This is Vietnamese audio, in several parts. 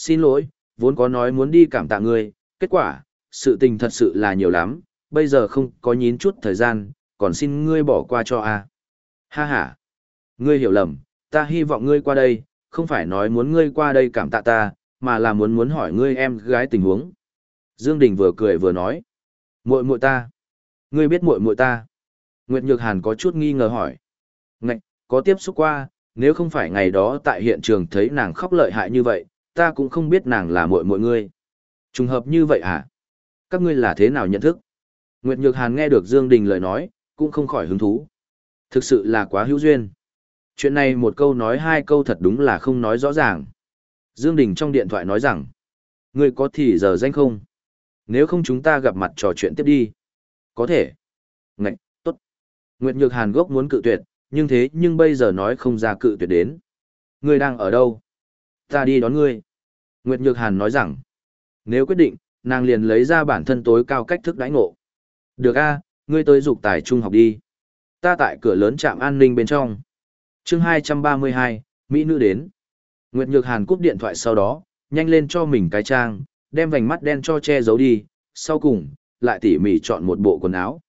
Xin lỗi, vốn có nói muốn đi cảm tạ ngươi, kết quả, sự tình thật sự là nhiều lắm, bây giờ không có nhín chút thời gian, còn xin ngươi bỏ qua cho a. Ha ha. Ngươi hiểu lầm, ta hy vọng ngươi qua đây, không phải nói muốn ngươi qua đây cảm tạ ta, mà là muốn muốn hỏi ngươi em gái tình huống. Dương Đình vừa cười vừa nói. muội muội ta. Ngươi biết muội muội ta. Nguyệt Nhược Hàn có chút nghi ngờ hỏi. Ngạch, có tiếp xúc qua, nếu không phải ngày đó tại hiện trường thấy nàng khóc lợi hại như vậy, ta cũng không biết nàng là muội muội ngươi. Trùng hợp như vậy à? Các ngươi là thế nào nhận thức? Nguyệt Nhược Hàn nghe được Dương Đình lời nói, cũng không khỏi hứng thú. Thực sự là quá hữu duyên. Chuyện này một câu nói hai câu thật đúng là không nói rõ ràng. Dương Đình trong điện thoại nói rằng, ngươi có thì giờ danh không? Nếu không chúng ta gặp mặt trò chuyện tiếp đi. Có thể. Ngạch, tốt. Nguyệt Nhược Hàn gốc muốn cự tuyệt, nhưng thế nhưng bây giờ nói không ra cự tuyệt đến. Ngươi đang ở đâu? Ta đi đón ngươi. Nguyệt Nhược Hàn nói rằng, nếu quyết định, nàng liền lấy ra bản thân tối cao cách thức đãi ngộ. Được a, ngươi tới dục tài trung học đi. Ta tại cửa lớn trạm an ninh bên trong. chương 232, Mỹ nữ đến. Nguyệt Nhược Hàn cúp điện thoại sau đó, nhanh lên cho mình cái trang, đem vành mắt đen cho che giấu đi, sau cùng, lại tỉ mỉ chọn một bộ quần áo.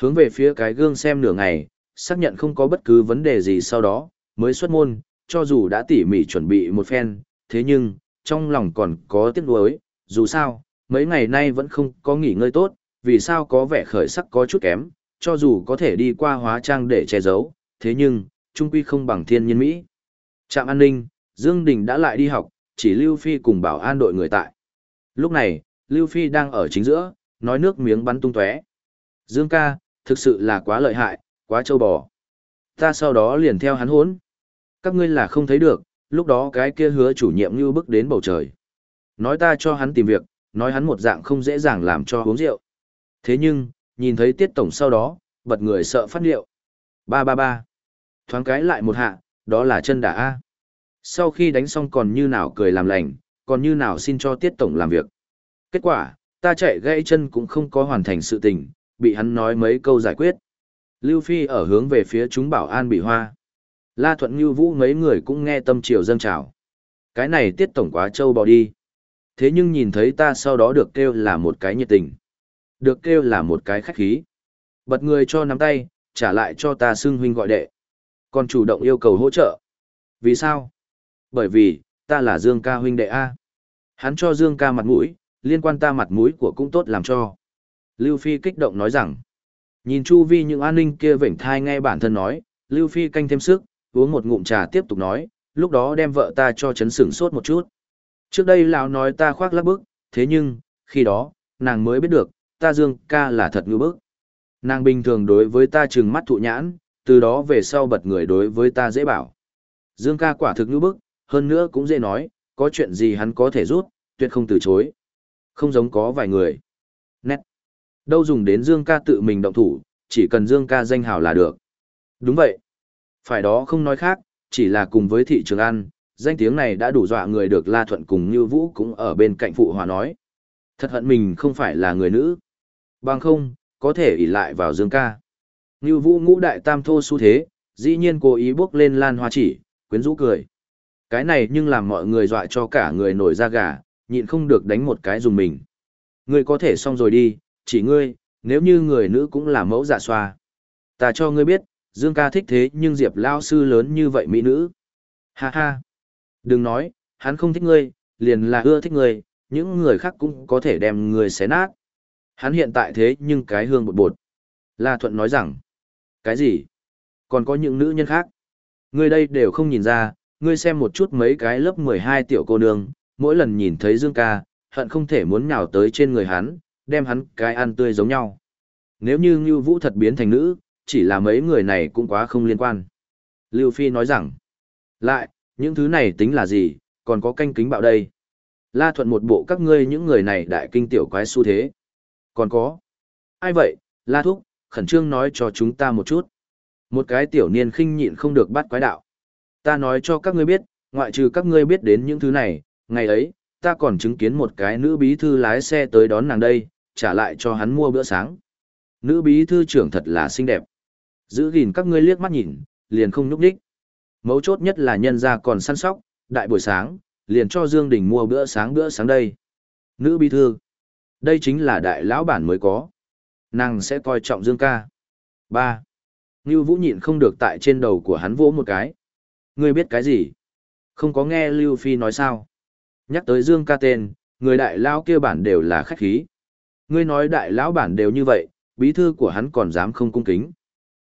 Hướng về phía cái gương xem nửa ngày, xác nhận không có bất cứ vấn đề gì sau đó, mới xuất môn, cho dù đã tỉ mỉ chuẩn bị một phen, thế nhưng, trong lòng còn có tiếc nuối, dù sao, mấy ngày nay vẫn không có nghỉ ngơi tốt, vì sao có vẻ khởi sắc có chút kém, cho dù có thể đi qua hóa trang để che giấu, thế nhưng, trung quy không bằng thiên nhiên Mỹ. Trạm an ninh, Dương Đình đã lại đi học, chỉ Lưu Phi cùng bảo an đội người tại. Lúc này, Lưu Phi đang ở chính giữa, nói nước miếng bắn tung tóe. Dương ca, thực sự là quá lợi hại, quá trâu bò. Ta sau đó liền theo hắn hốn. Các ngươi là không thấy được, lúc đó cái kia hứa chủ nhiệm như bước đến bầu trời. Nói ta cho hắn tìm việc, nói hắn một dạng không dễ dàng làm cho uống rượu. Thế nhưng, nhìn thấy tiết tổng sau đó, bật người sợ phát liệu. Ba ba ba. Thoáng cái lại một hạ, đó là chân đả A. Sau khi đánh xong còn như nào cười làm lành, còn như nào xin cho tiết tổng làm việc. Kết quả, ta chạy gãy chân cũng không có hoàn thành sự tình, bị hắn nói mấy câu giải quyết. Lưu Phi ở hướng về phía chúng bảo an bị hoa. La Thuận Như Vũ mấy người cũng nghe tâm triều dâng trào. Cái này tiết tổng quá trâu bò đi. Thế nhưng nhìn thấy ta sau đó được kêu là một cái nhiệt tình. Được kêu là một cái khách khí. Bật người cho nắm tay, trả lại cho ta xưng huynh gọi đệ. Còn chủ động yêu cầu hỗ trợ. Vì sao? Bởi vì, ta là Dương ca huynh đệ A. Hắn cho Dương ca mặt mũi, liên quan ta mặt mũi của cũng tốt làm cho. Lưu Phi kích động nói rằng, nhìn chu vi những an ninh kia vểnh thai nghe bản thân nói, Lưu Phi canh thêm sức, uống một ngụm trà tiếp tục nói, lúc đó đem vợ ta cho chấn sửng sốt một chút. Trước đây lão nói ta khoác lác bức, thế nhưng, khi đó, nàng mới biết được, ta Dương ca là thật ngư bức. Nàng bình thường đối với ta trừng mắt thụ nhãn, từ đó về sau bật người đối với ta dễ bảo. Dương ca quả thực ngư bức, hơn nữa cũng dễ nói, có chuyện gì hắn có thể rút, tuyệt không từ chối. Không giống có vài người. Nét. Đâu dùng đến Dương ca tự mình động thủ, chỉ cần Dương ca danh hào là được. Đúng vậy. Phải đó không nói khác, chỉ là cùng với thị trường ăn, danh tiếng này đã đủ dọa người được La Thuận cùng Như Vũ cũng ở bên cạnh phụ hòa nói. Thật hận mình không phải là người nữ. Bằng không, có thể ỷ lại vào Dương ca. Như Vũ ngũ đại tam thô xu thế, dĩ nhiên cố ý bước lên lan hoa chỉ, quyến rũ cười. Cái này nhưng làm mọi người dọa cho cả người nổi da gà, nhịn không được đánh một cái dùng mình. Ngươi có thể xong rồi đi, chỉ ngươi, nếu như người nữ cũng là mẫu dạ xoa. Ta cho ngươi biết, Dương ca thích thế nhưng Diệp Lao sư lớn như vậy mỹ nữ. Ha ha. Đừng nói, hắn không thích ngươi, liền là ưa thích ngươi, những người khác cũng có thể đem ngươi xé nát. Hắn hiện tại thế nhưng cái hương bột bột. La Thuận nói rằng, cái gì? Còn có những nữ nhân khác. Ngươi đây đều không nhìn ra, ngươi xem một chút mấy cái lớp 12 tiểu cô nương, mỗi lần nhìn thấy Dương ca, hận không thể muốn nhào tới trên người hắn, đem hắn cái ăn tươi giống nhau. Nếu như Ngưu Vũ thật biến thành nữ, chỉ là mấy người này cũng quá không liên quan. Lưu Phi nói rằng, lại, những thứ này tính là gì, còn có canh kính bạo đây. La thuận một bộ các ngươi những người này đại kinh tiểu quái xu thế. Còn có. Ai vậy, La Thúc, khẩn trương nói cho chúng ta một chút. Một cái tiểu niên khinh nhịn không được bắt quái đạo. Ta nói cho các ngươi biết, ngoại trừ các ngươi biết đến những thứ này, ngày ấy, ta còn chứng kiến một cái nữ bí thư lái xe tới đón nàng đây, trả lại cho hắn mua bữa sáng. Nữ bí thư trưởng thật là xinh đẹp. Giữ gìn các ngươi liếc mắt nhìn, liền không nhúc đích. Mấu chốt nhất là nhân gia còn săn sóc, đại buổi sáng, liền cho Dương Đình mua bữa sáng bữa sáng đây. Nữ bí thư. Đây chính là đại lão bản mới có. Nàng sẽ coi trọng Dương ca. 3. Ngưu Vũ nhịn không được tại trên đầu của hắn vỗ một cái. Ngươi biết cái gì? Không có nghe Lưu Phi nói sao? Nhắc tới Dương ca tên, người đại lão kia bản đều là khách khí. Ngươi nói đại lão bản đều như vậy, bí thư của hắn còn dám không cung kính.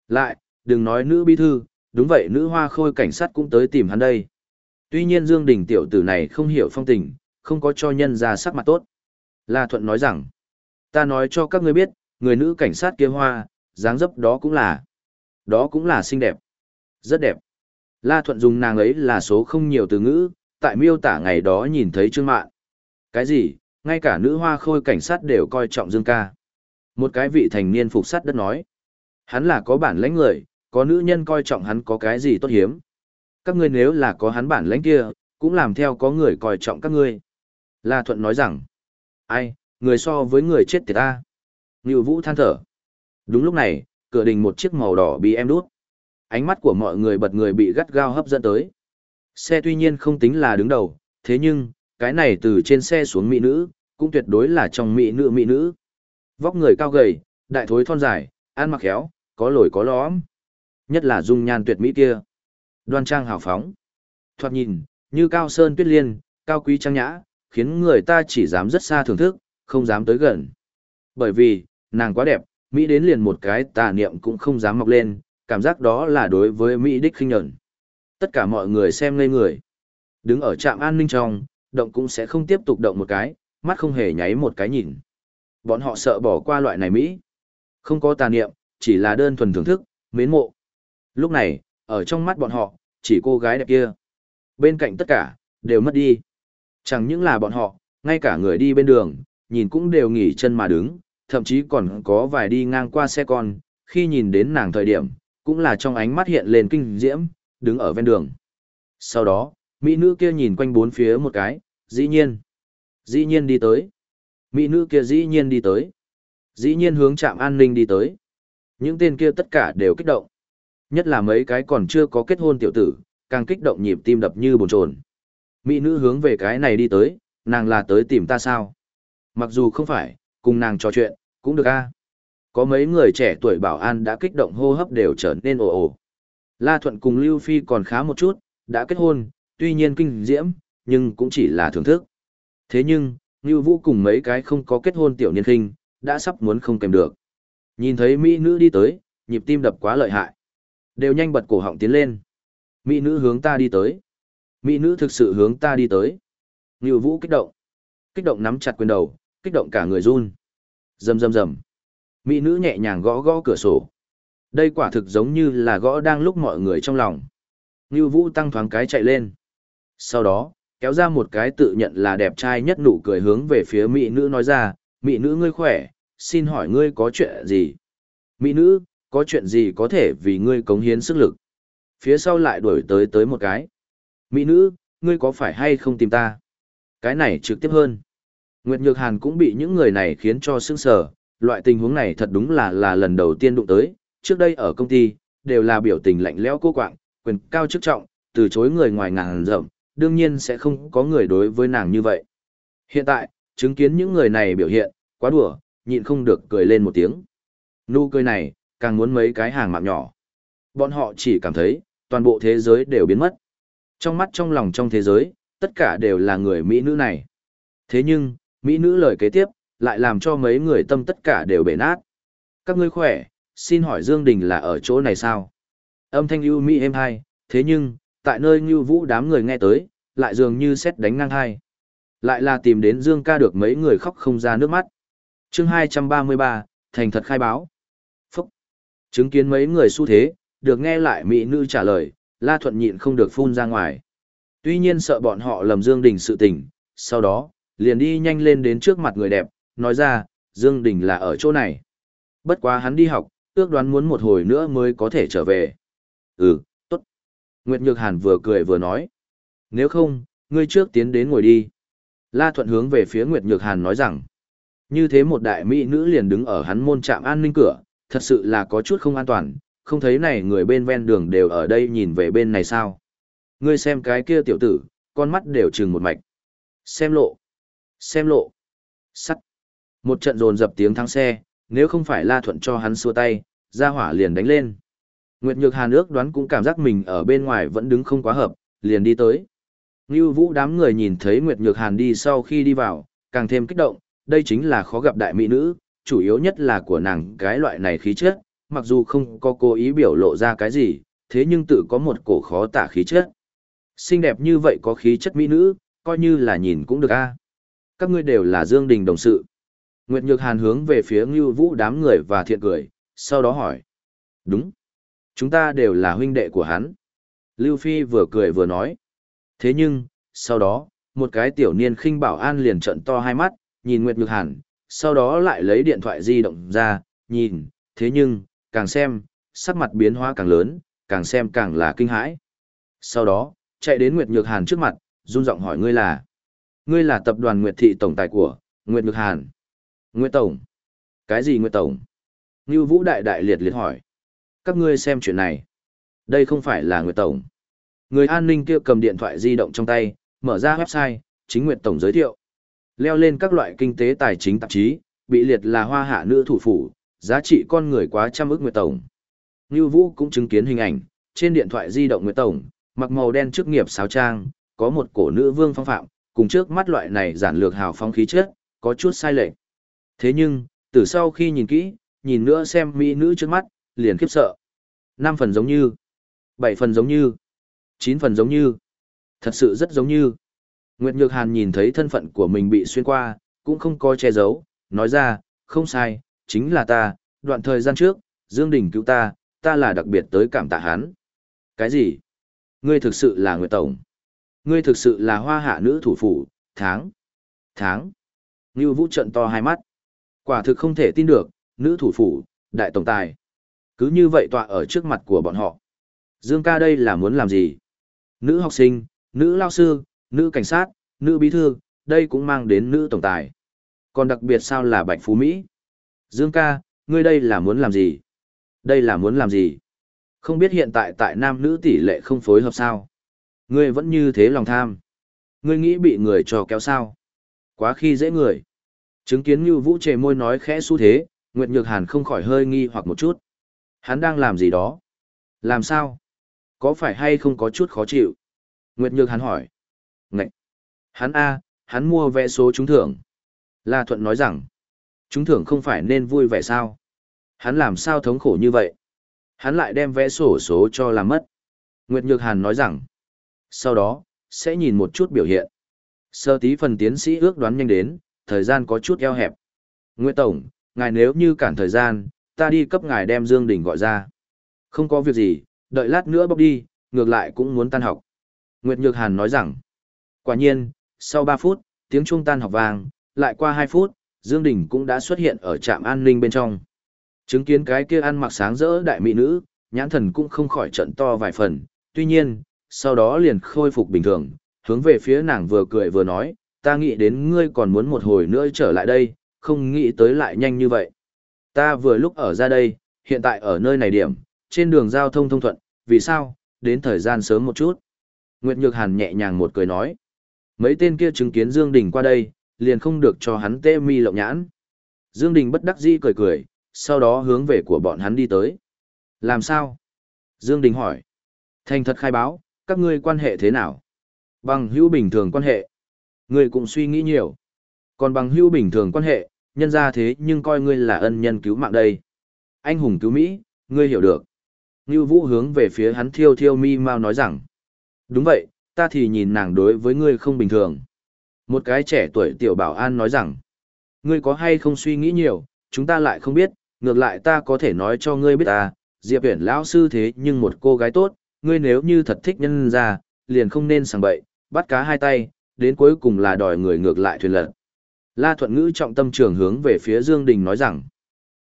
Lại, đừng nói nữ bí thư, đúng vậy nữ hoa khôi cảnh sát cũng tới tìm hắn đây. Tuy nhiên Dương Đình tiểu tử này không hiểu phong tình, không có cho nhân ra sắc mặt tốt. La Thuận nói rằng, ta nói cho các ngươi biết, người nữ cảnh sát kia hoa, dáng dấp đó cũng là, đó cũng là xinh đẹp, rất đẹp. La Thuận dùng nàng ấy là số không nhiều từ ngữ, tại miêu tả ngày đó nhìn thấy trương mạng. Cái gì, ngay cả nữ hoa khôi cảnh sát đều coi trọng Dương ca. Một cái vị thành niên phục sát đất nói. Hắn là có bản lãnh người, có nữ nhân coi trọng hắn có cái gì tốt hiếm. Các ngươi nếu là có hắn bản lãnh kia, cũng làm theo có người coi trọng các ngươi. La Thuận nói rằng, ai, người so với người chết thì ta. Ngưu Vũ than thở. Đúng lúc này, cửa đình một chiếc màu đỏ bị em đút. Ánh mắt của mọi người bật người bị gắt gao hấp dẫn tới. Xe tuy nhiên không tính là đứng đầu, thế nhưng, cái này từ trên xe xuống mỹ nữ, cũng tuyệt đối là trong mỹ nữ mỹ nữ. Vóc người cao gầy, đại thối thon dài, ăn mặc khéo, có lồi có lõm. Nhất là dung nhan tuyệt mỹ kia. Đoan trang hào phóng. Thoạt nhìn, như cao sơn tuyết liên, cao quý trang nhã, khiến người ta chỉ dám rất xa thưởng thức, không dám tới gần. Bởi vì, nàng quá đẹp, Mỹ đến liền một cái tà niệm cũng không dám mọc lên, cảm giác đó là đối với Mỹ đích khinh nhẫn. Tất cả mọi người xem ngây người. Đứng ở trạm an ninh trong, động cũng sẽ không tiếp tục động một cái, mắt không hề nháy một cái nhìn. Bọn họ sợ bỏ qua loại này Mỹ. Không có tà niệm, chỉ là đơn thuần thưởng thức, mến mộ. Lúc này, ở trong mắt bọn họ, chỉ cô gái đẹp kia. Bên cạnh tất cả, đều mất đi. Chẳng những là bọn họ, ngay cả người đi bên đường, nhìn cũng đều nghỉ chân mà đứng, thậm chí còn có vài đi ngang qua xe con, khi nhìn đến nàng thời điểm, cũng là trong ánh mắt hiện lên kinh diễm, đứng ở ven đường. Sau đó, mỹ nữ kia nhìn quanh bốn phía một cái, dĩ nhiên, dĩ nhiên đi tới. Mỹ nữ kia dĩ nhiên đi tới. Dĩ nhiên hướng trạm an ninh đi tới. Những tên kia tất cả đều kích động. Nhất là mấy cái còn chưa có kết hôn tiểu tử, càng kích động nhịp tim đập như bồn chồn. Mỹ nữ hướng về cái này đi tới, nàng là tới tìm ta sao? Mặc dù không phải, cùng nàng trò chuyện, cũng được a. Có mấy người trẻ tuổi bảo an đã kích động hô hấp đều trở nên ồ ồ. La Thuận cùng Lưu Phi còn khá một chút, đã kết hôn, tuy nhiên kinh diễm, nhưng cũng chỉ là thưởng thức. Thế nhưng, Ngưu Vũ cùng mấy cái không có kết hôn tiểu niên khinh, đã sắp muốn không kèm được. Nhìn thấy mỹ nữ đi tới, nhịp tim đập quá lợi hại. Đều nhanh bật cổ họng tiến lên. Mỹ nữ hướng ta đi tới. Mỹ nữ thực sự hướng ta đi tới. Ngưu Vũ kích động. Kích động nắm chặt quyền đầu, kích động cả người run. Rầm rầm rầm. Mỹ nữ nhẹ nhàng gõ gõ cửa sổ. Đây quả thực giống như là gõ đang lúc mọi người trong lòng. Ngưu Vũ tăng thoáng cái chạy lên. Sau đó, kéo ra một cái tự nhận là đẹp trai nhất nụ cười hướng về phía mỹ nữ nói ra, mỹ nữ ngươi khỏe, xin hỏi ngươi có chuyện gì? Mỹ nữ, có chuyện gì có thể vì ngươi cống hiến sức lực? Phía sau lại đuổi tới tới một cái. Mỹ nữ, ngươi có phải hay không tìm ta? Cái này trực tiếp hơn. Nguyệt Nhược Hàn cũng bị những người này khiến cho sững sờ, loại tình huống này thật đúng là là lần đầu tiên đụng tới, trước đây ở công ty, đều là biểu tình lạnh lẽo cô quạng, quyền cao chức trọng, từ chối người ngoài ngàn rộng, đương nhiên sẽ không có người đối với nàng như vậy. Hiện tại, chứng kiến những người này biểu hiện, quá đùa, nhịn không được cười lên một tiếng. Nụ cười này, càng muốn mấy cái hàng mạng nhỏ. Bọn họ chỉ cảm thấy, toàn bộ thế giới đều biến mất. Trong mắt trong lòng trong thế giới, tất cả đều là người Mỹ nữ này. Thế nhưng, Mỹ nữ lời kế tiếp, lại làm cho mấy người tâm tất cả đều bể nát. Các ngươi khỏe, xin hỏi Dương Đình là ở chỗ này sao? Âm thanh ưu Mỹ êm hai, thế nhưng, tại nơi như vũ đám người nghe tới, lại dường như xét đánh ngang hai. Lại là tìm đến Dương ca được mấy người khóc không ra nước mắt chương 233, thành thật khai báo. Phúc. Chứng kiến mấy người xu thế, được nghe lại mỹ nữ trả lời, La Thuận nhịn không được phun ra ngoài. Tuy nhiên sợ bọn họ lầm Dương Đình sự tình, sau đó, liền đi nhanh lên đến trước mặt người đẹp, nói ra, Dương Đình là ở chỗ này. Bất quá hắn đi học, ước đoán muốn một hồi nữa mới có thể trở về. Ừ, tốt. Nguyệt Nhược Hàn vừa cười vừa nói. Nếu không, ngươi trước tiến đến ngồi đi. La Thuận hướng về phía Nguyệt Nhược Hàn nói rằng. Như thế một đại mỹ nữ liền đứng ở hắn môn trạm an ninh cửa, thật sự là có chút không an toàn, không thấy này người bên ven đường đều ở đây nhìn về bên này sao. Ngươi xem cái kia tiểu tử, con mắt đều trừng một mạch. Xem lộ, xem lộ, sắt. Một trận dồn dập tiếng thắng xe, nếu không phải La Thuận cho hắn xua tay, ra hỏa liền đánh lên. Nguyệt Nhược Hàn ước đoán cũng cảm giác mình ở bên ngoài vẫn đứng không quá hợp, liền đi tới. Ngưu Vũ đám người nhìn thấy Nguyệt Nhược Hàn đi sau khi đi vào, càng thêm kích động, đây chính là khó gặp đại mỹ nữ, chủ yếu nhất là của nàng cái loại này khí chất, mặc dù không có cố ý biểu lộ ra cái gì, thế nhưng tự có một cổ khó tả khí chất. Xinh đẹp như vậy có khí chất mỹ nữ, coi như là nhìn cũng được a. Các ngươi đều là Dương Đình đồng sự. Nguyệt Nhược Hàn hướng về phía Ngưu Vũ đám người và thiện cười, sau đó hỏi. Đúng. Chúng ta đều là huynh đệ của hắn. Lưu Phi vừa cười vừa nói. Thế nhưng, sau đó, một cái tiểu niên khinh bảo an liền trợn to hai mắt, nhìn Nguyệt Nhược Hàn, sau đó lại lấy điện thoại di động ra, nhìn, thế nhưng, càng xem, sắc mặt biến hóa càng lớn, càng xem càng là kinh hãi. Sau đó, chạy đến Nguyệt Nhược Hàn trước mặt, run giọng hỏi ngươi là. Ngươi là tập đoàn Nguyệt Thị Tổng Tài của, Nguyệt Nhược Hàn. Nguyệt Tổng. Cái gì Nguyệt Tổng? Như Vũ Đại Đại liệt liệt hỏi. Các ngươi xem chuyện này. Đây không phải là Nguyệt Tổng. Người an ninh kia cầm điện thoại di động trong tay, mở ra website, chính Nguyệt Tổng giới thiệu. Leo lên các loại kinh tế tài chính tạp chí, bị liệt là hoa hạ nữ thủ phủ, giá trị con người quá trăm ức Nguyệt Tổng. Như Vũ cũng chứng kiến hình ảnh, trên điện thoại di động Nguyệt Tổng, mặc màu đen chức nghiệp sáo trang, có một cổ nữ vương phong phạm, cùng trước mắt loại này giản lược hào phong khí chất, có chút sai lệch. Thế nhưng, từ sau khi nhìn kỹ, nhìn nữa xem mỹ nữ trước mắt, liền khiếp sợ. Năm phần giống như, bảy phần giống như, chín phần giống như, thật sự rất giống như. Nguyệt Nhược Hàn nhìn thấy thân phận của mình bị xuyên qua, cũng không có che giấu, nói ra, không sai, chính là ta, đoạn thời gian trước, Dương Đình cứu ta, ta là đặc biệt tới cảm tạ hắn. Cái gì? Ngươi thực sự là Nguyệt Tổng. Ngươi thực sự là hoa hạ nữ thủ phủ, tháng. Tháng. Ngưu Vũ trận to hai mắt. Quả thực không thể tin được, nữ thủ phủ, đại tổng tài. Cứ như vậy tọa ở trước mặt của bọn họ. Dương ca đây là muốn làm gì? Nữ học sinh, nữ lao sư, nữ cảnh sát, nữ bí thư, đây cũng mang đến nữ tổng tài. Còn đặc biệt sao là Bạch Phú Mỹ? Dương ca, ngươi đây là muốn làm gì? Đây là muốn làm gì? Không biết hiện tại tại nam nữ tỷ lệ không phối hợp sao? Ngươi vẫn như thế lòng tham. Ngươi nghĩ bị người trò kéo sao? Quá khi dễ người. Chứng kiến như vũ trề môi nói khẽ xu thế, Nguyệt Nhược Hàn không khỏi hơi nghi hoặc một chút. Hắn đang làm gì đó? Làm sao? Có phải hay không có chút khó chịu? Nguyệt Nhược Hàn hỏi. Ngậy! Hắn A, hắn mua vé số trúng thưởng. La Thuận nói rằng, trúng thưởng không phải nên vui vẻ sao? Hắn làm sao thống khổ như vậy? Hắn lại đem vé sổ số cho làm mất. Nguyệt Nhược Hàn nói rằng, sau đó, sẽ nhìn một chút biểu hiện. Sơ tí phần tiến sĩ ước đoán nhanh đến, thời gian có chút eo hẹp. Nguyệt Tổng, ngài nếu như cản thời gian, ta đi cấp ngài đem Dương Đình gọi ra. Không có việc gì, đợi lát nữa bốc đi, ngược lại cũng muốn tan học. Nguyệt Nhược Hàn nói rằng, quả nhiên, sau 3 phút, tiếng chuông tan học vang, lại qua 2 phút, Dương Đình cũng đã xuất hiện ở trạm an ninh bên trong. Chứng kiến cái kia ăn mặc sáng rỡ đại mỹ nữ, nhãn thần cũng không khỏi trận to vài phần, tuy nhiên, sau đó liền khôi phục bình thường, hướng về phía nàng vừa cười vừa nói, ta nghĩ đến ngươi còn muốn một hồi nữa trở lại đây, không nghĩ tới lại nhanh như vậy. Ta vừa lúc ở ra đây, hiện tại ở nơi này điểm, trên đường giao thông thông thuận, vì sao, đến thời gian sớm một chút. Nguyệt Nhược Hàn nhẹ nhàng một cười nói. Mấy tên kia chứng kiến Dương Đình qua đây, liền không được cho hắn tê mi lộng nhãn. Dương Đình bất đắc dĩ cười cười, sau đó hướng về của bọn hắn đi tới. Làm sao? Dương Đình hỏi. Thành thật khai báo, các ngươi quan hệ thế nào? Bằng hữu bình thường quan hệ. Ngươi cũng suy nghĩ nhiều. Còn bằng hữu bình thường quan hệ, nhân ra thế nhưng coi ngươi là ân nhân cứu mạng đây. Anh hùng cứu Mỹ, ngươi hiểu được. Ngưu Vũ hướng về phía hắn thiêu thiêu mi mau nói rằng. Đúng vậy, ta thì nhìn nàng đối với ngươi không bình thường. Một cái trẻ tuổi tiểu bảo an nói rằng. Ngươi có hay không suy nghĩ nhiều, chúng ta lại không biết, ngược lại ta có thể nói cho ngươi biết ta, Diệp Viễn lão sư thế nhưng một cô gái tốt, ngươi nếu như thật thích nhân ra, liền không nên sảng bậy, bắt cá hai tay, đến cuối cùng là đòi người ngược lại thuyền lật. La Thuận Ngữ trọng tâm trường hướng về phía Dương Đình nói rằng,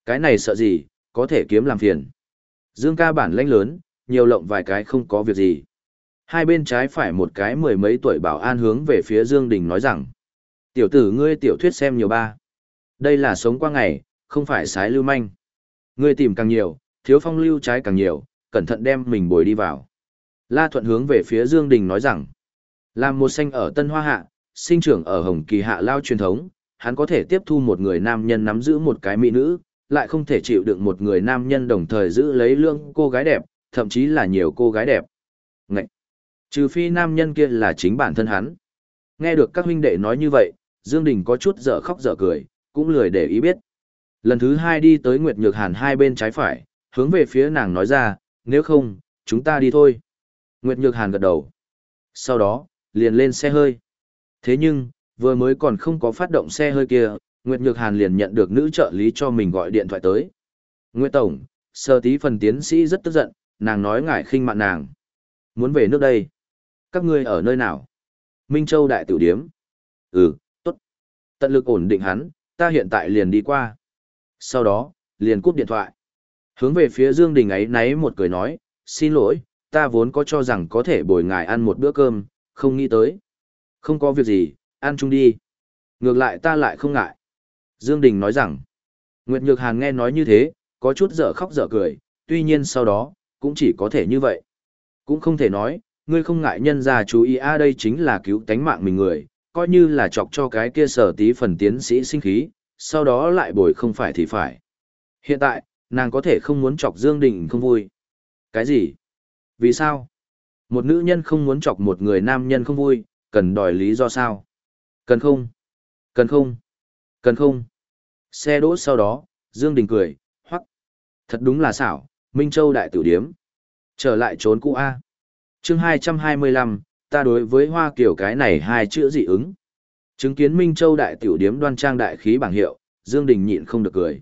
cái này sợ gì, có thể kiếm làm phiền. Dương ca bản lãnh lớn, nhiều lộng vài cái không có việc gì. Hai bên trái phải một cái mười mấy tuổi bảo an hướng về phía Dương Đình nói rằng, tiểu tử ngươi tiểu thuyết xem nhiều ba. Đây là sống qua ngày, không phải sái lưu manh. Ngươi tìm càng nhiều, thiếu phong lưu trái càng nhiều, cẩn thận đem mình bồi đi vào. La Thuận hướng về phía Dương Đình nói rằng, Làm một xanh ở Tân Hoa Hạ, sinh trưởng ở Hồng Kỳ Hạ Lao truyền thống, hắn có thể tiếp thu một người nam nhân nắm giữ một cái mỹ nữ, lại không thể chịu đựng một người nam nhân đồng thời giữ lấy lương cô gái đẹp, thậm chí là nhiều cô gái đẹp. Trừ phi nam nhân kia là chính bản thân hắn. Nghe được các huynh đệ nói như vậy, Dương Đình có chút dở khóc dở cười, cũng lười để ý biết. Lần thứ hai đi tới Nguyệt Nhược Hàn hai bên trái phải, hướng về phía nàng nói ra, nếu không, chúng ta đi thôi. Nguyệt Nhược Hàn gật đầu. Sau đó, liền lên xe hơi. Thế nhưng, vừa mới còn không có phát động xe hơi kia, Nguyệt Nhược Hàn liền nhận được nữ trợ lý cho mình gọi điện thoại tới. Nguyệt Tổng, sơ tí phần tiến sĩ rất tức giận, nàng nói ngại khinh mạn nàng. Muốn về nước đây. Các ngươi ở nơi nào? Minh Châu Đại Tiểu Điếm. Ừ, tốt. Tận lực ổn định hắn, ta hiện tại liền đi qua. Sau đó, liền cúp điện thoại. Hướng về phía Dương Đình ấy náy một cười nói, xin lỗi, ta vốn có cho rằng có thể bồi ngài ăn một bữa cơm, không nghĩ tới. Không có việc gì, ăn chung đi. Ngược lại ta lại không ngại. Dương Đình nói rằng, Nguyệt Nhược Hàn nghe nói như thế, có chút dở khóc dở cười, tuy nhiên sau đó, cũng chỉ có thể như vậy. Cũng không thể nói, ngươi không ngại nhân ra chú ý a đây chính là cứu tánh mạng mình người, coi như là chọc cho cái kia sở tí phần tiến sĩ sinh khí, sau đó lại bồi không phải thì phải. Hiện tại, nàng có thể không muốn chọc Dương Đình không vui. Cái gì? Vì sao? Một nữ nhân không muốn chọc một người nam nhân không vui, cần đòi lý do sao? Cần không? Cần không? Cần không? Xe đỗ sau đó, Dương Đình cười, hoắc. Thật đúng là xảo, Minh Châu đại tử điếm. Trở lại trốn cũ A chương 225, ta đối với Hoa Kiều cái này hai chữ dị ứng. Chứng kiến Minh Châu đại tiểu điếm đoan trang đại khí bảng hiệu, Dương Đình nhịn không được cười.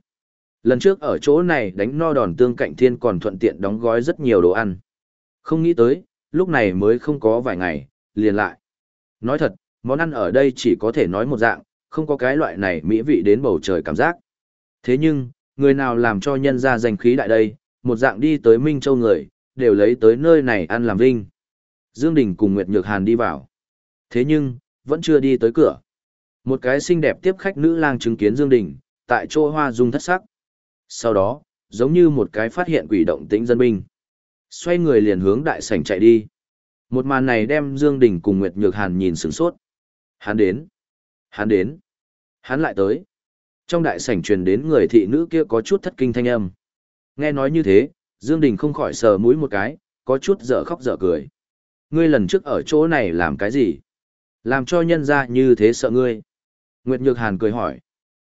Lần trước ở chỗ này đánh no đòn tương cạnh thiên còn thuận tiện đóng gói rất nhiều đồ ăn. Không nghĩ tới, lúc này mới không có vài ngày, liền lại. Nói thật, món ăn ở đây chỉ có thể nói một dạng, không có cái loại này mỹ vị đến bầu trời cảm giác. Thế nhưng, người nào làm cho nhân gia danh khí đại đây, một dạng đi tới Minh Châu người, đều lấy tới nơi này ăn làm vinh. Dương Đình cùng Nguyệt Nhược Hàn đi vào. Thế nhưng, vẫn chưa đi tới cửa. Một cái xinh đẹp tiếp khách nữ lang chứng kiến Dương Đình, tại chỗ hoa dung thất sắc. Sau đó, giống như một cái phát hiện quỷ động tĩnh dân binh. Xoay người liền hướng đại sảnh chạy đi. Một màn này đem Dương Đình cùng Nguyệt Nhược Hàn nhìn sửng sốt. Hắn đến. Hắn đến. Hắn lại tới. Trong đại sảnh truyền đến người thị nữ kia có chút thất kinh thanh âm. Nghe nói như thế, Dương Đình không khỏi sờ mũi một cái, có chút dở khóc dở cười. Ngươi lần trước ở chỗ này làm cái gì? Làm cho nhân gia như thế sợ ngươi. Nguyệt Nhược Hàn cười hỏi.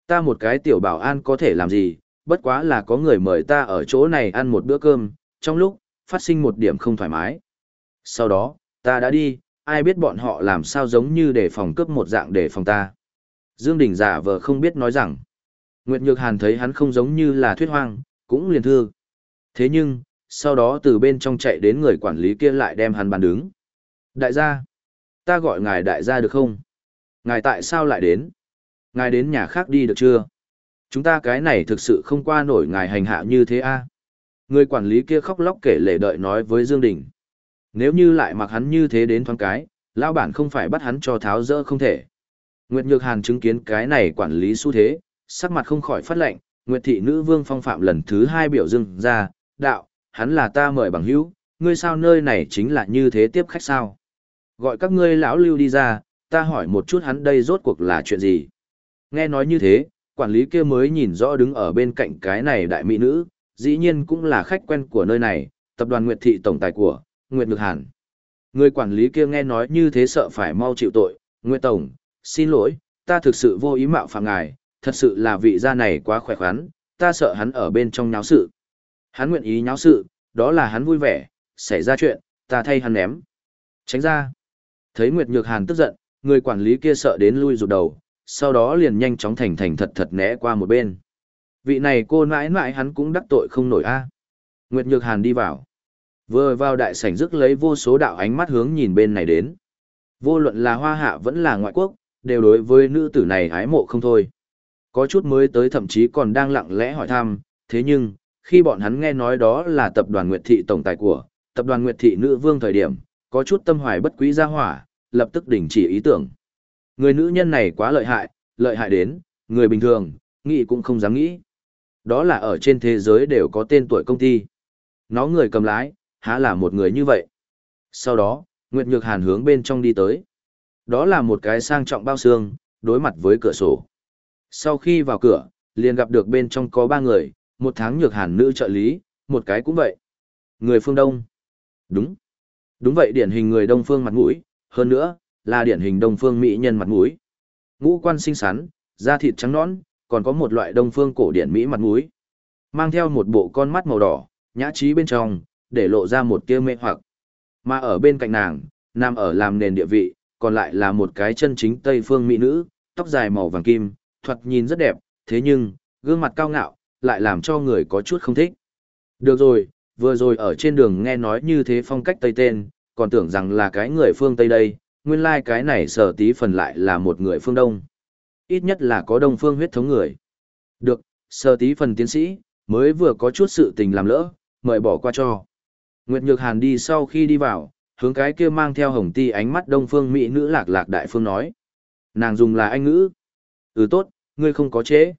Ta một cái tiểu bảo an có thể làm gì, bất quá là có người mời ta ở chỗ này ăn một bữa cơm, trong lúc, phát sinh một điểm không thoải mái. Sau đó, ta đã đi, ai biết bọn họ làm sao giống như để phòng cướp một dạng để phòng ta. Dương Đình giả vờ không biết nói rằng. Nguyệt Nhược Hàn thấy hắn không giống như là thuyết hoang, cũng liền thương. Thế nhưng, sau đó từ bên trong chạy đến người quản lý kia lại đem hắn bàn đứng. Đại gia, ta gọi ngài đại gia được không? Ngài tại sao lại đến? Ngài đến nhà khác đi được chưa? Chúng ta cái này thực sự không qua nổi ngài hành hạ như thế a. À? Người quản lý kia khóc lóc kể lể đợi nói với Dương Đình. Nếu như lại mặc hắn như thế đến thoáng cái, lão bản không phải bắt hắn cho tháo dỡ không thể. Nguyệt Nhược Hàn chứng kiến cái này quản lý xu thế, sắc mặt không khỏi phát lệnh, Nguyệt thị nữ vương phong phạm lần thứ hai biểu dưng ra, đạo, hắn là ta mời bằng hữu, ngươi sao nơi này chính là như thế tiếp khách sao? Gọi các ngươi lão lưu đi ra, ta hỏi một chút hắn đây rốt cuộc là chuyện gì? Nghe nói như thế, quản lý kia mới nhìn rõ đứng ở bên cạnh cái này đại mỹ nữ, dĩ nhiên cũng là khách quen của nơi này, tập đoàn Nguyệt thị tổng tài của, Nguyệt Nhược Hàn. Người quản lý kia nghe nói như thế sợ phải mau chịu tội, Nguyệt Tổng, xin lỗi, ta thực sự vô ý mạo phạm ngài, thật sự là vị gia này quá khỏe khoắn, ta sợ hắn ở bên trong náo sự. Hắn nguyện ý nháo sự, đó là hắn vui vẻ, xảy ra chuyện, ta thay hắn ném. Tránh ra. Thấy Nguyệt Nhược Hàn tức giận, người quản lý kia sợ đến lui rụt đầu, sau đó liền nhanh chóng thành thành thật thật né qua một bên. Vị này cô nãi nãi hắn cũng đắc tội không nổi a. Nguyệt Nhược Hàn đi vào. Vừa vào đại sảnh rước lấy vô số đạo ánh mắt hướng nhìn bên này đến. Vô luận là hoa hạ vẫn là ngoại quốc, đều đối với nữ tử này hái mộ không thôi. Có chút mới tới thậm chí còn đang lặng lẽ hỏi thăm, thế nhưng, khi bọn hắn nghe nói đó là tập đoàn Nguyệt Thị tổng tài của, tập đoàn Nguyệt Thị nữ vương thời điểm, có chút tâm hoài bất quý ra hỏa, lập tức đình chỉ ý tưởng. Người nữ nhân này quá lợi hại, lợi hại đến, người bình thường, nghĩ cũng không dám nghĩ. Đó là ở trên thế giới đều có tên tuổi công ty. Nó người cầm lái, há là một người như vậy. Sau đó, Nguyệt Nhược Hàn hướng bên trong đi tới. Đó là một cái sang trọng bao xương, đối mặt với cửa sổ. Sau khi vào cửa, liền gặp được bên trong có ba người, một tháng Nhược Hàn nữ trợ lý, một cái cũng vậy. Người phương Đông. Đúng. Đúng vậy điển hình người Đông phương mặt mũi, hơn nữa, là điển hình Đông phương mỹ nhân mặt mũi. Ngũ quan xinh xắn, da thịt trắng nõn, còn có một loại Đông phương cổ điển mỹ mặt mũi. Mang theo một bộ con mắt màu đỏ, nhã trí bên trong, để lộ ra một tia mê hoặc. Mà ở bên cạnh nàng, nằm ở làm nền địa vị, còn lại là một cái chân chính Tây phương mỹ nữ, tóc dài màu vàng kim, thoạt nhìn rất đẹp, thế nhưng, gương mặt cao ngạo, lại làm cho người có chút không thích. Được rồi, vừa rồi ở trên đường nghe nói như thế phong cách Tây tên, còn tưởng rằng là cái người phương Tây đây, nguyên lai like cái này sở tí phần lại là một người phương Đông. Ít nhất là có đông phương huyết thống người. Được, sở tí phần tiến sĩ, mới vừa có chút sự tình làm lỡ, mời bỏ qua cho. Nguyệt Nhược Hàn đi sau khi đi vào, hướng cái kia mang theo hồng ti ánh mắt đông phương mỹ nữ lạc lạc đại phương nói. Nàng dùng là anh ngữ. Ừ tốt, ngươi không có chế.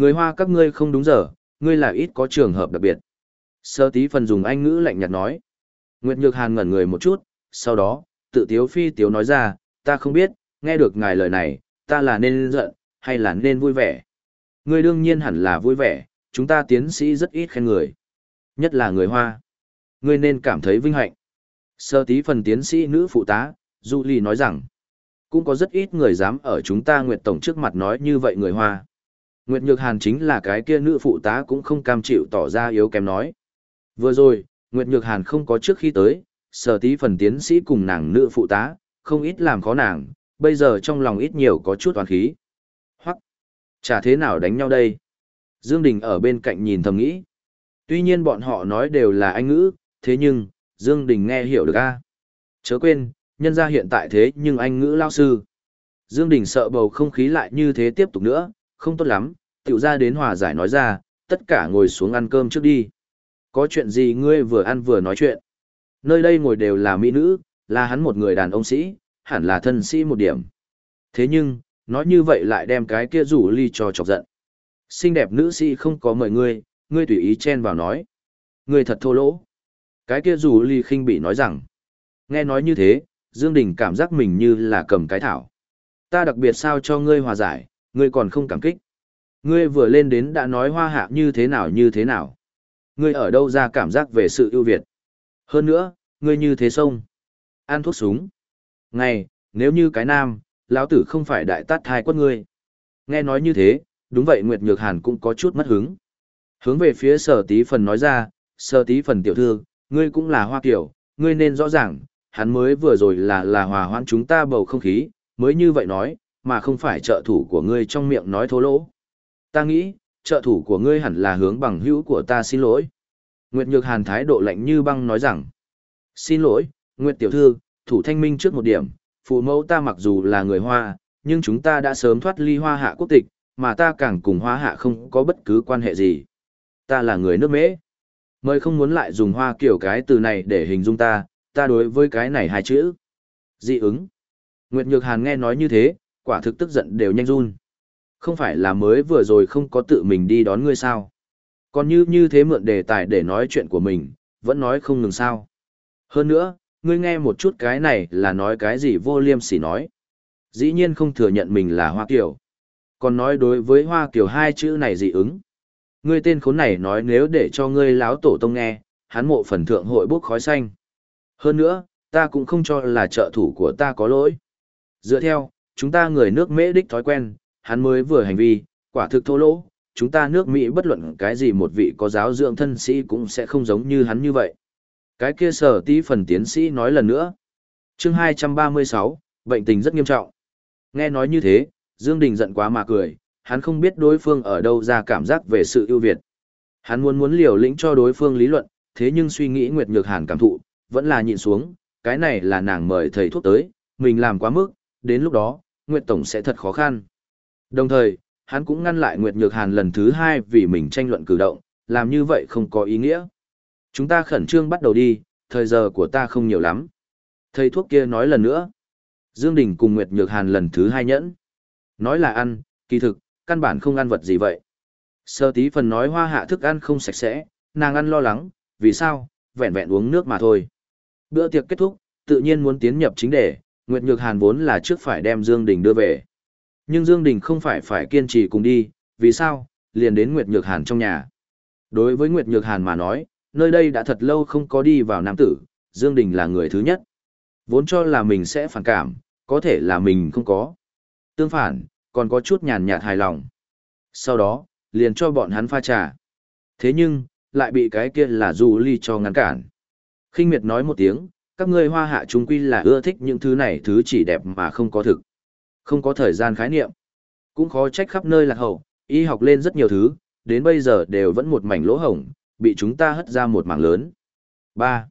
Người hoa các ngươi không đúng giờ, ngươi là ít có trường hợp đặc biệt. Sơ tí phần dùng anh ngữ lạnh nhạt nói. Nguyệt Nhược Hàn ngẩn người một chút, sau đó, tự tiếu phi tiếu nói ra, ta không biết, nghe được ngài lời này, ta là nên giận, hay là nên vui vẻ. Ngươi đương nhiên hẳn là vui vẻ, chúng ta tiến sĩ rất ít khen người. Nhất là người Hoa. Ngươi nên cảm thấy vinh hạnh. Sơ tí phần tiến sĩ nữ phụ tá, Du Ly nói rằng, cũng có rất ít người dám ở chúng ta Nguyệt Tổng trước mặt nói như vậy người Hoa. Nguyệt Nhược Hàn chính là cái kia nữ phụ tá cũng không cam chịu tỏ ra yếu kém nói. Vừa rồi, Nguyệt Nhược Hàn không có trước khi tới, sở tí phần tiến sĩ cùng nàng nữ phụ tá, không ít làm khó nàng, bây giờ trong lòng ít nhiều có chút toàn khí. Hoặc, chả thế nào đánh nhau đây. Dương Đình ở bên cạnh nhìn thầm nghĩ. Tuy nhiên bọn họ nói đều là anh ngữ, thế nhưng, Dương Đình nghe hiểu được a. Chớ quên, nhân gia hiện tại thế nhưng anh ngữ lao sư. Dương Đình sợ bầu không khí lại như thế tiếp tục nữa, không tốt lắm, tiểu ra đến hòa giải nói ra, tất cả ngồi xuống ăn cơm trước đi. Có chuyện gì ngươi vừa ăn vừa nói chuyện. Nơi đây ngồi đều là mỹ nữ, là hắn một người đàn ông sĩ, hẳn là thân sĩ một điểm. Thế nhưng, nói như vậy lại đem cái kia rủ ly cho chọc giận. Xinh đẹp nữ sĩ không có mời ngươi, ngươi tùy ý chen vào nói. Ngươi thật thô lỗ. Cái kia rủ ly khinh bị nói rằng. Nghe nói như thế, Dương Đình cảm giác mình như là cầm cái thảo. Ta đặc biệt sao cho ngươi hòa giải, ngươi còn không cảm kích. Ngươi vừa lên đến đã nói hoa hạ như thế nào như thế nào. Ngươi ở đâu ra cảm giác về sự ưu việt. Hơn nữa, ngươi như thế sông. Ăn thuốc súng. Ngày, nếu như cái nam, lão tử không phải đại tát thai quất ngươi. Nghe nói như thế, đúng vậy Nguyệt Nhược Hàn cũng có chút mất hứng. Hướng về phía sở tí phần nói ra, sở tí phần tiểu thư, ngươi cũng là hoa kiểu, ngươi nên rõ ràng, hắn mới vừa rồi là là hòa hoãn chúng ta bầu không khí, mới như vậy nói, mà không phải trợ thủ của ngươi trong miệng nói thô lỗ. Ta nghĩ, trợ thủ của ngươi hẳn là hướng bằng hữu của ta xin lỗi. Nguyệt Nhược Hàn thái độ lạnh như băng nói rằng, xin lỗi, Nguyệt Tiểu Thư, thủ thanh minh trước một điểm, phụ mẫu ta mặc dù là người Hoa, nhưng chúng ta đã sớm thoát ly Hoa hạ quốc tịch, mà ta càng cùng Hoa hạ không có bất cứ quan hệ gì. Ta là người nước mễ. Mời không muốn lại dùng Hoa kiểu cái từ này để hình dung ta, ta đối với cái này hai chữ. Dị ứng. Nguyệt Nhược Hàn nghe nói như thế, quả thực tức giận đều nhanh run. Không phải là mới vừa rồi không có tự mình đi đón ngươi sao? Còn như như thế mượn đề tài để nói chuyện của mình, vẫn nói không ngừng sao. Hơn nữa, ngươi nghe một chút cái này là nói cái gì vô liêm sỉ nói. Dĩ nhiên không thừa nhận mình là Hoa Kiều. Còn nói đối với Hoa Kiều hai chữ này dị ứng. Ngươi tên khốn này nói nếu để cho ngươi láo tổ tông nghe, hắn mộ phần thượng hội bốc khói xanh. Hơn nữa, ta cũng không cho là trợ thủ của ta có lỗi. Dựa theo, chúng ta người nước mễ đích thói quen, hắn mới vừa hành vi, quả thực thô lỗ, chúng ta nước Mỹ bất luận cái gì một vị có giáo dưỡng thân sĩ cũng sẽ không giống như hắn như vậy. Cái kia sở tí phần tiến sĩ nói lần nữa. chương 236, bệnh tình rất nghiêm trọng. Nghe nói như thế, Dương Đình giận quá mà cười, hắn không biết đối phương ở đâu ra cảm giác về sự ưu việt. Hắn muốn muốn liều lĩnh cho đối phương lý luận, thế nhưng suy nghĩ Nguyệt Nhược Hàn cảm thụ, vẫn là nhịn xuống, cái này là nàng mời thầy thuốc tới, mình làm quá mức, đến lúc đó, Nguyệt Tổng sẽ thật khó khăn. Đồng thời, hắn cũng ngăn lại Nguyệt Nhược Hàn lần thứ hai vì mình tranh luận cử động, làm như vậy không có ý nghĩa. Chúng ta khẩn trương bắt đầu đi, thời giờ của ta không nhiều lắm. Thầy thuốc kia nói lần nữa. Dương Đình cùng Nguyệt Nhược Hàn lần thứ hai nhẫn. Nói là ăn, kỳ thực, căn bản không ăn vật gì vậy. Sơ tí phần nói hoa hạ thức ăn không sạch sẽ, nàng ăn lo lắng, vì sao, vẹn vẹn uống nước mà thôi. Bữa tiệc kết thúc, tự nhiên muốn tiến nhập chính đề, Nguyệt Nhược Hàn vốn là trước phải đem Dương Đình đưa về. Nhưng Dương Đình không phải phải kiên trì cùng đi, vì sao? Liền đến Nguyệt Nhược Hàn trong nhà. Đối với Nguyệt Nhược Hàn mà nói, nơi đây đã thật lâu không có đi vào nam tử, Dương Đình là người thứ nhất. Vốn cho là mình sẽ phản cảm, có thể là mình không có. Tương phản, còn có chút nhàn nhạt hài lòng. Sau đó, liền cho bọn hắn pha trà. Thế nhưng, lại bị cái kia là Du Ly cho ngăn cản. kinh miệt nói một tiếng, các ngươi hoa hạ chúng quy là ưa thích những thứ này thứ chỉ đẹp mà không có thực. Không có thời gian khái niệm. Cũng khó trách khắp nơi lạc hậu, y học lên rất nhiều thứ, đến bây giờ đều vẫn một mảnh lỗ hổng, bị chúng ta hất ra một mảng lớn. 3.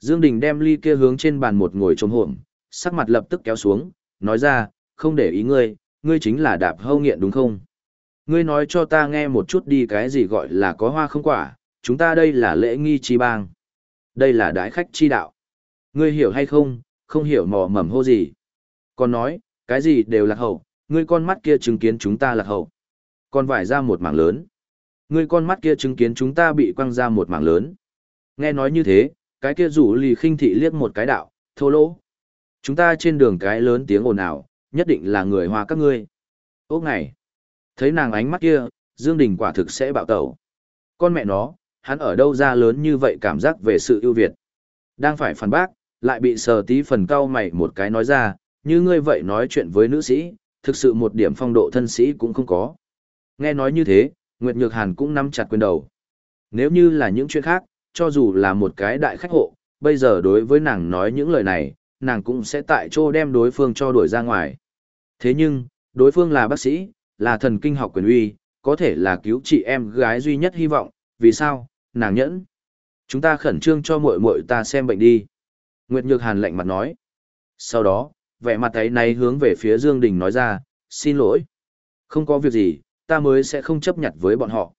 Dương Đình đem ly kia hướng trên bàn một ngồi trống hổm, sắc mặt lập tức kéo xuống, nói ra, không để ý ngươi, ngươi chính là đạp hâu nghiện đúng không? Ngươi nói cho ta nghe một chút đi cái gì gọi là có hoa không quả, chúng ta đây là lễ nghi chi bang. Đây là đái khách chi đạo. Ngươi hiểu hay không, không hiểu mò mầm hô gì. Còn nói, cái gì đều lạc hậu, ngươi con mắt kia chứng kiến chúng ta lạc hậu. Còn vải ra một mảng lớn. Ngươi con mắt kia chứng kiến chúng ta bị quăng ra một mảng lớn. Nghe nói như thế, cái kia rủ lì khinh thị liếc một cái đạo, thô lỗ. Chúng ta trên đường cái lớn tiếng ồn ào, nhất định là người hoa các ngươi. Ốc ngày, thấy nàng ánh mắt kia, Dương Đình quả thực sẽ bạo tẩu. Con mẹ nó, hắn ở đâu ra lớn như vậy cảm giác về sự ưu việt. Đang phải phản bác, lại bị sờ tí phần cao mày một cái nói ra, như ngươi vậy nói chuyện với nữ sĩ, thực sự một điểm phong độ thân sĩ cũng không có. Nghe nói như thế, Nguyệt Nhược Hàn cũng nắm chặt quyền đầu. Nếu như là những chuyện khác, cho dù là một cái đại khách hộ, bây giờ đối với nàng nói những lời này, nàng cũng sẽ tại chỗ đem đối phương cho đuổi ra ngoài. Thế nhưng, đối phương là bác sĩ, là thần kinh học quyền uy, có thể là cứu chị em gái duy nhất hy vọng, vì sao, nàng nhẫn. Chúng ta khẩn trương cho muội muội ta xem bệnh đi. Nguyệt Nhược Hàn lạnh mặt nói. Sau đó, vẻ mặt ấy này hướng về phía Dương Đình nói ra, xin lỗi. Không có việc gì, ta mới sẽ không chấp nhận với bọn họ.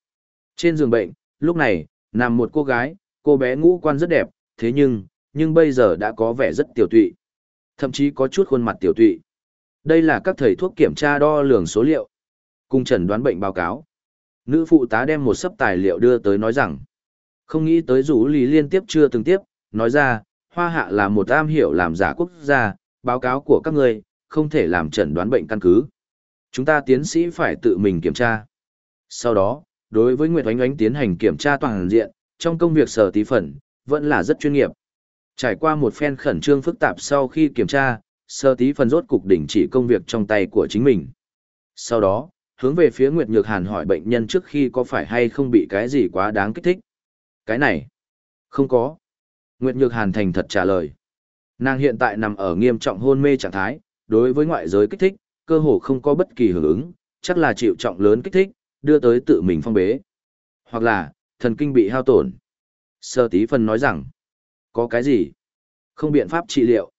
Trên giường bệnh, lúc này, nằm một cô gái, cô bé ngũ quan rất đẹp, thế nhưng, nhưng bây giờ đã có vẻ rất tiểu tụy. Thậm chí có chút khuôn mặt tiểu tụy. Đây là các thầy thuốc kiểm tra đo lường số liệu. Cùng chẩn đoán bệnh báo cáo. Nữ phụ tá đem một sấp tài liệu đưa tới nói rằng, không nghĩ tới rủ lý liên tiếp chưa từng tiếp, nói ra, hoa hạ là một am hiểu làm giả quốc gia, báo cáo của các ngươi không thể làm chẩn đoán bệnh căn cứ. Chúng ta tiến sĩ phải tự mình kiểm tra. Sau đó, đối với Nguyệt Oánh Oánh tiến hành kiểm tra toàn diện, trong công việc sở tí phần, vẫn là rất chuyên nghiệp. Trải qua một phen khẩn trương phức tạp sau khi kiểm tra, sơ tí phần rốt cục đỉnh chỉ công việc trong tay của chính mình. Sau đó, hướng về phía Nguyệt Nhược Hàn hỏi bệnh nhân trước khi có phải hay không bị cái gì quá đáng kích thích. Cái này, không có. Nguyệt Nhược Hàn thành thật trả lời. Nàng hiện tại nằm ở nghiêm trọng hôn mê trạng thái, đối với ngoại giới kích thích, cơ hồ không có bất kỳ hưởng ứng, chắc là chịu trọng lớn kích thích, đưa tới tự mình phong bế. Hoặc là, thần kinh bị hao tổn. Sơ tí phần nói rằng, có cái gì? Không biện pháp trị liệu.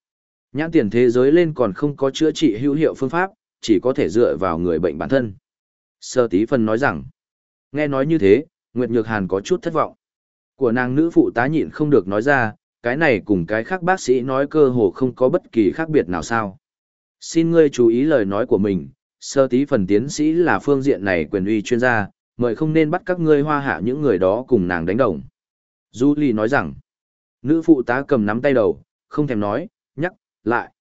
Nhãn tiền thế giới lên còn không có chữa trị hữu hiệu phương pháp, chỉ có thể dựa vào người bệnh bản thân. Sơ tí phần nói rằng, nghe nói như thế, Nguyệt Nhược Hàn có chút thất vọng. Của nàng nữ phụ tá nhịn không được nói ra, cái này cùng cái khác bác sĩ nói cơ hồ không có bất kỳ khác biệt nào sao. Xin ngươi chú ý lời nói của mình, sơ tí phần tiến sĩ là phương diện này quyền uy chuyên gia, mời không nên bắt các ngươi hoa hạ những người đó cùng nàng đánh đồng. Du Ly nói rằng, nữ phụ tá cầm nắm tay đầu, không thèm nói, nhắc, lại.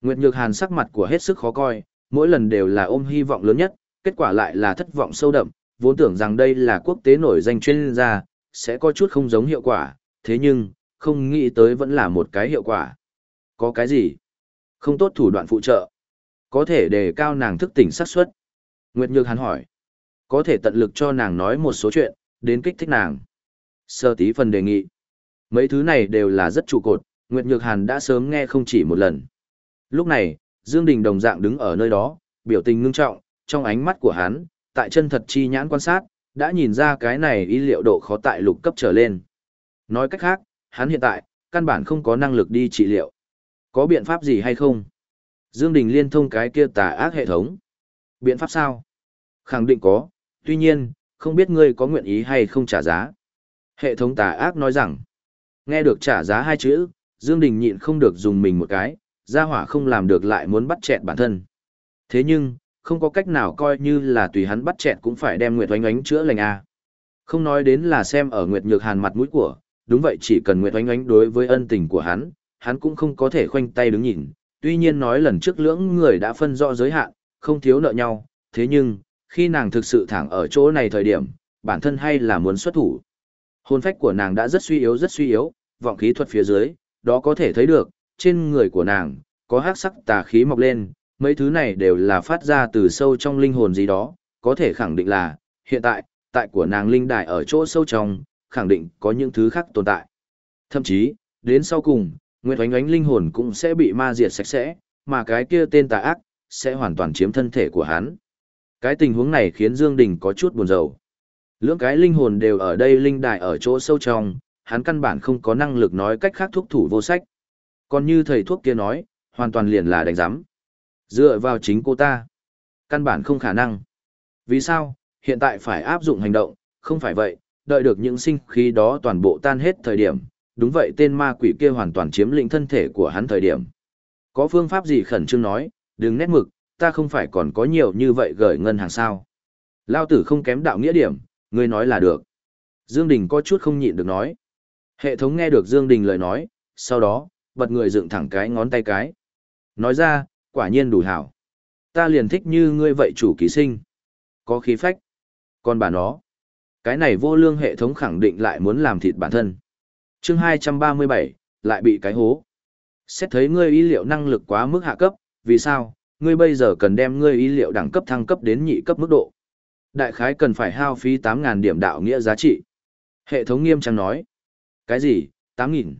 Nguyệt Nhược Hàn sắc mặt của hết sức khó coi, mỗi lần đều là ôm hy vọng lớn nhất, kết quả lại là thất vọng sâu đậm, vốn tưởng rằng đây là quốc tế nổi danh chuyên gia, sẽ có chút không giống hiệu quả, thế nhưng, không nghĩ tới vẫn là một cái hiệu quả. Có cái gì? Không tốt thủ đoạn phụ trợ. Có thể đề cao nàng thức tỉnh xác suất. Nguyệt Nhược hắn hỏi. Có thể tận lực cho nàng nói một số chuyện, đến kích thích nàng. Sơ tí phần đề nghị. Mấy thứ này đều là rất trụ cột, Nguyệt Nhược Hàn đã sớm nghe không chỉ một lần. Lúc này, Dương Đình đồng dạng đứng ở nơi đó, biểu tình ngưng trọng, trong ánh mắt của hắn, tại chân thật chi nhãn quan sát, đã nhìn ra cái này y liệu độ khó tại lục cấp trở lên. Nói cách khác, hắn hiện tại, căn bản không có năng lực đi trị liệu. Có biện pháp gì hay không? Dương Đình liên thông cái kia tà ác hệ thống. Biện pháp sao? Khẳng định có, tuy nhiên, không biết ngươi có nguyện ý hay không trả giá. Hệ thống tà ác nói rằng, nghe được trả giá hai chữ, Dương Đình nhịn không được dùng mình một cái, gia hỏa không làm được lại muốn bắt chẹt bản thân. Thế nhưng, không có cách nào coi như là tùy hắn bắt chẹt cũng phải đem Nguyệt Oánh Oánh chữa lành a. Không nói đến là xem ở Nguyệt Nhược Hàn mặt mũi của, đúng vậy chỉ cần Nguyệt Oánh Oánh đối với ân tình của hắn, hắn cũng không có thể khoanh tay đứng nhìn, tuy nhiên nói lần trước lưỡng người đã phân rõ giới hạn, không thiếu nợ nhau, thế nhưng, khi nàng thực sự thẳng ở chỗ này thời điểm, bản thân hay là muốn xuất thủ. Hồn phách của nàng đã rất suy yếu rất suy yếu, vọng khí thuật phía dưới, đó có thể thấy được, trên người của nàng, có hắc sắc tà khí mọc lên, mấy thứ này đều là phát ra từ sâu trong linh hồn gì đó, có thể khẳng định là, hiện tại, tại của nàng linh đài ở chỗ sâu trong, khẳng định có những thứ khác tồn tại. Thậm chí, đến sau cùng, Nguyệt Oánh Oánh linh hồn cũng sẽ bị ma diệt sạch sẽ, mà cái kia tên tà ác, sẽ hoàn toàn chiếm thân thể của hắn. Cái tình huống này khiến Dương Đình có chút buồn rầu. Lưỡng cái linh hồn đều ở đây linh đài ở chỗ sâu trong, hắn căn bản không có năng lực nói cách khác thuốc thủ vô sách. Còn như thầy thuốc kia nói, hoàn toàn liền là đánh giám. Dựa vào chính cô ta. Căn bản không khả năng. Vì sao, hiện tại phải áp dụng hành động, không phải vậy, đợi được những sinh khí đó toàn bộ tan hết thời điểm, đúng vậy tên ma quỷ kia hoàn toàn chiếm lĩnh thân thể của hắn thời điểm. Có phương pháp gì khẩn trương nói, đừng nét mực, ta không phải còn có nhiều như vậy gửi ngân hàng sao. Lao tử không kém đạo nghĩa điểm, ngươi nói là được. Dương Đình có chút không nhịn được nói. Hệ thống nghe được Dương Đình lời nói, sau đó, bật người dựng thẳng cái ngón tay cái. Nói ra, quả nhiên đủ hảo. Ta liền thích như ngươi vậy chủ ký sinh. Có khí phách. Còn bà nó. Cái này vô lương hệ thống khẳng định lại muốn làm thịt bản thân. Chương 237, lại bị cái hố. Xét thấy ngươi ý liệu năng lực quá mức hạ cấp, vì sao, ngươi bây giờ cần đem ngươi ý liệu đẳng cấp thăng cấp đến nhị cấp mức độ. Đại khái cần phải hao phí 8.000 điểm đạo nghĩa giá trị. Hệ thống nghiêm trang nói. Cái gì, 8.000?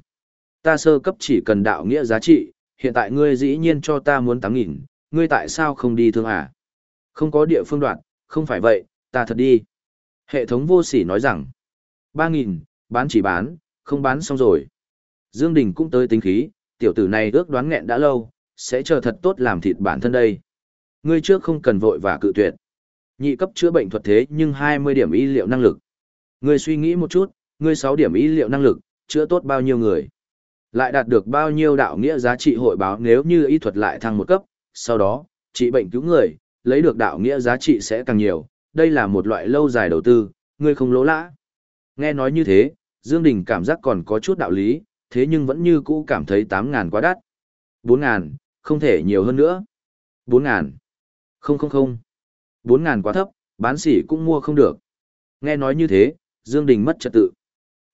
Ta sơ cấp chỉ cần đạo nghĩa giá trị, hiện tại ngươi dĩ nhiên cho ta muốn 8.000, ngươi tại sao không đi thương à? Không có địa phương đoạn, không phải vậy, ta thật đi. Hệ thống vô sỉ nói rằng, 3.000, bán chỉ bán, không bán xong rồi. Dương Đình cũng tới tính khí, tiểu tử này ước đoán nghẹn đã lâu, sẽ chờ thật tốt làm thịt bản thân đây. Ngươi trước không cần vội và cự tuyệt. Nhị cấp chữa bệnh thuật thế nhưng 20 điểm y liệu năng lực. Ngươi suy nghĩ một chút, ngươi 6 điểm y liệu năng lực, chữa tốt bao nhiêu người. Lại đạt được bao nhiêu đạo nghĩa giá trị hội báo nếu như y thuật lại thăng một cấp, sau đó, trị bệnh cứu người, lấy được đạo nghĩa giá trị sẽ càng nhiều, đây là một loại lâu dài đầu tư, ngươi không lỗ lã. Nghe nói như thế, Dương Đình cảm giác còn có chút đạo lý, thế nhưng vẫn như cũ cảm thấy 8.000 quá đắt. 4.000, không thể nhiều hơn nữa. 4.000. Không không không. 4.000 quá thấp, bán sỉ cũng mua không được. Nghe nói như thế, Dương Đình mất trật tự.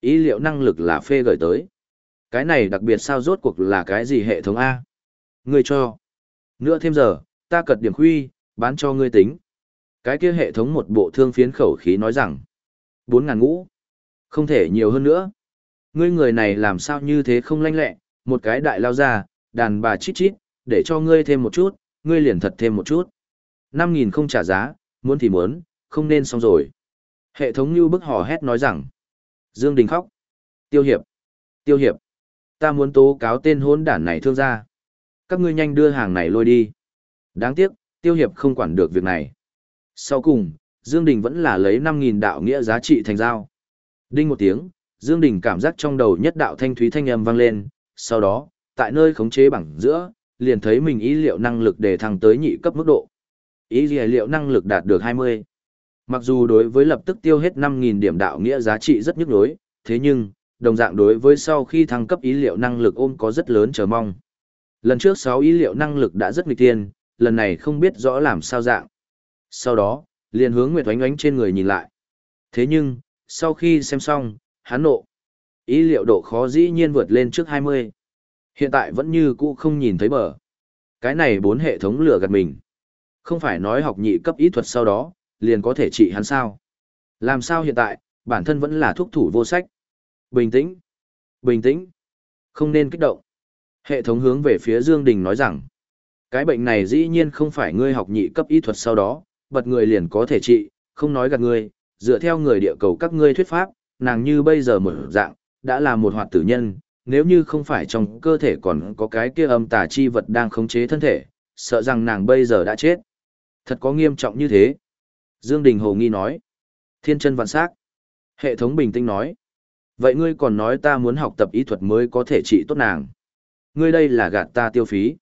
Ý liệu năng lực là phê gửi tới. Cái này đặc biệt sao rốt cuộc là cái gì hệ thống A? Ngươi cho. Nữa thêm giờ, ta cật điểm khuy, bán cho ngươi tính. Cái kia hệ thống một bộ thương phiến khẩu khí nói rằng. bốn ngàn ngũ. Không thể nhiều hơn nữa. Ngươi người này làm sao như thế không lanh lẹ, một cái đại lao ra, đàn bà chít chít, để cho ngươi thêm một chút, ngươi liền thật thêm một chút. 5.000 không trả giá, muốn thì muốn, không nên xong rồi. Hệ thống như bức hò hét nói rằng. Dương Đình khóc. Tiêu hiệp. Tiêu hiệp. Ta muốn tố cáo tên hôn đản này thương gia. Các ngươi nhanh đưa hàng này lôi đi. Đáng tiếc, tiêu hiệp không quản được việc này. Sau cùng, Dương Đình vẫn là lấy 5.000 đạo nghĩa giá trị thành giao. Đinh một tiếng, Dương Đình cảm giác trong đầu nhất đạo thanh thúy thanh âm vang lên, sau đó, tại nơi khống chế bằng giữa, liền thấy mình ý liệu năng lực để thăng tới nhị cấp mức độ. Ý liệu năng lực đạt được 20. Mặc dù đối với lập tức tiêu hết 5.000 điểm đạo nghĩa giá trị rất nhức nhối, thế nhưng, đồng dạng đối với sau khi thăng cấp ý liệu năng lực ôm có rất lớn chờ mong. Lần trước 6 ý liệu năng lực đã rất nghịch tiên, lần này không biết rõ làm sao dạng. Sau đó, liền hướng Nguyệt Oánh Oánh trên người nhìn lại. Thế nhưng, sau khi xem xong, hắn nộ. Ý liệu độ khó dĩ nhiên vượt lên trước 20. Hiện tại vẫn như cũ không nhìn thấy bờ. Cái này bốn hệ thống lừa gạt mình. Không phải nói học nhị cấp ý thuật sau đó, liền có thể trị hắn sao. Làm sao hiện tại, bản thân vẫn là thuốc thủ vô sách. Bình tĩnh. Bình tĩnh. Không nên kích động. Hệ thống hướng về phía Dương Đình nói rằng, cái bệnh này dĩ nhiên không phải ngươi học nhị cấp y thuật sau đó, bật người liền có thể trị, không nói gạt ngươi, dựa theo người địa cầu các ngươi thuyết pháp, nàng như bây giờ một dạng, đã là một hoạt tử nhân, nếu như không phải trong cơ thể còn có cái kia âm tà chi vật đang khống chế thân thể, sợ rằng nàng bây giờ đã chết. Thật có nghiêm trọng như thế. Dương Đình Hồ Nghi nói. Thiên chân vạn sắc. Hệ thống bình tĩnh nói. Vậy ngươi còn nói ta muốn học tập y thuật mới có thể trị tốt nàng. Ngươi đây là gạt ta tiêu phí.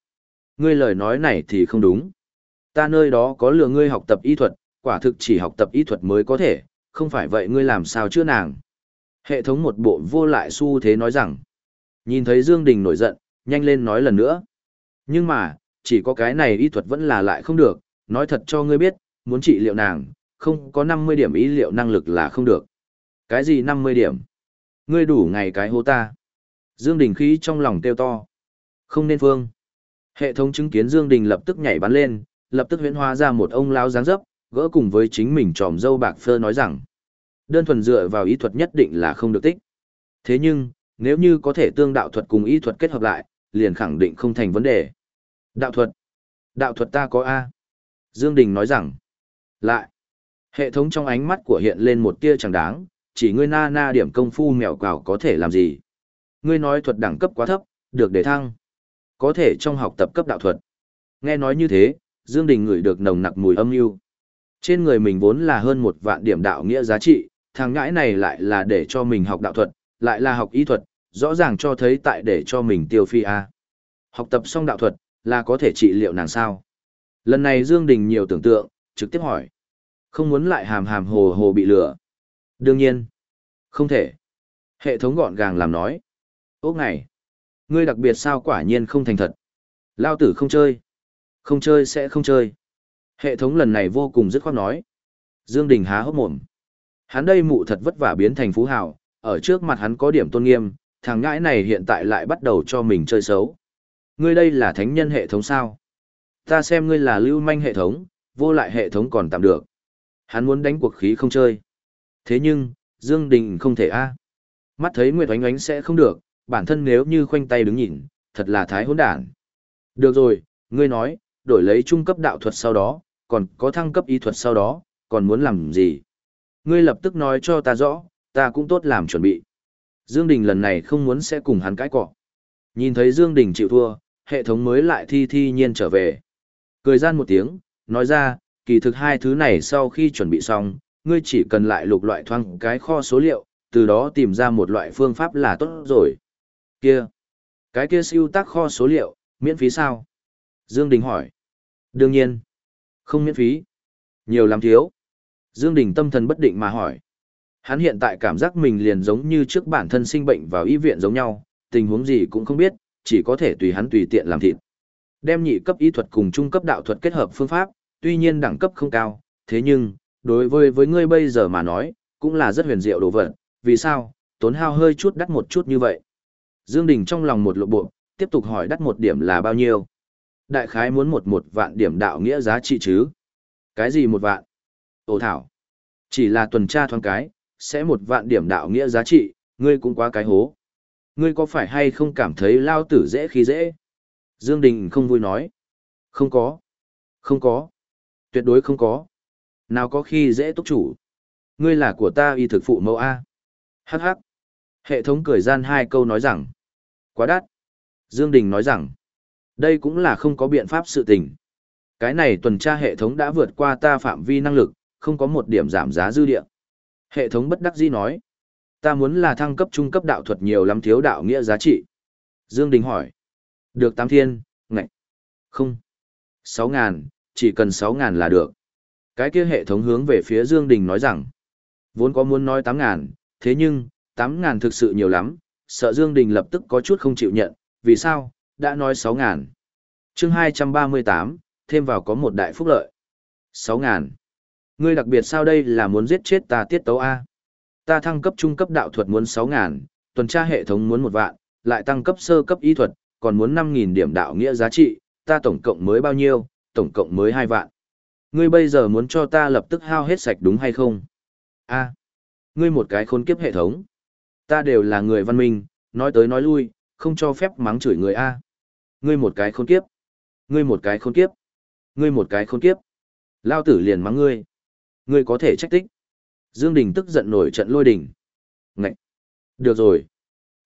Ngươi lời nói này thì không đúng. Ta nơi đó có lừa ngươi học tập y thuật, quả thực chỉ học tập y thuật mới có thể, không phải vậy ngươi làm sao chữa nàng. Hệ thống một bộ vô lại xu thế nói rằng, nhìn thấy Dương Đình nổi giận, nhanh lên nói lần nữa. Nhưng mà, chỉ có cái này y thuật vẫn là lại không được, nói thật cho ngươi biết, muốn trị liệu nàng, không có 50 điểm ý liệu năng lực là không được. Cái gì 50 điểm? Ngươi đủ ngày cái hô ta. Dương Đình khí trong lòng kêu to. Không nên phương. Hệ thống chứng kiến Dương Đình lập tức nhảy bắn lên, lập tức huyễn hóa ra một ông lão dáng dấp, gỡ cùng với chính mình tròm dâu bạc phơ nói rằng. Đơn thuần dựa vào ý thuật nhất định là không được tích. Thế nhưng, nếu như có thể tương đạo thuật cùng ý thuật kết hợp lại, liền khẳng định không thành vấn đề. Đạo thuật. Đạo thuật ta có A. Dương Đình nói rằng. Lại. Hệ thống trong ánh mắt của hiện lên một tia chẳng đáng, chỉ ngươi na na điểm công phu mèo quào có thể làm gì. Ngươi nói thuật đẳng cấp quá thấp, được để thăng. Có thể trong học tập cấp đạo thuật. Nghe nói như thế, Dương Đình ngửi được nồng nặc mùi âm u Trên người mình vốn là hơn một vạn điểm đạo nghĩa giá trị, thằng ngãi này lại là để cho mình học đạo thuật, lại là học y thuật, rõ ràng cho thấy tại để cho mình tiêu phi a. Học tập xong đạo thuật, là có thể trị liệu nàng sao? Lần này Dương Đình nhiều tưởng tượng, trực tiếp hỏi. Không muốn lại hàm hàm hồ hồ bị lừa. Đương nhiên. Không thể. Hệ thống gọn gàng làm nói. Ốc này. Ngươi đặc biệt sao quả nhiên không thành thật. Lao tử không chơi. Không chơi sẽ không chơi. Hệ thống lần này vô cùng dứt khoát nói. Dương Đình há hốc mồm. Hắn đây mụ thật vất vả biến thành phú hào, ở trước mặt hắn có điểm tôn nghiêm, thằng ngãi này hiện tại lại bắt đầu cho mình chơi xấu. Ngươi đây là thánh nhân hệ thống sao? Ta xem ngươi là lưu manh hệ thống, vô lại hệ thống còn tạm được. Hắn muốn đánh cuộc khí không chơi. Thế nhưng, Dương Đình không thể a. Mắt thấy Nguyệt Oánh Oánh sẽ không được, bản thân nếu như khoanh tay đứng nhìn, thật là thái hỗn đản. Được rồi, ngươi nói, đổi lấy trung cấp đạo thuật sau đó, còn có thăng cấp y thuật sau đó, còn muốn làm gì? Ngươi lập tức nói cho ta rõ, ta cũng tốt làm chuẩn bị. Dương Đình lần này không muốn sẽ cùng hắn cãi cọ. Nhìn thấy Dương Đình chịu thua, hệ thống mới lại thi thi nhiên trở về. Cười gian một tiếng, nói ra, kỳ thực hai thứ này sau khi chuẩn bị xong, ngươi chỉ cần lại lục loại thoang cái kho số liệu, từ đó tìm ra một loại phương pháp là tốt rồi. Kia, cái kia siêu tác kho số liệu, miễn phí sao? Dương Đình hỏi. Đương nhiên, không miễn phí. Nhiều lắm thiếu. Dương Đình tâm thần bất định mà hỏi. Hắn hiện tại cảm giác mình liền giống như trước bản thân sinh bệnh vào y viện giống nhau, tình huống gì cũng không biết, chỉ có thể tùy hắn tùy tiện làm thịt. Đem nhị cấp y thuật cùng trung cấp đạo thuật kết hợp phương pháp, tuy nhiên đẳng cấp không cao, thế nhưng, đối với với ngươi bây giờ mà nói, cũng là rất huyền diệu đồ vật, vì sao, tốn hao hơi chút đắt một chút như vậy. Dương Đình trong lòng một lộ bộ, tiếp tục hỏi đắt một điểm là bao nhiêu. Đại khái muốn một một vạn điểm đạo nghĩa giá trị chứ. Cái gì một vạn? Ồ thảo. Chỉ là tuần tra thoáng cái, sẽ một vạn điểm đạo nghĩa giá trị, ngươi cũng quá cái hố. Ngươi có phải hay không cảm thấy lao tử dễ khi dễ? Dương Đình không vui nói. Không có. Không có. Tuyệt đối không có. Nào có khi dễ túc chủ. Ngươi là của ta y thực phụ mẫu A. Hắc hắc. Hệ thống cười gian hai câu nói rằng. Quá đắt. Dương Đình nói rằng. Đây cũng là không có biện pháp sự tình. Cái này tuần tra hệ thống đã vượt qua ta phạm vi năng lực, không có một điểm giảm giá dư địa. Hệ thống bất đắc dĩ nói. Ta muốn là thăng cấp trung cấp đạo thuật nhiều lắm thiếu đạo nghĩa giá trị. Dương Đình hỏi. Được tám thiên, ngạch. Không. Sáu ngàn, chỉ cần sáu ngàn là được. Cái kia hệ thống hướng về phía Dương Đình nói rằng. Vốn có muốn nói tám ngàn, thế nhưng, tám ngàn thực sự nhiều lắm, sợ Dương Đình lập tức có chút không chịu nhận, vì sao, đã nói sáu ngàn. Chương hai trăm ba mươi tám, thêm vào có một đại phúc lợi. Sáu ngàn. Ngươi đặc biệt sao đây là muốn giết chết ta tiết tấu A. Ta thăng cấp trung cấp đạo thuật muốn 6.000, tuần tra hệ thống muốn một vạn, lại tăng cấp sơ cấp y thuật, còn muốn 5.000 điểm đạo nghĩa giá trị, ta tổng cộng mới bao nhiêu, tổng cộng mới 2 vạn. Ngươi bây giờ muốn cho ta lập tức hao hết sạch đúng hay không? A, ngươi một cái khốn kiếp hệ thống. Ta đều là người văn minh, nói tới nói lui, không cho phép mắng chửi người A. Ngươi một cái khốn kiếp. Ngươi một cái khốn kiếp. Ngươi một cái khốn kiếp. Lao tử liền mắng ngươi. Ngươi có thể trách tích. Dương Đình tức giận nổi trận lôi đình. Ngậy! Được rồi.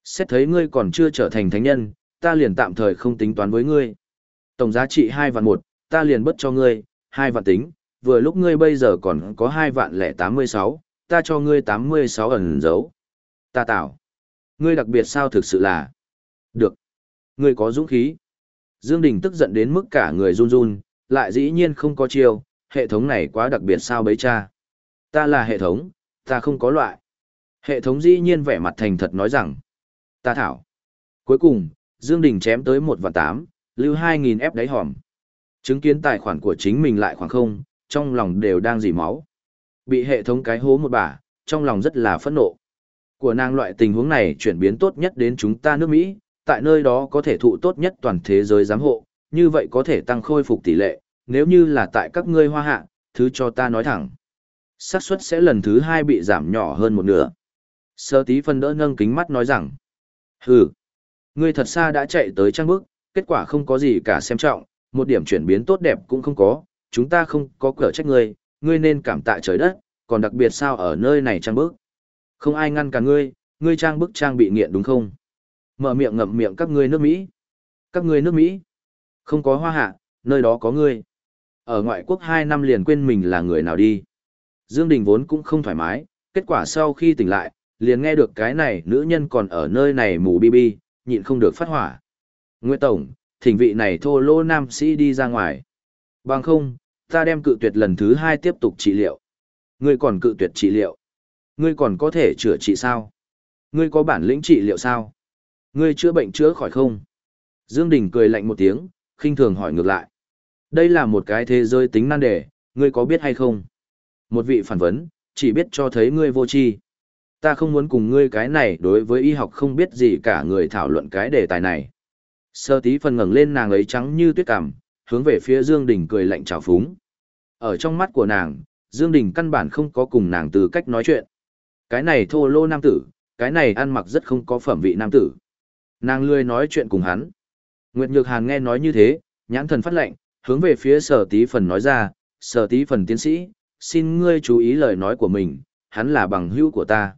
Xét thấy ngươi còn chưa trở thành thánh nhân, ta liền tạm thời không tính toán với ngươi. Tổng giá trị 2 vạn 1, ta liền bất cho ngươi, 2 vạn tính, vừa lúc ngươi bây giờ còn có 2 vạn lẻ 86, ta cho ngươi 86 ẩn dấu. Ta tạo. Ngươi đặc biệt sao thực sự là. Được. Ngươi có dũng khí. Dương Đình tức giận đến mức cả người run run, lại dĩ nhiên không có chiêu, hệ thống này quá đặc biệt sao bấy cha. Ta là hệ thống, ta không có loại. Hệ thống dĩ nhiên vẻ mặt thành thật nói rằng, ta thảo. Cuối cùng, Dương Đình chém tới một và tám, lưu 2.000 ép đáy hòm. Chứng kiến tài khoản của chính mình lại khoảng không, trong lòng đều đang dì máu. Bị hệ thống cái hố một bà, trong lòng rất là phẫn nộ. Của nàng loại tình huống này chuyển biến tốt nhất đến chúng ta nước Mỹ, tại nơi đó có thể thụ tốt nhất toàn thế giới giám hộ, như vậy có thể tăng khôi phục tỷ lệ, nếu như là tại các ngươi hoa hạ, thứ cho ta nói thẳng. xác suất sẽ lần thứ hai bị giảm nhỏ hơn một nửa. Sơ tí phân đỡ nâng kính mắt nói rằng, hừ, ngươi thật xa đã chạy tới trang bước, kết quả không có gì cả xem trọng, một điểm chuyển biến tốt đẹp cũng không có, chúng ta không có cửa trách ngươi, ngươi nên cảm tạ trời đất, còn đặc biệt sao ở nơi này trang bước, Không ai ngăn cả ngươi, ngươi trang bức trang bị nghiện đúng không? Mở miệng ngậm miệng các ngươi nước Mỹ. Các ngươi nước Mỹ. Không có hoa hạ, nơi đó có ngươi. Ở ngoại quốc 2 năm liền quên mình là người nào đi. Dương Đình vốn cũng không thoải mái, kết quả sau khi tỉnh lại, liền nghe được cái này nữ nhân còn ở nơi này mù bi bi, nhịn không được phát hỏa. Nguyệt Tổng, thỉnh vị này thô lô nam sĩ đi ra ngoài. Bằng không, ta đem cự tuyệt lần thứ hai tiếp tục trị liệu. Ngươi còn cự tuyệt trị liệu. Ngươi còn có thể chữa trị sao? Ngươi có bản lĩnh trị liệu sao? Ngươi chữa bệnh chữa khỏi không? Dương Đình cười lạnh một tiếng, khinh thường hỏi ngược lại. Đây là một cái thế giới tính nan đề, ngươi có biết hay không? Một vị phản vấn, chỉ biết cho thấy ngươi vô tri. Ta không muốn cùng ngươi cái này đối với y học không biết gì cả người thảo luận cái đề tài này. Sơ tí phần ngẩng lên nàng ấy trắng như tuyết cằm, hướng về phía Dương Đình cười lạnh trào phúng. Ở trong mắt của nàng, Dương Đình căn bản không có cùng nàng từ cách nói chuyện. Cái này thô lô nam tử, cái này ăn mặc rất không có phẩm vị nam tử. Nàng lười nói chuyện cùng hắn. Nguyệt Nhược Hàn nghe nói như thế, nhãn thần phát lệnh, hướng về phía sở tí phần nói ra, sở tí phần tiến sĩ, xin ngươi chú ý lời nói của mình, hắn là bằng hữu của ta.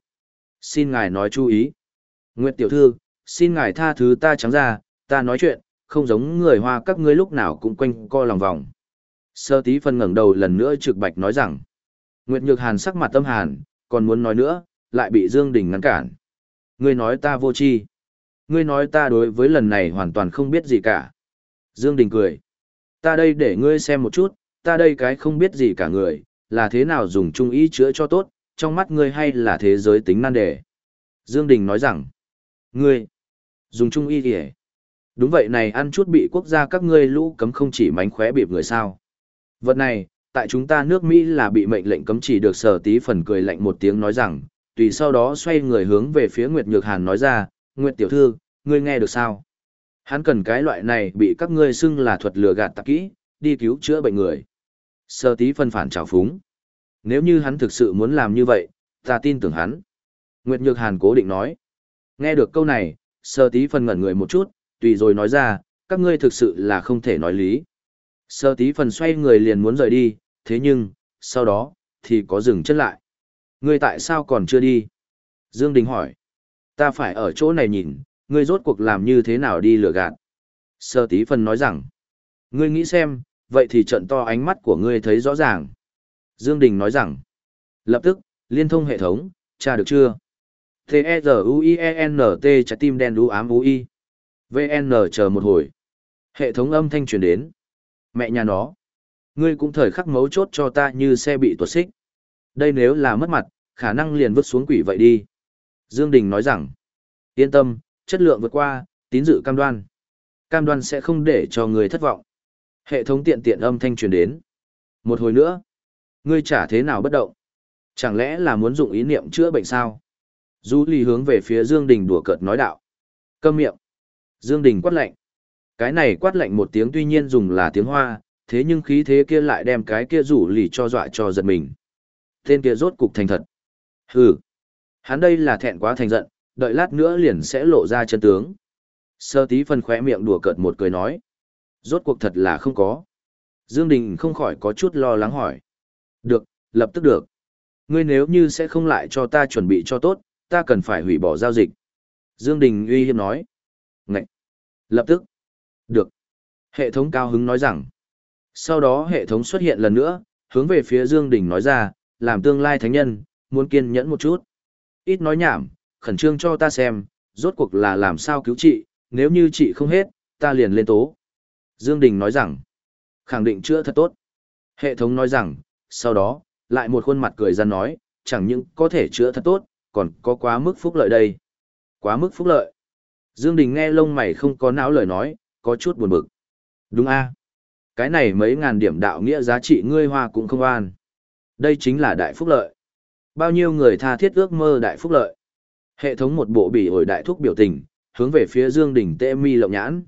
Xin ngài nói chú ý. Nguyệt tiểu thư, xin ngài tha thứ ta trắng ra, ta nói chuyện, không giống người hoa các ngươi lúc nào cũng quanh co lòng vòng. Sơ tí phân ngẩng đầu lần nữa trực bạch nói rằng, Nguyệt Nhược Hàn sắc mặt tâm hàn, còn muốn nói nữa, lại bị Dương Đình ngăn cản. Ngươi nói ta vô tri, Ngươi nói ta đối với lần này hoàn toàn không biết gì cả. Dương Đình cười. Ta đây để ngươi xem một chút, ta đây cái không biết gì cả người, là thế nào dùng trung ý chữa cho tốt, trong mắt ngươi hay là thế giới tính nan đề. Dương Đình nói rằng, ngươi, dùng trung y kìa. Đúng vậy này ăn chút bị quốc gia các ngươi lũ cấm không chỉ mánh khóe bịp người sao. Vật này, tại chúng ta nước Mỹ là bị mệnh lệnh cấm chỉ được sở tí phần cười lạnh một tiếng nói rằng, tùy sau đó xoay người hướng về phía Nguyệt Nhược Hàn nói ra, Nguyệt Tiểu Thư, ngươi nghe được sao? Hắn cần cái loại này bị các ngươi xưng là thuật lừa gạt tạp kỹ, đi cứu chữa bệnh người. Sơ tí phân phản trào phúng. Nếu như hắn thực sự muốn làm như vậy, ta tin tưởng hắn. Nguyệt Nhược Hàn cố định nói. Nghe được câu này, sơ tí phần ngẩn người một chút, tùy rồi nói ra, các ngươi thực sự là không thể nói lý. Sơ tí phần xoay người liền muốn rời đi, thế nhưng, sau đó, thì có dừng chân lại. Ngươi tại sao còn chưa đi? Dương Đình hỏi. Ta phải ở chỗ này nhìn, ngươi rốt cuộc làm như thế nào đi lừa gạt. Sơ tí phần nói rằng, ngươi nghĩ xem, vậy thì trận to ánh mắt của ngươi thấy rõ ràng. Dương Đình nói rằng, lập tức, liên thông hệ thống, tra được chưa? T-E-Z-U-I-E-N-T trái tim đen đu ám U-I. VN chờ một hồi. Hệ thống âm thanh truyền đến. Mẹ nhà nó. Ngươi cũng thời khắc mấu chốt cho ta như xe bị tuột xích. Đây nếu là mất mặt, khả năng liền vứt xuống quỷ vậy đi. Dương Đình nói rằng, yên tâm, chất lượng vượt qua, tín dự cam đoan. Cam đoan sẽ không để cho người thất vọng. Hệ thống tiện tiện âm thanh truyền đến. Một hồi nữa, ngươi chả thế nào bất động. Chẳng lẽ là muốn dụng ý niệm chữa bệnh sao? Du Ly hướng về phía Dương Đình đùa cợt nói đạo. Câm miệng. Dương Đình quát lạnh. Cái này quát lạnh một tiếng tuy nhiên dùng là tiếng Hoa, thế nhưng khí thế kia lại đem cái kia rủ lì cho dọa cho giật mình. Tên kia rốt cục thành thật. Hừ. Hắn đây là thẹn quá thành giận, đợi lát nữa liền sẽ lộ ra chân tướng. Sơ tí phân khỏe miệng đùa cợt một cười nói. Rốt cuộc thật là không có. Dương Đình không khỏi có chút lo lắng hỏi. Được, lập tức được. Ngươi nếu như sẽ không lại cho ta chuẩn bị cho tốt, ta cần phải hủy bỏ giao dịch. Dương Đình uy hiếp nói. Ngậy! Lập tức! Được! Hệ thống cao hứng nói rằng. Sau đó hệ thống xuất hiện lần nữa, hướng về phía Dương Đình nói ra, làm tương lai thánh nhân, muốn kiên nhẫn một chút. Ít nói nhảm, khẩn trương cho ta xem, rốt cuộc là làm sao cứu trị, nếu như trị không hết, ta liền lên tố. Dương Đình nói rằng, khẳng định chữa thật tốt. Hệ thống nói rằng, sau đó, lại một khuôn mặt cười ra nói, chẳng những có thể chữa thật tốt, còn có quá mức phúc lợi đây. Quá mức phúc lợi. Dương Đình nghe lông mày không có não lời nói, có chút buồn bực. Đúng a, Cái này mấy ngàn điểm đạo nghĩa giá trị ngươi hoa cũng không an. Đây chính là đại phúc lợi. Bao nhiêu người tha thiết ước mơ đại phúc lợi. Hệ thống một bộ bỉ ổi đại thúc biểu tình, hướng về phía Dương Đình tê mi lộng nhãn.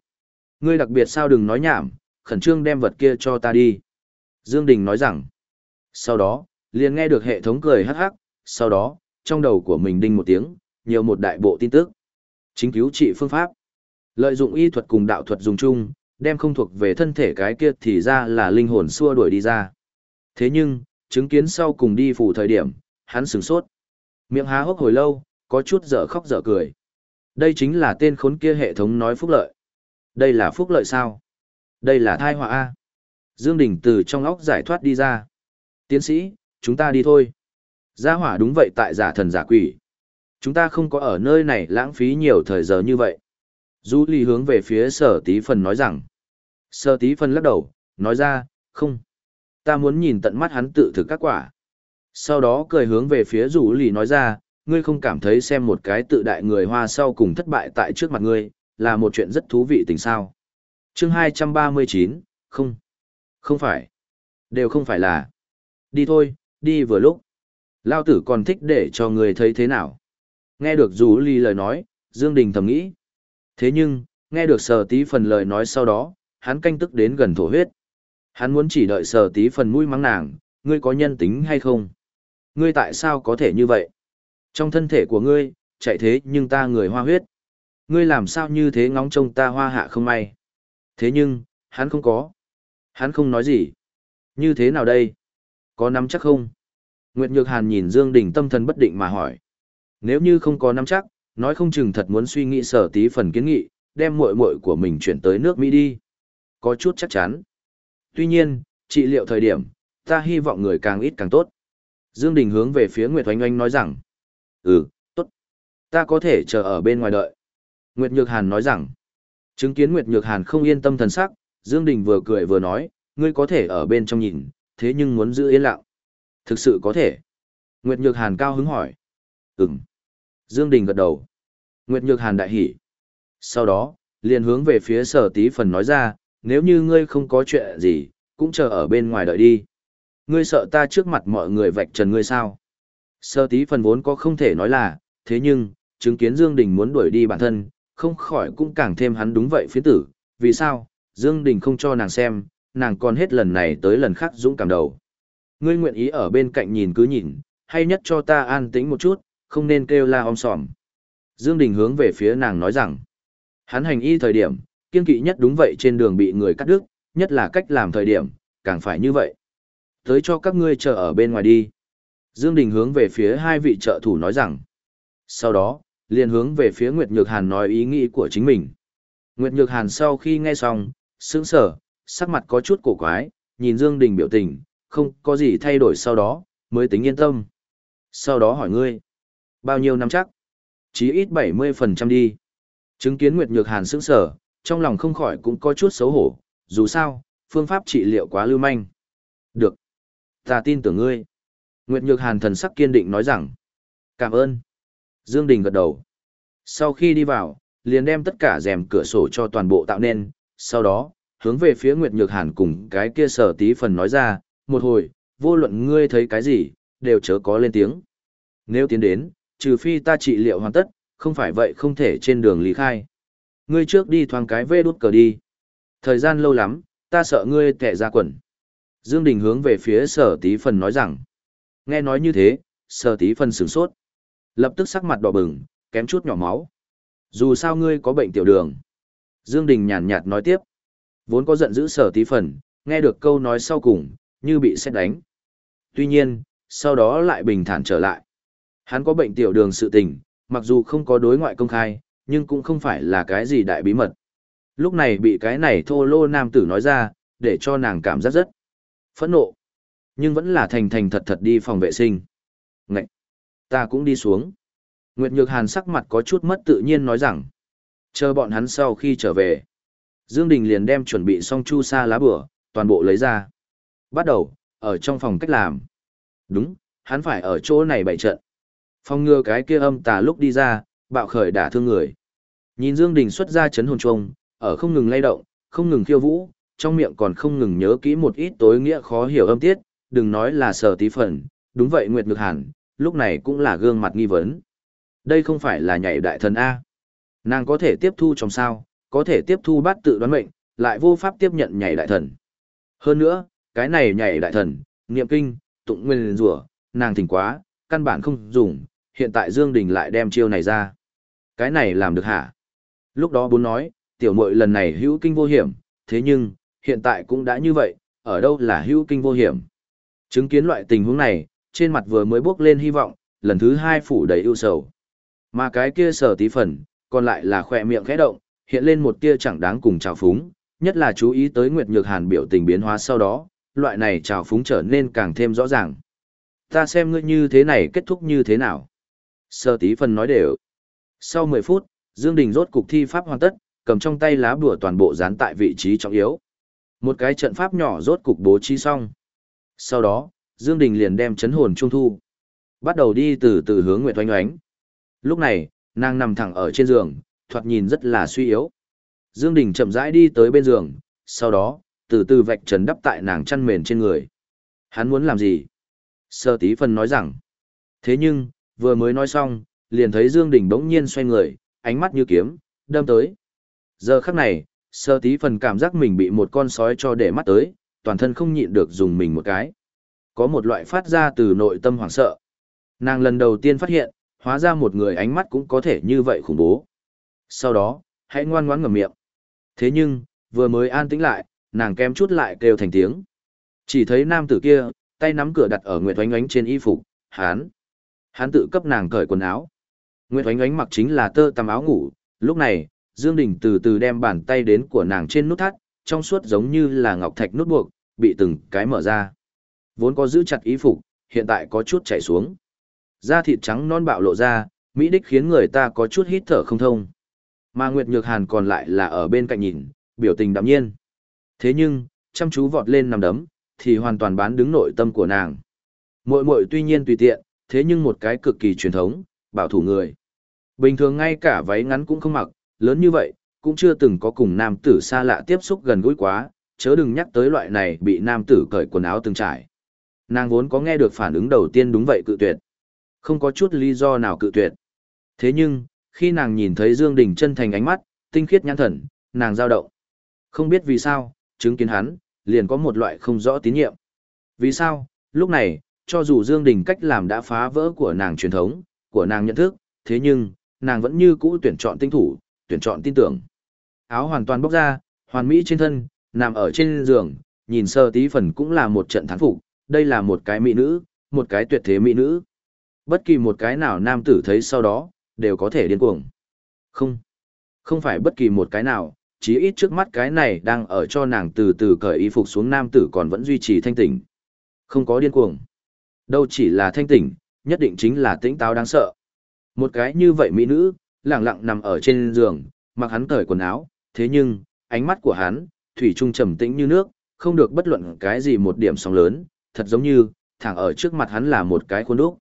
Ngươi đặc biệt sao đừng nói nhảm, khẩn trương đem vật kia cho ta đi. Dương Đình nói rằng. Sau đó, liền nghe được hệ thống cười hắc hắc, sau đó, trong đầu của mình đinh một tiếng, nhiều một đại bộ tin tức. Chính cứu trị phương pháp. Lợi dụng y thuật cùng đạo thuật dùng chung, đem không thuộc về thân thể cái kia thì ra là linh hồn xua đuổi đi ra. Thế nhưng, chứng kiến sau cùng đi phủ thời điểm, hắn sửng sốt. Miệng há hốc hồi lâu, có chút dở khóc dở cười. Đây chính là tên khốn kia hệ thống nói phúc lợi. Đây là phúc lợi sao? Đây là thai họa A. Dương Đình từ trong óc giải thoát đi ra. Tiến sĩ, chúng ta đi thôi. Gia hỏa đúng vậy tại giả thần giả quỷ. Chúng ta không có ở nơi này lãng phí nhiều thời giờ như vậy. Du Ly hướng về phía sở tí phần nói rằng. Sở tí phần lắc đầu, nói ra, không. Ta muốn nhìn tận mắt hắn tự thực các quả. Sau đó cười hướng về phía rủ lì nói ra, ngươi không cảm thấy xem một cái tự đại người hoa sau cùng thất bại tại trước mặt ngươi, là một chuyện rất thú vị tình sao. chương 239, không. Không phải. Đều không phải là. Đi thôi, đi vừa lúc. Lao tử còn thích để cho người thấy thế nào. Nghe được rủ lì lời nói, Dương Đình thầm nghĩ. Thế nhưng, nghe được sở tí phần lời nói sau đó, hắn canh tức đến gần thổ huyết. Hắn muốn chỉ đợi sở tí phần mũi mắng nàng, ngươi có nhân tính hay không? Ngươi tại sao có thể như vậy? Trong thân thể của ngươi, chạy thế nhưng ta người hoa huyết. Ngươi làm sao như thế ngóng trông ta hoa hạ không may? Thế nhưng, hắn không có. Hắn không nói gì. Như thế nào đây? Có nắm chắc không? Nguyệt Nhược Hàn nhìn Dương Đình tâm thần bất định mà hỏi. Nếu như không có nắm chắc, nói không chừng thật muốn suy nghĩ sở tí phần kiến nghị, đem muội muội của mình chuyển tới nước Mỹ đi. Có chút chắc chắn. Tuy nhiên, trị liệu thời điểm, ta hy vọng người càng ít càng tốt. Dương Đình hướng về phía Nguyệt Oanh Oanh nói rằng. Ừ, tốt. Ta có thể chờ ở bên ngoài đợi. Nguyệt Nhược Hàn nói rằng. Chứng kiến Nguyệt Nhược Hàn không yên tâm thần sắc, Dương Đình vừa cười vừa nói, ngươi có thể ở bên trong nhìn, thế nhưng muốn giữ yên lặng. Thực sự có thể. Nguyệt Nhược Hàn cao hứng hỏi. Ừm. Dương Đình gật đầu. Nguyệt Nhược Hàn đại hỉ. Sau đó, liền hướng về phía sở tí phần nói ra, nếu như ngươi không có chuyện gì, cũng chờ ở bên ngoài đợi đi. Ngươi sợ ta trước mặt mọi người vạch trần ngươi sao? Sơ tí phần vốn có không thể nói là, thế nhưng, chứng kiến Dương Đình muốn đuổi đi bản thân, không khỏi cũng càng thêm hắn đúng vậy phiến tử. Vì sao? Dương Đình không cho nàng xem, nàng còn hết lần này tới lần khác dũng cảm đầu. Ngươi nguyện ý ở bên cạnh nhìn cứ nhìn, hay nhất cho ta an tĩnh một chút, không nên kêu la om sòm. Dương Đình hướng về phía nàng nói rằng, hắn hành y thời điểm, kiên kỵ nhất đúng vậy trên đường bị người cắt đứt, nhất là cách làm thời điểm, càng phải như vậy. Tới cho các ngươi chờ ở bên ngoài đi. Dương Đình hướng về phía hai vị trợ thủ nói rằng, sau đó, liền hướng về phía Nguyệt Nhược Hàn nói ý nghĩ của chính mình. Nguyệt Nhược Hàn sau khi nghe xong, sững sờ, sắc mặt có chút cổ quái, nhìn Dương Đình biểu tình, không có gì thay đổi sau đó, mới tính yên tâm. Sau đó hỏi ngươi, bao nhiêu năm chắc? Chí ít 70% đi. Chứng kiến Nguyệt Nhược Hàn sững sờ, trong lòng không khỏi cũng có chút xấu hổ, dù sao, phương pháp trị liệu quá lưu manh. Được. Ta tin tưởng ngươi. Nguyệt Nhược Hàn thần sắc kiên định nói rằng. Cảm ơn. Dương Đình gật đầu. Sau khi đi vào, liền đem tất cả rèm cửa sổ cho toàn bộ tạo nên, sau đó, hướng về phía Nguyệt Nhược Hàn cùng cái kia sở tí phần nói ra, một hồi, vô luận ngươi thấy cái gì, đều chớ có lên tiếng. Nếu tiến đến, trừ phi ta trị liệu hoàn tất, không phải vậy không thể trên đường lý khai. Ngươi trước đi thoáng cái vê đút cờ đi. Thời gian lâu lắm, ta sợ ngươi tẻ ra quần. Dương Đình hướng về phía sở tí phần nói rằng. Nghe nói như thế, sở tí phần sửng sốt. Lập tức sắc mặt đỏ bừng, kém chút nhỏ máu. Dù sao ngươi có bệnh tiểu đường. Dương Đình nhàn nhạt nói tiếp. Vốn có giận dữ sở tí phần, nghe được câu nói sau cùng, như bị xét đánh. Tuy nhiên, sau đó lại bình thản trở lại. Hắn có bệnh tiểu đường sự tình, mặc dù không có đối ngoại công khai, nhưng cũng không phải là cái gì đại bí mật. Lúc này bị cái này thô lô nam tử nói ra, để cho nàng cảm giác rất phẫn nộ. Nhưng vẫn là thành thành thật thật đi phòng vệ sinh. Ngậy! Ta cũng đi xuống. Nguyệt Nhược Hàn sắc mặt có chút mất tự nhiên nói rằng, chờ bọn hắn sau khi trở về. Dương Đình liền đem chuẩn bị xong chu sa lá bửa, toàn bộ lấy ra. Bắt đầu, ở trong phòng cách làm. Đúng, hắn phải ở chỗ này bày trận. Phong ngừa cái kia âm tà lúc đi ra, bạo khởi đả thương người. Nhìn Dương Đình xuất ra chấn hồn trùng, ở không ngừng lay động, không ngừng khiêu vũ, trong miệng còn không ngừng nhớ kỹ một ít tối nghĩa khó hiểu âm tiết, đừng nói là sở tí phần, đúng vậy Nguyệt Nhược Hàn, lúc này cũng là gương mặt nghi vấn. Đây không phải là nhảy đại thần A. Nàng có thể tiếp thu trong sao, có thể tiếp thu bát tự đoán mệnh, lại vô pháp tiếp nhận nhảy đại thần. Hơn nữa, cái này nhảy đại thần, niệm kinh, tụng nguyên rủa, nàng thỉnh quá, căn bản không dùng, hiện tại Dương Đình lại đem chiêu này ra. Cái này làm được hả? Lúc đó bốn nói, tiểu muội lần này hữu kinh vô hiểm, thế nhưng, hiện tại cũng đã như vậy, ở đâu là hữu kinh vô hiểm. Chứng kiến loại tình huống này, trên mặt vừa mới bước lên hy vọng, lần thứ hai phủ đầy ưu sầu. Mà cái kia sở tí phần, còn lại là khỏe miệng khẽ động, hiện lên một tia chẳng đáng cùng trào phúng, nhất là chú ý tới Nguyệt Nhược Hàn biểu tình biến hóa sau đó, loại này trào phúng trở nên càng thêm rõ ràng. Ta xem ngươi như thế này kết thúc như thế nào. Sở tí phần nói đều. Sau 10 phút, Dương Đình rốt cục thi pháp hoàn tất, cầm trong tay lá bùa toàn bộ dán tại vị trí trọng yếu. Một cái trận pháp nhỏ rốt cục bố trí xong. Sau đó, Dương Đình liền đem chấn hồn trung thu. Bắt đầu đi từ từ hướng Nguyệt Oanh Oánh. Lúc này, nàng nằm thẳng ở trên giường, thoạt nhìn rất là suy yếu. Dương Đình chậm rãi đi tới bên giường, sau đó, từ từ vạch trần đắp tại nàng chăn mền trên người. Hắn muốn làm gì? Sơ tí phân nói rằng. Thế nhưng, vừa mới nói xong, liền thấy Dương Đình bỗng nhiên xoay người, ánh mắt như kiếm, đâm tới. Giờ khắc này, sơ tí phần cảm giác mình bị một con sói cho để mắt tới, toàn thân không nhịn được dùng mình một cái. Có một loại phát ra từ nội tâm hoảng sợ. Nàng lần đầu tiên phát hiện, hóa ra một người ánh mắt cũng có thể như vậy khủng bố. Sau đó, hãy ngoan ngoãn ngậm miệng. Thế nhưng, vừa mới an tĩnh lại, nàng kém chút lại kêu thành tiếng. Chỉ thấy nam tử kia, tay nắm cửa đặt ở Nguyệt Oánh Oánh trên y phục, hán. Hán tự cấp nàng cởi quần áo. Nguyệt Oánh Oánh mặc chính là tơ tằm áo ngủ, lúc này, Dương Đình từ từ đem bàn tay đến của nàng trên nút thắt, trong suốt giống như là ngọc thạch nút buộc, bị từng cái mở ra. Vốn có giữ chặt ý phục, hiện tại có chút chảy xuống. Da thịt trắng non bạo lộ ra, mỹ đích khiến người ta có chút hít thở không thông. Mà Nguyệt Nhược Hàn còn lại là ở bên cạnh nhìn, biểu tình đạm nhiên. Thế nhưng, chăm chú vọt lên nằm đấm, thì hoàn toàn bán đứng nội tâm của nàng. Muội muội tuy nhiên tùy tiện, thế nhưng một cái cực kỳ truyền thống, bảo thủ người. Bình thường ngay cả váy ngắn cũng không mặc, lớn như vậy, cũng chưa từng có cùng nam tử xa lạ tiếp xúc gần gũi quá, chớ đừng nhắc tới loại này bị nam tử cởi quần áo từng trải. Nàng vốn có nghe được phản ứng đầu tiên đúng vậy cự tuyệt. Không có chút lý do nào cự tuyệt. Thế nhưng, khi nàng nhìn thấy Dương Đình chân thành ánh mắt, tinh khiết nhãn thần, nàng dao động. Không biết vì sao, chứng kiến hắn, liền có một loại không rõ tín nhiệm. Vì sao, lúc này, cho dù Dương Đình cách làm đã phá vỡ của nàng truyền thống, của nàng nhận thức, thế nhưng, nàng vẫn như cũ tuyển chọn tinh thủ, tuyển chọn tin tưởng. Áo hoàn toàn bóc ra, hoàn mỹ trên thân, nằm ở trên giường, nhìn sơ tí phần cũng là một trận thắng phục, đây là một cái mỹ nữ, một cái tuyệt thế mỹ nữ. Bất kỳ một cái nào nam tử thấy sau đó, đều có thể điên cuồng. Không, không phải bất kỳ một cái nào, chí ít trước mắt cái này đang ở cho nàng từ từ cởi y phục xuống nam tử còn vẫn duy trì thanh tỉnh. Không có điên cuồng. Đâu chỉ là thanh tỉnh, nhất định chính là tĩnh táo đáng sợ. Một cái như vậy mỹ nữ, lặng lặng nằm ở trên giường, mặc hắn cởi quần áo, thế nhưng, ánh mắt của hắn, thủy trung trầm tĩnh như nước, không được bất luận cái gì một điểm sóng lớn, thật giống như, thẳng ở trước mặt hắn là một cái khuôn đúc.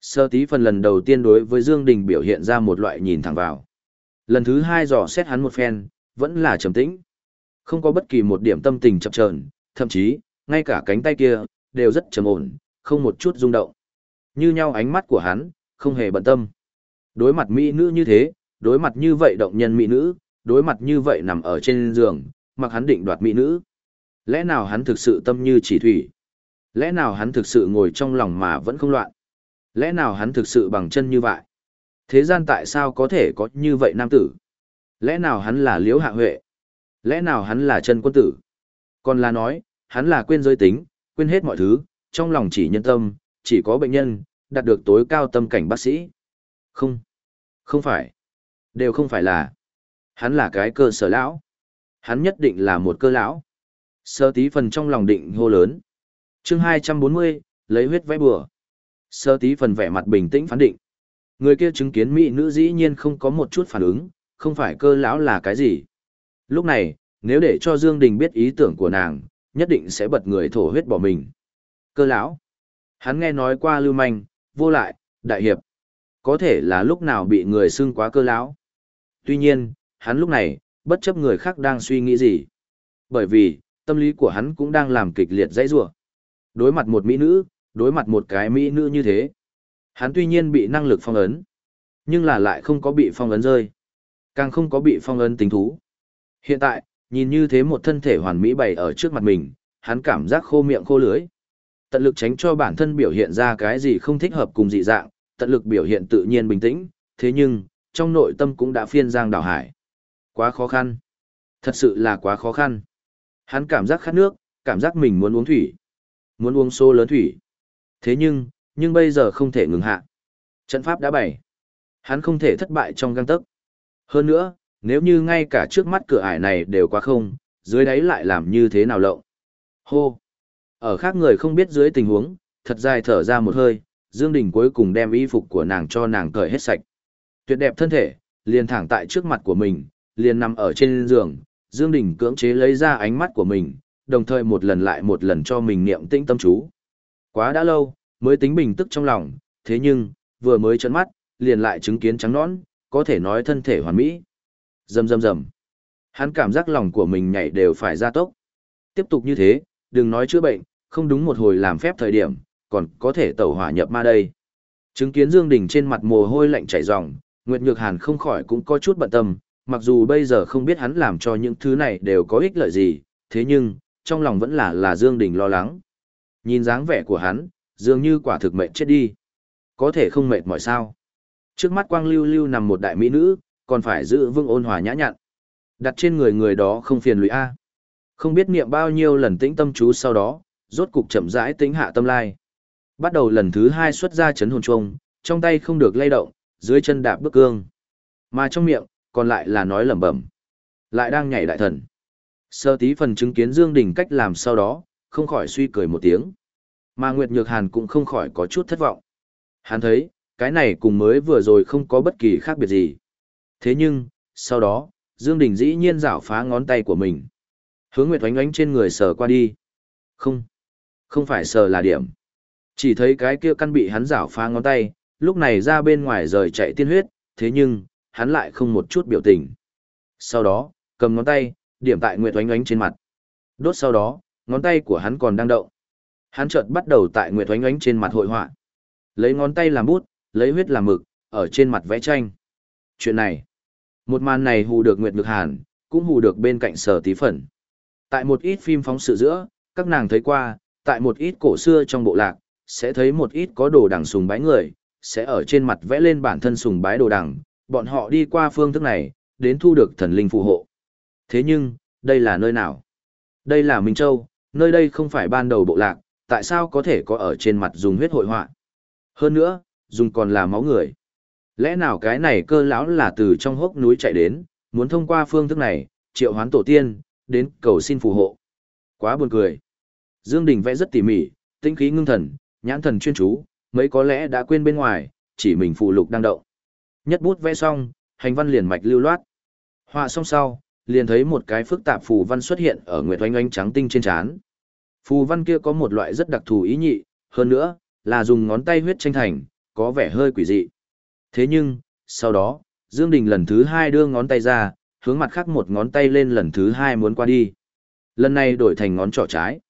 Sơ tí phần lần đầu tiên đối với Dương Đình biểu hiện ra một loại nhìn thẳng vào. Lần thứ hai dò xét hắn một phen, vẫn là trầm tĩnh. Không có bất kỳ một điểm tâm tình chập chờn, thậm chí, ngay cả cánh tay kia, đều rất trầm ổn, không một chút rung động. Như nhau ánh mắt của hắn, không hề bận tâm. Đối mặt mỹ nữ như thế, đối mặt như vậy động nhân mỹ nữ, đối mặt như vậy nằm ở trên giường, mặc hắn định đoạt mỹ nữ. Lẽ nào hắn thực sự tâm như chỉ thủy? Lẽ nào hắn thực sự ngồi trong lòng mà vẫn không loạn? Lẽ nào hắn thực sự bằng chân như vậy? Thế gian tại sao có thể có như vậy nam tử? Lẽ nào hắn là liễu hạ huệ? Lẽ nào hắn là chân quân tử? Còn là nói, hắn là quên giới tính, quên hết mọi thứ, trong lòng chỉ nhân tâm, chỉ có bệnh nhân, đạt được tối cao tâm cảnh bác sĩ. Không, không phải, đều không phải là. Hắn là cái cơ sở lão. Hắn nhất định là một cơ lão. Sơ tí phần trong lòng định hô lớn. chương 240, lấy huyết vẽ bừa. Sơ tí phần vẻ mặt bình tĩnh phán định. Người kia chứng kiến mỹ nữ dĩ nhiên không có một chút phản ứng, không phải cơ lão là cái gì. Lúc này, nếu để cho Dương Đình biết ý tưởng của nàng, nhất định sẽ bật người thổ huyết bỏ mình. Cơ lão. Hắn nghe nói qua lưu manh, vô lại, đại hiệp. Có thể là lúc nào bị người xưng quá cơ lão. Tuy nhiên, hắn lúc này, bất chấp người khác đang suy nghĩ gì. Bởi vì, tâm lý của hắn cũng đang làm kịch liệt dãy rủa. Đối mặt một mỹ nữ, đối mặt một cái mỹ nữ như thế. Hắn tuy nhiên bị năng lực phong ấn, nhưng là lại không có bị phong ấn rơi. Càng không có bị phong ấn tính thú. Hiện tại, nhìn như thế một thân thể hoàn mỹ bày ở trước mặt mình, hắn cảm giác khô miệng khô lưới. Tận lực tránh cho bản thân biểu hiện ra cái gì không thích hợp cùng dị dạng, tận lực biểu hiện tự nhiên bình tĩnh, thế nhưng, trong nội tâm cũng đã phiên giang đảo hải. Quá khó khăn. Thật sự là quá khó khăn. Hắn cảm giác khát nước, cảm giác mình muốn uống thủy. Muốn uống xô lớn thủy. Thế nhưng, nhưng bây giờ không thể ngừng hạ. Trận pháp đã bày. Hắn không thể thất bại trong găng tấc. Hơn nữa, nếu như ngay cả trước mắt cửa ải này đều quá không, dưới đáy lại làm như thế nào lộng. Hô! Ở khác người không biết dưới tình huống, thật dài thở ra một hơi, Dương Đình cuối cùng đem y phục của nàng cho nàng cởi hết sạch. Tuyệt đẹp thân thể, liền thẳng tại trước mặt của mình, liền nằm ở trên giường, Dương Đình cưỡng chế lấy ra ánh mắt của mình, đồng thời một lần lại một lần cho mình niệm tĩnh tâm chú. Quá đã lâu, mới tính bình tức trong lòng, thế nhưng, vừa mới chấn mắt, liền lại chứng kiến trắng nõn, có thể nói thân thể hoàn mỹ. Rầm rầm rầm. Hắn cảm giác lòng của mình nhảy đều phải ra tốc. Tiếp tục như thế, đừng nói chữa bệnh, không đúng một hồi làm phép thời điểm, còn có thể tẩu hỏa nhập ma đây. Chứng kiến Dương Đình trên mặt mồ hôi lạnh chảy ròng, Nguyệt Nhược Hàn không khỏi cũng có chút bận tâm, mặc dù bây giờ không biết hắn làm cho những thứ này đều có ích lợi gì, thế nhưng, trong lòng vẫn là là Dương Đình lo lắng. Nhìn dáng vẻ của hắn, dường như quả thực mệt chết đi. Có thể không mệt mỏi sao. Trước mắt quang lưu lưu nằm một đại mỹ nữ, còn phải giữ vương ôn hòa nhã nhặn. Đặt trên người người đó không phiền lụy A. Không biết niệm bao nhiêu lần tĩnh tâm chú sau đó, rốt cục chậm rãi tĩnh hạ tâm lai. Bắt đầu lần thứ hai xuất ra chấn hồn chuông, trong tay không được lay động, dưới chân đạp bước cương. Mà trong miệng, còn lại là nói lẩm bẩm. Lại đang nhảy đại thần. Sơ tí phần chứng kiến Dương Đình cách làm sau đó, không khỏi suy cười một tiếng. Mà Nguyệt Nhược Hàn cũng không khỏi có chút thất vọng. Hắn thấy, cái này cùng mới vừa rồi không có bất kỳ khác biệt gì. Thế nhưng, sau đó, Dương Đình dĩ nhiên rảo phá ngón tay của mình. Hướng Nguyệt oánh oánh trên người sờ qua đi. Không, không phải sờ là điểm. Chỉ thấy cái kia căn bị hắn rảo phá ngón tay, lúc này ra bên ngoài rời chạy tiên huyết, thế nhưng, hắn lại không một chút biểu tình. Sau đó, cầm ngón tay, điểm tại Nguyệt oánh oánh trên mặt. Đốt sau đó, ngón tay của hắn còn đang động. Hắn chợt bắt đầu tại Nguyệt oánh oánh trên mặt hội họa. Lấy ngón tay làm bút, lấy huyết làm mực, ở trên mặt vẽ tranh. Chuyện này, một màn này hù được Nguyệt Ngực Hàn, cũng hù được bên cạnh sở tí phần. Tại một ít phim phóng sự giữa, các nàng thấy qua, tại một ít cổ xưa trong bộ lạc, sẽ thấy một ít có đồ đằng sùng bái người, sẽ ở trên mặt vẽ lên bản thân sùng bái đồ đằng, bọn họ đi qua phương thức này, đến thu được thần linh phù hộ. Thế nhưng, đây là nơi nào? Đây là Minh Châu, nơi đây không phải ban đầu bộ lạc, tại sao có thể có ở trên mặt dùng huyết hội họa? Hơn nữa, dùng còn là máu người. Lẽ nào cái này cơ lão là từ trong hốc núi chạy đến, muốn thông qua phương thức này, triệu hoán tổ tiên, đến cầu xin phù hộ. Quá buồn cười. Dương Đình vẽ rất tỉ mỉ, tinh khí ngưng thần, nhãn thần chuyên chú, mấy có lẽ đã quên bên ngoài, chỉ mình phụ lục đang động. Nhất bút vẽ xong, hành văn liền mạch lưu loát. Họa xong sau, liền thấy một cái phức tạp phù văn xuất hiện ở nguyệt oanh oanh trắng tinh trên trán. Phù văn kia có một loại rất đặc thù ý nhị, hơn nữa, là dùng ngón tay huyết tranh thành, có vẻ hơi quỷ dị. Thế nhưng, sau đó, Dương Đình lần thứ hai đưa ngón tay ra, hướng mặt khác một ngón tay lên lần thứ hai muốn qua đi. Lần này đổi thành ngón trỏ trái.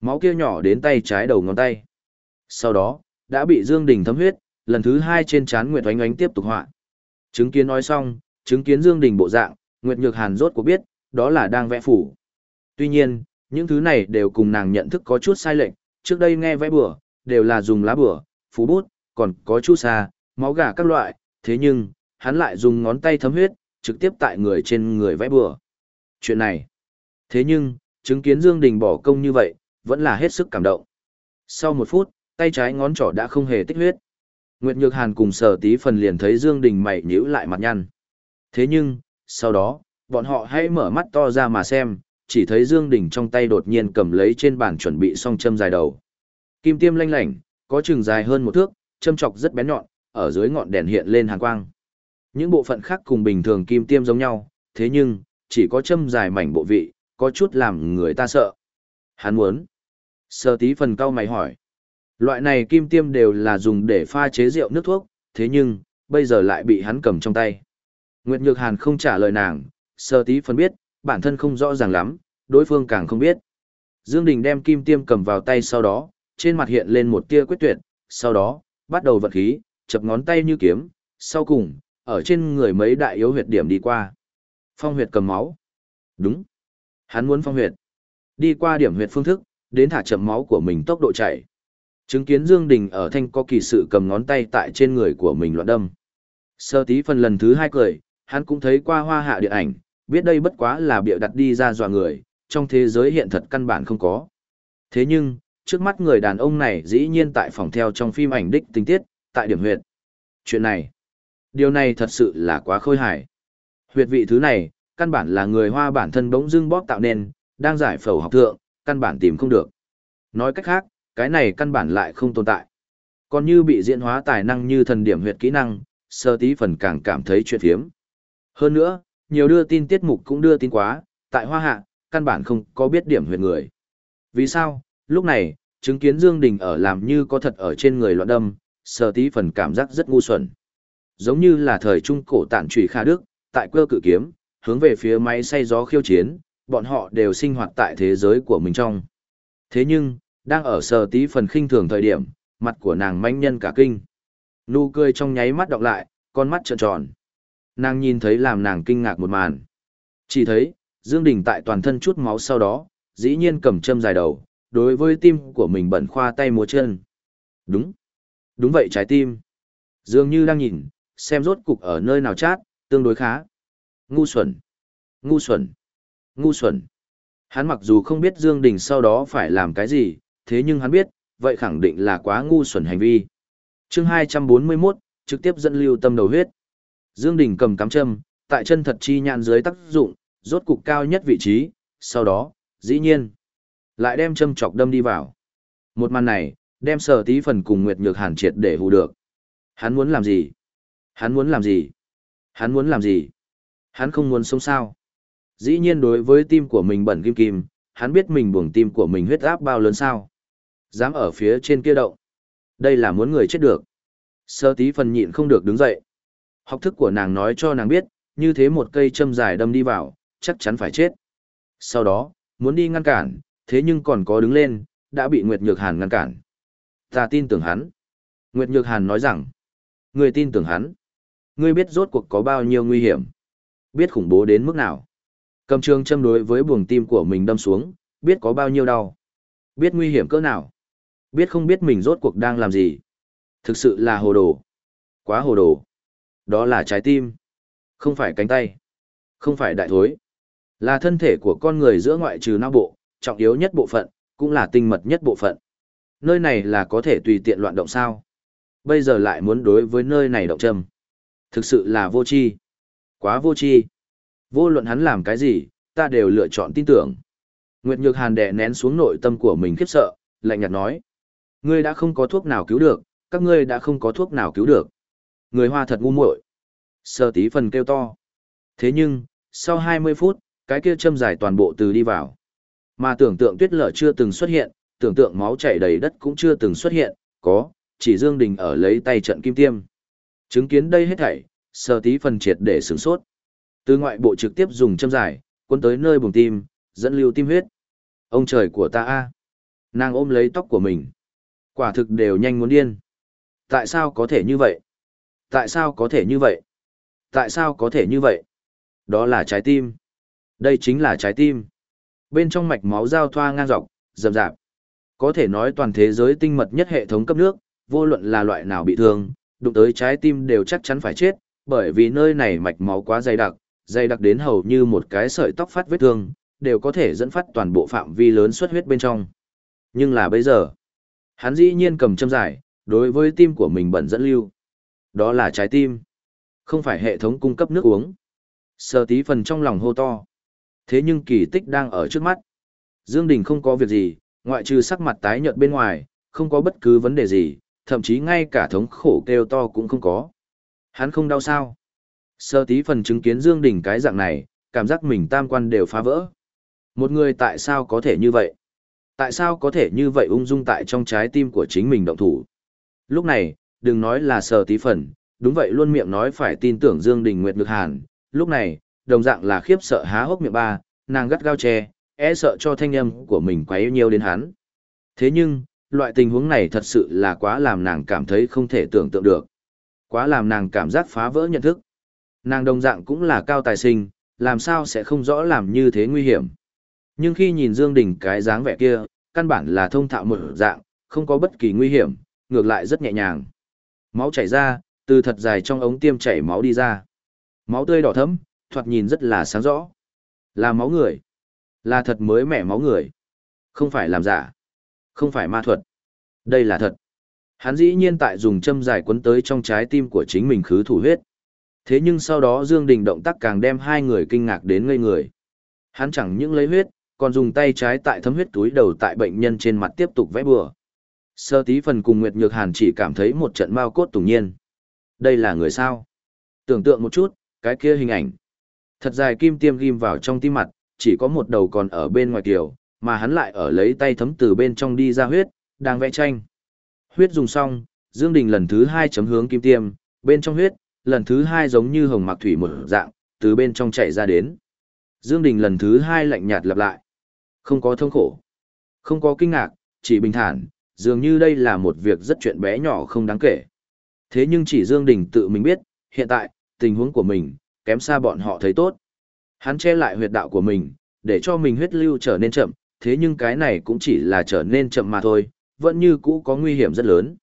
Máu kia nhỏ đến tay trái đầu ngón tay. Sau đó, đã bị Dương Đình thấm huyết, lần thứ hai trên chán Nguyệt Oánh Oánh tiếp tục họa. Chứng kiến nói xong, chứng kiến Dương Đình bộ dạng, Nguyệt Nhược Hàn rốt cuộc biết, đó là đang vẽ phủ. Tuy nhiên, những thứ này đều cùng nàng nhận thức có chút sai lệch, trước đây nghe vẽ bừa, đều là dùng lá bừa, phú bút, còn có chút xa, máu gà các loại, thế nhưng, hắn lại dùng ngón tay thấm huyết, trực tiếp tại người trên người vẽ bừa. Chuyện này. Thế nhưng, chứng kiến Dương Đình bỏ công như vậy, vẫn là hết sức cảm động. Sau một phút, tay trái ngón trỏ đã không hề tích huyết. Nguyệt Nhược Hàn cùng sở tí phần liền thấy Dương Đình mày nhíu lại mặt nhăn. Thế nhưng, sau đó, bọn họ hãy mở mắt to ra mà xem, chỉ thấy Dương Đình trong tay đột nhiên cầm lấy trên bàn chuẩn bị xong châm dài đầu. Kim tiêm lanh lảnh, có chừng dài hơn một thước, châm chọc rất bén nhọn, ở dưới ngọn đèn hiện lên hàn quang. Những bộ phận khác cùng bình thường kim tiêm giống nhau, thế nhưng, chỉ có châm dài mảnh bộ vị, có chút làm người ta sợ. Hắn muốn. sở tí phần cao mày hỏi. Loại này kim tiêm đều là dùng để pha chế rượu nước thuốc, thế nhưng, bây giờ lại bị hắn cầm trong tay. Nguyệt Nhược Hàn không trả lời nàng, sơ tí phân biết, bản thân không rõ ràng lắm, đối phương càng không biết. Dương Đình đem kim tiêm cầm vào tay sau đó, trên mặt hiện lên một tia quyết tuyệt, sau đó, bắt đầu vận khí, chập ngón tay như kiếm, sau cùng, ở trên người mấy đại yếu huyệt điểm đi qua. Phong huyệt cầm máu. Đúng. Hắn muốn phong huyệt. Đi qua điểm huyệt phương thức, đến thả chậm máu của mình tốc độ chạy. Chứng kiến Dương Đình ở thanh có kỳ sự cầm ngón tay tại trên người của mình loạn đâm. Sơ tí phần lần thứ hai cười, hắn cũng thấy qua hoa hạ điện ảnh, biết đây bất quá là bịa đặt đi ra dọa người, trong thế giới hiện thật căn bản không có. Thế nhưng, trước mắt người đàn ông này dĩ nhiên tại phòng theo trong phim ảnh đích tình tiết, tại điểm huyệt. Chuyện này, điều này thật sự là quá khôi hài. Huyệt vị thứ này, căn bản là người hoa bản thân bỗng dưng bóp tạo nên, đang giải phẫu học thượng, căn bản tìm không được. Nói cách khác, cái này căn bản lại không tồn tại. Còn như bị diễn hóa tài năng như thần điểm huyệt kỹ năng, sơ tí phần càng cảm thấy chuyện phiếm. Hơn nữa, nhiều đưa tin tiết mục cũng đưa tin quá, tại hoa hạ, căn bản không có biết điểm huyệt người. Vì sao? Lúc này, chứng kiến Dương Đình ở làm như có thật ở trên người loạn đâm, sơ tí phần cảm giác rất ngu xuẩn. Giống như là thời trung cổ tản trùy Kha Đức, tại cơ cự kiếm, hướng về phía máy xay gió khiêu chiến, bọn họ đều sinh hoạt tại thế giới của mình trong. Thế nhưng, đang ở sờ tí phần khinh thường thời điểm, mặt của nàng manh nhân cả kinh. Nụ cười trong nháy mắt đọc lại, con mắt trợn tròn. Nàng nhìn thấy làm nàng kinh ngạc một màn. Chỉ thấy, Dương Đình tại toàn thân chút máu sau đó, dĩ nhiên cầm châm dài đầu, đối với tim của mình bẩn khoa tay múa chân. Đúng. Đúng vậy trái tim. Dường như đang nhìn, xem rốt cục ở nơi nào chát, tương đối khá. Ngu xuẩn. Ngu xuẩn. Ngu xuẩn. Hắn mặc dù không biết Dương Đình sau đó phải làm cái gì, thế nhưng hắn biết, vậy khẳng định là quá ngu xuẩn hành vi. Chương 241, trực tiếp dẫn lưu tâm đầu huyết. Dương Đình cầm cắm châm, tại chân thật chi nhãn dưới tác dụng, rốt cục cao nhất vị trí, sau đó, dĩ nhiên, lại đem châm chọc đâm đi vào. Một màn này, đem sở tí phần cùng Nguyệt Nhược Hàn triệt để hù được. Hắn muốn làm gì? Hắn muốn làm gì? Hắn muốn làm gì? Hắn không muốn sống sao? Dĩ nhiên đối với tim của mình bẩn kim kim, hắn biết mình buồng tim của mình huyết áp bao lớn sao? Dám ở phía trên kia động. Đây là muốn người chết được. Sơ tí phần nhịn không được đứng dậy. Học thức của nàng nói cho nàng biết, như thế một cây châm dài đâm đi vào, chắc chắn phải chết. Sau đó, muốn đi ngăn cản, thế nhưng còn có đứng lên, đã bị Nguyệt Nhược Hàn ngăn cản. Ta tin tưởng hắn. Nguyệt Nhược Hàn nói rằng, người tin tưởng hắn. Ngươi biết rốt cuộc có bao nhiêu nguy hiểm. Biết khủng bố đến mức nào. Cầm trường châm đối với buồng tim của mình đâm xuống, biết có bao nhiêu đau. Biết nguy hiểm cỡ nào. Biết không biết mình rốt cuộc đang làm gì. Thực sự là hồ đồ. Quá hồ đồ. Đó là trái tim. Không phải cánh tay. Không phải đại thối. Là thân thể của con người giữa ngoại trừ não bộ, trọng yếu nhất bộ phận, cũng là tinh mật nhất bộ phận. Nơi này là có thể tùy tiện loạn động sao. Bây giờ lại muốn đối với nơi này động châm. Thực sự là vô tri Quá vô tri Vô luận hắn làm cái gì, ta đều lựa chọn tin tưởng. Nguyệt Nhược Hàn đè nén xuống nội tâm của mình khiếp sợ, lạnh nhạt nói. Ngươi đã không có thuốc nào cứu được, các ngươi đã không có thuốc nào cứu được. Người hoa thật ngu muội. Sơ tí phần kêu to. Thế nhưng, sau 20 phút, cái kia châm dài toàn bộ từ đi vào. Mà tưởng tượng tuyết lở chưa từng xuất hiện, tưởng tượng máu chảy đầy đất cũng chưa từng xuất hiện, có, chỉ Dương Đình ở lấy tay trận kim tiêm. Chứng kiến đây hết thảy, sơ tí phần triệt để sửng sốt. Từ ngoại bộ trực tiếp dùng châm dài, quân tới nơi bùng tim, dẫn lưu tim huyết. Ông trời của ta a Nàng ôm lấy tóc của mình. Quả thực đều nhanh muốn điên. Tại sao có thể như vậy? Tại sao có thể như vậy? Tại sao có thể như vậy? Đó là trái tim. Đây chính là trái tim. Bên trong mạch máu giao thoa ngang dọc, rậm rạp. Có thể nói toàn thế giới tinh mật nhất hệ thống cấp nước, vô luận là loại nào bị thương, đụng tới trái tim đều chắc chắn phải chết, bởi vì nơi này mạch máu quá dày đặc, dày đặc đến hầu như một cái sợi tóc phát vết thương, đều có thể dẫn phát toàn bộ phạm vi lớn xuất huyết bên trong. Nhưng là bây giờ, hắn dĩ nhiên cầm châm dài, đối với tim của mình bẩn dẫn lưu. Đó là trái tim, không phải hệ thống cung cấp nước uống. Sơ tí phần trong lòng hô to. Thế nhưng kỳ tích đang ở trước mắt. Dương Đình không có việc gì, ngoại trừ sắc mặt tái nhợt bên ngoài, không có bất cứ vấn đề gì, thậm chí ngay cả thống khổ kêu to cũng không có. Hắn không đau sao? Sơ tí phần chứng kiến Dương Đình cái dạng này, cảm giác mình tam quan đều phá vỡ. Một người tại sao có thể như vậy? Tại sao có thể như vậy ung dung tại trong trái tim của chính mình động thủ? Lúc này, đừng nói là sờ tí phần, đúng vậy luôn miệng nói phải tin tưởng Dương Đình Nguyệt Nhược Hàn, lúc này, đồng dạng là khiếp sợ há hốc miệng ba, nàng gắt gao che, e sợ cho thanh âm của mình quá yêu nhiều đến hắn. Thế nhưng, loại tình huống này thật sự là quá làm nàng cảm thấy không thể tưởng tượng được. Quá làm nàng cảm giác phá vỡ nhận thức. Nàng đồng dạng cũng là cao tài sinh, làm sao sẽ không rõ làm như thế nguy hiểm. Nhưng khi nhìn Dương Đình cái dáng vẻ kia, căn bản là thông thạo một dạng, không có bất kỳ nguy hiểm, ngược lại rất nhẹ nhàng. Máu chảy ra, từ thật dài trong ống tiêm chảy máu đi ra. Máu tươi đỏ thẫm, thoạt nhìn rất là sáng rõ. Là máu người. Là thật mới mẻ máu người. Không phải làm giả. Không phải ma thuật. Đây là thật. Hắn dĩ nhiên tại dùng châm dài quấn tới trong trái tim của chính mình khứ thủ huyết. Thế nhưng sau đó Dương Đình động tác càng đem hai người kinh ngạc đến ngây người. Hắn chẳng những lấy huyết, còn dùng tay trái tại thấm huyết túi đầu tại bệnh nhân trên mặt tiếp tục vẽ bừa. Sơ tí phần cùng Nguyệt Nhược Hàn chỉ cảm thấy một trận mau cốt tủng nhiên. Đây là người sao? Tưởng tượng một chút, cái kia hình ảnh. Thật dài kim tiêm ghim vào trong tim mặt, chỉ có một đầu còn ở bên ngoài kiểu, mà hắn lại ở lấy tay thấm từ bên trong đi ra huyết, đang vẽ tranh. Huyết dùng xong, Dương Đình lần thứ hai chấm hướng kim tiêm, bên trong huyết, lần thứ hai giống như hồng mạc thủy một dạng, từ bên trong chảy ra đến. Dương Đình lần thứ hai lạnh nhạt lặp lại. Không có thương khổ, không có kinh ngạc, chỉ bình thản, dường như đây là một việc rất chuyện bé nhỏ không đáng kể. Thế nhưng chỉ Dương Đình tự mình biết, hiện tại, tình huống của mình, kém xa bọn họ thấy tốt. Hắn che lại huyệt đạo của mình, để cho mình huyết lưu trở nên chậm, thế nhưng cái này cũng chỉ là trở nên chậm mà thôi, vẫn như cũ có nguy hiểm rất lớn.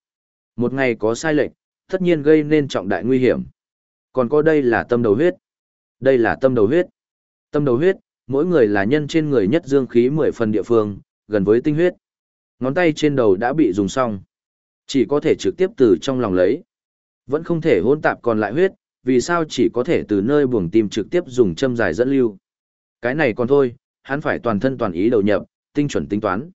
Một ngày có sai lệch, tất nhiên gây nên trọng đại nguy hiểm. Còn có đây là tâm đầu huyết. Đây là tâm đầu huyết. Tâm đầu huyết, mỗi người là nhân trên người nhất dương khí 10 phần địa phương, gần với tinh huyết. Ngón tay trên đầu đã bị dùng xong. Chỉ có thể trực tiếp từ trong lòng lấy. Vẫn không thể hôn tạp còn lại huyết, vì sao chỉ có thể từ nơi buồng tim trực tiếp dùng châm dài dẫn lưu. Cái này còn thôi, hắn phải toàn thân toàn ý đầu nhập, tinh chuẩn tính toán.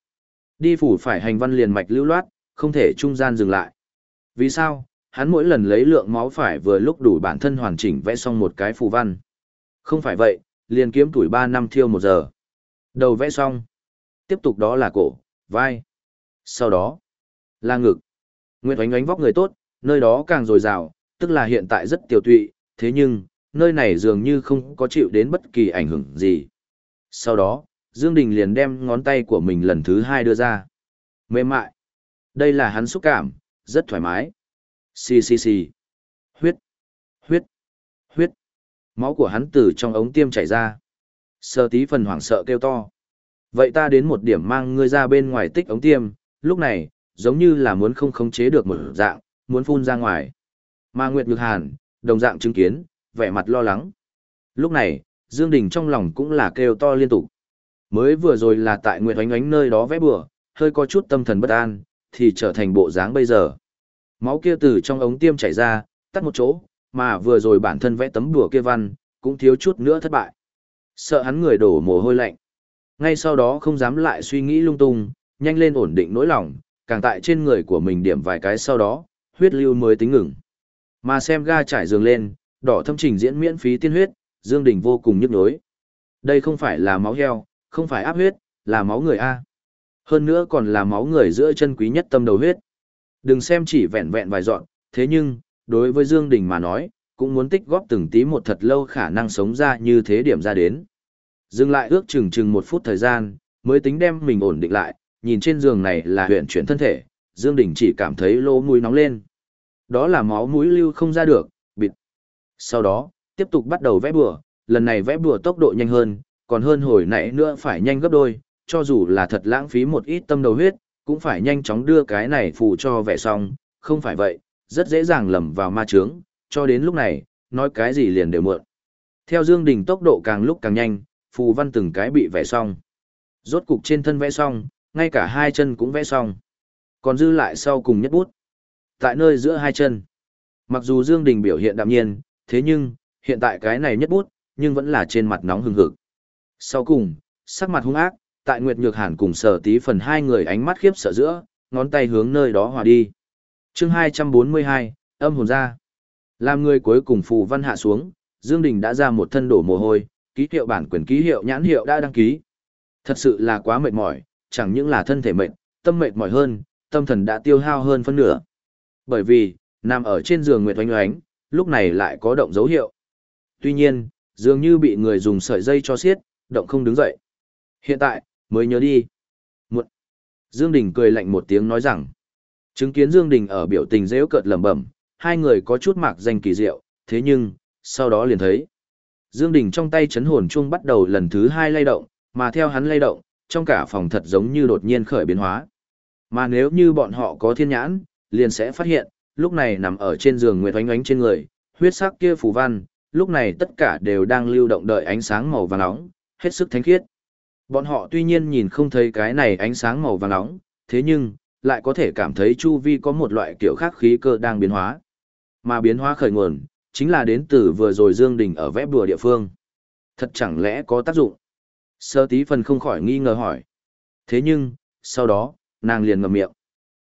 Đi phủ phải hành văn liền mạch lưu loát, không thể trung gian dừng lại. Vì sao? Hắn mỗi lần lấy lượng máu phải vừa lúc đủ bản thân hoàn chỉnh vẽ xong một cái phù văn. Không phải vậy, liền kiếm tuổi 3 năm thiêu một giờ. Đầu vẽ xong. Tiếp tục đó là cổ, vai. Sau đó, là ngực. Nguyệt oánh oánh vóc người tốt, nơi đó càng dồi dào, tức là hiện tại rất tiểu tụy, thế nhưng, nơi này dường như không có chịu đến bất kỳ ảnh hưởng gì. Sau đó, Dương Đình liền đem ngón tay của mình lần thứ hai đưa ra. Mềm mại. Đây là hắn xúc cảm, rất thoải mái. Xì xì xì. Huyết. Huyết. Huyết. Máu của hắn từ trong ống tiêm chảy ra. Sơ tí phần hoảng sợ kêu to. Vậy ta đến một điểm mang ngươi ra bên ngoài tích ống tiêm, lúc này, giống như là muốn không khống chế được một dạng, muốn phun ra ngoài. Mà Nguyệt Nhược Hàn, đồng dạng chứng kiến, vẻ mặt lo lắng. Lúc này, Dương Đình trong lòng cũng là kêu to liên tục. Mới vừa rồi là tại Nguyệt Oánh Oánh nơi đó vẽ bừa, hơi có chút tâm thần bất an, thì trở thành bộ dáng bây giờ. Máu kia từ trong ống tiêm chảy ra, tắt một chỗ, mà vừa rồi bản thân vẽ tấm bùa kia văn, cũng thiếu chút nữa thất bại. Sợ hắn người đổ mồ hôi lạnh. Ngay sau đó không dám lại suy nghĩ lung tung, nhanh lên ổn định nỗi lòng, càng tại trên người của mình điểm vài cái sau đó, huyết lưu mới tính ngừng. Mà xem ga trải giường lên, đỏ thâm trình diễn miễn phí tiên huyết, Dương Đình vô cùng nhức nhối. Đây không phải là máu heo, không phải áp huyết, là máu người A. Hơn nữa còn là máu người giữa chân quý nhất tâm đầu huyết. Đừng xem chỉ vẹn vẹn vài dọn, thế nhưng, đối với Dương Đình mà nói, cũng muốn tích góp từng tí một thật lâu khả năng sống ra như thế điểm ra đến. Dừng lại ước chừng chừng một phút thời gian, mới tính đem mình ổn định lại, nhìn trên giường này là huyện chuyển thân thể, Dương Đình chỉ cảm thấy lỗ mũi nóng lên. Đó là máu mũi lưu không ra được, bịt. Sau đó, tiếp tục bắt đầu vẽ bùa, lần này vẽ bùa tốc độ nhanh hơn, còn hơn hồi nãy nữa phải nhanh gấp đôi, cho dù là thật lãng phí một ít tâm đầu huyết, cũng phải nhanh chóng đưa cái này phù cho vẽ xong, không phải vậy, rất dễ dàng lầm vào ma trướng, cho đến lúc này, nói cái gì liền đều muộn. Theo Dương Đình tốc độ càng lúc càng nhanh, phù văn từng cái bị vẽ xong. Rốt cục trên thân vẽ xong, ngay cả hai chân cũng vẽ xong. Còn dư lại sau cùng nhất bút. Tại nơi giữa hai chân. Mặc dù Dương Đình biểu hiện đạm nhiên, thế nhưng, hiện tại cái này nhất bút, nhưng vẫn là trên mặt nóng hừng hực. Sau cùng, sắc mặt hung ác, tại Nguyệt Nhược Hàn cùng sở tí phần hai người ánh mắt khiếp sợ giữa, ngón tay hướng nơi đó hòa đi chương 242, âm hồn ra. Làm người cuối cùng phù văn hạ xuống, Dương Đình đã ra một thân đổ mồ hôi, ký hiệu bản quyền ký hiệu nhãn hiệu đã đăng ký. Thật sự là quá mệt mỏi, chẳng những là thân thể mệt, tâm mệt mỏi hơn, tâm thần đã tiêu hao hơn phân nửa. Bởi vì, nằm ở trên giường Nguyệt Oanh Oánh, lúc này lại có động dấu hiệu. Tuy nhiên, Dường như bị người dùng sợi dây cho xiết, động không đứng dậy. Hiện tại, mới nhớ đi. Muộn. Dương Đình cười lạnh một tiếng nói rằng, chứng kiến Dương Đình ở biểu tình dễ cợt lẩm bẩm, hai người có chút mạc danh kỳ diệu, thế nhưng, sau đó liền thấy. Dương Đình trong tay chấn hồn chuông bắt đầu lần thứ hai lay động, mà theo hắn lay động, trong cả phòng thật giống như đột nhiên khởi biến hóa. Mà nếu như bọn họ có thiên nhãn, liền sẽ phát hiện, lúc này nằm ở trên giường Nguyệt Oánh Oánh trên người, huyết sắc kia phù văn, lúc này tất cả đều đang lưu động đợi ánh sáng màu vàng nóng, hết sức thánh khiết. Bọn họ tuy nhiên nhìn không thấy cái này ánh sáng màu vàng nóng, thế nhưng, lại có thể cảm thấy chu vi có một loại kiểu khác khí cơ đang biến hóa. Mà biến hóa khởi nguồn, chính là đến từ vừa rồi Dương Đình ở vẽ bùa địa phương. Thật chẳng lẽ có tác dụng? Sơ tí phần không khỏi nghi ngờ hỏi. Thế nhưng, sau đó, nàng liền ngậm miệng.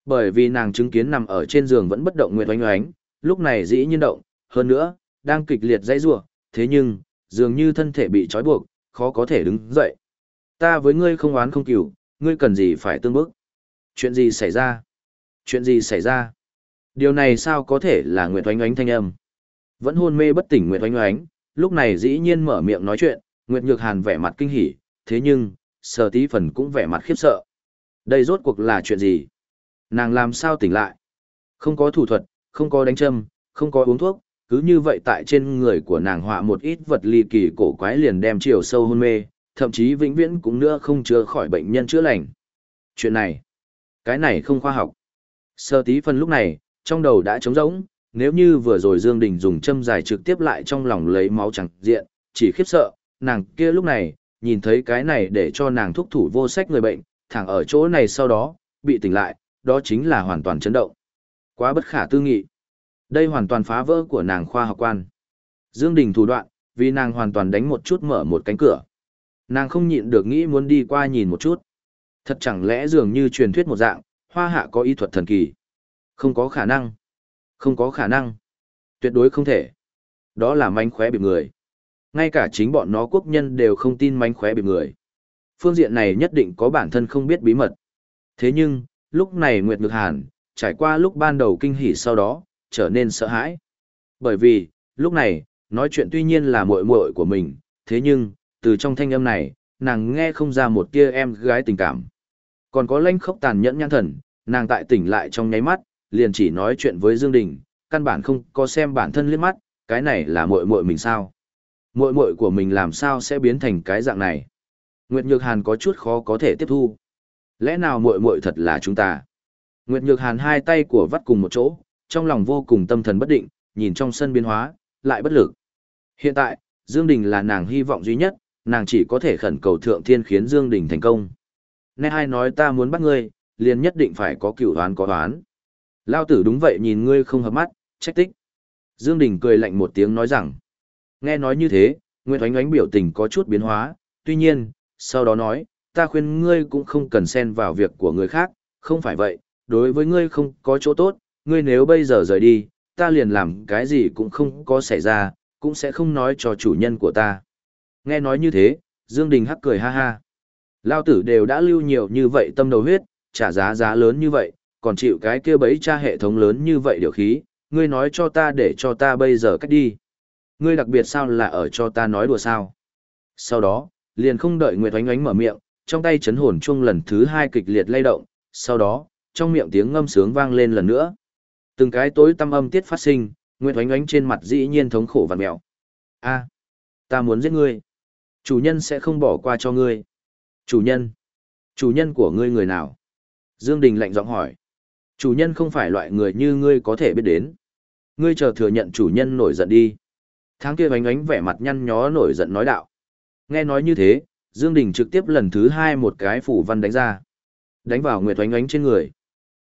Bởi vì nàng chứng kiến nằm ở trên giường vẫn bất động nguyệt oánh oánh, lúc này dĩ nhiên động, hơn nữa, đang kịch liệt dãy rủa, thế nhưng, dường như thân thể bị trói buộc, khó có thể đứng dậy. Ta với ngươi không oán không cừu, ngươi cần gì phải tương bức? Chuyện gì xảy ra? Chuyện gì xảy ra? Điều này sao có thể là Nguyệt Oánh Oánh thanh âm? Vẫn hôn mê bất tỉnh Nguyệt Oánh Oánh, lúc này dĩ nhiên mở miệng nói chuyện, Nguyệt Nhược Hàn vẻ mặt kinh hỉ, thế nhưng, Sở Tí Phần cũng vẻ mặt khiếp sợ. Đây rốt cuộc là chuyện gì? Nàng làm sao tỉnh lại? Không có thủ thuật, không có đánh châm, không có uống thuốc, cứ như vậy tại trên người của nàng họa một ít vật ly kỳ cổ quái liền đem chiều sâu hôn mê, thậm chí vĩnh viễn cũng nữa không chữa khỏi bệnh nhân chữa lành. Chuyện này, cái này không khoa học. Sơ tí phần lúc này, trong đầu đã trống rỗng, nếu như vừa rồi Dương Đình dùng châm dài trực tiếp lại trong lòng lấy máu chẳng diện, chỉ khiếp sợ, nàng kia lúc này, nhìn thấy cái này để cho nàng thúc thủ vô sách người bệnh, thẳng ở chỗ này sau đó, bị tỉnh lại, đó chính là hoàn toàn chấn động. Quá bất khả tư nghị. Đây hoàn toàn phá vỡ của nàng khoa học quan. Dương Đình thủ đoạn, vì nàng hoàn toàn đánh một chút mở một cánh cửa. Nàng không nhịn được nghĩ muốn đi qua nhìn một chút. Thật chẳng lẽ dường như truyền thuyết một dạng, hoa hạ có y thuật thần kỳ. Không có khả năng. Không có khả năng. Tuyệt đối không thể. Đó là mánh khóe bịp người. Ngay cả chính bọn nó quốc nhân đều không tin mánh khóe bịp người. Phương diện này nhất định có bản thân không biết bí mật. Thế nhưng, lúc này Nguyệt Ngược Hàn, trải qua lúc ban đầu kinh hỉ sau đó, trở nên sợ hãi. Bởi vì, lúc này, nói chuyện tuy nhiên là muội muội của mình, thế nhưng, từ trong thanh âm này, nàng nghe không ra một tia em gái tình cảm. Còn có lanh khốc tàn nhẫn nhãn thần, nàng tại tỉnh lại trong nháy mắt, liền chỉ nói chuyện với Dương Đình, căn bản không có xem bản thân liếc mắt, cái này là muội muội mình sao? Muội muội của mình làm sao sẽ biến thành cái dạng này? Nguyệt Nhược Hàn có chút khó có thể tiếp thu. Lẽ nào muội muội thật là chúng ta? Nguyệt Nhược Hàn hai tay của vắt cùng một chỗ, trong lòng vô cùng tâm thần bất định, nhìn trong sân biến hóa, lại bất lực. Hiện tại, Dương Đình là nàng hy vọng duy nhất, nàng chỉ có thể khẩn cầu thượng thiên khiến Dương Đình thành công. Nghe hai nói ta muốn bắt ngươi, liền nhất định phải có cửu đoán có đoán. Lao tử đúng vậy nhìn ngươi không hợp mắt, trách tích. Dương Đình cười lạnh một tiếng nói rằng. Nghe nói như thế, Nguyệt Oánh Oánh biểu tình có chút biến hóa, tuy nhiên, sau đó nói, ta khuyên ngươi cũng không cần xen vào việc của người khác, không phải vậy, đối với ngươi không có chỗ tốt, ngươi nếu bây giờ rời đi, ta liền làm cái gì cũng không có xảy ra, cũng sẽ không nói cho chủ nhân của ta. Nghe nói như thế, Dương Đình hắc cười ha ha. Lao tử đều đã lưu nhiều như vậy tâm đầu huyết, trả giá giá lớn như vậy, còn chịu cái kia bấy cha hệ thống lớn như vậy điều khí, ngươi nói cho ta để cho ta bây giờ cách đi. Ngươi đặc biệt sao là ở cho ta nói đùa sao. Sau đó, liền không đợi Nguyệt Oánh Oánh mở miệng, trong tay chấn hồn chung lần thứ hai kịch liệt lay động, sau đó, trong miệng tiếng ngâm sướng vang lên lần nữa. Từng cái tối tâm âm tiết phát sinh, Nguyệt Oánh Oánh trên mặt dĩ nhiên thống khổ và mèo. A, ta muốn giết ngươi. Chủ nhân sẽ không bỏ qua cho ngươi. Chủ nhân? Chủ nhân của ngươi người nào? Dương Đình lạnh giọng hỏi. Chủ nhân không phải loại người như ngươi có thể biết đến. Ngươi chờ thừa nhận chủ nhân nổi giận đi. Tháng kia bánh ánh vẻ mặt nhăn nhó nổi giận nói đạo. Nghe nói như thế, Dương Đình trực tiếp lần thứ hai một cái phủ văn đánh ra. Đánh vào Nguyệt Oánh Oánh trên người.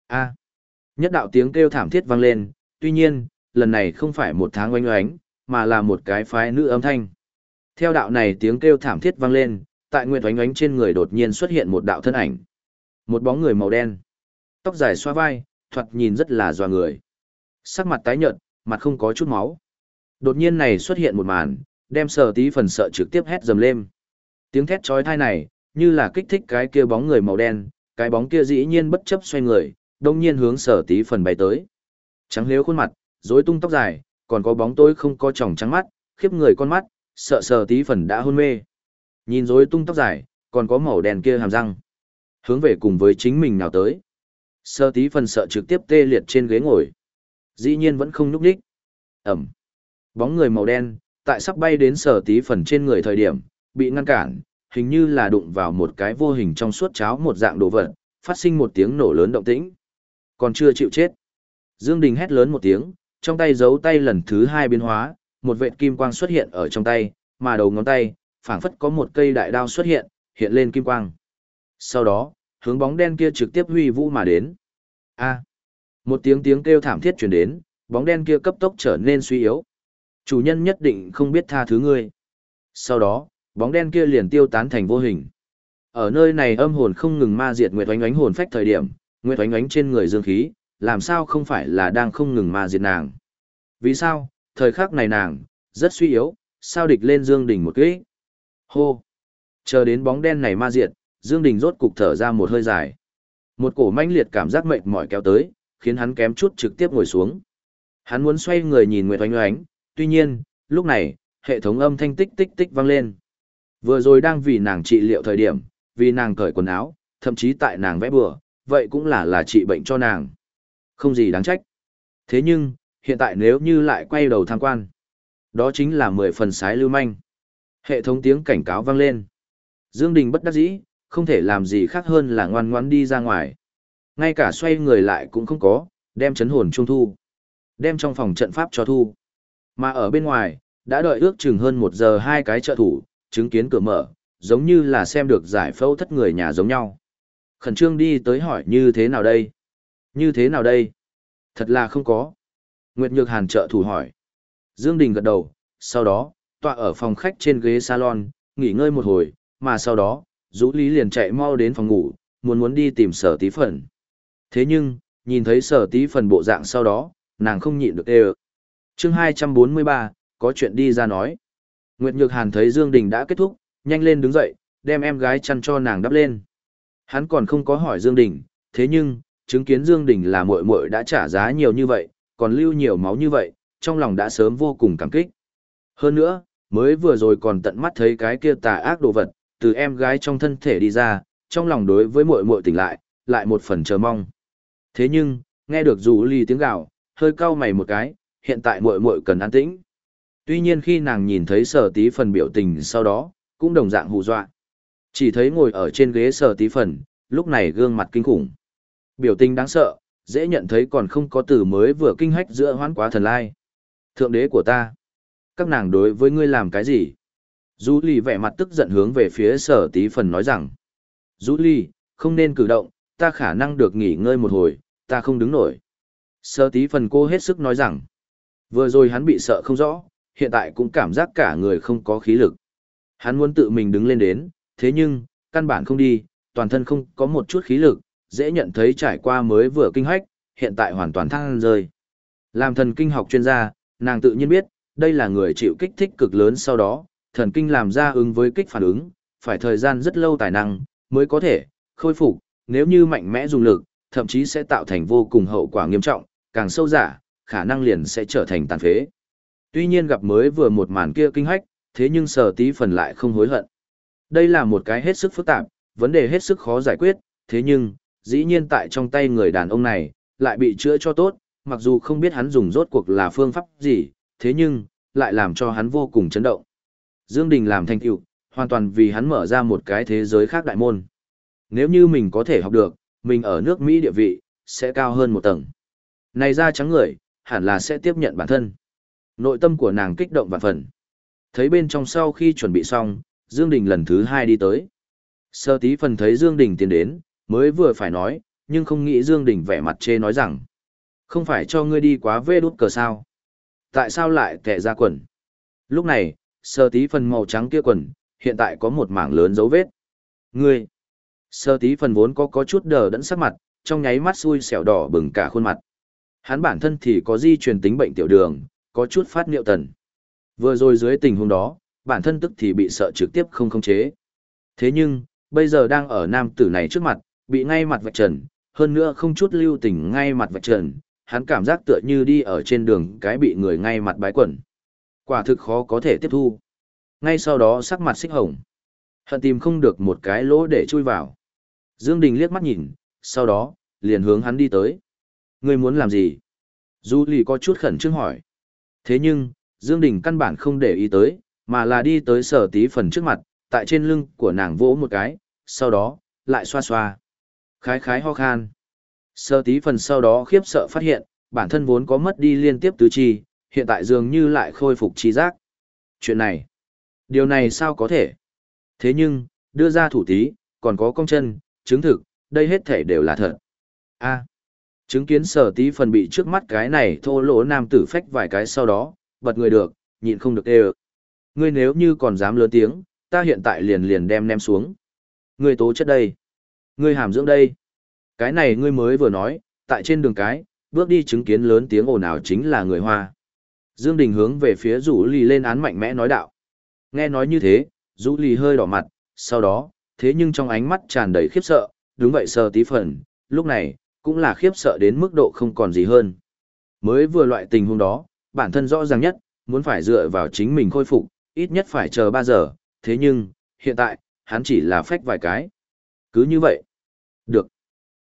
A. Nhất đạo tiếng kêu thảm thiết vang lên, tuy nhiên, lần này không phải một tháng oánh oánh, mà là một cái phái nữ âm thanh. Theo đạo này tiếng kêu thảm thiết vang lên, tại Nguyệt Oánh Oánh trên người đột nhiên xuất hiện một đạo thân ảnh. Một bóng người màu đen. Tóc dài xoa vai, thoạt nhìn rất là doa người. Sắc mặt tái nhợt, mặt không có chút máu. Đột nhiên này xuất hiện một màn, đem sở tí phần sợ trực tiếp hét dầm lên. Tiếng thét chói tai này, như là kích thích cái kia bóng người màu đen, cái bóng kia dĩ nhiên bất chấp xoay người, đông nhiên hướng sở tí phần bay tới. Trắng liếu khuôn mặt, rối tung tóc dài, còn có bóng tối không có tròng trắng mắt, khiếp người con mắt, sợ sở tí phần đã hôn mê. Nhìn rối tung tóc dài, còn có màu đen kia hàm răng. Hướng về cùng với chính mình nào tới. Sơ tí phần sợ trực tiếp tê liệt trên ghế ngồi. Dĩ nhiên vẫn không nhúc đích. Ẩm. Bóng người màu đen, tại sắp bay đến sở tí phần trên người thời điểm, bị ngăn cản, hình như là đụng vào một cái vô hình trong suốt cháo một dạng đồ vật, phát sinh một tiếng nổ lớn động tĩnh. Còn chưa chịu chết. Dương Đình hét lớn một tiếng, trong tay giấu tay lần thứ hai biến hóa, một vệt kim quang xuất hiện ở trong tay, mà đầu ngón tay, phảng phất có một cây đại đao xuất hiện, hiện lên kim quang. Sau đó, hướng bóng đen kia trực tiếp huy vũ mà đến. A. Một tiếng tiếng kêu thảm thiết truyền đến, bóng đen kia cấp tốc trở nên suy yếu. Chủ nhân nhất định không biết tha thứ ngươi. Sau đó, bóng đen kia liền tiêu tán thành vô hình. Ở nơi này âm hồn không ngừng ma diệt Nguyệt Oánh Oánh hồn phách thời điểm, Nguyệt Oánh Oánh trên người dương khí, làm sao không phải là đang không ngừng ma diệt nàng. Vì sao, thời khắc này nàng, rất suy yếu, sao địch lên Dương đỉnh một kích. Hô! Chờ đến bóng đen này ma diệt, Dương Đình rốt cục thở ra một hơi dài. Một cổ manh liệt cảm giác mệt mỏi kéo tới, khiến hắn kém chút trực tiếp ngồi xuống. Hắn muốn xoay người nhìn Nguyệt Oanh Oánh, tuy nhiên, lúc này, hệ thống âm thanh tích tích tích vang lên. Vừa rồi đang vì nàng trị liệu thời điểm, vì nàng cởi quần áo, thậm chí tại nàng vẽ bừa, vậy cũng là là trị bệnh cho nàng. Không gì đáng trách. Thế nhưng, hiện tại nếu như lại quay đầu tham quan, đó chính là mười phần sái lưu manh. Hệ thống tiếng cảnh cáo vang lên. Dương Đình bất đắc dĩ, không thể làm gì khác hơn là ngoan ngoãn đi ra ngoài. Ngay cả xoay người lại cũng không có, đem chấn hồn trung thu. Đem trong phòng trận pháp cho thu. Mà ở bên ngoài, đã đợi ước chừng hơn một giờ hai cái trợ thủ, chứng kiến cửa mở, giống như là xem được giải phẫu thất người nhà giống nhau. Khẩn trương đi tới hỏi như thế nào đây? Như thế nào đây? Thật là không có. Nguyệt Nhược Hàn trợ thủ hỏi. Dương Đình gật đầu, sau đó, tọa ở phòng khách trên ghế salon, nghỉ ngơi một hồi, mà sau đó, Dũ Lý liền chạy mau đến phòng ngủ, muốn muốn đi tìm sở tí phần. Thế nhưng, nhìn thấy sở tí phần bộ dạng sau đó, nàng không nhịn được đê Chương 243, có chuyện đi ra nói. Nguyệt Nhược Hàn thấy Dương Đình đã kết thúc, nhanh lên đứng dậy, đem em gái chăn cho nàng đắp lên. Hắn còn không có hỏi Dương Đình, thế nhưng, chứng kiến Dương Đình là muội muội đã trả giá nhiều như vậy, còn lưu nhiều máu như vậy, trong lòng đã sớm vô cùng cảm kích. Hơn nữa, mới vừa rồi còn tận mắt thấy cái kia tà ác đồ vật, từ em gái trong thân thể đi ra, trong lòng đối với muội muội tỉnh lại, lại một phần chờ mong. Thế nhưng, nghe được rủ ly tiếng gào, hơi cau mày một cái, hiện tại muội muội cần an tĩnh. Tuy nhiên khi nàng nhìn thấy sở tí phần biểu tình sau đó, cũng đồng dạng hù dọa. Chỉ thấy ngồi ở trên ghế sở tí phần, lúc này gương mặt kinh khủng. Biểu tình đáng sợ, dễ nhận thấy còn không có từ mới vừa kinh hách giữa hoán quá thần lai. Thượng đế của ta, các nàng đối với ngươi làm cái gì? Du Ly vẻ mặt tức giận hướng về phía sở tí phần nói rằng. Du Ly, không nên cử động, ta khả năng được nghỉ ngơi một hồi, ta không đứng nổi. Sở tí phần cô hết sức nói rằng. Vừa rồi hắn bị sợ không rõ, hiện tại cũng cảm giác cả người không có khí lực. Hắn muốn tự mình đứng lên đến, thế nhưng, căn bản không đi, toàn thân không có một chút khí lực, dễ nhận thấy trải qua mới vừa kinh hách, hiện tại hoàn toàn thăng rơi. Làm thần kinh học chuyên gia, nàng tự nhiên biết, đây là người chịu kích thích cực lớn sau đó, thần kinh làm ra ứng với kích phản ứng, phải thời gian rất lâu tài năng, mới có thể khôi phục, nếu như mạnh mẽ dùng lực, thậm chí sẽ tạo thành vô cùng hậu quả nghiêm trọng, càng sâu giả, khả năng liền sẽ trở thành tàn phế. Tuy nhiên gặp mới vừa một màn kia kinh hách, thế nhưng sở tí phần lại không hối hận. Đây là một cái hết sức phức tạp, vấn đề hết sức khó giải quyết, thế nhưng, dĩ nhiên tại trong tay người đàn ông này, lại bị chữa cho tốt, mặc dù không biết hắn dùng rốt cuộc là phương pháp gì, thế nhưng, lại làm cho hắn vô cùng chấn động. Dương Đình làm thành tựu, hoàn toàn vì hắn mở ra một cái thế giới khác đại môn. Nếu như mình có thể học được, mình ở nước Mỹ địa vị, sẽ cao hơn một tầng. Này ra trắng người, hẳn là sẽ tiếp nhận bản thân. Nội tâm của nàng kích động và phần. Thấy bên trong sau khi chuẩn bị xong, Dương Đình lần thứ hai đi tới. Sơ tí phần thấy Dương Đình tiến đến, mới vừa phải nói, nhưng không nghĩ Dương Đình vẻ mặt chê nói rằng. Không phải cho ngươi đi quá vê đút cờ sao. Tại sao lại kẻ ra quần? Lúc này, sơ tí phần màu trắng kia quần, hiện tại có một mảng lớn dấu vết. Ngươi! Sơ tí phần vốn có có chút đờ đẫn sắc mặt, trong nháy mắt xui xẻo đỏ bừng cả khuôn mặt. Hắn bản thân thì có di truyền tính bệnh tiểu đường, có chút phát niệu tần. Vừa rồi dưới tình huống đó, bản thân tức thì bị sợ trực tiếp không khống chế. Thế nhưng, bây giờ đang ở nam tử này trước mặt, bị ngay mặt vạch trần, hơn nữa không chút lưu tình ngay mặt vạch trần, hắn cảm giác tựa như đi ở trên đường cái bị người ngay mặt bái quẩn. Quả thực khó có thể tiếp thu. ngay sau đó sắc mặt xích hồng. Hận tìm không được một cái lỗ để chui vào. Dương Đình liếc mắt nhìn, sau đó, liền hướng hắn đi tới. Ngươi muốn làm gì? Du Lì có chút khẩn trương hỏi. Thế nhưng, Dương Đình căn bản không để ý tới, mà là đi tới sở tí phần trước mặt, tại trên lưng của nàng vỗ một cái, sau đó, lại xoa xoa. Khái khái ho khan. Sở tí phần sau đó khiếp sợ phát hiện, bản thân vốn có mất đi liên tiếp tứ chi, hiện tại dường như lại khôi phục trí giác. Chuyện này, điều này sao có thể? Thế nhưng, đưa ra thủ tí, còn có công chân, chứng thực, đây hết thể đều là thật. A. chứng kiến sở tí phần bị trước mắt cái này thô lỗ nam tử phách vài cái sau đó, bật người được, nhịn không được đê Ngươi nếu như còn dám lớn tiếng, ta hiện tại liền liền đem ném xuống. Ngươi tố chất đây. Ngươi hàm dưỡng đây. Cái này ngươi mới vừa nói, tại trên đường cái, bước đi chứng kiến lớn tiếng ồn ào chính là người Hoa. Dương Đình hướng về phía rủ lì lên án mạnh mẽ nói đạo. Nghe nói như thế, rủ lì hơi đỏ mặt, sau đó, thế nhưng trong ánh mắt tràn đầy khiếp sợ, đúng vậy sờ tí phần, lúc này, cũng là khiếp sợ đến mức độ không còn gì hơn. Mới vừa loại tình huống đó, bản thân rõ ràng nhất, muốn phải dựa vào chính mình khôi phục, ít nhất phải chờ 3 giờ, thế nhưng, hiện tại, hắn chỉ là phách vài cái. Cứ như vậy. Được.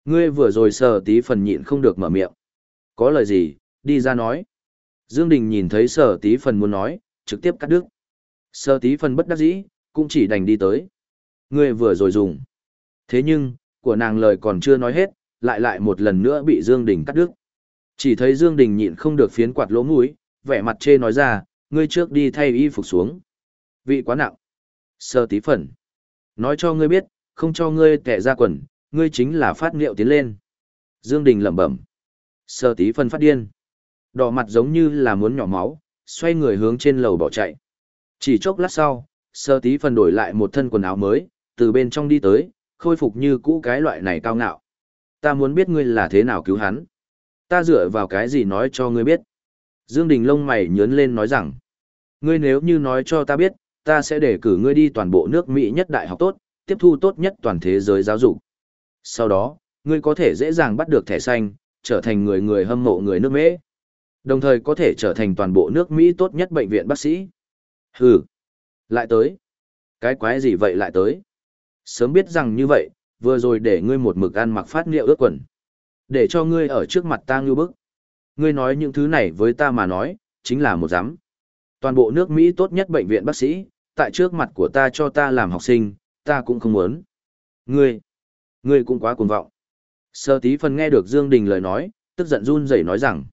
Ngươi vừa rồi sờ tí phần nhịn không được mở miệng. Có lời gì, đi ra nói. Dương Đình nhìn thấy sờ tí phần muốn nói, trực tiếp cắt đứt. Sờ tí phần bất đắc dĩ, cũng chỉ đành đi tới. Ngươi vừa rồi dùng. Thế nhưng, của nàng lời còn chưa nói hết, lại lại một lần nữa bị Dương Đình cắt đứt. Chỉ thấy Dương Đình nhịn không được phiến quạt lỗ mũi, vẻ mặt chê nói ra, ngươi trước đi thay y phục xuống. Vị quá nặng. Sơ tí phần. Nói cho ngươi biết, không cho ngươi tẻ ra quần, ngươi chính là phát liệu tiến lên. Dương Đình lẩm bẩm. Sơ tí phần phát điên. Đỏ mặt giống như là muốn nhỏ máu, xoay người hướng trên lầu bỏ chạy. Chỉ chốc lát sau, sơ tí phần đổi lại một thân quần áo mới, từ bên trong đi tới, khôi phục như cũ cái loại này cao ngạo. Ta muốn biết ngươi là thế nào cứu hắn. Ta dựa vào cái gì nói cho ngươi biết. Dương Đình lông mày nhướng lên nói rằng, ngươi nếu như nói cho ta biết, ta sẽ để cử ngươi đi toàn bộ nước Mỹ nhất đại học tốt, tiếp thu tốt nhất toàn thế giới giáo dục. Sau đó, ngươi có thể dễ dàng bắt được thẻ xanh, trở thành người người hâm mộ người nước Mỹ. Đồng thời có thể trở thành toàn bộ nước Mỹ tốt nhất bệnh viện bác sĩ. Hừ, lại tới. Cái quái gì vậy lại tới? Sớm biết rằng như vậy, vừa rồi để ngươi một mực ăn mặc phát liệu ước quần. Để cho ngươi ở trước mặt ta ngưu bức. Ngươi nói những thứ này với ta mà nói, chính là một giám. Toàn bộ nước Mỹ tốt nhất bệnh viện bác sĩ, tại trước mặt của ta cho ta làm học sinh, ta cũng không muốn. Ngươi, ngươi cũng quá cuồng vọng. Sơ tí phần nghe được Dương Đình lời nói, tức giận run rẩy nói rằng,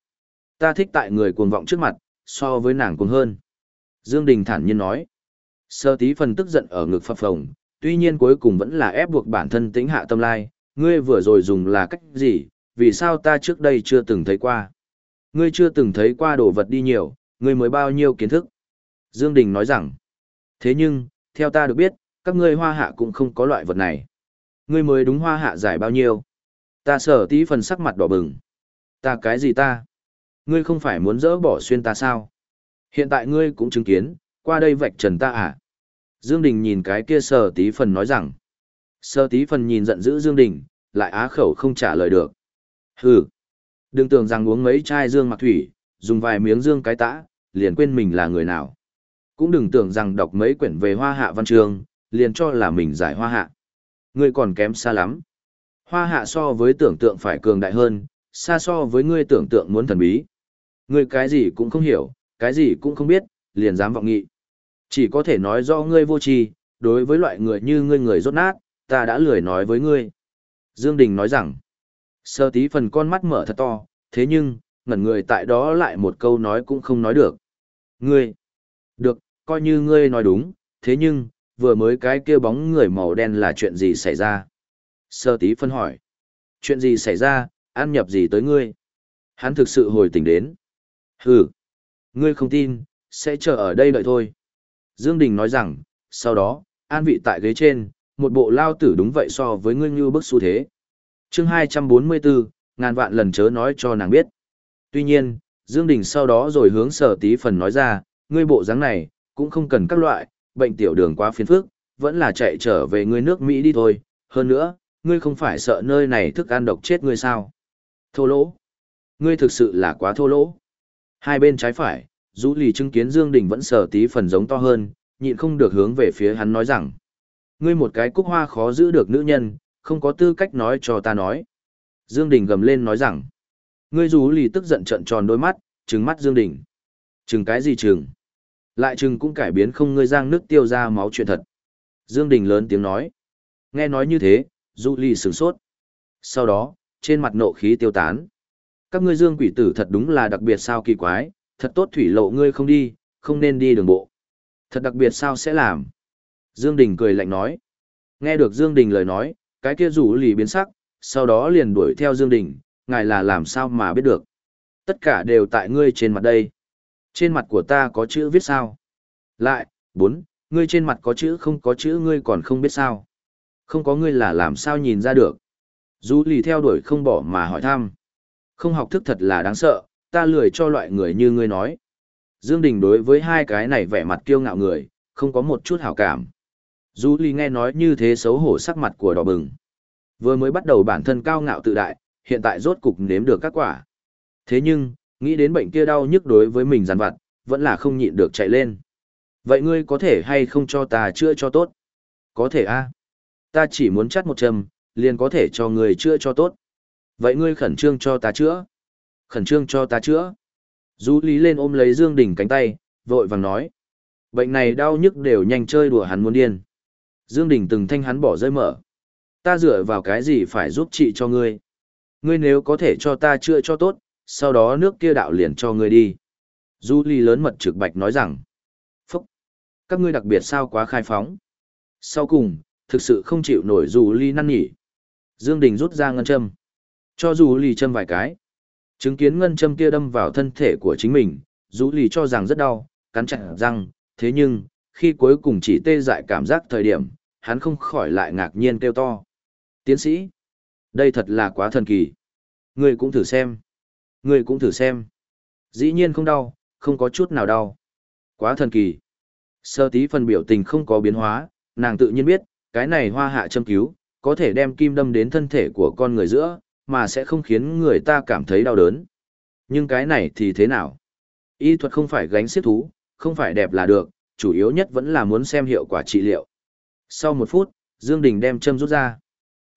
ta thích tại người cuồng vọng trước mặt, so với nàng cuồng hơn. Dương Đình thản nhiên nói, sơ tí phần tức giận ở ngực phập phồng, tuy nhiên cuối cùng vẫn là ép buộc bản thân tĩnh hạ tâm lai, ngươi vừa rồi dùng là cách gì, vì sao ta trước đây chưa từng thấy qua. Ngươi chưa từng thấy qua đồ vật đi nhiều, ngươi mới bao nhiêu kiến thức. Dương Đình nói rằng, thế nhưng, theo ta được biết, các ngươi hoa hạ cũng không có loại vật này. Ngươi mới đúng hoa hạ giải bao nhiêu. Ta sở tí phần sắc mặt đỏ bừng. Ta cái gì ta? Ngươi không phải muốn dỡ bỏ xuyên ta sao? Hiện tại ngươi cũng chứng kiến, qua đây vạch trần ta à? Dương Đình nhìn cái kia sở tí phần nói rằng. Sở tí phần nhìn giận dữ Dương Đình, lại á khẩu không trả lời được. Hừ. Đừng tưởng rằng uống mấy chai dương mặc thủy, dùng vài miếng dương cái tã, liền quên mình là người nào. Cũng đừng tưởng rằng đọc mấy quyển về hoa hạ văn chương, liền cho là mình giải hoa hạ. Ngươi còn kém xa lắm. Hoa hạ so với tưởng tượng phải cường đại hơn, xa so với ngươi tưởng tượng muốn thần bí. Ngươi cái gì cũng không hiểu, cái gì cũng không biết, liền dám vọng nghị. Chỉ có thể nói do ngươi vô tri, đối với loại người như ngươi người rốt nát, ta đã lười nói với ngươi. Dương Đình nói rằng, sơ tí phần con mắt mở thật to, thế nhưng, ngẩn người tại đó lại một câu nói cũng không nói được. Ngươi, được, coi như ngươi nói đúng, thế nhưng, vừa mới cái kia bóng người màu đen là chuyện gì xảy ra? Sơ tí phân hỏi. Chuyện gì xảy ra, ăn nhập gì tới ngươi? Hắn thực sự hồi tỉnh đến. Hừ, ngươi không tin, sẽ chờ ở đây đợi thôi. Dương Đình nói rằng, sau đó, an vị tại ghế trên, một bộ lao tử đúng vậy so với ngươi như bức xu thế. Chương 244, ngàn vạn lần chớ nói cho nàng biết. Tuy nhiên, Dương Đình sau đó rồi hướng sở tí phần nói ra, ngươi bộ dáng này, cũng không cần các loại, bệnh tiểu đường quá phiền phức, vẫn là chạy trở về ngươi nước Mỹ đi thôi. Hơn nữa, ngươi không phải sợ nơi này thức ăn độc chết ngươi sao? Thô lỗ. Ngươi thực sự là quá thô lỗ. Hai bên trái phải, Dũ Lì chứng kiến Dương Đình vẫn sở tí phần giống to hơn, nhịn không được hướng về phía hắn nói rằng. Ngươi một cái cúc hoa khó giữ được nữ nhân, không có tư cách nói cho ta nói. Dương Đình gầm lên nói rằng. Ngươi rũ lì tức giận trợn tròn đôi mắt, trừng mắt Dương Đình. Trừng cái gì trừng? Lại trừng cũng cải biến không ngươi giang nước tiêu ra máu chuyện thật. Dương Đình lớn tiếng nói. Nghe nói như thế, Du Ly sửng sốt. Sau đó, trên mặt nộ khí tiêu tán. Các ngươi dương quỷ tử thật đúng là đặc biệt sao kỳ quái, thật tốt thủy lộ ngươi không đi, không nên đi đường bộ. Thật đặc biệt sao sẽ làm? Dương Đình cười lạnh nói. Nghe được Dương Đình lời nói, cái kia rủ lì biến sắc, sau đó liền đuổi theo Dương Đình, ngài là làm sao mà biết được. Tất cả đều tại ngươi trên mặt đây. Trên mặt của ta có chữ viết sao? Lại, bốn, ngươi trên mặt có chữ không có chữ ngươi còn không biết sao? Không có ngươi là làm sao nhìn ra được. Dù lì theo đuổi không bỏ mà hỏi thăm. Không học thức thật là đáng sợ, ta lười cho loại người như ngươi nói. Dương Đình đối với hai cái này vẻ mặt kiêu ngạo người, không có một chút hảo cảm. Dù lì nghe nói như thế xấu hổ sắc mặt của đỏ bừng. Vừa mới bắt đầu bản thân cao ngạo tự đại, hiện tại rốt cục nếm được các quả. Thế nhưng, nghĩ đến bệnh kia đau nhức đối với mình giàn vặt, vẫn là không nhịn được chạy lên. Vậy ngươi có thể hay không cho ta chữa cho tốt? Có thể a. Ta chỉ muốn chắt một châm, liền có thể cho người chữa cho tốt. Vậy ngươi khẩn trương cho ta chữa. Khẩn trương cho ta chữa. Du Lý lên ôm lấy Dương Đình cánh tay, vội vàng nói. Bệnh này đau nhức đều nhanh chơi đùa hắn muốn điên. Dương Đình từng thanh hắn bỏ rơi mở. Ta dựa vào cái gì phải giúp chị cho ngươi. Ngươi nếu có thể cho ta chữa cho tốt, sau đó nước kia đạo liền cho ngươi đi. Du Ly lớn mật trực bạch nói rằng. Phúc! Các ngươi đặc biệt sao quá khai phóng. Sau cùng, thực sự không chịu nổi Du Ly năn nhỉ. Dương Đình rút ra ngân châm. Cho Du Ly châm vài cái. Chứng kiến ngân châm kia đâm vào thân thể của chính mình, Du Ly cho rằng rất đau, cắn chặt răng. Thế nhưng, khi cuối cùng chỉ tê dại cảm giác thời điểm, hắn không khỏi lại ngạc nhiên kêu to. Tiến sĩ! Đây thật là quá thần kỳ. Ngươi cũng thử xem. Ngươi cũng thử xem. Dĩ nhiên không đau, không có chút nào đau. Quá thần kỳ. Sơ tí phần biểu tình không có biến hóa, nàng tự nhiên biết, cái này hoa hạ châm cứu, có thể đem kim đâm đến thân thể của con người giữa, mà sẽ không khiến người ta cảm thấy đau đớn. Nhưng cái này thì thế nào? Y thuật không phải gánh xiết thú, không phải đẹp là được, chủ yếu nhất vẫn là muốn xem hiệu quả trị liệu. Sau một phút, Dương Đình đem châm rút ra.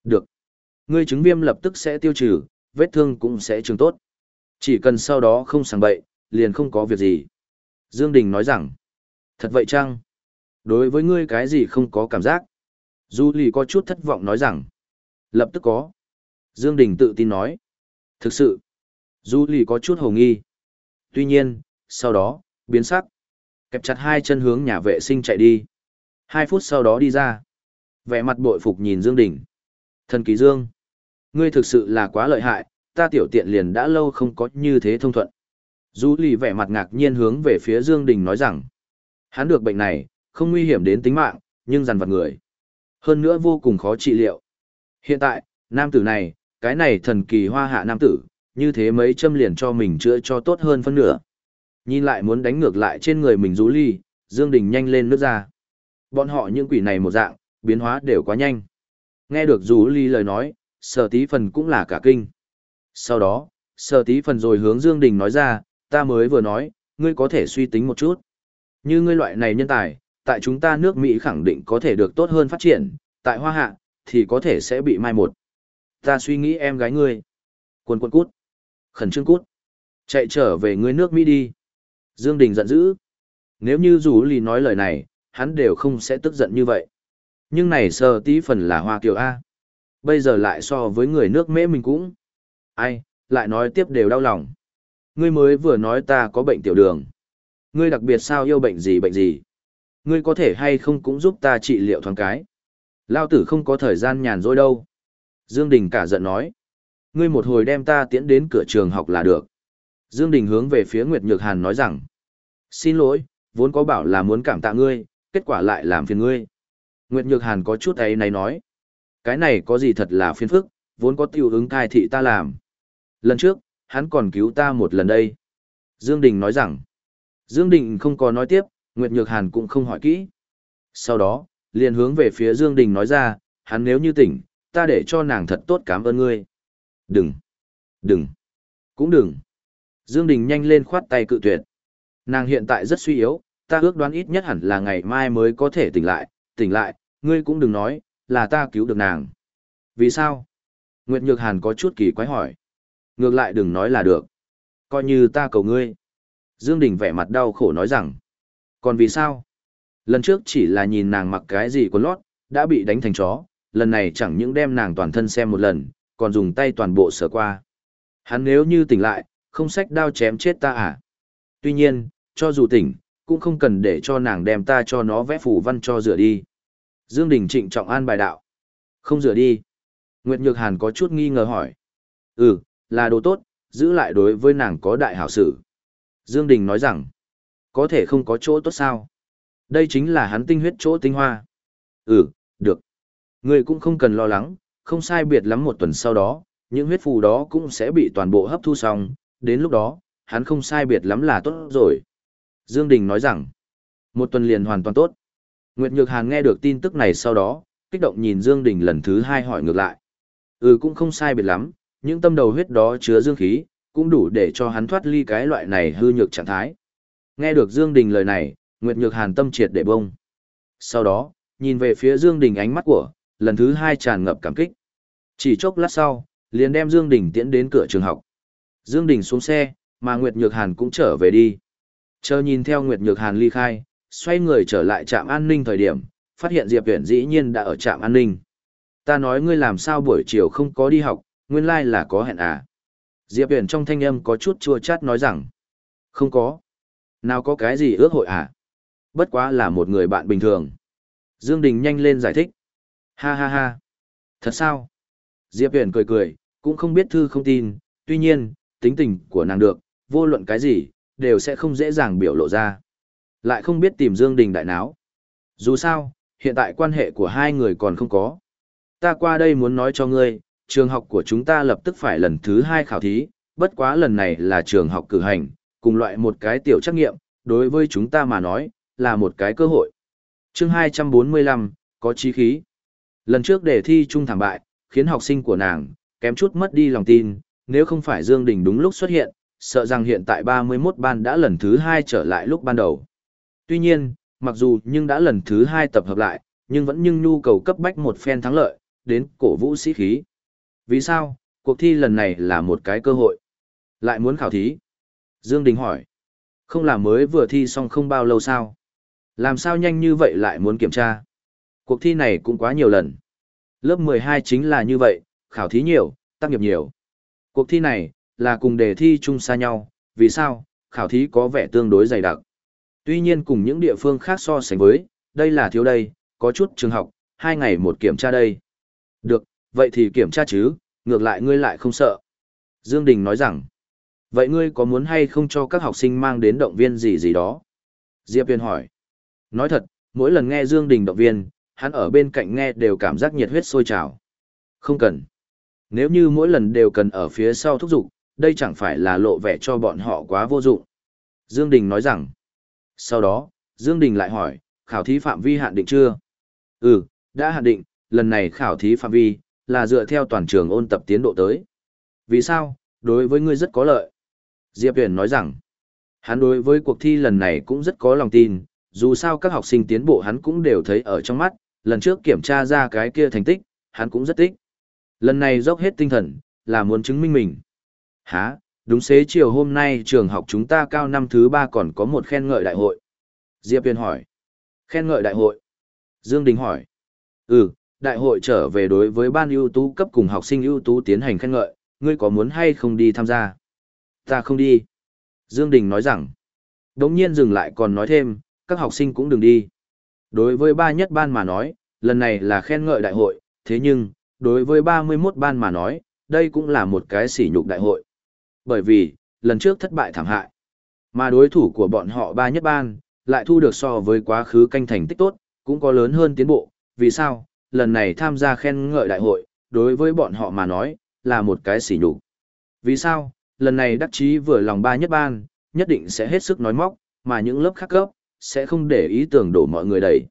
Được. Ngươi chứng viêm lập tức sẽ tiêu trừ, vết thương cũng sẽ trường tốt. Chỉ cần sau đó không sàng bậy, liền không có việc gì. Dương Đình nói rằng, thật vậy chăng? Đối với ngươi cái gì không có cảm giác? Du Lì có chút thất vọng nói rằng, lập tức có. Dương Đình tự tin nói, thực sự. Du Lì có chút hồ nghi. Tuy nhiên, sau đó, biến sắc. Kẹp chặt hai chân hướng nhà vệ sinh chạy đi. Hai phút sau đó đi ra. Vẻ mặt bội phục nhìn Dương Đình. Thần kỳ Dương. Ngươi thực sự là quá lợi hại, ta tiểu tiện liền đã lâu không có như thế thông thuận. Du lì vẻ mặt ngạc nhiên hướng về phía Dương Đình nói rằng, hắn được bệnh này, không nguy hiểm đến tính mạng, nhưng dằn vặt người. Hơn nữa vô cùng khó trị liệu. Hiện tại, nam tử này, cái này thần kỳ hoa hạ nam tử, như thế mấy châm liền cho mình chữa cho tốt hơn phân nửa. Nhìn lại muốn đánh ngược lại trên người mình rú ly, Dương Đình nhanh lên nước ra. Bọn họ những quỷ này một dạng, biến hóa đều quá nhanh. Nghe được rú ly lời nói, sở tí phần cũng là cả kinh. Sau đó, sở tí phần rồi hướng Dương Đình nói ra, ta mới vừa nói, ngươi có thể suy tính một chút. Như ngươi loại này nhân tài, tại chúng ta nước Mỹ khẳng định có thể được tốt hơn phát triển, tại Hoa Hạ, thì có thể sẽ bị mai một. Ta suy nghĩ em gái ngươi. Quần quần cút. Khẩn trương cút. Chạy trở về ngươi nước Mỹ đi. Dương Đình giận dữ. Nếu như dù lì nói lời này, hắn đều không sẽ tức giận như vậy. Nhưng này sơ tí phần là Hoa Kiều A. Bây giờ lại so với người nước mỹ mình cũng. Ai, lại nói tiếp đều đau lòng. Ngươi mới vừa nói ta có bệnh tiểu đường. Ngươi đặc biệt sao yêu bệnh gì bệnh gì. Ngươi có thể hay không cũng giúp ta trị liệu thoáng cái. Lao tử không có thời gian nhàn rỗi đâu. Dương Đình cả giận nói. Ngươi một hồi đem ta tiễn đến cửa trường học là được. Dương Đình hướng về phía Nguyệt Nhược Hàn nói rằng. Xin lỗi, vốn có bảo là muốn cảm tạ ngươi, kết quả lại làm phiền ngươi. Nguyệt Nhược Hàn có chút ấy này nói. Cái này có gì thật là phiền phức, vốn có tiêu ứng thai thị ta làm. Lần trước, hắn còn cứu ta một lần đây. Dương Đình nói rằng, Dương Đình không có nói tiếp, Nguyệt Nhược Hàn cũng không hỏi kỹ. Sau đó, liền hướng về phía Dương Đình nói ra, hắn nếu như tỉnh, ta để cho nàng thật tốt cảm ơn ngươi. Đừng, đừng, cũng đừng. Dương Đình nhanh lên khoát tay cự tuyệt. Nàng hiện tại rất suy yếu, ta ước đoán ít nhất hẳn là ngày mai mới có thể tỉnh lại, tỉnh lại, ngươi cũng đừng nói, là ta cứu được nàng. Vì sao? Nguyệt Nhược Hàn có chút kỳ quái hỏi. Ngược lại đừng nói là được. Coi như ta cầu ngươi. Dương Đình vẻ mặt đau khổ nói rằng. Còn vì sao? Lần trước chỉ là nhìn nàng mặc cái gì quần lót, đã bị đánh thành chó. Lần này chẳng những đem nàng toàn thân xem một lần, còn dùng tay toàn bộ sờ qua. Hắn nếu như tỉnh lại, không sách đao chém chết ta à? Tuy nhiên, cho dù tỉnh, cũng không cần để cho nàng đem ta cho nó vẽ phù văn cho rửa đi. Dương Đình trịnh trọng an bài đạo. Không rửa đi. Nguyệt Nhược Hàn có chút nghi ngờ hỏi. Ừ, là đồ tốt, giữ lại đối với nàng có đại hảo sự. Dương Đình nói rằng, có thể không có chỗ tốt sao. Đây chính là hắn tinh huyết chỗ tinh hoa. Ừ, được. Ngươi cũng không cần lo lắng, không sai biệt lắm một tuần sau đó, những huyết phù đó cũng sẽ bị toàn bộ hấp thu xong, đến lúc đó, hắn không sai biệt lắm là tốt rồi. Dương Đình nói rằng, một tuần liền hoàn toàn tốt. Nguyệt Nhược Hàn nghe được tin tức này sau đó, kích động nhìn Dương Đình lần thứ hai hỏi ngược lại. Ừ cũng không sai biệt lắm, những tâm đầu huyết đó chứa dương khí, cũng đủ để cho hắn thoát ly cái loại này hư nhược trạng thái. Nghe được Dương Đình lời này, Nguyệt Nhược Hàn tâm triệt để bông. Sau đó, nhìn về phía Dương Đình ánh mắt của, lần thứ hai tràn ngập cảm kích. Chỉ chốc lát sau, liền đem Dương Đình tiễn đến cửa trường học. Dương Đình xuống xe, mà Nguyệt Nhược Hàn cũng trở về đi. Chờ nhìn theo Nguyệt Nhược Hàn ly khai, xoay người trở lại trạm an ninh thời điểm, phát hiện Diệp Viễn dĩ nhiên đã ở trạm an ninh. Ta nói ngươi làm sao buổi chiều không có đi học, nguyên lai là có hẹn à. Diệp Huyền trong thanh âm có chút chua chát nói rằng, không có. Nào có cái gì ước hội à? Bất quá là một người bạn bình thường. Dương Đình nhanh lên giải thích. Ha ha ha. Thật sao? Diệp Huyền cười cười, cũng không biết thư không tin, tuy nhiên, tính tình của nàng được, vô luận cái gì, đều sẽ không dễ dàng biểu lộ ra. Lại không biết tìm Dương Đình đại náo. Dù sao, hiện tại quan hệ của hai người còn không có. Ta qua đây muốn nói cho ngươi, trường học của chúng ta lập tức phải lần thứ hai khảo thí, bất quá lần này là trường học cử hành, cùng loại một cái tiểu trắc nghiệm, đối với chúng ta mà nói, là một cái cơ hội. Chương 245, có chí khí. Lần trước đề thi trung thảm bại, khiến học sinh của nàng, kém chút mất đi lòng tin, nếu không phải Dương Đình đúng lúc xuất hiện, sợ rằng hiện tại 31 ban đã lần thứ hai trở lại lúc ban đầu. Tuy nhiên, mặc dù nhưng đã lần thứ hai tập hợp lại, nhưng vẫn nhưng nhu cầu cấp bách một phen thắng lợi, đến cổ vũ sĩ khí. Vì sao, cuộc thi lần này là một cái cơ hội. Lại muốn khảo thí. Dương Đình hỏi. Không là mới vừa thi xong không bao lâu sao? Làm sao nhanh như vậy lại muốn kiểm tra? Cuộc thi này cũng quá nhiều lần. Lớp 12 chính là như vậy, khảo thí nhiều, tác nghiệp nhiều. Cuộc thi này, là cùng đề thi chung xa nhau, vì sao, khảo thí có vẻ tương đối dày đặc. Tuy nhiên cùng những địa phương khác so sánh với, đây là thiếu đây, có chút trường học, hai ngày một kiểm tra đây. Được, vậy thì kiểm tra chứ, ngược lại ngươi lại không sợ. Dương Đình nói rằng, vậy ngươi có muốn hay không cho các học sinh mang đến động viên gì gì đó? Diệp Viên hỏi. Nói thật, mỗi lần nghe Dương Đình động viên, hắn ở bên cạnh nghe đều cảm giác nhiệt huyết sôi trào. Không cần. Nếu như mỗi lần đều cần ở phía sau thúc giục, đây chẳng phải là lộ vẻ cho bọn họ quá vô dụng. Dương Đình nói rằng, sau đó, Dương Đình lại hỏi, khảo thí phạm vi hạn định chưa? Ừ, đã hạn định, lần này khảo thí phạm vi, là dựa theo toàn trường ôn tập tiến độ tới. Vì sao? Đối với ngươi rất có lợi. Diệp Huyền nói rằng, hắn đối với cuộc thi lần này cũng rất có lòng tin, dù sao các học sinh tiến bộ hắn cũng đều thấy ở trong mắt, lần trước kiểm tra ra cái kia thành tích, hắn cũng rất thích. Lần này dốc hết tinh thần, là muốn chứng minh mình. Hả, đúng xế chiều hôm nay trường học chúng ta cao năm thứ ba còn có một khen ngợi đại hội. Diệp Viên hỏi. Khen ngợi đại hội. Dương Đình hỏi. Ừ, đại hội trở về đối với ban ưu tú cấp cùng học sinh ưu tú tiến hành khen ngợi, ngươi có muốn hay không đi tham gia? Ta không đi. Dương Đình nói rằng. Đống nhiên dừng lại còn nói thêm, các học sinh cũng đừng đi. Đối với ba nhất ban mà nói, lần này là khen ngợi đại hội, thế nhưng, đối với 31 ban mà nói, đây cũng là một cái sỉ nhục đại hội. Bởi vì, lần trước thất bại thảm hại. Mà đối thủ của bọn họ ba nhất ban, lại thu được so với quá khứ canh thành tích tốt, cũng có lớn hơn tiến bộ. Vì sao? Lần này tham gia khen ngợi đại hội, đối với bọn họ mà nói, là một cái sỉ nhục. Vì sao? Lần này đắc chí vừa lòng ba nhất ban, nhất định sẽ hết sức nói móc, mà những lớp khác cấp, sẽ không để ý tưởng đổ mọi người đầy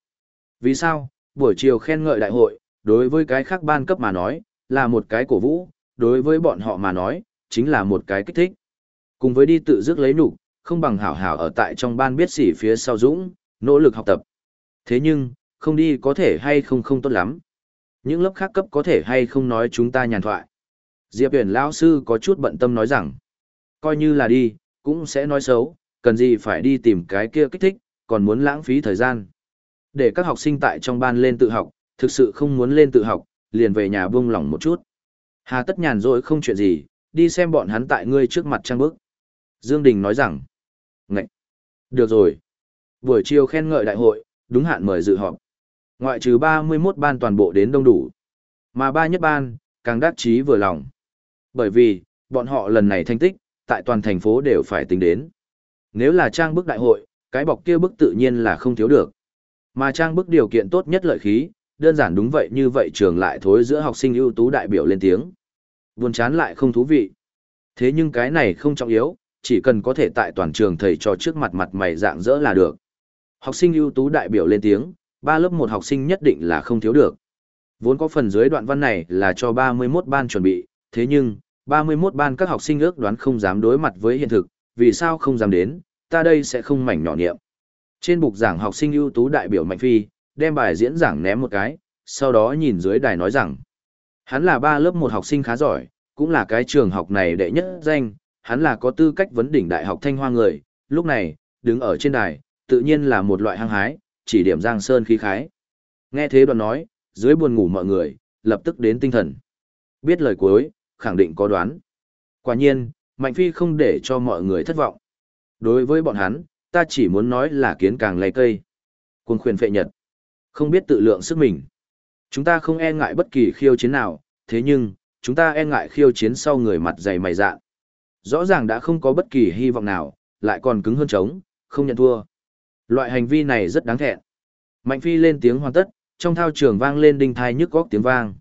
Vì sao? Buổi chiều khen ngợi đại hội, đối với cái khác ban cấp mà nói, là một cái cổ vũ, đối với bọn họ mà nói, chính là một cái kích thích. Cùng với đi tự dứt lấy đủ không bằng hảo hảo ở tại trong ban biết sỉ phía sau dũng, nỗ lực học tập. Thế nhưng, không đi có thể hay không không tốt lắm. Những lớp khác cấp có thể hay không nói chúng ta nhàn thoại. Diệp Huyền lão sư có chút bận tâm nói rằng, coi như là đi, cũng sẽ nói xấu, cần gì phải đi tìm cái kia kích thích, còn muốn lãng phí thời gian. Để các học sinh tại trong ban lên tự học, thực sự không muốn lên tự học, liền về nhà buông lỏng một chút. Hà tất nhàn rồi không chuyện gì, đi xem bọn hắn tại ngươi trước mặt trang bức. Dương Đình nói rằng, Ngậy! Được rồi. Buổi chiều khen ngợi đại hội, đúng hạn mời dự họp. Ngoại trừ 31 ban toàn bộ đến đông đủ. Mà ba nhất ban, càng đắc chí vừa lòng. Bởi vì, bọn họ lần này thành tích, tại toàn thành phố đều phải tính đến. Nếu là trang bức đại hội, cái bọc kia bức tự nhiên là không thiếu được. Mà trang bức điều kiện tốt nhất lợi khí, đơn giản đúng vậy như vậy trường lại thối giữa học sinh ưu tú đại biểu lên tiếng. Buồn chán lại không thú vị. Thế nhưng cái này không trọng yếu, chỉ cần có thể tại toàn trường thầy trò trước mặt mặt mày dạng dỡ là được. Học sinh ưu tú đại biểu lên tiếng, ba lớp một học sinh nhất định là không thiếu được. Vốn có phần dưới đoạn văn này là cho 31 ban chuẩn bị, thế nhưng, 31 ban các học sinh ước đoán không dám đối mặt với hiện thực, vì sao không dám đến, ta đây sẽ không mảnh nhỏ niệm. Trên bục giảng học sinh ưu tú đại biểu Mạnh Phi, đem bài diễn giảng ném một cái, sau đó nhìn dưới đài nói rằng, hắn là ba lớp một học sinh khá giỏi, cũng là cái trường học này đệ nhất danh, hắn là có tư cách vấn đỉnh đại học Thanh Hoa người, lúc này, đứng ở trên đài, tự nhiên là một loại hăng hái, chỉ điểm Giang Sơn khí khái. Nghe thế đoàn nói, dưới buồn ngủ mọi người, lập tức đến tinh thần. Biết lời cuối, khẳng định có đoán. Quả nhiên, Mạnh Phi không để cho mọi người thất vọng. Đối với bọn hắn, ta chỉ muốn nói là kiến càng lay cây. Quân khuyên phệ nhật. Không biết tự lượng sức mình. Chúng ta không e ngại bất kỳ khiêu chiến nào, thế nhưng, chúng ta e ngại khiêu chiến sau người mặt dày mày dạn. Rõ ràng đã không có bất kỳ hy vọng nào, lại còn cứng hơn trống, không nhận thua. Loại hành vi này rất đáng thẹn. Mạnh Phi lên tiếng hoàn tất, trong thao trường vang lên đinh thai nhức góc tiếng vang.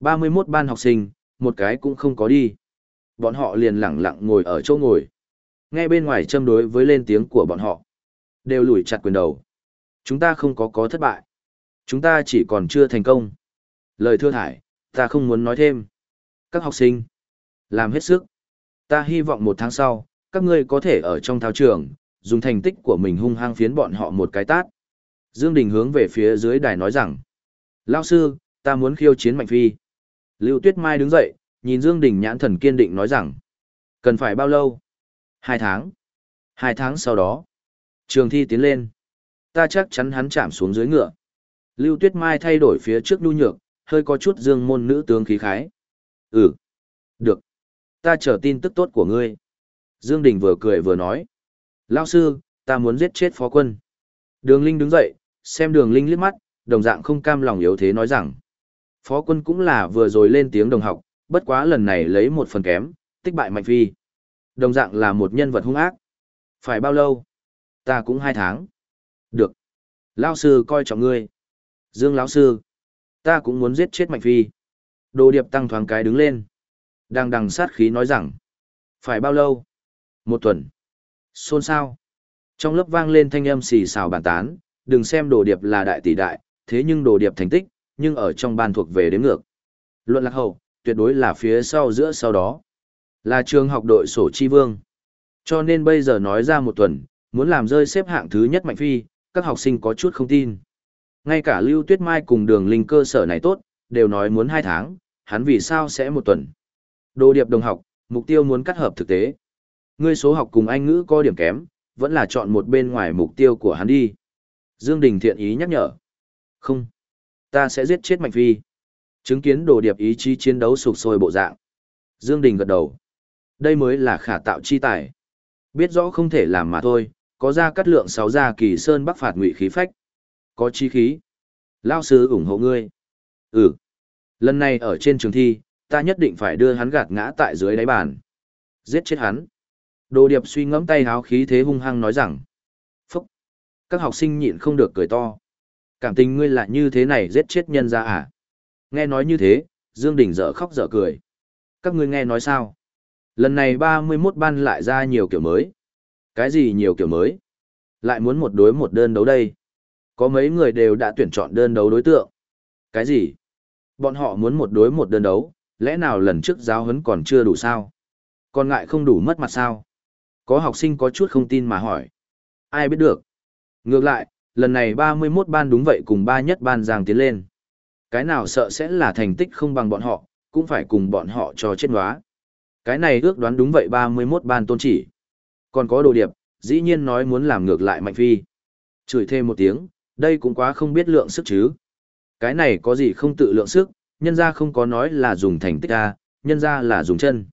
31 ban học sinh, một cái cũng không có đi. Bọn họ liền lẳng lặng ngồi ở chỗ ngồi. Nghe bên ngoài châm đối với lên tiếng của bọn họ. Đều lùi chặt quyền đầu. Chúng ta không có có thất bại. Chúng ta chỉ còn chưa thành công. Lời thưa thải, ta không muốn nói thêm. Các học sinh, làm hết sức. Ta hy vọng một tháng sau, các ngươi có thể ở trong thao trường, dùng thành tích của mình hung hăng phiến bọn họ một cái tát. Dương Đình hướng về phía dưới đài nói rằng, Lão sư, ta muốn khiêu chiến Mạnh Phi. Lưu Tuyết Mai đứng dậy, nhìn Dương Đình nhãn thần kiên định nói rằng, cần phải bao lâu? Hai tháng. Hai tháng sau đó, trường thi tiến lên. Ta chắc chắn hắn chạm xuống dưới ngựa. Lưu Tuyết Mai thay đổi phía trước nhu nhược, hơi có chút dương môn nữ tướng khí khái. Ừ. Được. Ta chờ tin tức tốt của ngươi. Dương Đình vừa cười vừa nói. Lao sư, ta muốn giết chết phó quân. Đường Linh đứng dậy, xem đường Linh liếc mắt, đồng dạng không cam lòng yếu thế nói rằng. Phó quân cũng là vừa rồi lên tiếng đồng học, bất quá lần này lấy một phần kém, tích bại Mạnh Phi. Đồng dạng là một nhân vật hung ác. Phải bao lâu? Ta cũng hai tháng. Được. Lao sư coi trọng ngươi. Dương lão sư. Ta cũng muốn giết chết Mạnh Phi. Đồ điệp tăng thoáng cái đứng lên. Đang đằng sát khí nói rằng. Phải bao lâu? Một tuần. Xôn xao. Trong lớp vang lên thanh âm xì xào bàn tán, đừng xem đồ điệp là đại tỷ đại, thế nhưng đồ điệp thành tích, nhưng ở trong ban thuộc về đếm ngược. Luận lạc hậu, tuyệt đối là phía sau giữa sau đó. Là trường học đội sổ chi vương. Cho nên bây giờ nói ra một tuần, muốn làm rơi xếp hạng thứ nhất mạnh phi, các học sinh có chút không tin. Ngay cả Lưu Tuyết Mai cùng đường linh cơ sở này tốt, đều nói muốn hai tháng, hắn vì sao sẽ một tuần. Đồ điệp đồng học, mục tiêu muốn cắt hợp thực tế. Ngươi số học cùng Anh ngữ có điểm kém, vẫn là chọn một bên ngoài mục tiêu của hắn đi. Dương Đình thiện ý nhắc nhở. Không. Ta sẽ giết chết Mạnh Phi. Chứng kiến đồ điệp ý chí chiến đấu sụp sôi bộ dạng. Dương Đình gật đầu. Đây mới là khả tạo chi tài. Biết rõ không thể làm mà thôi, có ra cắt lượng sáu gia kỳ sơn bắc phạt ngụy khí phách. Có chi khí. Lao sư ủng hộ ngươi. Ừ. Lần này ở trên trường thi, ta nhất định phải đưa hắn gạt ngã tại dưới đáy bàn. Giết chết hắn. Đồ điệp suy ngẫm tay háo khí thế hung hăng nói rằng. Phúc. Các học sinh nhịn không được cười to. Cảm tình ngươi lại như thế này giết chết nhân ra à? Nghe nói như thế, Dương Đình dở khóc dở cười. Các ngươi nghe nói sao? Lần này 31 ban lại ra nhiều kiểu mới. Cái gì nhiều kiểu mới? Lại muốn một đối một đơn đấu đây. Có mấy người đều đã tuyển chọn đơn đấu đối tượng. Cái gì? Bọn họ muốn một đối một đơn đấu, lẽ nào lần trước giáo huấn còn chưa đủ sao? Còn ngại không đủ mất mặt sao? Có học sinh có chút không tin mà hỏi. Ai biết được? Ngược lại, lần này 31 ban đúng vậy cùng ba nhất ban giang tiến lên. Cái nào sợ sẽ là thành tích không bằng bọn họ, cũng phải cùng bọn họ cho chết hóa Cái này ước đoán đúng vậy 31 ban tôn chỉ. Còn có đồ điệp, dĩ nhiên nói muốn làm ngược lại Mạnh Phi. Chửi thêm một tiếng, đây cũng quá không biết lượng sức chứ. Cái này có gì không tự lượng sức, nhân ra không có nói là dùng thành tích ra, nhân ra là dùng chân.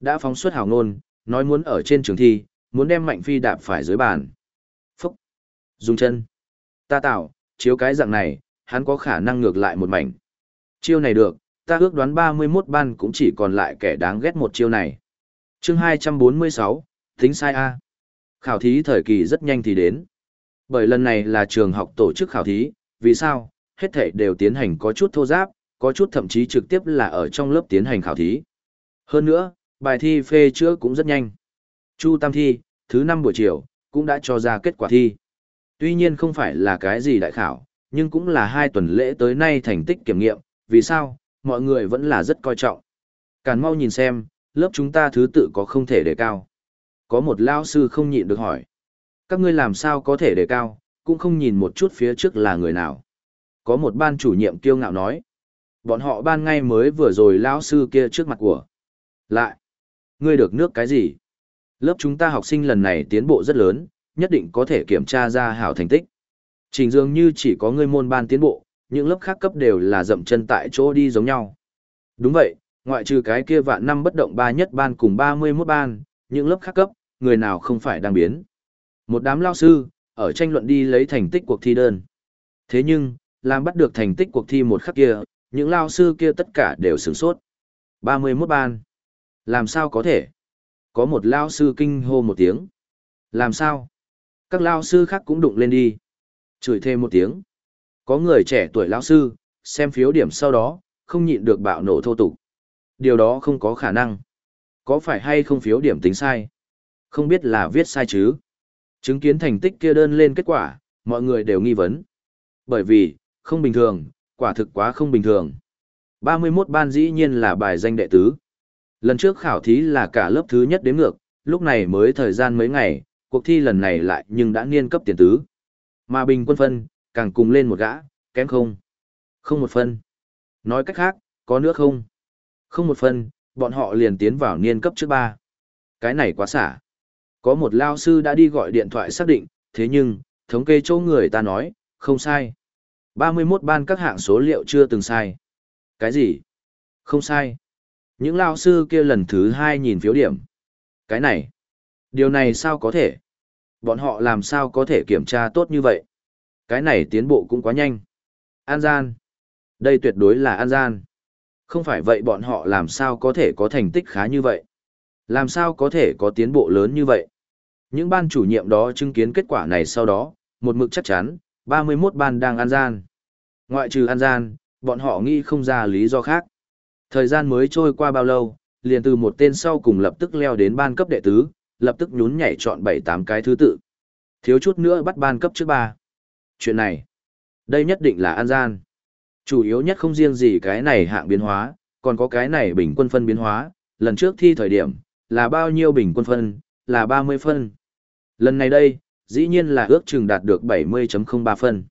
Đã phóng xuất hào ngôn, nói muốn ở trên trường thi, muốn đem Mạnh Phi đạp phải dưới bàn. Phúc! Dùng chân. Ta tạo, chiếu cái dạng này, hắn có khả năng ngược lại một mảnh. Chiêu này được, ta ước đoán 31 ban cũng chỉ còn lại kẻ đáng ghét một chiêu này. chương 246, tính sai A. Khảo thí thời kỳ rất nhanh thì đến. Bởi lần này là trường học tổ chức khảo thí, vì sao? Hết thể đều tiến hành có chút thô giáp, có chút thậm chí trực tiếp là ở trong lớp tiến hành khảo thí. Hơn nữa, bài thi phê chữa cũng rất nhanh. Chu Tam thi, thứ năm buổi chiều, cũng đã cho ra kết quả thi. Tuy nhiên không phải là cái gì đại khảo, nhưng cũng là hai tuần lễ tới nay thành tích kiểm nghiệm, vì sao, mọi người vẫn là rất coi trọng. Càn mau nhìn xem, lớp chúng ta thứ tự có không thể đề cao. Có một lao sư không nhịn được hỏi. Các ngươi làm sao có thể đề cao, cũng không nhìn một chút phía trước là người nào. Có một ban chủ nhiệm kiêu ngạo nói. Bọn họ ban ngay mới vừa rồi lao sư kia trước mặt của. Lại, ngươi được nước cái gì? Lớp chúng ta học sinh lần này tiến bộ rất lớn, nhất định có thể kiểm tra ra hảo thành tích. Trình dường như chỉ có ngươi môn ban tiến bộ, những lớp khác cấp đều là dậm chân tại chỗ đi giống nhau. Đúng vậy, ngoại trừ cái kia vạn năm bất động ba nhất ban cùng 31 ban, những lớp khác cấp, người nào không phải đang biến. Một đám lao sư, ở tranh luận đi lấy thành tích cuộc thi đơn. Thế nhưng, làm bắt được thành tích cuộc thi một khắc kia, những lao sư kia tất cả đều sửng sốt. 31 ban. Làm sao có thể? Có một lao sư kinh hô một tiếng. Làm sao? Các lao sư khác cũng đụng lên đi. Chửi thêm một tiếng. Có người trẻ tuổi lao sư, xem phiếu điểm sau đó, không nhịn được bạo nổ thô tục. Điều đó không có khả năng. Có phải hay không phiếu điểm tính sai? Không biết là viết sai chứ? Chứng kiến thành tích kia đơn lên kết quả, mọi người đều nghi vấn. Bởi vì, không bình thường, quả thực quá không bình thường. 31 ban dĩ nhiên là bài danh đệ tứ. Lần trước khảo thí là cả lớp thứ nhất đến ngược, lúc này mới thời gian mấy ngày, cuộc thi lần này lại nhưng đã niên cấp tiền tứ. Mà bình quân phân, càng cùng lên một gã, kém không. Không một phân. Nói cách khác, có nữa không? Không một phân, bọn họ liền tiến vào niên cấp trước ba. Cái này quá xả. Có một lao sư đã đi gọi điện thoại xác định, thế nhưng, thống kê chỗ người ta nói, không sai. 31 ban các hạng số liệu chưa từng sai. Cái gì? Không sai. Những lao sư kia lần thứ hai nhìn phiếu điểm. Cái này, điều này sao có thể? Bọn họ làm sao có thể kiểm tra tốt như vậy? Cái này tiến bộ cũng quá nhanh. An gian. Đây tuyệt đối là an gian. Không phải vậy bọn họ làm sao có thể có thành tích khá như vậy? Làm sao có thể có tiến bộ lớn như vậy? Những ban chủ nhiệm đó chứng kiến kết quả này sau đó, một mực chắc chắn, 31 ban đang an gian. Ngoại trừ an gian, bọn họ nghĩ không ra lý do khác. Thời gian mới trôi qua bao lâu, liền từ một tên sau cùng lập tức leo đến ban cấp đệ tứ, lập tức nhún nhảy chọn 7-8 cái thứ tự. Thiếu chút nữa bắt ban cấp trước ba. Chuyện này, đây nhất định là an gian. Chủ yếu nhất không riêng gì cái này hạng biến hóa, còn có cái này bình quân phân biến hóa, lần trước thi thời điểm, là bao nhiêu bình quân phân, là 30 phân. Lần này đây, dĩ nhiên là ước chừng đạt được 70.03 phân.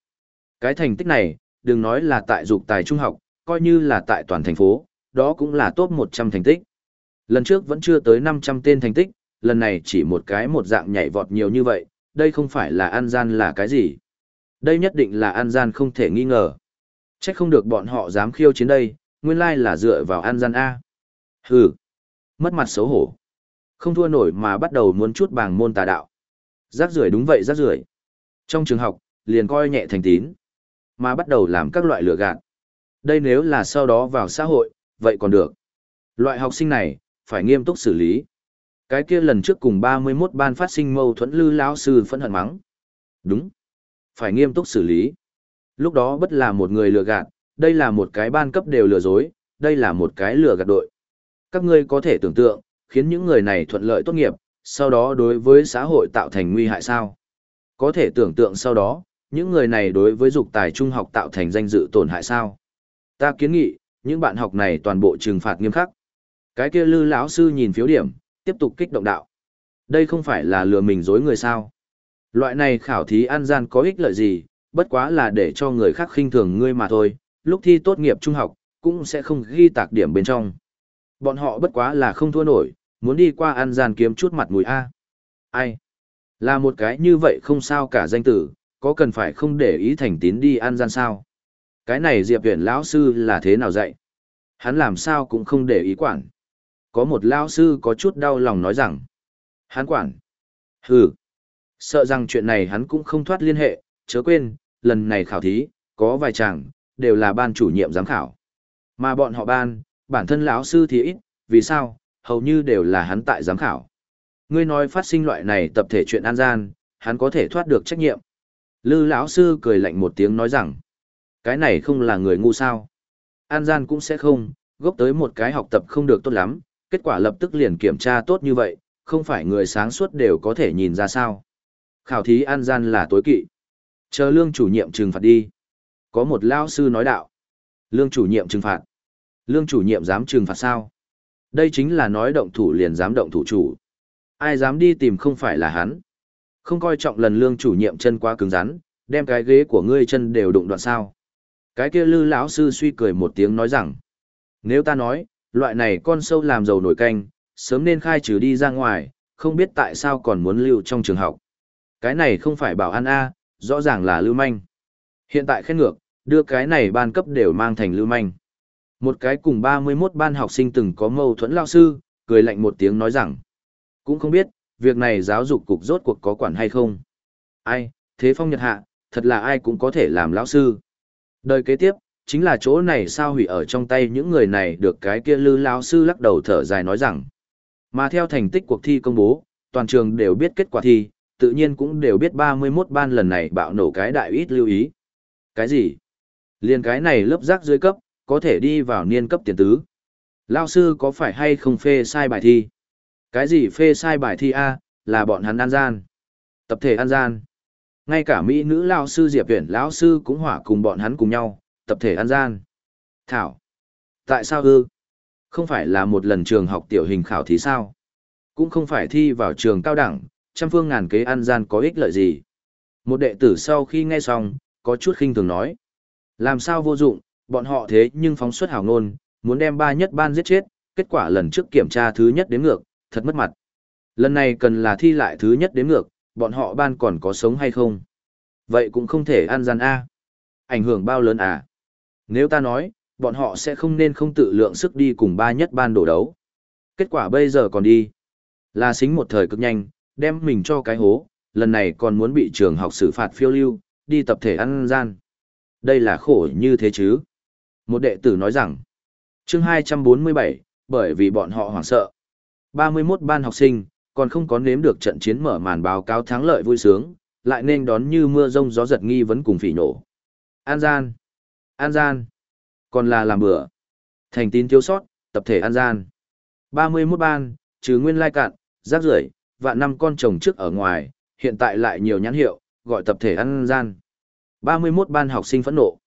Cái thành tích này, đừng nói là tại dục tài trung học, coi như là tại toàn thành phố, đó cũng là top 100 thành tích. Lần trước vẫn chưa tới 500 tên thành tích, lần này chỉ một cái một dạng nhảy vọt nhiều như vậy, đây không phải là an gian là cái gì. Đây nhất định là an gian không thể nghi ngờ. Chắc không được bọn họ dám khiêu chiến đây, nguyên lai là dựa vào an gian A. Hừ, mất mặt xấu hổ. Không thua nổi mà bắt đầu muốn chút bảng môn tà đạo. Rác rưởi đúng vậy rác rưởi. Trong trường học, liền coi nhẹ thành tín, mà bắt đầu làm các loại lừa gạt. Đây nếu là sau đó vào xã hội, vậy còn được. Loại học sinh này, phải nghiêm túc xử lý. Cái kia lần trước cùng 31 ban phát sinh mâu thuẫn lư lão sư phẫn hận mắng. Đúng. Phải nghiêm túc xử lý. Lúc đó bất là một người lừa gạt, đây là một cái ban cấp đều lừa dối, đây là một cái lừa gạt đội. Các ngươi có thể tưởng tượng, khiến những người này thuận lợi tốt nghiệp, sau đó đối với xã hội tạo thành nguy hại sao? Có thể tưởng tượng sau đó, những người này đối với dục tài trung học tạo thành danh dự tổn hại sao? Ta kiến nghị, những bạn học này toàn bộ trừng phạt nghiêm khắc. Cái kia lư lão sư nhìn phiếu điểm, tiếp tục kích động đạo. Đây không phải là lừa mình dối người sao. Loại này khảo thí ăn gian có ích lợi gì, bất quá là để cho người khác khinh thường ngươi mà thôi, lúc thi tốt nghiệp trung học, cũng sẽ không ghi tạc điểm bên trong. Bọn họ bất quá là không thua nổi, muốn đi qua ăn gian kiếm chút mặt mũi A. Ai? Là một cái như vậy không sao cả danh tử, có cần phải không để ý thành tín đi ăn gian sao? Cái này Diệp Huyền lão sư là thế nào dạy? Hắn làm sao cũng không để ý quản. Có một lão sư có chút đau lòng nói rằng, hắn quản. Hừ. Sợ rằng chuyện này hắn cũng không thoát liên hệ, chớ quên, lần này khảo thí, có vài chàng, đều là ban chủ nhiệm giám khảo. Mà bọn họ ban, bản thân lão sư thì ít, vì sao, hầu như đều là hắn tại giám khảo. Ngươi nói phát sinh loại này tập thể chuyện an gian, hắn có thể thoát được trách nhiệm. Lư lão sư cười lạnh một tiếng nói rằng, cái này không là người ngu sao. An gian cũng sẽ không, gốc tới một cái học tập không được tốt lắm, kết quả lập tức liền kiểm tra tốt như vậy, không phải người sáng suốt đều có thể nhìn ra sao. Khảo thí an gian là tối kỵ. Chờ lương chủ nhiệm trừng phạt đi. Có một lao sư nói đạo. Lương chủ nhiệm trừng phạt. Lương chủ nhiệm dám trừng phạt sao? Đây chính là nói động thủ liền dám động thủ chủ. Ai dám đi tìm không phải là hắn. Không coi trọng lần lương chủ nhiệm chân quá cứng rắn, đem cái ghế của ngươi chân đều đụng đoạn sao. Cái kia lư lão sư suy cười một tiếng nói rằng. Nếu ta nói, loại này con sâu làm dầu nổi canh, sớm nên khai trừ đi ra ngoài, không biết tại sao còn muốn lưu trong trường học. Cái này không phải bảo an A, rõ ràng là lưu manh. Hiện tại khen ngược, đưa cái này ban cấp đều mang thành lưu manh. Một cái cùng 31 ban học sinh từng có mâu thuẫn lao sư, cười lạnh một tiếng nói rằng, cũng không biết, việc này giáo dục cục rốt cuộc có quản hay không. Ai, thế phong nhật hạ, thật là ai cũng có thể làm lão sư. Đời kế tiếp, chính là chỗ này sao hủy ở trong tay những người này được cái kia lư lão sư lắc đầu thở dài nói rằng. Mà theo thành tích cuộc thi công bố, toàn trường đều biết kết quả thi, tự nhiên cũng đều biết 31 ban lần này bạo nổ cái đại ít lưu ý. Cái gì? Liên cái này lớp rác dưới cấp, có thể đi vào niên cấp tiền tứ. Lao sư có phải hay không phê sai bài thi? Cái gì phê sai bài thi A, là bọn hắn an gian. Tập thể an gian. Ngay cả Mỹ nữ Lao sư Diệp viện lão sư cũng hỏa cùng bọn hắn cùng nhau, tập thể ăn gian. Thảo. Tại sao ư? Không phải là một lần trường học tiểu hình khảo thí sao? Cũng không phải thi vào trường cao đẳng, trăm phương ngàn kế ăn gian có ích lợi gì. Một đệ tử sau khi nghe xong, có chút khinh thường nói. Làm sao vô dụng, bọn họ thế nhưng phóng xuất hào ngôn, muốn đem ba nhất ban giết chết, kết quả lần trước kiểm tra thứ nhất đến ngược, thật mất mặt. Lần này cần là thi lại thứ nhất đến ngược, bọn họ ban còn có sống hay không? Vậy cũng không thể ăn gian A. Ảnh hưởng bao lớn à? Nếu ta nói, bọn họ sẽ không nên không tự lượng sức đi cùng ba nhất ban đổ đấu. Kết quả bây giờ còn đi. Là xính một thời cực nhanh, đem mình cho cái hố, lần này còn muốn bị trường học xử phạt phiêu lưu, đi tập thể ăn gian. Đây là khổ như thế chứ. Một đệ tử nói rằng, chương 247, bởi vì bọn họ hoảng sợ. 31 ban học sinh, còn không có nếm được trận chiến mở màn báo cáo thắng lợi vui sướng, lại nên đón như mưa rông gió giật nghi vấn cùng phỉ nổ. An gian, an gian, còn là làm bữa. Thành tín thiếu sót, tập thể an gian. 31 ban, trừ nguyên lai cạn, rác rưởi vạn năm con chồng trước ở ngoài, hiện tại lại nhiều nhãn hiệu, gọi tập thể ăn gian. 31 ban học sinh phẫn nộ.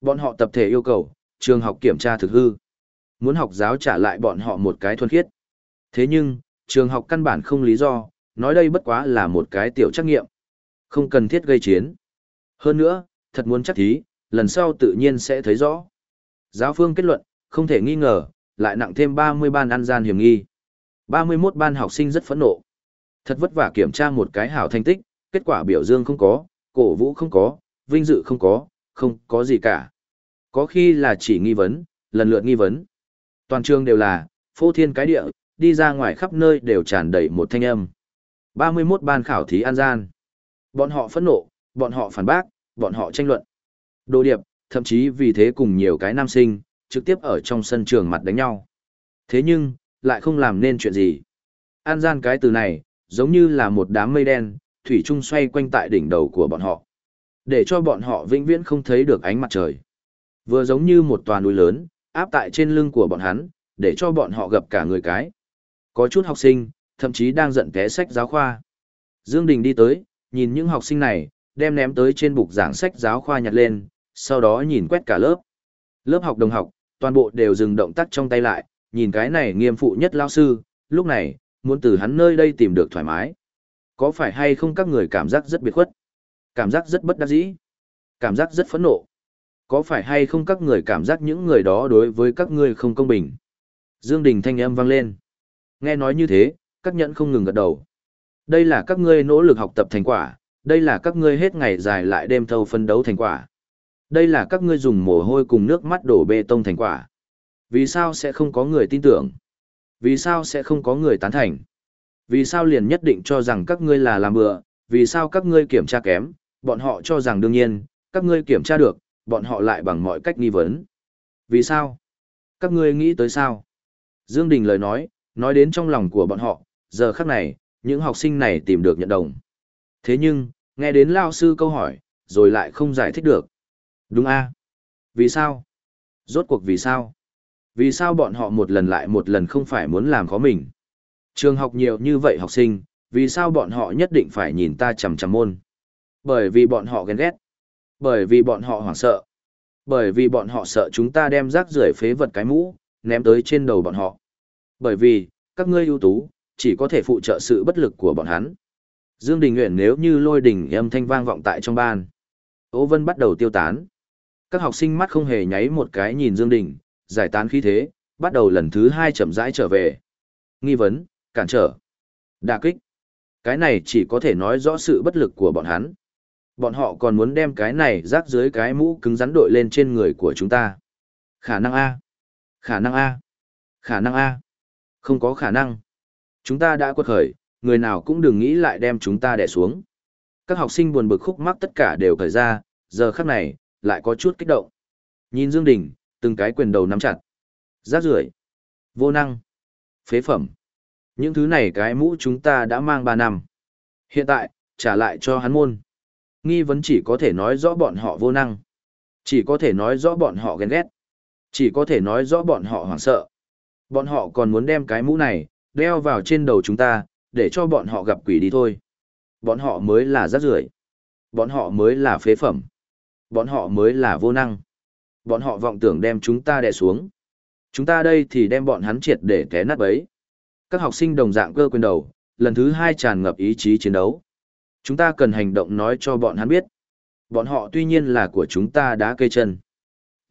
Bọn họ tập thể yêu cầu, trường học kiểm tra thực hư. Muốn học giáo trả lại bọn họ một cái thuần khiết. Thế nhưng, trường học căn bản không lý do, nói đây bất quá là một cái tiểu trắc nghiệm. Không cần thiết gây chiến. Hơn nữa, thật muốn chắc thí, lần sau tự nhiên sẽ thấy rõ. Giáo phương kết luận, không thể nghi ngờ, lại nặng thêm 30 ban ăn gian hiểm nghi. 31 ban học sinh rất phẫn nộ. Thật vất vả kiểm tra một cái hảo thành tích, kết quả biểu dương không có, cổ vũ không có, vinh dự không có, không có gì cả. Có khi là chỉ nghi vấn, lần lượt nghi vấn. Toàn trường đều là, phô thiên cái địa, đi ra ngoài khắp nơi đều tràn đầy một thanh âm. 31 ban khảo thí an gian. Bọn họ phẫn nộ, bọn họ phản bác, bọn họ tranh luận. Đồ điệp, thậm chí vì thế cùng nhiều cái nam sinh, trực tiếp ở trong sân trường mặt đánh nhau. Thế nhưng, lại không làm nên chuyện gì. An gian cái từ này, giống như là một đám mây đen, thủy chung xoay quanh tại đỉnh đầu của bọn họ. Để cho bọn họ vĩnh viễn không thấy được ánh mặt trời. Vừa giống như một tòa núi lớn, áp tại trên lưng của bọn hắn, để cho bọn họ gặp cả người cái. Có chút học sinh, thậm chí đang giận té sách giáo khoa. Dương Đình đi tới, nhìn những học sinh này, đem ném tới trên bục giảng sách giáo khoa nhặt lên, sau đó nhìn quét cả lớp. Lớp học đồng học, toàn bộ đều dừng động tác trong tay lại, nhìn cái này nghiêm phụ nhất lao sư, lúc này, muốn từ hắn nơi đây tìm được thoải mái. Có phải hay không các người cảm giác rất biệt khuất? Cảm giác rất bất đắc dĩ? Cảm giác rất phẫn nộ? Có phải hay không các người cảm giác những người đó đối với các ngươi không công bình? Dương Đình thanh âm vang lên. Nghe nói như thế, các nhẫn không ngừng gật đầu. Đây là các ngươi nỗ lực học tập thành quả, đây là các ngươi hết ngày dài lại đêm thâu phân đấu thành quả. Đây là các ngươi dùng mồ hôi cùng nước mắt đổ bê tông thành quả. Vì sao sẽ không có người tin tưởng? Vì sao sẽ không có người tán thành? Vì sao liền nhất định cho rằng các ngươi là làm bừa? Vì sao các ngươi kiểm tra kém? Bọn họ cho rằng đương nhiên, các ngươi kiểm tra được, bọn họ lại bằng mọi cách nghi vấn. Vì sao? Các ngươi nghĩ tới sao? Dương Đình lời nói, nói đến trong lòng của bọn họ, giờ khắc này, những học sinh này tìm được nhận đồng. Thế nhưng, nghe đến lao sư câu hỏi, rồi lại không giải thích được. Đúng a Vì sao? Rốt cuộc vì sao? Vì sao bọn họ một lần lại một lần không phải muốn làm khó mình? Trường học nhiều như vậy học sinh, vì sao bọn họ nhất định phải nhìn ta chằm chằm môn? Bởi vì bọn họ ghen ghét. Bởi vì bọn họ hoảng sợ. Bởi vì bọn họ sợ chúng ta đem rác rưởi phế vật cái mũ, ném tới trên đầu bọn họ. Bởi vì, các ngươi ưu tú, chỉ có thể phụ trợ sự bất lực của bọn hắn. Dương Đình Nguyện nếu như lôi đình âm thanh vang vọng tại trong ban. Ô Vân bắt đầu tiêu tán. Các học sinh mắt không hề nháy một cái nhìn Dương Đình, giải tán khí thế, bắt đầu lần thứ hai chậm rãi trở về. Nghi vấn, cản trở, đả kích. Cái này chỉ có thể nói rõ sự bất lực của bọn hắn. Bọn họ còn muốn đem cái này rác dưới cái mũ cứng rắn đội lên trên người của chúng ta. Khả năng A. Khả năng A. Khả năng A. Không có khả năng. Chúng ta đã quật khởi, người nào cũng đừng nghĩ lại đem chúng ta đè xuống. Các học sinh buồn bực khúc mắc tất cả đều cởi ra, giờ khắc này, lại có chút kích động. Nhìn Dương Đình, từng cái quyền đầu nắm chặt. Rác rưởi, vô năng, phế phẩm. Những thứ này cái mũ chúng ta đã mang 3 năm. Hiện tại, trả lại cho hắn môn. Nghi vấn chỉ có thể nói rõ bọn họ vô năng. Chỉ có thể nói rõ bọn họ ghen ghét. Chỉ có thể nói rõ bọn họ hoảng sợ. Bọn họ còn muốn đem cái mũ này, đeo vào trên đầu chúng ta, để cho bọn họ gặp quỷ đi thôi. Bọn họ mới là rác rưởi. Bọn họ mới là phế phẩm. Bọn họ mới là vô năng. Bọn họ vọng tưởng đem chúng ta đè xuống. Chúng ta đây thì đem bọn hắn triệt để té nát bấy. Các học sinh đồng dạng cơ quyền đầu, lần thứ hai tràn ngập ý chí chiến đấu. Chúng ta cần hành động nói cho bọn hắn biết. Bọn họ tuy nhiên là của chúng ta đã cây chân.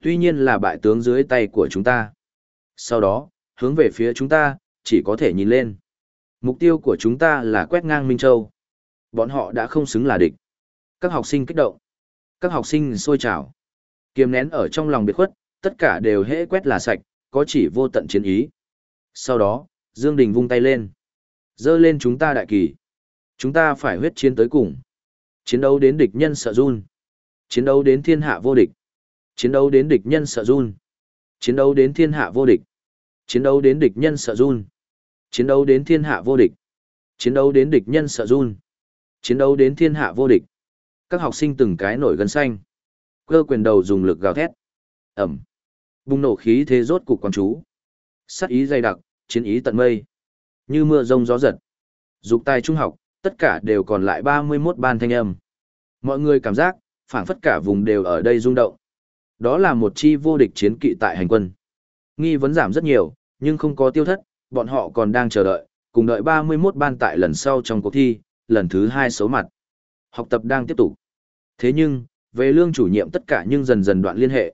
Tuy nhiên là bại tướng dưới tay của chúng ta. Sau đó, hướng về phía chúng ta, chỉ có thể nhìn lên. Mục tiêu của chúng ta là quét ngang Minh Châu. Bọn họ đã không xứng là địch. Các học sinh kích động. Các học sinh sôi trào. Kiềm nén ở trong lòng biệt khuất, tất cả đều hễ quét là sạch, có chỉ vô tận chiến ý. Sau đó, Dương Đình vung tay lên. Dơ lên chúng ta đại kỳ. Chúng ta phải huyết chiến tới cùng. Chiến đấu đến địch nhân sợ run. Chiến đấu đến thiên hạ vô địch. Chiến đấu đến địch nhân sợ run. Chiến đấu đến thiên hạ vô địch. Chiến đấu đến địch nhân sợ run. Chiến đấu đến thiên hạ vô địch. Chiến đấu đến địch nhân sợ run. Chiến đấu đến thiên hạ vô địch. Các học sinh từng cái nổi gân xanh. Cơ quyền đầu dùng lực gào thét. Ẩm. Bùng nổ khí thế rốt cục quán chú. Sát ý dày đặc, chiến ý tận mây. Như mưa rông gió giật. Dục tài trung học, tất cả đều còn lại 31 ban thanh âm. Mọi người cảm giác, phảng phất cả vùng đều ở đây rung động. Đó là một chi vô địch chiến kỵ tại hành quân. Nghi vấn giảm rất nhiều, nhưng không có tiêu thất, bọn họ còn đang chờ đợi, cùng đợi 31 ban tại lần sau trong cuộc thi, lần thứ hai xấu mặt. Học tập đang tiếp tục. Thế nhưng, về lương chủ nhiệm tất cả nhưng dần dần đoạn liên hệ.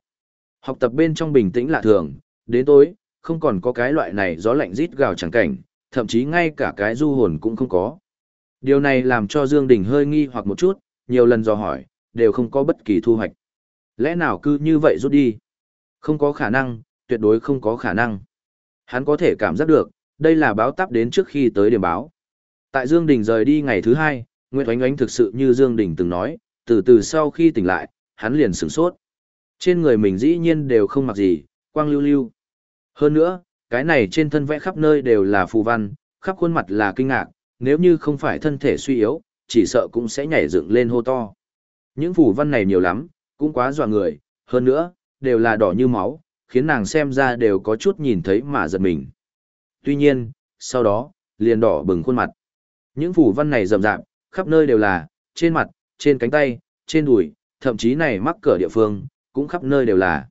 Học tập bên trong bình tĩnh lạ thường, đến tối, không còn có cái loại này gió lạnh rít gào chẳng cảnh, thậm chí ngay cả cái du hồn cũng không có. Điều này làm cho Dương Đình hơi nghi hoặc một chút, nhiều lần dò hỏi, đều không có bất kỳ thu hoạch. Lẽ nào cứ như vậy rút đi? Không có khả năng, tuyệt đối không có khả năng. Hắn có thể cảm giác được, đây là báo táp đến trước khi tới điểm báo. Tại Dương Đình rời đi ngày thứ hai, Nguyệt Oánh Oánh thực sự như Dương Đình từng nói, từ từ sau khi tỉnh lại, hắn liền sửng sốt. Trên người mình dĩ nhiên đều không mặc gì, quang lưu lưu. Hơn nữa, cái này trên thân vẽ khắp nơi đều là phù văn, khắp khuôn mặt là kinh ngạc, nếu như không phải thân thể suy yếu, chỉ sợ cũng sẽ nhảy dựng lên hô to. Những phù văn này nhiều lắm, cũng quá dọa người, hơn nữa, đều là đỏ như máu, khiến nàng xem ra đều có chút nhìn thấy mà giật mình. Tuy nhiên, sau đó, liền đỏ bừng khuôn mặt. Những phủ văn này rậm rạp, khắp nơi đều là, trên mặt, trên cánh tay, trên đùi, thậm chí này mắc cỡ địa phương, cũng khắp nơi đều là.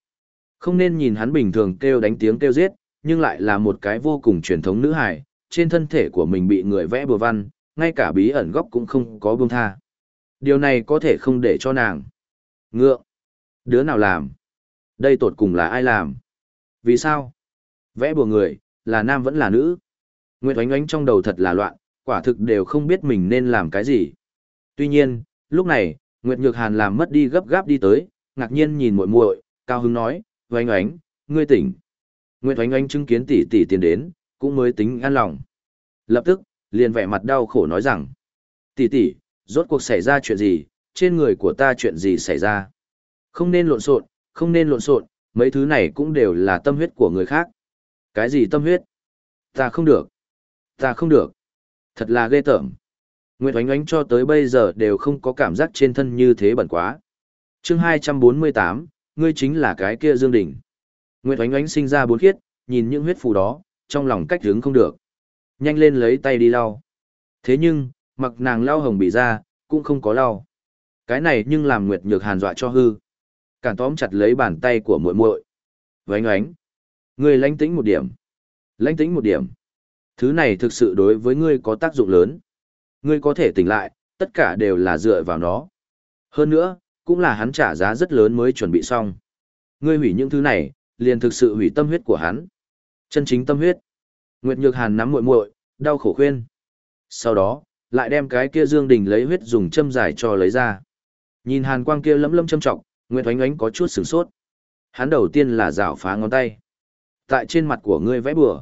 Không nên nhìn hắn bình thường kêu đánh tiếng kêu giết, nhưng lại là một cái vô cùng truyền thống nữ hài, trên thân thể của mình bị người vẽ bừa văn, ngay cả bí ẩn góc cũng không có buông tha. Điều này có thể không để cho nàng. Ngượng. Đứa nào làm? Đây tột cùng là ai làm? Vì sao? Vẽ bùa người, là nam vẫn là nữ. Nguyệt oánh oánh trong đầu thật là loạn, quả thực đều không biết mình nên làm cái gì. Tuy nhiên, lúc này, Nguyệt Nhược Hàn làm mất đi gấp gáp đi tới, ngạc nhiên nhìn muội muội, cao hứng nói, oánh oánh, ngươi tỉnh. Nguyệt oánh oánh chứng kiến tỷ tỷ tiến đến, cũng mới tính an lòng. Lập tức, liền vẻ mặt đau khổ nói rằng, tỷ tỷ, rốt cuộc xảy ra chuyện gì, trên người của ta chuyện gì xảy ra. Không nên lộn xộn, không nên lộn xộn, mấy thứ này cũng đều là tâm huyết của người khác. Cái gì tâm huyết? Ta không được. Ta không được. Thật là ghê tởm. Nguyệt Oánh Oánh cho tới bây giờ đều không có cảm giác trên thân như thế bẩn quá. chương 248, ngươi chính là cái kia Dương Đình. Nguyệt Oánh Oánh sinh ra bốn khiết, nhìn những huyết phù đó, trong lòng cách hướng không được. Nhanh lên lấy tay đi lau. Thế nhưng, mặc nàng lau hồng bị ra, cũng không có lau. Cái này nhưng làm Nguyệt Nhược Hàn dọa cho hư. Cản tóm chặt lấy bàn tay của muội muội. Vánh Oánh, ngươi lãnh tĩnh một điểm. Lãnh tĩnh một điểm. Thứ này thực sự đối với ngươi có tác dụng lớn. Ngươi có thể tỉnh lại, tất cả đều là dựa vào nó. Hơn nữa, cũng là hắn trả giá rất lớn mới chuẩn bị xong. Ngươi hủy những thứ này, liền thực sự hủy tâm huyết của hắn. Chân chính tâm huyết. Nguyệt Nhược Hàn nắm muội muội, đau khổ khuyên. Sau đó, lại đem cái kia Dương Đình lấy huyết dùng châm giải cho lấy ra. Nhìn Hàn Quang kia lấm lấm châm trọng, Nguyệt Oánh Oánh có chút sửng sốt. Hắn đầu tiên là rảo phá ngón tay. Tại trên mặt của ngươi vẽ bừa.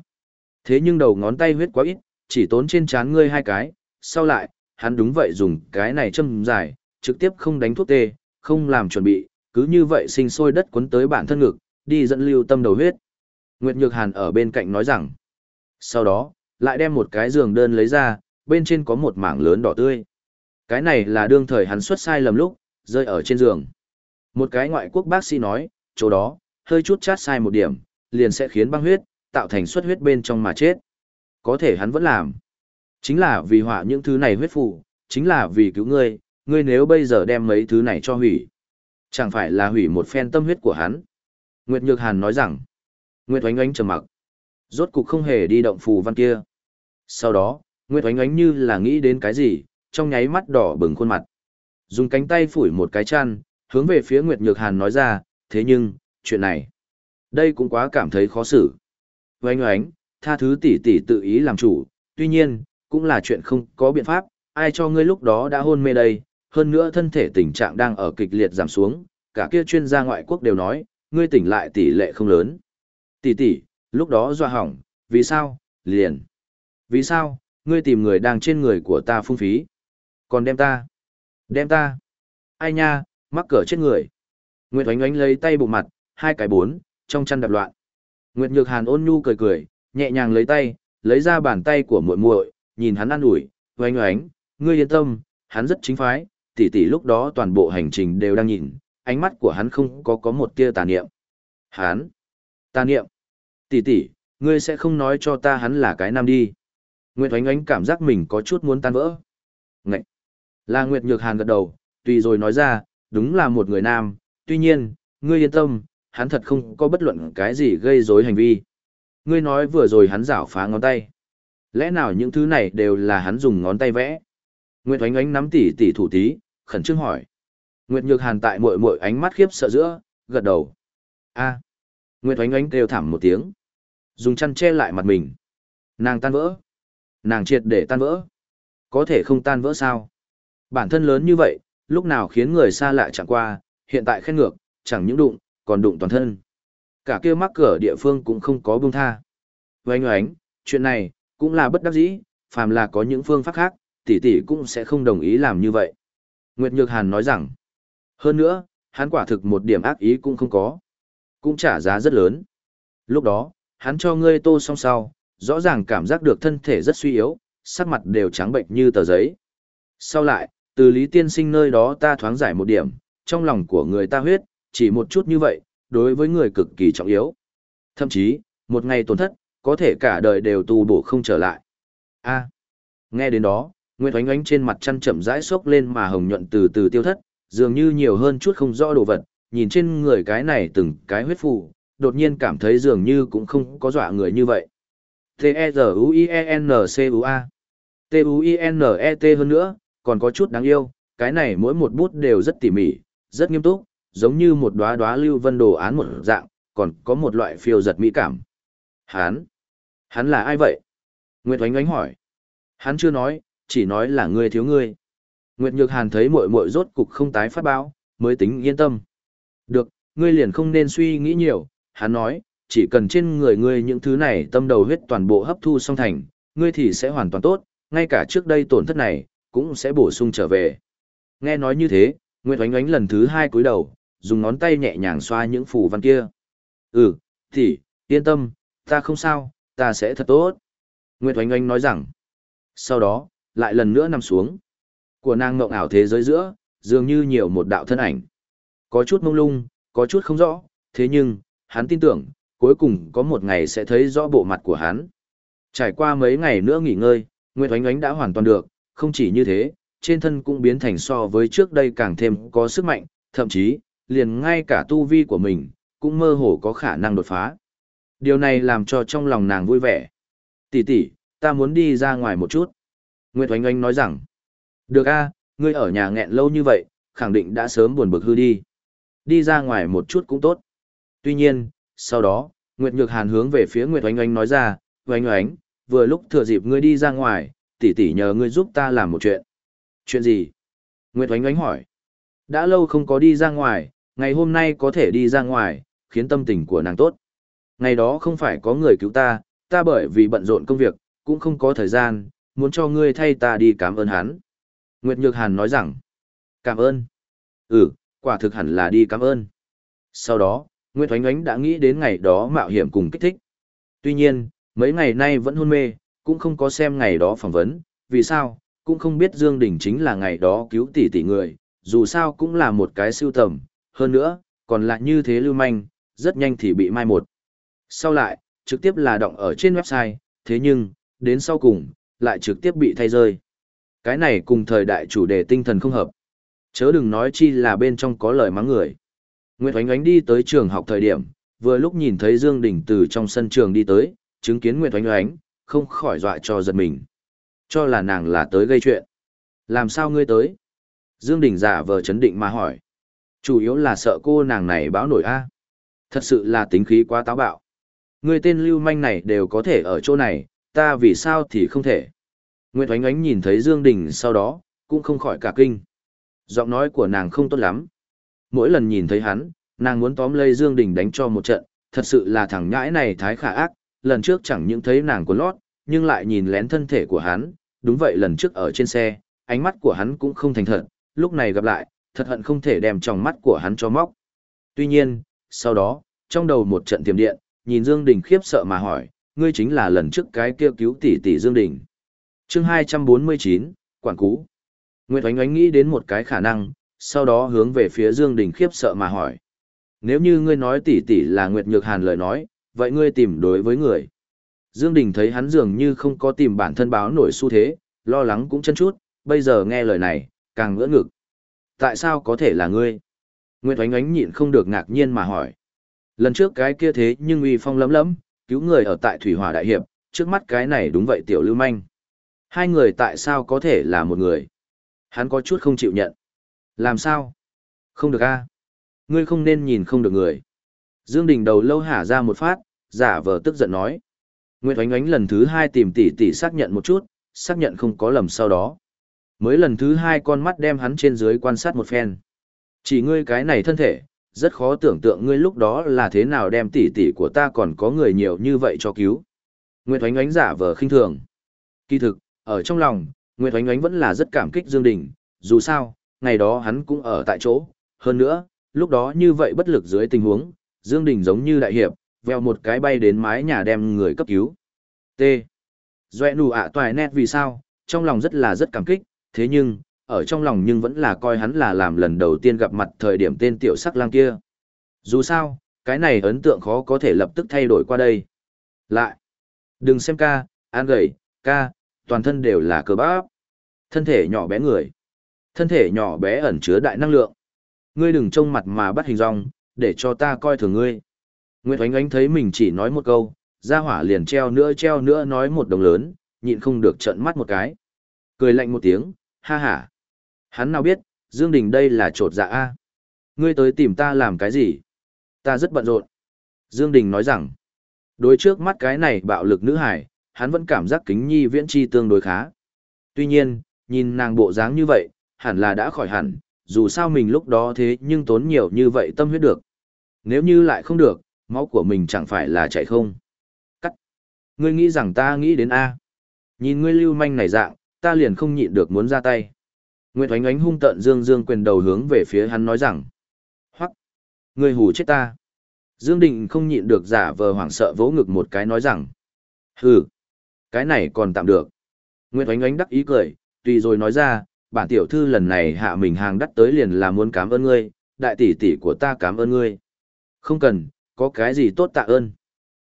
Thế nhưng đầu ngón tay huyết quá ít, chỉ tốn trên trán ngươi hai cái, sau lại, hắn đúng vậy dùng cái này châm dài, trực tiếp không đánh thuốc tê, không làm chuẩn bị, cứ như vậy sinh sôi đất cuốn tới bản thân ngực, đi dẫn lưu tâm đầu huyết. Nguyệt Nhược Hàn ở bên cạnh nói rằng, sau đó, lại đem một cái giường đơn lấy ra, bên trên có một mảng lớn đỏ tươi. Cái này là đương thời hắn xuất sai lầm lúc, rơi ở trên giường. Một cái ngoại quốc bác sĩ nói, chỗ đó, hơi chút chát sai một điểm, liền sẽ khiến băng huyết, tạo thành xuất huyết bên trong mà chết. Có thể hắn vẫn làm. Chính là vì họa những thứ này huyết phụ, chính là vì cứu ngươi, ngươi nếu bây giờ đem mấy thứ này cho hủy. Chẳng phải là hủy một phen tâm huyết của hắn. Nguyệt Nhược Hàn nói rằng, Nguyệt Oánh Oánh trầm mặc. Rốt cục không hề đi động phù văn kia. Sau đó, Nguyệt Oánh Oánh như là nghĩ đến cái gì, trong nháy mắt đỏ bừng khuôn mặt. Dùng cánh tay phủi một cái chăn, hướng về phía Nguyệt Nhược Hàn nói ra, thế nhưng, chuyện này, đây cũng quá cảm thấy khó xử. Oánh Oánh, tha thứ tỷ tỷ tự ý làm chủ, tuy nhiên, cũng là chuyện không có biện pháp, ai cho ngươi lúc đó đã hôn mê đây, hơn nữa thân thể tình trạng đang ở kịch liệt giảm xuống, cả kia chuyên gia ngoại quốc đều nói, ngươi tỉnh lại tỷ lệ không lớn. Tỷ tỷ, lúc đó doa hỏng, vì sao, liền. Vì sao, ngươi tìm người đang trên người của ta phung phí. Còn đem ta. Đem ta. Ai nha, mắc cỡ chết người. Nguyệt oánh oánh lấy tay bụng mặt, hai cái bốn, trong chăn đập loạn. Nguyệt nhược hàn ôn nhu cười cười, nhẹ nhàng lấy tay, lấy ra bàn tay của muội muội, nhìn hắn ăn ủi, oánh oánh, ngươi yên tâm, hắn rất chính phái, tỷ tỷ lúc đó toàn bộ hành trình đều đang nhìn, ánh mắt của hắn không có có một tia tà niệm. Hắn? Tà niệm? Tỷ tỷ, ngươi sẽ không nói cho ta hắn là cái nam đi. Nguyệt oánh oánh cảm giác mình có chút muốn tan vỡ. Ngậy! Là Nguyệt Nhược Hàn gật đầu, tùy rồi nói ra, đúng là một người nam, tuy nhiên, ngươi yên tâm, hắn thật không có bất luận cái gì gây rối hành vi. Ngươi nói vừa rồi hắn rảo phá ngón tay. Lẽ nào những thứ này đều là hắn dùng ngón tay vẽ? Nguyệt Oánh Oánh nắm tỉ tỉ thủ tí, khẩn trương hỏi. Nguyệt Nhược Hàn tại muội muội ánh mắt khiếp sợ giữa, gật đầu. A. Nguyệt Oánh Oánh kêu thảm một tiếng, dùng chăn che lại mặt mình. Nàng tan vỡ. Nàng triệt để tan vỡ. Có thể không tan vỡ sao? Bản thân lớn như vậy, lúc nào khiến người xa lạ chẳng qua, hiện tại khen ngược, chẳng những đụng, còn đụng toàn thân. Cả kia mắc cửa địa phương cũng không có buông tha. Oánh oánh, chuyện này, cũng là bất đắc dĩ, phàm là có những phương pháp khác, tỷ tỷ cũng sẽ không đồng ý làm như vậy. Nguyệt Nhược Hàn nói rằng, hơn nữa, hắn quả thực một điểm ác ý cũng không có. Cũng trả giá rất lớn. Lúc đó, hắn cho ngươi tô song sau, rõ ràng cảm giác được thân thể rất suy yếu, sắc mặt đều trắng bệnh như tờ giấy. Sau lại, từ Lý Tiên Sinh nơi đó ta thoáng giải một điểm, trong lòng của người ta huyết, chỉ một chút như vậy, đối với người cực kỳ trọng yếu. Thậm chí, một ngày tổn thất, có thể cả đời đều tu bổ không trở lại. A. nghe đến đó, Nguyệt Oánh Oánh trên mặt chăn chậm rãi xốc lên mà hồng nhuận từ từ tiêu thất, dường như nhiều hơn chút không rõ đồ vật, nhìn trên người cái này từng cái huyết phù, đột nhiên cảm thấy dường như cũng không có dọa người như vậy. T-E-Z-U-I-E-N-C-U-A. T-U-I-N-E-T hơn nữa, còn có chút đáng yêu, cái này mỗi một bút đều rất tỉ mỉ, rất nghiêm túc, giống như một đóa đóa lưu vân đồ án một dạng, còn có một loại phiêu giật mỹ cảm. hắn, Hắn là ai vậy? Nguyệt Oánh Oánh hỏi. Hắn chưa nói, chỉ nói là ngươi thiếu ngươi. Nguyệt Nhược Hàn thấy muội muội rốt cục không tái phát báo, mới tính yên tâm. Được, ngươi liền không nên suy nghĩ nhiều, hắn nói, chỉ cần trên người ngươi những thứ này tâm đầu huyết toàn bộ hấp thu xong thành, ngươi thì sẽ hoàn toàn tốt, ngay cả trước đây tổn thất này, cũng sẽ bổ sung trở về. Nghe nói như thế, Nguyệt Oánh Oánh lần thứ hai cúi đầu, dùng ngón tay nhẹ nhàng xoa những phù văn kia. Ừ, thì, yên tâm, ta không sao, ta sẽ thật tốt. Nguyệt Oánh Oánh nói rằng, sau đó, lại lần nữa nằm xuống. Của nàng ngộng ảo thế giới giữa, dường như nhiều một đạo thân ảnh. Có chút mông lung, có chút không rõ, thế nhưng, hắn tin tưởng, cuối cùng có một ngày sẽ thấy rõ bộ mặt của hắn. Trải qua mấy ngày nữa nghỉ ngơi, Nguyệt Oánh Oánh đã hoàn toàn được, không chỉ như thế, trên thân cũng biến thành so với trước đây càng thêm có sức mạnh, thậm chí, liền ngay cả tu vi của mình, cũng mơ hồ có khả năng đột phá. Điều này làm cho trong lòng nàng vui vẻ. Tỷ tỷ, ta muốn đi ra ngoài một chút. Nguyệt Oanh Oanh nói rằng, được a, ngươi ở nhà nghẹn lâu như vậy, khẳng định đã sớm buồn bực hư đi. Đi ra ngoài một chút cũng tốt. Tuy nhiên, sau đó, Nguyệt Nhược Hàn hướng về phía Nguyệt Oanh Oanh nói ra, Oanh Oanh, vừa lúc thừa dịp ngươi đi ra ngoài, tỷ tỷ nhờ ngươi giúp ta làm một chuyện. Chuyện gì? Nguyệt Oánh Oánh hỏi. Đã lâu không có đi ra ngoài, ngày hôm nay có thể đi ra ngoài, khiến tâm tình của nàng tốt. Ngày đó không phải có người cứu ta, ta bởi vì bận rộn công việc, cũng không có thời gian, muốn cho ngươi thay ta đi cảm ơn hắn. Nguyệt Nhược Hàn nói rằng, cảm ơn. Ừ, quả thực hẳn là đi cảm ơn. Sau đó, Nguyệt Oánh Oánh đã nghĩ đến ngày đó mạo hiểm cùng kích thích. Tuy nhiên, mấy ngày nay vẫn hôn mê, cũng không có xem ngày đó phỏng vấn, vì sao, cũng không biết Dương Đình chính là ngày đó cứu tỷ tỷ người, dù sao cũng là một cái siêu tầm, hơn nữa, còn lại như thế lưu manh, rất nhanh thì bị mai một. Sau lại, trực tiếp là động ở trên website, thế nhưng, đến sau cùng, lại trực tiếp bị thay rơi. Cái này cùng thời đại chủ đề tinh thần không hợp. Chớ đừng nói chi là bên trong có lời mắng người. Nguyệt Oánh Oánh đi tới trường học thời điểm, vừa lúc nhìn thấy Dương Đình từ trong sân trường đi tới, chứng kiến Nguyệt Oánh Oánh, không khỏi dọa cho giật mình. Cho là nàng là tới gây chuyện. Làm sao ngươi tới? Dương Đình giả vờ chấn định mà hỏi. Chủ yếu là sợ cô nàng này báo nổi a. Thật sự là tính khí quá táo bạo. người tên lưu manh này đều có thể ở chỗ này, ta vì sao thì không thể. Nguyệt Oánh Oánh nhìn thấy Dương Đình sau đó, cũng không khỏi cả kinh. Giọng nói của nàng không tốt lắm. Mỗi lần nhìn thấy hắn, nàng muốn tóm lấy Dương Đình đánh cho một trận, thật sự là thằng nhãi này thái khả ác, lần trước chẳng những thấy nàng của lót, nhưng lại nhìn lén thân thể của hắn, đúng vậy lần trước ở trên xe, ánh mắt của hắn cũng không thành thật, lúc này gặp lại, thật hận không thể đem trong mắt của hắn cho móc. Tuy nhiên, sau đó, trong đầu một trận tiềm điện, nhìn Dương Đình khiếp sợ mà hỏi, ngươi chính là lần trước cái kia cứu tỷ tỷ Dương Đình. Chương 249, Quản Cú. Nguyệt Oánh Oánh nghĩ đến một cái khả năng, sau đó hướng về phía Dương Đình khiếp sợ mà hỏi. Nếu như ngươi nói tỷ tỷ là Nguyệt Nhược Hàn lời nói, vậy ngươi tìm đối với người. Dương Đình thấy hắn dường như không có tìm bản thân báo nổi xu thế, lo lắng cũng chân chút, bây giờ nghe lời này, càng ngỡ ngực. Tại sao có thể là ngươi? Nguyệt Oánh Oánh nhịn không được ngạc nhiên mà hỏi. Lần trước cái kia thế nhưng uy phong lấm lấm, cứu người ở tại Thủy Hòa Đại Hiệp, trước mắt cái này đúng vậy tiểu lưu manh. Hai người tại sao có thể là một người? Hắn có chút không chịu nhận. Làm sao? Không được a Ngươi không nên nhìn không được người. Dương Đình đầu lâu hả ra một phát, giả vờ tức giận nói. Nguyệt Oánh Oánh lần thứ hai tìm tỷ tỷ xác nhận một chút, xác nhận không có lầm sau đó. Mới lần thứ hai con mắt đem hắn trên dưới quan sát một phen. Chỉ ngươi cái này thân thể, rất khó tưởng tượng ngươi lúc đó là thế nào đem tỷ tỷ của ta còn có người nhiều như vậy cho cứu. Nguyệt Oánh Oánh giả vờ khinh thường. Kỳ thực, ở trong lòng, Nguyệt Oánh Oánh vẫn là rất cảm kích Dương Đình, dù sao, ngày đó hắn cũng ở tại chỗ, hơn nữa, lúc đó như vậy bất lực dưới tình huống, Dương Đình giống như đại hiệp, veo một cái bay đến mái nhà đem người cấp cứu. T. Doẹ nụ ạ toài nét vì sao, trong lòng rất là rất cảm kích, thế nhưng, ở trong lòng nhưng vẫn là coi hắn là làm lần đầu tiên gặp mặt thời điểm tên tiểu sắc lang kia. Dù sao, cái này ấn tượng khó có thể lập tức thay đổi qua đây. Lại, đừng xem ca, an gầy, ca, toàn thân đều là cơ bắp. Thân thể nhỏ bé người. Thân thể nhỏ bé ẩn chứa đại năng lượng. Ngươi đừng trông mặt mà bắt hình rong, để cho ta coi thường ngươi. Nguyệt Oánh Oánh thấy mình chỉ nói một câu, ra hỏa liền treo nữa treo nữa nói một đồng lớn, nhịn không được trợn mắt một cái. Cười lạnh một tiếng, ha ha. Hắn nào biết, Dương Đình đây là trột dạ a. Ngươi tới tìm ta làm cái gì? Ta rất bận rộn. Dương Đình nói rằng, đối trước mắt cái này bạo lực nữ hải, hắn vẫn cảm giác kính nhi viễn chi tương đối khá. Tuy nhiên, nhìn nàng bộ dáng như vậy, hẳn là đã khỏi hẳn, dù sao mình lúc đó thế nhưng tốn nhiều như vậy tâm huyết được. Nếu như lại không được, máu của mình chẳng phải là chạy không. Cắt. Ngươi nghĩ rằng ta nghĩ đến A. Nhìn ngươi lưu manh này dạng, ta liền không nhịn được muốn ra tay. Nguyệt Oánh Oánh hung tợn dương dương quyền đầu hướng về phía hắn nói rằng. Hoắc. Ngươi hù chết ta. Dương Định không nhịn được giả vờ hoảng sợ vỗ ngực một cái nói rằng. Hừ. Cái này còn tạm được. Nguyệt Oánh Oánh đắc ý cười, tùy rồi nói ra, bản tiểu thư lần này hạ mình hàng đắt tới liền là muốn cảm ơn ngươi, đại tỷ tỷ của ta cảm ơn ngươi. Không cần, có cái gì tốt tạ ơn.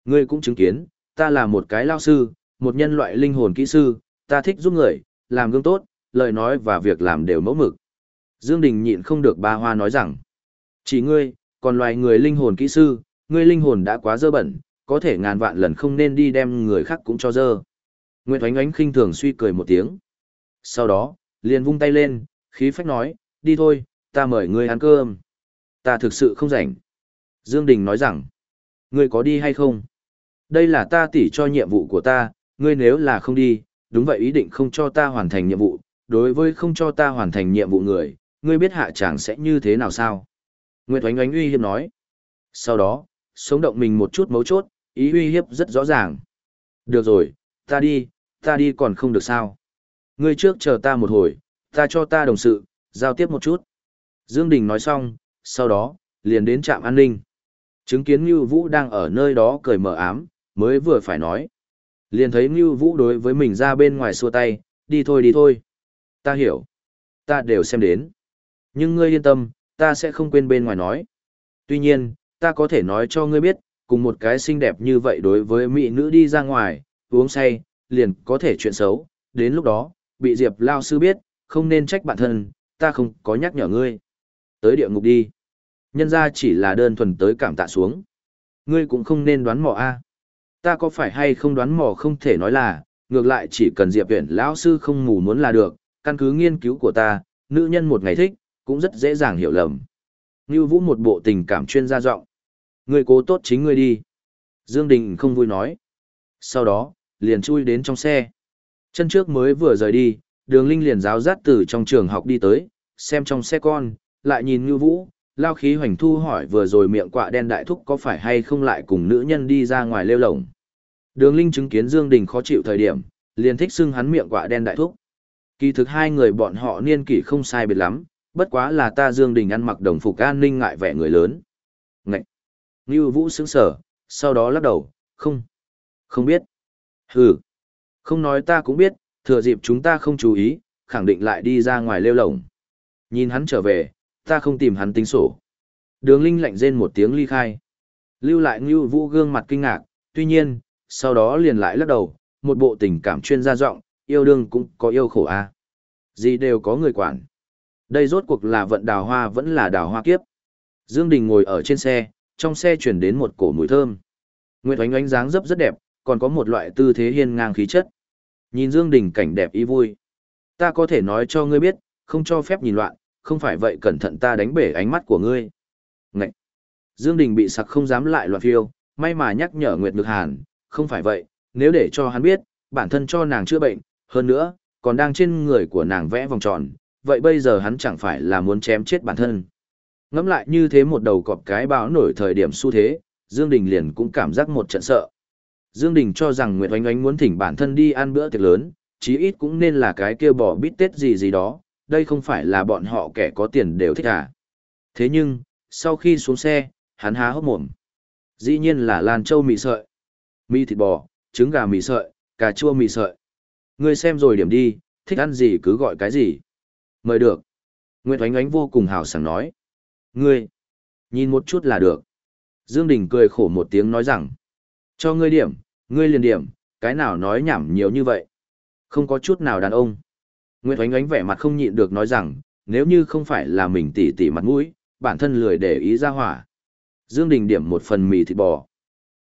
Ngươi cũng chứng kiến, ta là một cái lao sư, một nhân loại linh hồn kỹ sư, ta thích giúp người, làm gương tốt, lời nói và việc làm đều mẫu mực. Dương Đình nhịn không được ba hoa nói rằng, chỉ ngươi, còn loài người linh hồn kỹ sư, ngươi linh hồn đã quá dơ bẩn, có thể ngàn vạn lần không nên đi đem người khác cũng cho dơ. Nguyệt Oánh Oánh khinh thường suy cười một tiếng. Sau đó, liền vung tay lên, khí phách nói, đi thôi, ta mời ngươi ăn cơm. Ta thực sự không rảnh. Dương Đình nói rằng, ngươi có đi hay không? Đây là ta tỉ cho nhiệm vụ của ta, ngươi nếu là không đi, đúng vậy ý định không cho ta hoàn thành nhiệm vụ, đối với không cho ta hoàn thành nhiệm vụ người, ngươi biết hạ chẳng sẽ như thế nào sao? Nguyệt Oánh Oánh uy hiếp nói. Sau đó, sống động mình một chút mấu chốt, ý uy hiếp rất rõ ràng. Được rồi, ta đi, ta đi còn không được sao? Ngươi trước chờ ta một hồi, ta cho ta đồng sự, giao tiếp một chút. Dương Đình nói xong, sau đó, liền đến trạm an ninh. Chứng kiến Ngưu Vũ đang ở nơi đó cười mở ám, mới vừa phải nói. Liền thấy Ngưu Vũ đối với mình ra bên ngoài xua tay, đi thôi đi thôi. Ta hiểu. Ta đều xem đến. Nhưng ngươi yên tâm, ta sẽ không quên bên ngoài nói. Tuy nhiên, ta có thể nói cho ngươi biết, cùng một cái xinh đẹp như vậy đối với mỹ nữ đi ra ngoài, uống say, liền có thể chuyện xấu. Đến lúc đó, bị Diệp Lao Sư biết, không nên trách bản thân, ta không có nhắc nhở ngươi. Tới địa ngục đi. Nhân ra chỉ là đơn thuần tới cảm tạ xuống. Ngươi cũng không nên đoán mò a. À. Ta có phải hay không đoán mò không thể nói là, ngược lại chỉ cần Diệp Viễn lão sư không ngủ muốn là được, căn cứ nghiên cứu của ta, nữ nhân một ngày thích, cũng rất dễ dàng hiểu lầm. Như Vũ một bộ tình cảm chuyên gia giọng. Ngươi cố tốt chính ngươi đi. Dương Đình không vui nói. Sau đó, liền chui đến trong xe. Chân trước mới vừa rời đi, đường linh liền giáo dắt từ trong trường học đi tới, xem trong xe con, lại nhìn Ngưu Vũ, lao khí hoành thu hỏi vừa rồi miệng quạ đen đại thúc có phải hay không lại cùng nữ nhân đi ra ngoài lêu lồng. Đường linh chứng kiến Dương Đình khó chịu thời điểm, liền thích xưng hắn miệng quạ đen đại thúc. Kỳ thực hai người bọn họ niên kỷ không sai biệt lắm, bất quá là ta Dương Đình ăn mặc đồng phục an ninh ngại vẻ người lớn. Ngậy! Ngưu Vũ sững sở, sau đó lắc đầu, không, không biết. Hừ, không nói ta cũng biết, thừa dịp chúng ta không chú ý, khẳng định lại đi ra ngoài lêu lồng. Nhìn hắn trở về, ta không tìm hắn tính sổ. Đường Linh lạnh rên một tiếng ly khai. Lưu lại Ngưu Vũ gương mặt kinh ngạc, tuy nhiên, sau đó liền lại lắc đầu, một bộ tình cảm chuyên gia giọng, yêu đương cũng có yêu khổ a. À. Gì đều có người quản. Đây rốt cuộc là vận đào hoa vẫn là đào hoa kiếp. Dương Đình ngồi ở trên xe, trong xe chuyển đến một cổ mùi thơm. Nguyệt Oánh Oánh dáng dấp rất đẹp, còn có một loại tư thế hiên ngang khí chất. Nhìn Dương Đình cảnh đẹp ý vui. Ta có thể nói cho ngươi biết, không cho phép nhìn loạn, không phải vậy cẩn thận ta đánh bể ánh mắt của ngươi. Ngậy! Dương Đình bị sặc không dám lại loạn phiêu, may mà nhắc nhở Nguyệt Nhược Hàn, không phải vậy, nếu để cho hắn biết, bản thân cho nàng chữa bệnh, hơn nữa, còn đang trên người của nàng vẽ vòng tròn, vậy bây giờ hắn chẳng phải là muốn chém chết bản thân. Ngắm lại như thế một đầu cọp cái báo nổi thời điểm xu thế, Dương Đình liền cũng cảm giác một trận sợ. Dương Đình cho rằng Nguyệt Oánh Oánh muốn thỉnh bản thân đi ăn bữa tiệc lớn, chí ít cũng nên là cái kia bỏ bít tết gì gì đó, đây không phải là bọn họ kẻ có tiền đều thích à. Thế nhưng, sau khi xuống xe, hắn há hốc mồm. Dĩ nhiên là Lan Châu mì sợi, mì thịt bò, trứng gà mì sợi, cà chua mì sợi. Ngươi xem rồi điểm đi, thích ăn gì cứ gọi cái gì. Mời được. Nguyệt Thoánh Ánh vô cùng hào sảng nói. Ngươi, nhìn một chút là được. Dương Đình cười khổ một tiếng nói rằng. Cho ngươi điểm, ngươi liền điểm, cái nào nói nhảm nhiều như vậy. Không có chút nào đàn ông. Nguyệt Oánh Oánh vẻ mặt không nhịn được nói rằng, nếu như không phải là mình tỉ tỉ mặt mũi, bản thân lười để ý ra hỏa. Dương Đình điểm một phần mì thịt bò.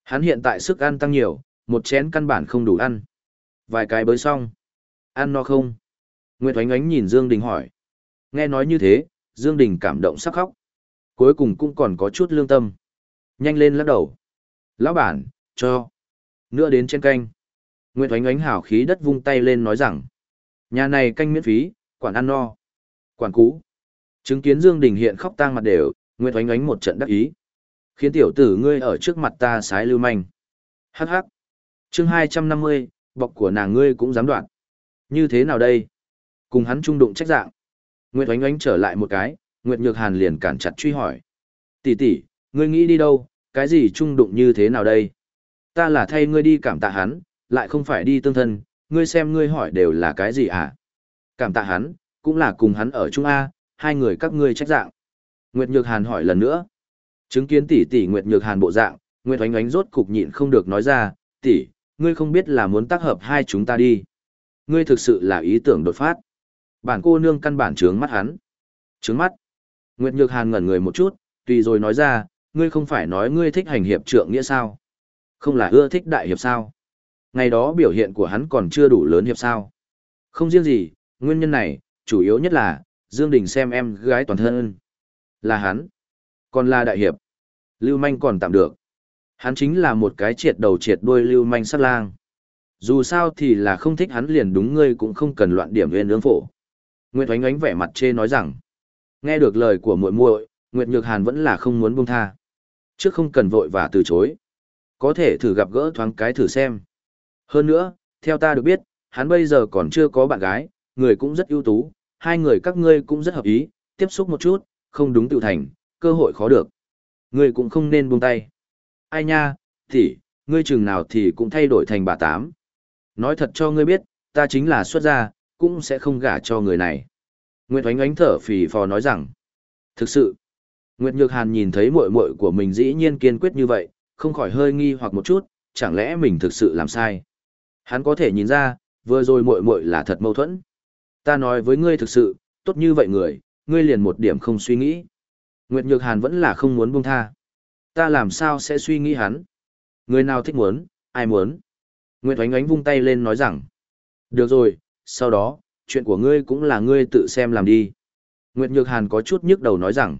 Hắn hiện tại sức ăn tăng nhiều, một chén căn bản không đủ ăn. Vài cái bới xong. Ăn no không? Nguyệt Oánh Oánh nhìn Dương Đình hỏi. Nghe nói như thế, Dương Đình cảm động sắp khóc. Cuối cùng cũng còn có chút lương tâm. Nhanh lên lắc đầu. Lão bản, cho. Nữa đến trên canh. Nguyệt Oánh Oánh hào khí đất vung tay lên nói rằng. Nhà này canh miễn phí, quản ăn no. Quản cũ. Chứng kiến Dương Đình hiện khóc tang mặt đều, Nguyệt Oánh Oánh một trận đắc ý. Khiến tiểu tử ngươi ở trước mặt ta sái lưu manh. Hắc hắc. Chương 250, bọc của nàng ngươi cũng dám đoạn. Như thế nào đây? Cùng hắn trung đụng trách dạng. Nguyệt Oánh Oánh trở lại một cái, Nguyệt Nhược Hàn liền cản chặt truy hỏi. Tỷ tỷ, ngươi nghĩ đi đâu, cái gì trung đụng như thế nào đây? Ta là thay ngươi đi cảm tạ hắn, lại không phải đi tương thân, ngươi xem ngươi hỏi đều là cái gì à? Cảm tạ hắn, cũng là cùng hắn ở Trung A, hai người các ngươi trách dạng. Nguyệt Nhược Hàn hỏi lần nữa. Chứng kiến tỷ tỷ Nguyệt Nhược Hàn bộ dạng, Nguyệt Oánh Oánh rốt cục nhịn không được nói ra, tỷ, ngươi không biết là muốn tác hợp hai chúng ta đi. Ngươi thực sự là ý tưởng đột phát. Bản cô nương căn bản trướng mắt hắn. Trướng mắt. Nguyệt Nhược Hàn ngẩn người một chút, tùy rồi nói ra, ngươi không phải nói ngươi thích hành hiệp trượng nghĩa sao? Không là ưa thích đại hiệp sao? Ngày đó biểu hiện của hắn còn chưa đủ lớn hiệp sao? Không riêng gì, nguyên nhân này, chủ yếu nhất là, Dương Đình xem em gái toàn thân. Là hắn. Còn là đại hiệp. Lưu manh còn tạm được. Hắn chính là một cái triệt đầu triệt đuôi lưu manh sát lang. Dù sao thì là không thích hắn liền đúng ngươi cũng không cần loạn điểm nguyên ương phổ. Nguyệt Oánh Oánh vẻ mặt chê nói rằng. Nghe được lời của muội muội, Nguyệt Nhược Hàn vẫn là không muốn buông tha. Trước không cần vội và từ chối. Có thể thử gặp gỡ thoáng cái thử xem. Hơn nữa, theo ta được biết, hắn bây giờ còn chưa có bạn gái, người cũng rất ưu tú, hai người các ngươi cũng rất hợp ý, tiếp xúc một chút, không đúng tự thành, cơ hội khó được. Ngươi cũng không nên buông tay. Ai nha, thì, ngươi chừng nào thì cũng thay đổi thành bà tám. Nói thật cho ngươi biết, ta chính là xuất gia, cũng sẽ không gả cho người này. Nguyệt Oánh Oánh thở phì phò nói rằng, thực sự, Nguyệt Nhược Hàn nhìn thấy muội muội của mình dĩ nhiên kiên quyết như vậy, không khỏi hơi nghi hoặc một chút, chẳng lẽ mình thực sự làm sai. Hắn có thể nhìn ra, vừa rồi muội muội là thật mâu thuẫn. Ta nói với ngươi thực sự, tốt như vậy người, ngươi liền một điểm không suy nghĩ. Nguyệt Nhược Hàn vẫn là không muốn buông tha. Ta làm sao sẽ suy nghĩ hắn? Người nào thích muốn, ai muốn? Nguyệt Oánh Oánh vung tay lên nói rằng. Được rồi, sau đó, chuyện của ngươi cũng là ngươi tự xem làm đi. Nguyệt Nhược Hàn có chút nhức đầu nói rằng.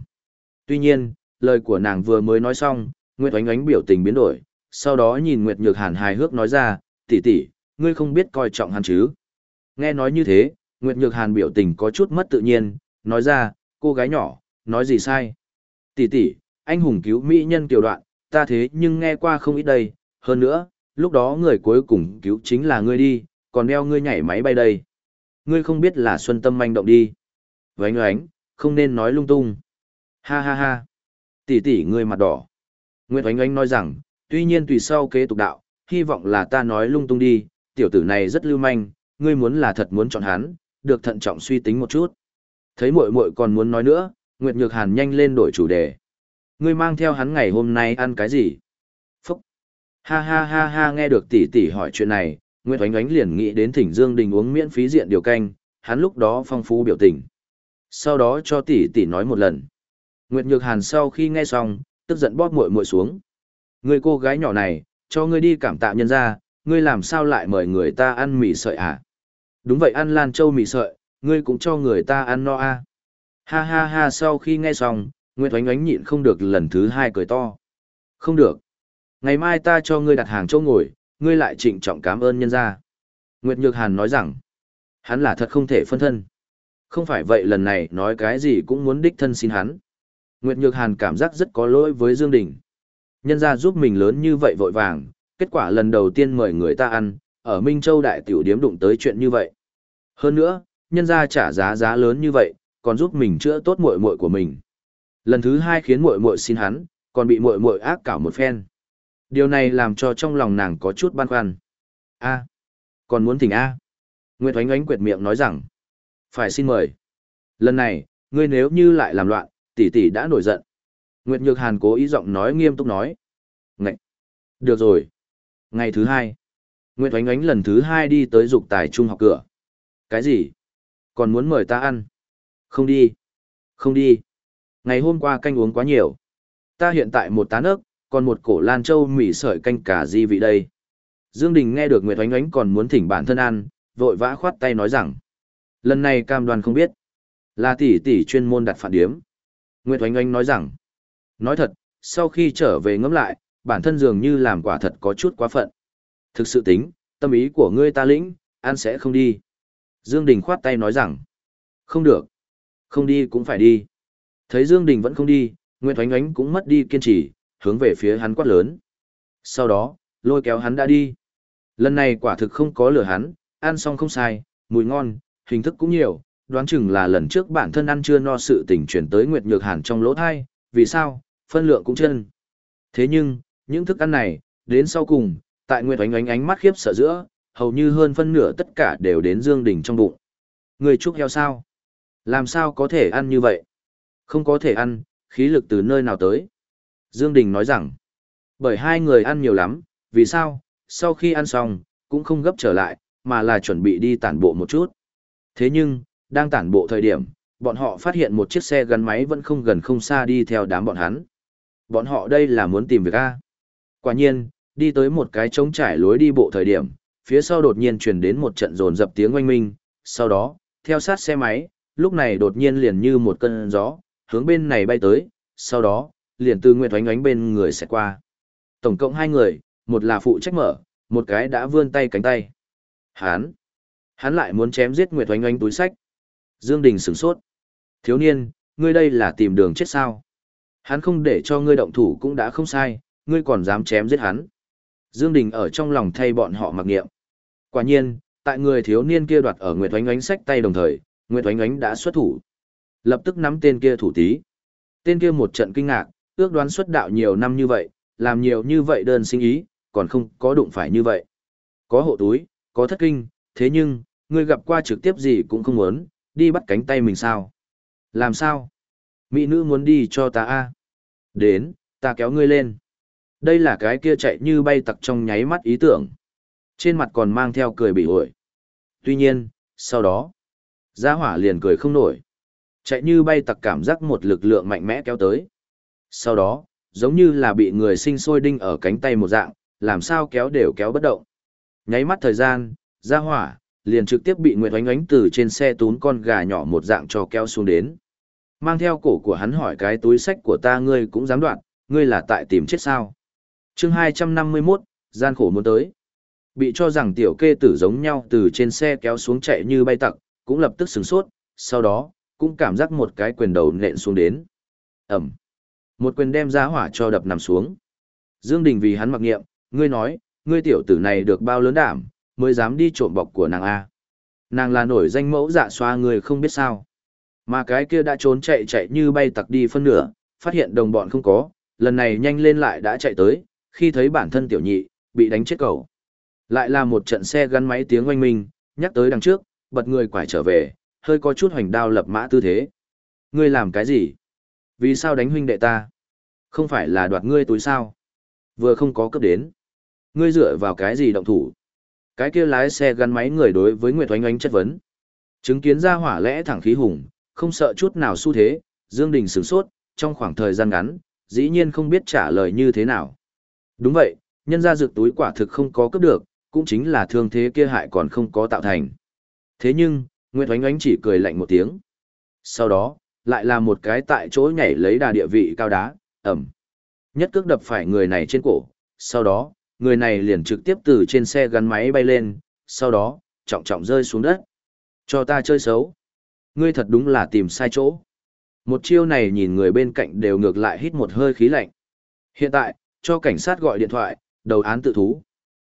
Tuy nhiên, lời của nàng vừa mới nói xong, Nguyệt Oánh Oánh biểu tình biến đổi, sau đó nhìn Nguyệt Nhược Hàn hài hước nói ra, tỷ tỷ, ngươi không biết coi trọng hắn chứ. Nghe nói như thế, Nguyệt Nhược Hàn biểu tình có chút mất tự nhiên, nói ra, cô gái nhỏ, nói gì sai. Tỷ tỷ, anh hùng cứu mỹ nhân tiểu đoạn, ta thế nhưng nghe qua không ít đây, hơn nữa, lúc đó người cuối cùng cứu chính là ngươi đi, còn đeo ngươi nhảy máy bay đây. Ngươi không biết là xuân tâm manh động đi. Vánh oánh, không nên nói lung tung. Ha ha ha. Tỷ tỷ ngươi mặt đỏ. Nguyệt oánh oánh nói rằng, tuy nhiên tùy sau kế tục đạo, hy vọng là ta nói lung tung đi, tiểu tử này rất lưu manh, ngươi muốn là thật muốn chọn hắn, được thận trọng suy tính một chút. Thấy muội muội còn muốn nói nữa, Nguyệt Nhược Hàn nhanh lên đổi chủ đề. Ngươi mang theo hắn ngày hôm nay ăn cái gì? Phúc! Ha ha ha ha nghe được tỷ tỷ hỏi chuyện này, Nguyệt Oánh Oánh liền nghĩ đến thỉnh Dương Đình uống miễn phí diện điều canh, hắn lúc đó phong phú biểu tình. Sau đó cho tỷ tỷ nói một lần. Nguyệt Nhược Hàn sau khi nghe xong, tức giận bóp muội muội xuống. Người cô gái nhỏ này, cho ngươi đi cảm tạ nhân gia ngươi làm sao lại mời người ta ăn mì sợi à? Đúng vậy ăn Lan Châu mì sợi, ngươi cũng cho người ta ăn no à? Ha ha ha sau khi nghe xong, Nguyệt Oánh Oánh nhịn không được lần thứ hai cười to. Không được. Ngày mai ta cho ngươi đặt hàng chỗ ngồi, ngươi lại trịnh trọng cảm ơn nhân gia. Nguyệt Nhược Hàn nói rằng, hắn là thật không thể phân thân. Không phải vậy lần này nói cái gì cũng muốn đích thân xin hắn. Nguyệt Nhược Hàn cảm giác rất có lỗi với Dương Đình. Nhân gia giúp mình lớn như vậy vội vàng, kết quả lần đầu tiên mời người ta ăn, ở Minh Châu đại tiểu điếm đụng tới chuyện như vậy. Hơn nữa, nhân gia trả giá giá lớn như vậy, còn giúp mình chữa tốt muội muội của mình. Lần thứ hai khiến muội muội xin hắn, còn bị muội muội ác cảo một phen. Điều này làm cho trong lòng nàng có chút băn khoăn. A, còn muốn thỉnh A. Nguyệt Oánh Oánh quệt miệng nói rằng, phải xin mời. Lần này, ngươi nếu như lại làm loạn, tỷ tỷ đã nổi giận. Nguyệt Nhược Hàn cố ý giọng nói nghiêm túc nói. Ngậy! Được rồi. Ngày thứ hai, nguyễn Oánh Oánh lần thứ hai đi tới dục tài trung học cửa. Cái gì? Còn muốn mời ta ăn? Không đi. Không đi. Ngày hôm qua canh uống quá nhiều. Ta hiện tại một tá nước, còn một cổ lan châu mỉ sợi canh cả di vị đây. Dương Đình nghe được Nguyệt Oánh Oánh còn muốn thỉnh bản thân ăn, vội vã khoát tay nói rằng, lần này cam đoan không biết, là tỷ tỷ chuyên môn đặt phản điếm. Nguyệt Oánh Oánh nói rằng, nói thật, sau khi trở về ngẫm lại, bản thân dường như làm quả thật có chút quá phận. Thực sự tính, tâm ý của ngươi ta lĩnh, an sẽ không đi. Dương Đình khoát tay nói rằng, không được, không đi cũng phải đi. Thấy Dương Đình vẫn không đi, Nguyệt Thoánh Ánh cũng mất đi kiên trì, hướng về phía hắn quát lớn. Sau đó, lôi kéo hắn đã đi. Lần này quả thực không có lừa hắn, ăn xong không sai, mùi ngon, hình thức cũng nhiều, đoán chừng là lần trước bản thân ăn chưa no sự tình chuyển tới Nguyệt Nhược Hàn trong lỗ thai, vì sao, phân lượng cũng chân. Thế nhưng, những thức ăn này, đến sau cùng, tại Nguyệt Oánh Oánh ánh mắt khiếp sợ giữa, hầu như hơn phân nửa tất cả đều đến Dương Đình trong bụng. Người chúc heo sao? Làm sao có thể ăn như vậy? Không có thể ăn, khí lực từ nơi nào tới? Dương Đình nói rằng, bởi hai người ăn nhiều lắm, vì sao? Sau khi ăn xong, cũng không gấp trở lại, mà là chuẩn bị đi tản bộ một chút. Thế nhưng, đang tản bộ thời điểm, bọn họ phát hiện một chiếc xe gắn máy vẫn không gần không xa đi theo đám bọn hắn. Bọn họ đây là muốn tìm việc A. Quả nhiên, đi tới một cái trống trải lối đi bộ thời điểm, phía sau đột nhiên truyền đến một trận rồn dập tiếng oanh minh, sau đó, theo sát xe máy, lúc này đột nhiên liền như một cơn gió, hướng bên này bay tới, sau đó, liền từ Nguyệt Oánh Oánh bên người sẽ qua. Tổng cộng hai người, một là phụ trách mở, một cái đã vươn tay cánh tay. Hán! Hắn lại muốn chém giết Nguyệt Oánh Oánh túi sách. Dương Đình sửng sốt. Thiếu niên, ngươi đây là tìm đường chết sao? Hắn không để cho ngươi động thủ cũng đã không sai, ngươi còn dám chém giết hắn. Dương Đình ở trong lòng thay bọn họ mặc nghiệm. Quả nhiên, tại người thiếu niên kia đoạt ở Nguyệt Oánh Oánh sách tay đồng thời, Nguyệt Oánh Oánh đã xuất thủ. Lập tức nắm tên kia thủ tí. Tên kia một trận kinh ngạc, ước đoán xuất đạo nhiều năm như vậy, làm nhiều như vậy đơn sinh ý, còn không có đụng phải như vậy. Có hộ túi, có thất kinh, thế nhưng, ngươi gặp qua trực tiếp gì cũng không muốn, đi bắt cánh tay mình sao? Làm sao? Mỹ nữ muốn đi cho ta a Đến, ta kéo ngươi lên. Đây là cái kia chạy như bay tặc trong nháy mắt ý tưởng. Trên mặt còn mang theo cười bị ổi. Tuy nhiên, sau đó, gia hỏa liền cười không nổi. Chạy như bay tặc cảm giác một lực lượng mạnh mẽ kéo tới. Sau đó, giống như là bị người sinh sôi đinh ở cánh tay một dạng, làm sao kéo đều kéo bất động. Nháy mắt thời gian, gia hỏa, liền trực tiếp bị Nguyệt Oánh Oánh từ trên xe tún con gà nhỏ một dạng cho kéo xuống đến. Mang theo cổ của hắn hỏi cái túi sách của ta ngươi cũng dám đoạn, ngươi là tại tìm chết sao chương 251, gian khổ muốn tới. Bị cho rằng tiểu kê tử giống nhau từ trên xe kéo xuống chạy như bay tặc, cũng lập tức sửng sốt, sau đó, cũng cảm giác một cái quyền đầu nện xuống đến. Ẩm. Một quyền đem ra hỏa cho đập nằm xuống. Dương Đình vì hắn mặc nghiệm, ngươi nói, ngươi tiểu tử này được bao lớn đảm, mới dám đi trộm bọc của nàng A. Nàng là nổi danh mẫu dạ xoa người không biết sao. Mà cái kia đã trốn chạy chạy như bay tặc đi phân nửa, phát hiện đồng bọn không có, lần này nhanh lên lại đã chạy tới, khi thấy bản thân tiểu nhị, bị đánh chết cầu. Lại là một trận xe gắn máy tiếng oanh minh, nhắc tới đằng trước, bật người quải trở về, hơi có chút hoành đao lập mã tư thế. Ngươi làm cái gì? Vì sao đánh huynh đệ ta? Không phải là đoạt ngươi túi sao? Vừa không có cấp đến. Ngươi dựa vào cái gì động thủ? Cái kia lái xe gắn máy người đối với Nguyệt Oánh Oánh chất vấn. Chứng kiến ra hỏa lẽ thẳng khí hùng, không sợ chút nào xu thế, Dương Đình sửng sốt, trong khoảng thời gian ngắn, dĩ nhiên không biết trả lời như thế nào. Đúng vậy, nhân ra dược túi quả thực không có cướp được, cũng chính là thương thế kia hại còn không có tạo thành. Thế nhưng, Nguyệt Oánh Oánh chỉ cười lạnh một tiếng. Sau đó, lại là một cái tại chỗ nhảy lấy đà địa vị cao đá, ẩm. Nhất cước đập phải người này trên cổ, sau đó, người này liền trực tiếp từ trên xe gắn máy bay lên, sau đó, trọng trọng rơi xuống đất. Cho ta chơi xấu. Ngươi thật đúng là tìm sai chỗ. Một chiêu này nhìn người bên cạnh đều ngược lại hít một hơi khí lạnh. Hiện tại, cho cảnh sát gọi điện thoại, đầu án tự thú.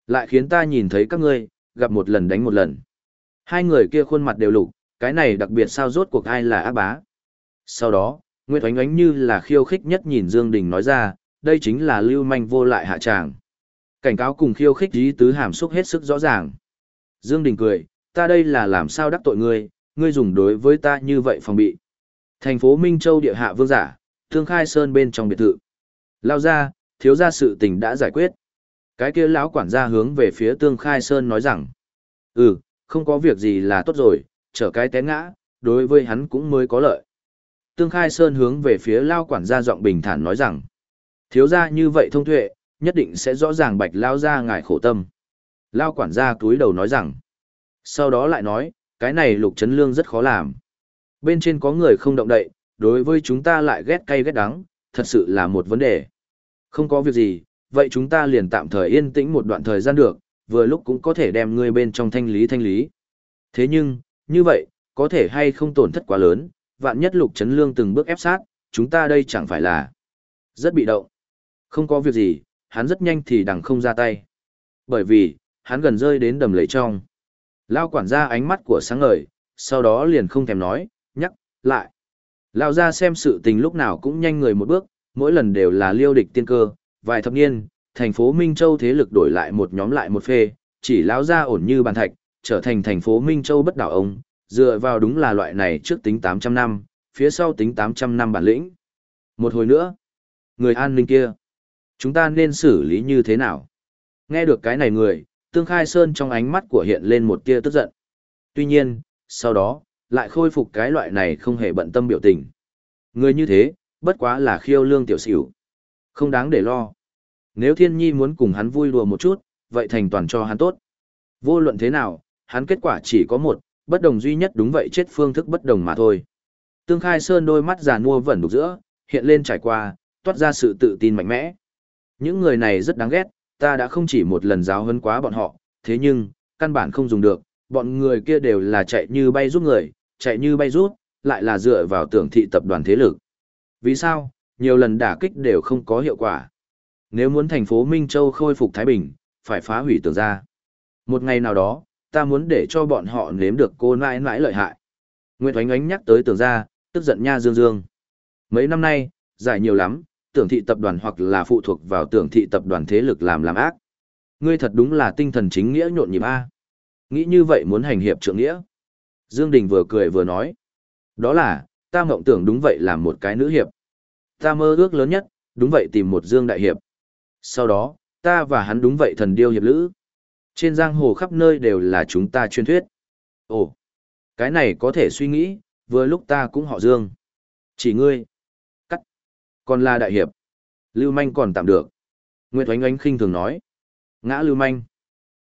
Lại khiến ta nhìn thấy các ngươi, gặp một lần đánh một lần. Hai người kia khuôn mặt đều lục, cái này đặc biệt sao rốt cuộc ai là ác bá. Sau đó, Nguyệt Oánh Oánh như là khiêu khích nhất nhìn Dương Đình nói ra, đây chính là lưu manh vô lại hạ tràng. Cảnh cáo cùng khiêu khích ý tứ hàm xúc hết sức rõ ràng. Dương Đình cười, ta đây là làm sao đắc tội ngươi, ngươi dùng đối với ta như vậy phòng bị. Thành phố Minh Châu địa hạ vương giả, thương khai sơn bên trong biệt thự. Lao ra, thiếu gia sự tình đã giải quyết. Cái kia lão quản gia hướng về phía tương khai sơn nói rằng, ừ, không có việc gì là tốt rồi, trở cái té ngã, đối với hắn cũng mới có lợi. Tương khai sơn hướng về phía lao quản gia giọng bình thản nói rằng, Thiếu gia như vậy thông tuệ, nhất định sẽ rõ ràng bạch lao ra ngài khổ tâm. Lao quản gia túi đầu nói rằng, sau đó lại nói, cái này lục chấn lương rất khó làm. Bên trên có người không động đậy, đối với chúng ta lại ghét cay ghét đắng, thật sự là một vấn đề. Không có việc gì, vậy chúng ta liền tạm thời yên tĩnh một đoạn thời gian được, vừa lúc cũng có thể đem ngươi bên trong thanh lý thanh lý. Thế nhưng, như vậy, có thể hay không tổn thất quá lớn, vạn nhất lục chấn lương từng bước ép sát, chúng ta đây chẳng phải là rất bị động. Không có việc gì, hắn rất nhanh thì đằng không ra tay. Bởi vì, hắn gần rơi đến đầm lầy trong. Lao quản gia ánh mắt của sáng ngời, sau đó liền không thèm nói, nhắc, lại. Lao ra xem sự tình lúc nào cũng nhanh người một bước, mỗi lần đều là liêu địch tiên cơ, vài thập niên, thành phố Minh Châu thế lực đổi lại một nhóm lại một phê, chỉ lão ra ổn như bàn thạch, trở thành thành phố Minh Châu bất đảo ông, dựa vào đúng là loại này trước tính 800 năm, phía sau tính 800 năm bản lĩnh. Một hồi nữa, người an ninh kia, chúng ta nên xử lý như thế nào? Nghe được cái này người, Tương Khai Sơn trong ánh mắt của hiện lên một tia tức giận. Tuy nhiên, sau đó, lại khôi phục cái loại này không hề bận tâm biểu tình. Người như thế, bất quá là khiêu lương tiểu xỉu. Không đáng để lo. Nếu thiên nhi muốn cùng hắn vui đùa một chút, vậy thành toàn cho hắn tốt. Vô luận thế nào, hắn kết quả chỉ có một, bất đồng duy nhất đúng vậy chết phương thức bất đồng mà thôi. Tương Khai Sơn đôi mắt già nua vẩn đục giữa, hiện lên trải qua, toát ra sự tự tin mạnh mẽ. Những người này rất đáng ghét, ta đã không chỉ một lần giáo huấn quá bọn họ, thế nhưng, căn bản không dùng được, bọn người kia đều là chạy như bay rút người, chạy như bay rút, lại là dựa vào tưởng thị tập đoàn thế lực. Vì sao? Nhiều lần đả kích đều không có hiệu quả. Nếu muốn thành phố Minh Châu khôi phục Thái Bình, phải phá hủy tưởng ra. Một ngày nào đó, ta muốn để cho bọn họ nếm được cô nãi nãi lợi hại. Nguyệt Oánh Oánh nhắc tới tưởng ra, tức giận nha dương dương. Mấy năm nay, giải nhiều lắm, tưởng thị tập đoàn hoặc là phụ thuộc vào tưởng thị tập đoàn thế lực làm làm ác. Ngươi thật đúng là tinh thần chính nghĩa nhộn nhịp a. Nghĩ như vậy muốn hành hiệp trượng nghĩa. Dương Đình vừa cười vừa nói. Đó là, ta mộng tưởng đúng vậy là một cái nữ hiệp. Ta mơ ước lớn nhất, đúng vậy tìm một Dương Đại Hiệp. Sau đó, ta và hắn đúng vậy thần điêu hiệp lữ. Trên giang hồ khắp nơi đều là chúng ta truyền thuyết. Ồ, cái này có thể suy nghĩ, vừa lúc ta cũng họ Dương. Chỉ ngươi. Cắt. Còn là đại hiệp. Lưu manh còn tạm được. Nguyệt oánh oánh khinh thường nói. Ngã lưu manh.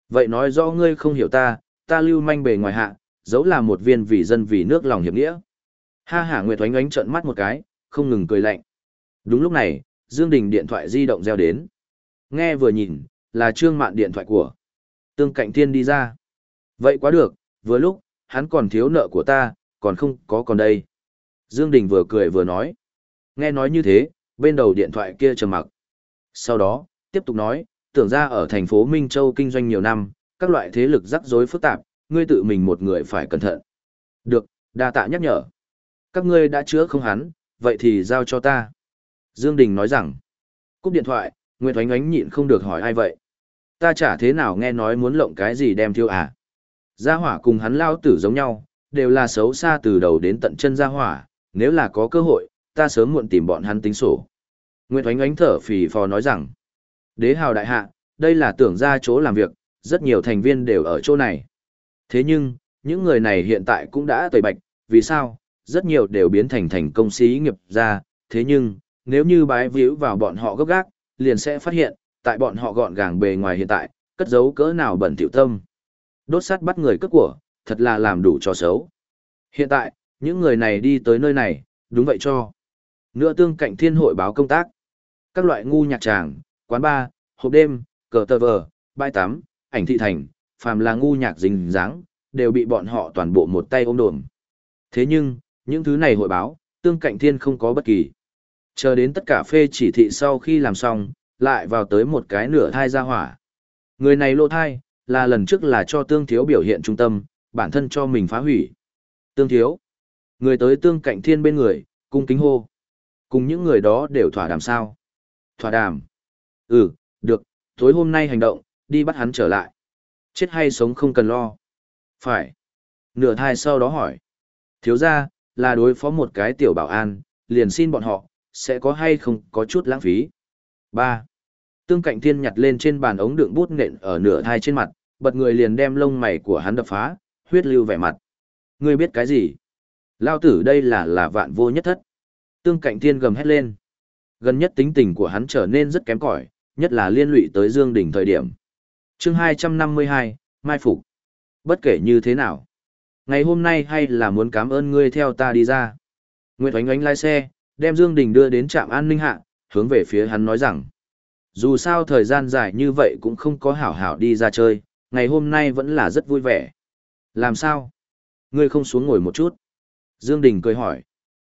Vậy nói rõ ngươi không hiểu ta, ta lưu manh bề ngoài hạ, giấu là một viên vì dân vì nước lòng hiệp nghĩa. Ha ha Nguyệt oánh oánh trợn mắt một cái, không ngừng cười lạnh. Đúng lúc này, Dương Đình điện thoại di động reo đến. Nghe vừa nhìn, là trương mạn điện thoại của. Tương cạnh thiên đi ra. Vậy quá được, vừa lúc, hắn còn thiếu nợ của ta, còn không có còn đây. Dương Đình vừa cười vừa nói. Nghe nói như thế, bên đầu điện thoại kia trầm mặc. Sau đó, tiếp tục nói, tưởng ra ở thành phố Minh Châu kinh doanh nhiều năm, các loại thế lực rắc rối phức tạp, ngươi tự mình một người phải cẩn thận. Được, đa tạ nhắc nhở. Các ngươi đã chữa không hắn, vậy thì giao cho ta. Dương Đình nói rằng, cúp điện thoại, Nguyệt Oánh Oánh nhịn không được hỏi ai vậy. Ta chả thế nào nghe nói muốn lộng cái gì đem thiêu à. Gia hỏa cùng hắn lao tử giống nhau, đều là xấu xa từ đầu đến tận chân gia hỏa, nếu là có cơ hội, ta sớm muộn tìm bọn hắn tính sổ. Nguyệt Oánh Oánh thở phì phò nói rằng, đế hào đại hạ, đây là tưởng ra chỗ làm việc, rất nhiều thành viên đều ở chỗ này. Thế nhưng, những người này hiện tại cũng đã tẩy bạch, vì sao? Rất nhiều đều biến thành thành công sĩ nghiệp ra, thế nhưng, nếu như bái víu vào bọn họ gấp gác, liền sẽ phát hiện, tại bọn họ gọn gàng bề ngoài hiện tại, cất giấu cỡ nào bẩn tiểu tâm. Đốt sát bắt người cướp của, thật là làm đủ cho xấu. Hiện tại, những người này đi tới nơi này, đúng vậy cho. Nữa tương cạnh thiên hội báo công tác. Các loại ngu nhạc tràng, quán bar, hộp đêm, cờ tờ vờ, bãi tắm, ảnh thị thành, phàm là ngu nhạc dính dáng, đều bị bọn họ toàn bộ một tay ôm đồm. Thế nhưng, những thứ này hội báo, tương cạnh thiên không có bất kỳ. Chờ đến tất cả phê chỉ thị sau khi làm xong, lại vào tới một cái nửa thai ra hỏa. Người này lộ thai, là lần trước là cho tương thiếu biểu hiện trung tâm, bản thân cho mình phá hủy. Tương thiếu. Người tới tương cạnh thiên bên người, cung kính hô. Cùng những người đó đều thỏa đàm sao. Thỏa đàm. Ừ, được, tối hôm nay hành động, đi bắt hắn trở lại. Chết hay sống không cần lo. Phải. Nửa thai sau đó hỏi. Thiếu ra, là đối phó một cái tiểu bảo an, liền xin bọn họ, sẽ có hay không có chút lãng phí. 3. Tương cạnh thiên nhặt lên trên bàn ống đựng bút nện ở nửa thai trên mặt, bật người liền đem lông mày của hắn đập phá, huyết lưu vẻ mặt. Ngươi biết cái gì? Lao tử đây là là vạn vô nhất thất. Tương cạnh thiên gầm hét lên. Gần nhất tính tình của hắn trở nên rất kém cỏi, nhất là liên lụy tới Dương Đình thời điểm. Chương 252, Mai Phục. Bất kể như thế nào, ngày hôm nay hay là muốn cảm ơn ngươi theo ta đi ra. Nguyệt Oánh Oánh lái xe, đem Dương Đình đưa đến trạm an ninh hạ, hướng về phía hắn nói rằng, dù sao thời gian dài như vậy cũng không có hảo hảo đi ra chơi, ngày hôm nay vẫn là rất vui vẻ. Làm sao? Ngươi không xuống ngồi một chút. Dương Đình cười hỏi.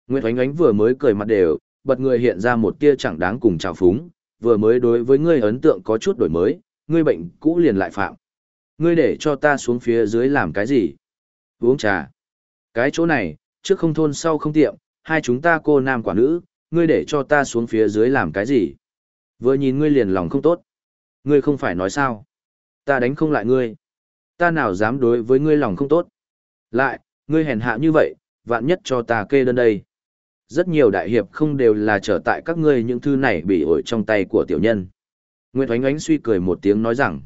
Nguyệt Oánh Oánh vừa mới cười mặt đều, bật người hiện ra một tia chẳng đáng cùng chào phúng, vừa mới đối với ngươi ấn tượng có chút đổi mới, ngươi bệnh cũ liền lại phạm. Ngươi để cho ta xuống phía dưới làm cái gì? Uống trà. Cái chỗ này, trước không thôn sau không tiệm, hai chúng ta cô nam quả nữ, ngươi để cho ta xuống phía dưới làm cái gì? Vừa nhìn ngươi liền lòng không tốt. Ngươi không phải nói sao? Ta đánh không lại ngươi. Ta nào dám đối với ngươi lòng không tốt. Lại, ngươi hèn hạ như vậy, vạn nhất cho ta kê đơn đây. Rất nhiều đại hiệp không đều là trở tại các ngươi những thư này bị ổi trong tay của tiểu nhân. Nguyệt Thoánh Ánh suy cười một tiếng nói rằng.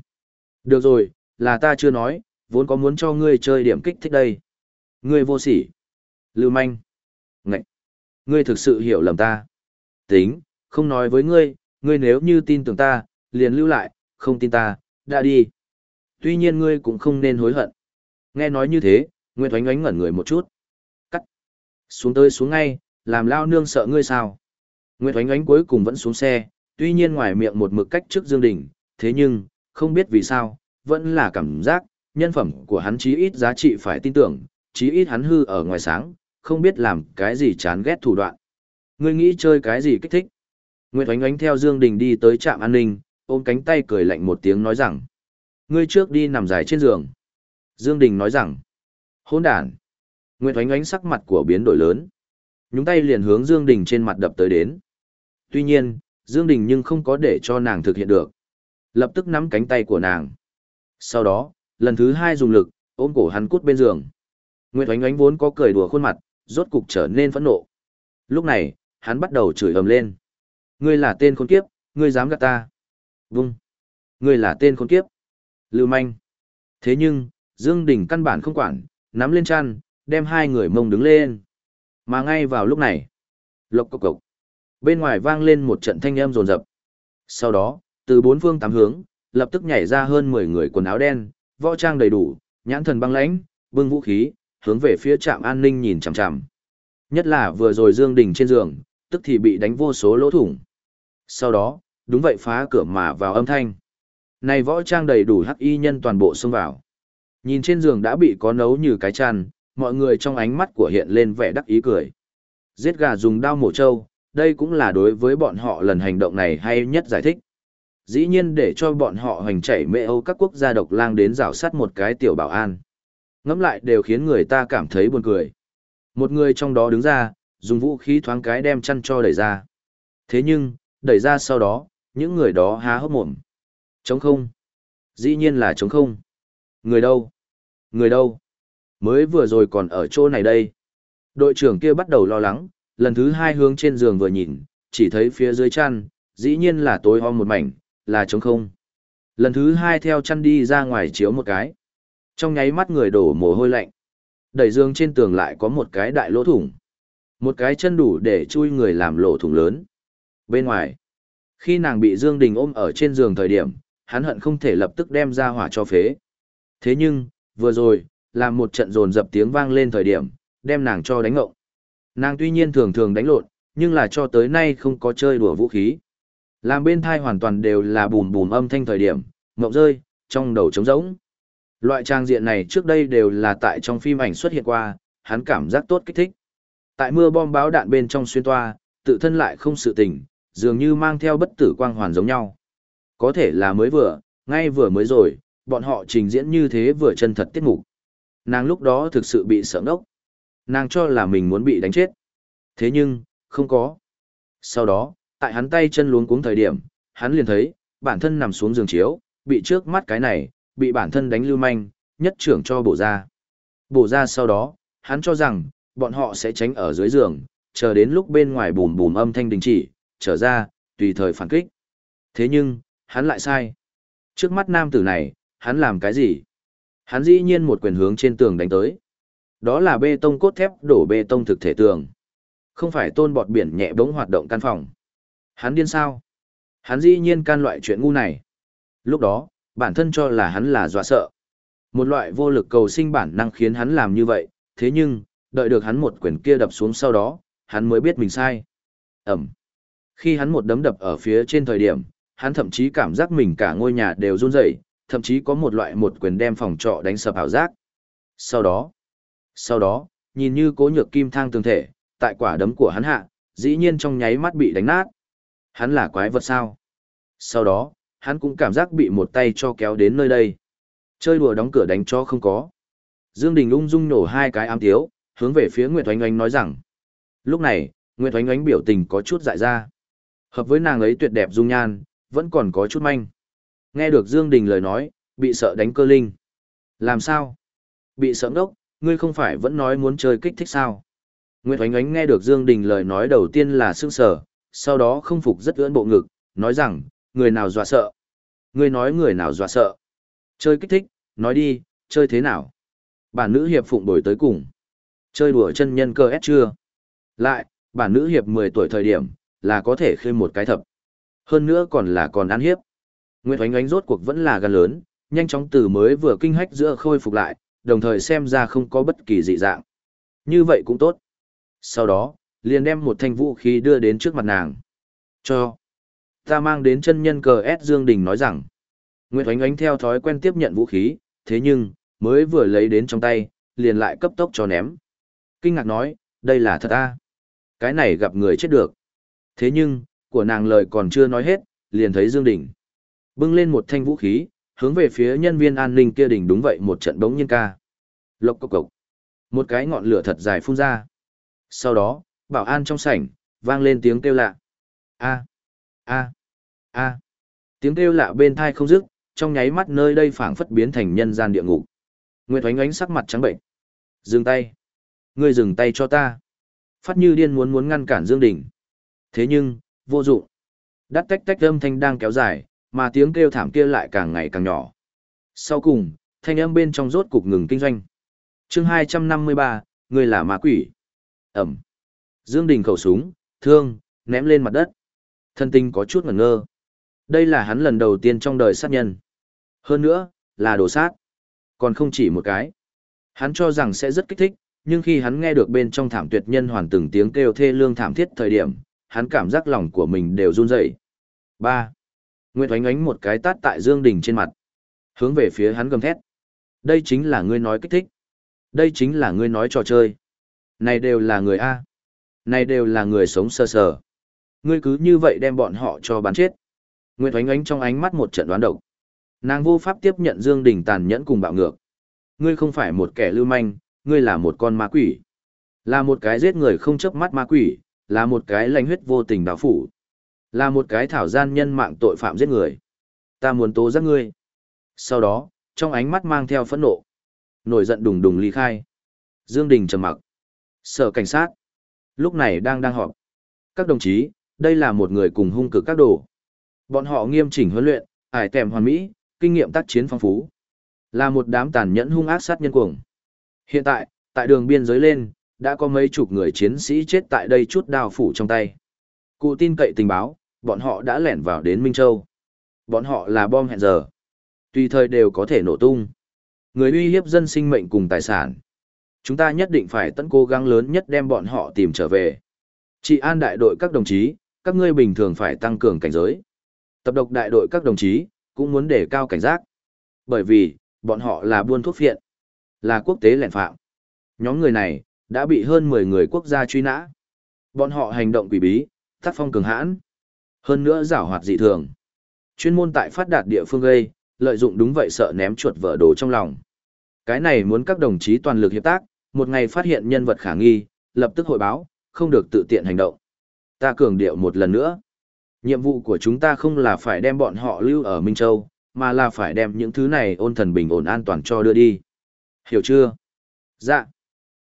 Được rồi, là ta chưa nói, vốn có muốn cho ngươi chơi điểm kích thích đây. Ngươi vô sỉ. Lưu manh. Ngậy. Ngươi thực sự hiểu lầm ta. Tính, không nói với ngươi, ngươi nếu như tin tưởng ta, liền lưu lại, không tin ta, đã đi. Tuy nhiên ngươi cũng không nên hối hận. Nghe nói như thế, Nguyệt Oánh ánh ngẩn người một chút. Cắt. Xuống tới xuống ngay, làm lao nương sợ ngươi sao. Nguyệt Oánh ánh cuối cùng vẫn xuống xe, tuy nhiên ngoài miệng một mực cách trước Dương Đình, thế nhưng, không biết vì sao, vẫn là cảm giác, nhân phẩm của hắn chí ít giá trị phải tin tưởng, chí ít hắn hư ở ngoài sáng, không biết làm cái gì chán ghét thủ đoạn. Ngươi nghĩ chơi cái gì kích thích? Nguyệt Oánh Oánh theo Dương Đình đi tới trạm an ninh, ôm cánh tay cười lạnh một tiếng nói rằng. Ngươi trước đi nằm dài trên giường. Dương Đình nói rằng. Hôn đàn. Nguyệt Oánh Oánh sắc mặt của biến đổi lớn. Nhúng tay liền hướng Dương Đình trên mặt đập tới đến. Tuy nhiên, Dương Đình nhưng không có để cho nàng thực hiện được. Lập tức nắm cánh tay của nàng. Sau đó, lần thứ hai dùng lực, ôm cổ hắn cút bên giường. Nguyệt Oánh Oánh vốn có cười đùa khuôn mặt, rốt cục trở nên phẫn nộ. Lúc này, hắn bắt đầu chửi ầm lên. Ngươi là tên khốn kiếp, ngươi dám gạt ta. Vung. Ngươi là tên khốn kiếp. Lưu manh. Thế nhưng, Dương Đình căn bản không quản, nắm lên chăn, đem hai người mông đứng lên. Mà ngay vào lúc này, lộc cộc cộc, bên ngoài vang lên một trận thanh âm rồn rập. Sau đó, từ bốn phương tám hướng, lập tức nhảy ra hơn 10 người quần áo đen, võ trang đầy đủ, nhãn thần băng lãnh, bưng vũ khí, hướng về phía trạm an ninh nhìn chằm chằm. Nhất là vừa rồi Dương Đình trên giường, tức thì bị đánh vô số lỗ thủng. Sau đó, đúng vậy phá cửa mà vào âm thanh. Này võ trang đầy đủ hắc y nhân toàn bộ xông vào. Nhìn trên giường đã bị có nấu như cái chăn, mọi người trong ánh mắt của hiện lên vẻ đắc ý cười. Giết gà dùng đao mổ trâu, đây cũng là đối với bọn họ lần hành động này hay nhất giải thích. Dĩ nhiên để cho bọn họ hành chảy mê Âu các quốc gia độc lang đến rào sát một cái tiểu bảo an. Ngắm lại đều khiến người ta cảm thấy buồn cười. Một người trong đó đứng ra, dùng vũ khí thoáng cái đem chăn cho đẩy ra. Thế nhưng, đẩy ra sau đó, những người đó há hốc mồm. Trống không. Dĩ nhiên là trống không. Người đâu? Người đâu? Mới vừa rồi còn ở chỗ này đây. Đội trưởng kia bắt đầu lo lắng, lần thứ hai hướng trên giường vừa nhìn, chỉ thấy phía dưới chăn, dĩ nhiên là tối om một mảnh, là trống không. Lần thứ hai theo chăn đi ra ngoài chiếu một cái. Trong nháy mắt người đổ mồ hôi lạnh. Đẩy giường trên tường lại có một cái đại lỗ thủng. Một cái chân đủ để chui người làm lỗ thủng lớn. Bên ngoài, khi nàng bị Dương Đình ôm ở trên giường thời điểm, hắn hận không thể lập tức đem ra hỏa cho phế. Thế nhưng, vừa rồi, làm một trận rồn dập tiếng vang lên thời điểm, đem nàng cho đánh ngộng. Nàng tuy nhiên thường thường đánh lộn, nhưng là cho tới nay không có chơi đùa vũ khí. Làm bên thai hoàn toàn đều là bùm bùm âm thanh thời điểm, ngộng rơi, trong đầu trống rỗng. Loại trang diện này trước đây đều là tại trong phim ảnh xuất hiện qua, hắn cảm giác tốt kích thích. Tại mưa bom báo đạn bên trong xuyên toa, tự thân lại không sự tình, dường như mang theo bất tử quang hoàn giống nhau. Có thể là mới vừa, ngay vừa mới rồi, bọn họ trình diễn như thế vừa chân thật tiết mục. Nàng lúc đó thực sự bị sợ ngốc. Nàng cho là mình muốn bị đánh chết. Thế nhưng, không có. Sau đó, tại hắn tay chân luống cuống thời điểm, hắn liền thấy, bản thân nằm xuống giường chiếu, bị trước mắt cái này, bị bản thân đánh lưu manh, nhất trưởng cho bổ ra. Bổ ra sau đó, hắn cho rằng, bọn họ sẽ tránh ở dưới giường, chờ đến lúc bên ngoài bùm bùm âm thanh đình chỉ, trở ra, tùy thời phản kích. Thế nhưng, hắn lại sai. Trước mắt nam tử này, hắn làm cái gì? Hắn dĩ nhiên một quyền hướng trên tường đánh tới. Đó là bê tông cốt thép đổ bê tông thực thể tường. Không phải tôn bọt biển nhẹ bỗng hoạt động căn phòng. Hắn điên sao? Hắn dĩ nhiên can loại chuyện ngu này. Lúc đó, bản thân cho là hắn là dọa sợ. Một loại vô lực cầu sinh bản năng khiến hắn làm như vậy, thế nhưng, đợi được hắn một quyền kia đập xuống sau đó, hắn mới biết mình sai. Ẩm. Khi hắn một đấm đập ở phía trên thời điểm, hắn thậm chí cảm giác mình cả ngôi nhà đều run rẩy, thậm chí có một loại một quyền đem phòng trọ đánh sập ảo giác. Sau đó, sau đó, nhìn như cố nhược kim thang tường thể, tại quả đấm của hắn hạ, dĩ nhiên trong nháy mắt bị đánh nát. Hắn là quái vật sao? Sau đó, hắn cũng cảm giác bị một tay cho kéo đến nơi đây. Chơi đùa đóng cửa đánh cho không có. Dương Đình ung dung nổ hai cái ám tiếu, hướng về phía Nguyệt Oánh Oánh nói rằng. Lúc này, Nguyệt Oánh Oánh biểu tình có chút dại ra. Hợp với nàng ấy tuyệt đẹp dung nhan, vẫn còn có chút manh. Nghe được Dương Đình lời nói, bị sợ đánh cơ linh. Làm sao? Bị sợ ngốc, ngươi không phải vẫn nói muốn chơi kích thích sao? Nguyệt Oánh Oánh nghe được Dương Đình lời nói đầu tiên là sững sờ, sau đó không phục rất ưỡn bộ ngực, nói rằng, người nào dọa sợ? người nói người nào dọa sợ? Chơi kích thích, nói đi, chơi thế nào? Bản nữ hiệp phụng đổi tới cùng. Chơi đùa chân nhân cơ ép chưa? Lại, bản nữ hiệp 10 tuổi thời điểm, là có thể khơi một cái thập. Hơn nữa còn là còn ăn hiếp. Nguyệt Oánh Oánh rốt cuộc vẫn là gan lớn, nhanh chóng từ mới vừa kinh hách giữa khôi phục lại, đồng thời xem ra không có bất kỳ dị dạng. Như vậy cũng tốt. Sau đó, liền đem một thanh vũ khí đưa đến trước mặt nàng. Cho. Ta mang đến chân nhân cờ S Dương Đình nói rằng. Nguyệt Oánh Oánh theo thói quen tiếp nhận vũ khí, thế nhưng, mới vừa lấy đến trong tay, liền lại cấp tốc cho ném. Kinh ngạc nói, đây là thật à? Cái này gặp người chết được. Thế nhưng, của nàng lời còn chưa nói hết, liền thấy Dương Đình. Bưng lên một thanh vũ khí, hướng về phía nhân viên an ninh kia đỉnh đúng vậy một trận bỗng nhiên ca. Lộc cộc cộc. Một cái ngọn lửa thật dài phun ra. Sau đó, bảo an trong sảnh, vang lên tiếng kêu lạ. A, a, a. Tiếng kêu lạ bên thai không dứt, trong nháy mắt nơi đây phảng phất biến thành nhân gian địa ngục. Nguyệt Oánh Oánh sắc mặt trắng bệnh. Dừng tay. Ngươi dừng tay cho ta. Phát như điên muốn muốn ngăn cản Dương Đình. Thế nhưng, vô dụng. Đắt tách tách âm thanh đang kéo dài, mà tiếng kêu thảm kia lại càng ngày càng nhỏ. Sau cùng, thanh âm bên trong rốt cục ngừng kinh doanh. chương 253, người là ma quỷ. Ẩm. Dương Đình khẩu súng, thương, ném lên mặt đất. Thân tinh có chút ngẩn ngơ. Đây là hắn lần đầu tiên trong đời sát nhân. Hơn nữa, là đồ sát. Còn không chỉ một cái. Hắn cho rằng sẽ rất kích thích, nhưng khi hắn nghe được bên trong thảm tuyệt nhân hoàn từng tiếng kêu thê lương thảm thiết thời điểm, hắn cảm giác lòng của mình đều run rẩy. Ba. Nguyệt oánh ánh một cái tát tại Dương Đình trên mặt. Hướng về phía hắn gầm thét. Đây chính là ngươi nói kích thích. Đây chính là ngươi nói trò chơi. Này đều là người A. Này đều là người sống sơ sờ, sờ. Ngươi cứ như vậy đem bọn họ cho bắn chết. Nguyệt oánh ánh trong ánh mắt một trận đoán độc. Nàng vô pháp tiếp nhận Dương Đình tàn nhẫn cùng bạo ngược. Ngươi không phải một kẻ lưu manh, ngươi là một con ma quỷ. Là một cái giết người không chớp mắt ma quỷ, là một cái lành huyết vô tình đào phủ. Là một cái thảo gian nhân mạng tội phạm giết người. Ta muốn tố giác ngươi. Sau đó, trong ánh mắt mang theo phẫn nộ. Nổi giận đùng đùng ly khai. Dương Đình trầm mặc. Sở cảnh sát. Lúc này đang đang họp. Các đồng chí, đây là một người cùng hung cực các đồ. Bọn họ nghiêm chỉnh huấn luyện, ải tèm hoàn mỹ, kinh nghiệm tác chiến phong phú. Là một đám tàn nhẫn hung ác sát nhân cuồng. Hiện tại, tại đường biên giới lên, đã có mấy chục người chiến sĩ chết tại đây chút đao phủ trong tay. Cụ tin cậy tình báo, bọn họ đã lẻn vào đến Minh Châu. Bọn họ là bom hẹn giờ. Tùy thời đều có thể nổ tung. Người uy hiếp dân sinh mệnh cùng tài sản. Chúng ta nhất định phải tận cố gắng lớn nhất đem bọn họ tìm trở về. Chị an đại đội các đồng chí, các ngươi bình thường phải tăng cường cảnh giới. Tập độc đại đội các đồng chí, cũng muốn đề cao cảnh giác. Bởi vì, bọn họ là buôn thuốc phiện, là quốc tế lẻn phạm. Nhóm người này, đã bị hơn 10 người quốc gia truy nã. Bọn họ hành động quỷ bí, tác phong cường hãn. Hơn nữa giảo hoạt dị thường. Chuyên môn tại phát đạt địa phương gây, lợi dụng đúng vậy sợ ném chuột vỡ đồ trong lòng. Cái này muốn các đồng chí toàn lực hiệp tác, một ngày phát hiện nhân vật khả nghi, lập tức hội báo, không được tự tiện hành động. Ta cường điệu một lần nữa. Nhiệm vụ của chúng ta không là phải đem bọn họ lưu ở Minh Châu, mà là phải đem những thứ này ôn thần bình ổn an toàn cho đưa đi. Hiểu chưa? Dạ.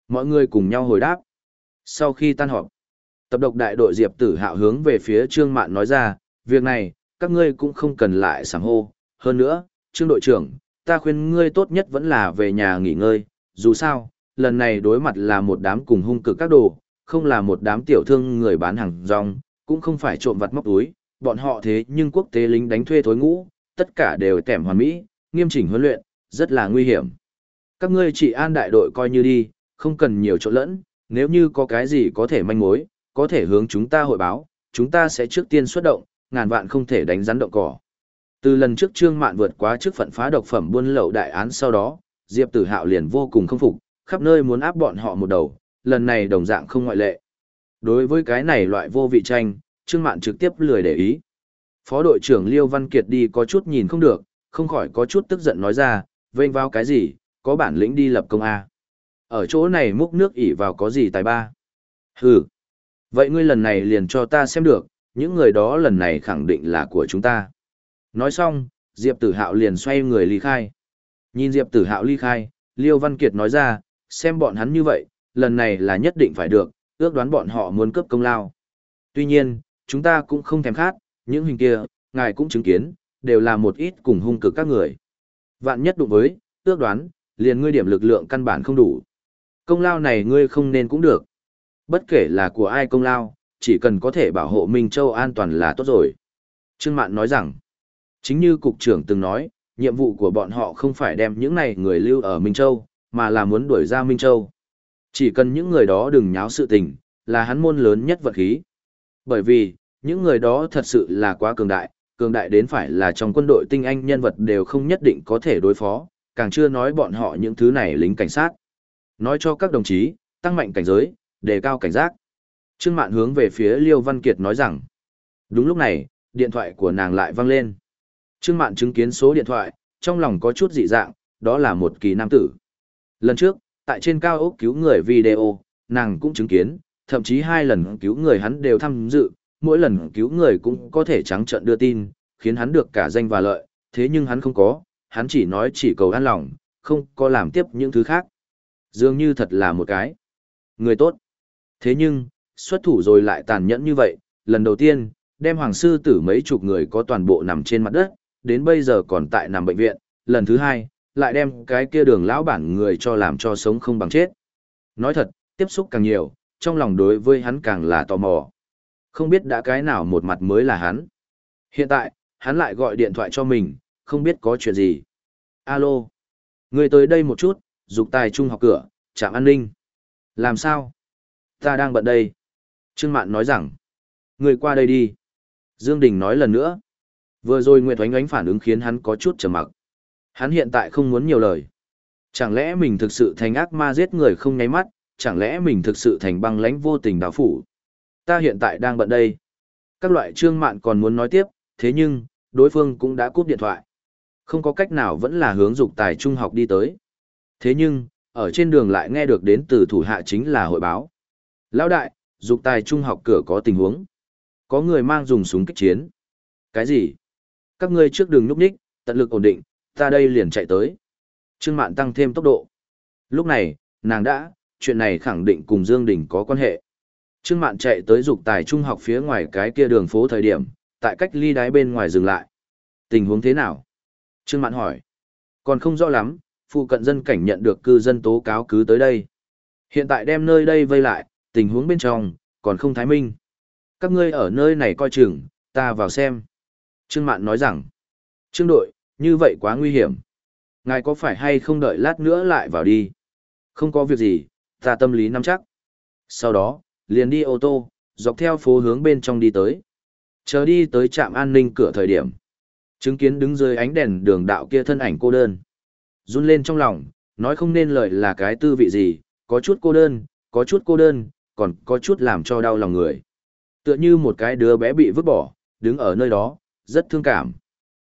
Mọi người cùng nhau hồi đáp. Sau khi tan họp, tập độc đại đội Diệp Tử Hạo hướng về phía Trương Mạn nói ra, việc này, các ngươi cũng không cần lại sảng hô. Hơn nữa, Trương đội trưởng, ta khuyên ngươi tốt nhất vẫn là về nhà nghỉ ngơi, dù sao, lần này đối mặt là một đám cùng hung cực các đồ, không là một đám tiểu thương người bán hàng rong, cũng không phải trộm vặt móc túi, bọn họ thế nhưng quốc tế lính đánh thuê thối ngũ, tất cả đều tẻm hoàn mỹ, nghiêm chỉnh huấn luyện, rất là nguy hiểm. Các ngươi chỉ an đại đội coi như đi, không cần nhiều chỗ lẫn, nếu như có cái gì có thể manh mối, có thể hướng chúng ta hội báo, chúng ta sẽ trước tiên xuất động, ngàn vạn không thể đánh rắn động cỏ. Từ lần trước Trương Mạn vượt quá trước phận phá độc phẩm buôn lậu đại án sau đó, Diệp Tử Hạo liền vô cùng không phục, khắp nơi muốn áp bọn họ một đầu, lần này đồng dạng không ngoại lệ. Đối với cái này loại vô vị tranh, Trương Mạn trực tiếp lười để ý. Phó đội trưởng Liêu Văn Kiệt đi có chút nhìn không được, không khỏi có chút tức giận nói ra, vênh vào cái gì, có bản lĩnh đi lập công A. Ở chỗ này múc nước ỉ vào có gì tài ba. Hừ. Vậy ngươi lần này liền cho ta xem được, những người đó lần này khẳng định là của chúng ta. Nói xong, Diệp Tử Hạo liền xoay người ly khai. Nhìn Diệp Tử Hạo ly khai, Liêu Văn Kiệt nói ra, xem bọn hắn như vậy, lần này là nhất định phải được, ước đoán bọn họ muốn cướp công lao. Tuy nhiên, chúng ta cũng không thèm khát, những hình kia, ngài cũng chứng kiến, đều là một ít cùng hung cực các người. Vạn nhất đụng với, ước đoán, liền ngươi điểm lực lượng căn bản không đủ. Công lao này ngươi không nên cũng được. Bất kể là của ai công lao, chỉ cần có thể bảo hộ Minh Châu an toàn là tốt rồi. Trương Mạn nói rằng, chính như cục trưởng từng nói, nhiệm vụ của bọn họ không phải đem những này người lưu ở Minh Châu, mà là muốn đuổi ra Minh Châu. Chỉ cần những người đó đừng nháo sự tình, là hắn môn lớn nhất vật khí. Bởi vì, những người đó thật sự là quá cường đại, cường đại đến phải là trong quân đội tinh anh nhân vật đều không nhất định có thể đối phó, càng chưa nói bọn họ những thứ này lính cảnh sát. Nói cho các đồng chí, tăng mạnh cảnh giới, đề cao cảnh giác. Trương Mạn hướng về phía Liêu Văn Kiệt nói rằng. Đúng lúc này, điện thoại của nàng lại vang lên. Trương Mạn chứng kiến số điện thoại, trong lòng có chút dị dạng, đó là một kỳ nam tử. Lần trước, tại trên cao ốc cứu người video, nàng cũng chứng kiến, thậm chí hai lần cứu người hắn đều tham dự, mỗi lần cứu người cũng có thể trắng trợn đưa tin, khiến hắn được cả danh và lợi, thế nhưng hắn không có, hắn chỉ nói chỉ cầu an lòng, không có làm tiếp những thứ khác. Dường như thật là một cái người tốt. Thế nhưng, xuất thủ rồi lại tàn nhẫn như vậy, lần đầu tiên, đem hoàng sư tử mấy chục người có toàn bộ nằm trên mặt đất, đến bây giờ còn tại nằm bệnh viện, lần thứ hai, lại đem cái kia đường lão bản người cho làm cho sống không bằng chết. Nói thật, tiếp xúc càng nhiều, trong lòng đối với hắn càng là tò mò. Không biết đã cái nào một mặt mới là hắn. Hiện tại, hắn lại gọi điện thoại cho mình, không biết có chuyện gì. Alo. Người tới đây một chút, dục tài trung học cửa, trạm an ninh. Làm sao? Ta đang bận đây. Trương Mạn nói rằng. Người qua đây đi. Dương Đình nói lần nữa. Vừa rồi Nguyệt Oánh Oánh phản ứng khiến hắn có chút trầm mặc. Hắn hiện tại không muốn nhiều lời. Chẳng lẽ mình thực sự thành ác ma giết người không nháy mắt, chẳng lẽ mình thực sự thành băng lãnh vô tình đạo phủ. Ta hiện tại đang bận đây. Các loại trương mạn còn muốn nói tiếp, thế nhưng, đối phương cũng đã cúp điện thoại. Không có cách nào vẫn là hướng dục tài trung học đi tới. Thế nhưng, ở trên đường lại nghe được đến từ thủ hạ chính là hội báo. Lão đại, dục tài trung học cửa có tình huống. Có người mang dùng súng kích chiến. Cái gì? Các ngươi trước đường núp ních, tận lực ổn định, ta đây liền chạy tới. Trương Mạn tăng thêm tốc độ. Lúc này, nàng đã, chuyện này khẳng định cùng Dương Đình có quan hệ. Trương Mạn chạy tới dục tài trung học phía ngoài cái kia đường phố thời điểm, tại cách ly đáy bên ngoài dừng lại. Tình huống thế nào? Trương Mạn hỏi. Còn không rõ lắm, phụ cận dân cảnh nhận được cư dân tố cáo cứ tới đây. Hiện tại đem nơi đây vây lại, tình huống bên trong, còn không thái minh. Các ngươi ở nơi này coi chừng, ta vào xem. Trương Mạn nói rằng, Trương đội, như vậy quá nguy hiểm. Ngài có phải hay không đợi lát nữa lại vào đi? Không có việc gì, ta tâm lý nắm chắc. Sau đó, liền đi ô tô, dọc theo phố hướng bên trong đi tới. Chờ đi tới trạm an ninh cửa thời điểm. Chứng kiến đứng dưới ánh đèn đường đạo kia thân ảnh cô đơn. Run lên trong lòng, nói không nên lời là cái tư vị gì, có chút cô đơn, có chút cô đơn, còn có chút làm cho đau lòng người. Tựa như một cái đứa bé bị vứt bỏ, đứng ở nơi đó, rất thương cảm.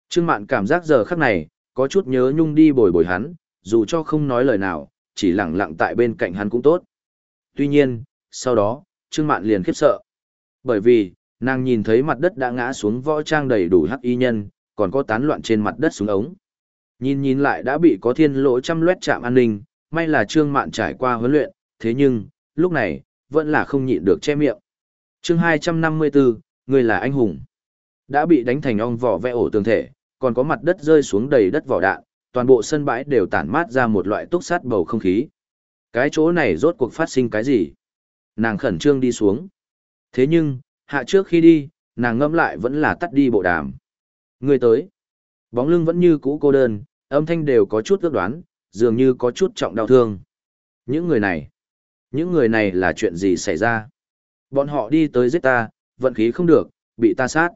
Trương Mạn cảm giác giờ khắc này, có chút nhớ nhung đi bồi bồi hắn, dù cho không nói lời nào, chỉ lặng lặng tại bên cạnh hắn cũng tốt. Tuy nhiên, sau đó, Trương Mạn liền khiếp sợ. Bởi vì, nàng nhìn thấy mặt đất đã ngã xuống võ trang đầy đủ hắc y nhân, còn có tán loạn trên mặt đất xuống ống. Nhìn nhìn lại đã bị có thiên lỗ trăm loét chạm an ninh, may là Trương Mạn trải qua huấn luyện, thế nhưng, lúc này, vẫn là không nhịn được che miệng. chương 254, người là anh hùng. Đã bị đánh thành ong vỏ vẽ ổ tường thể, còn có mặt đất rơi xuống đầy đất vỏ đạn, toàn bộ sân bãi đều tản mát ra một loại túc sát bầu không khí. Cái chỗ này rốt cuộc phát sinh cái gì? Nàng khẩn trương đi xuống. Thế nhưng, hạ trước khi đi, nàng ngâm lại vẫn là tắt đi bộ đàm. Người tới. Bóng lưng vẫn như cũ cô đơn, âm thanh đều có chút ước đoán, dường như có chút trọng đau thương. Những người này, những người này là chuyện gì xảy ra? Bọn họ đi tới giết ta, vận khí không được, bị ta sát.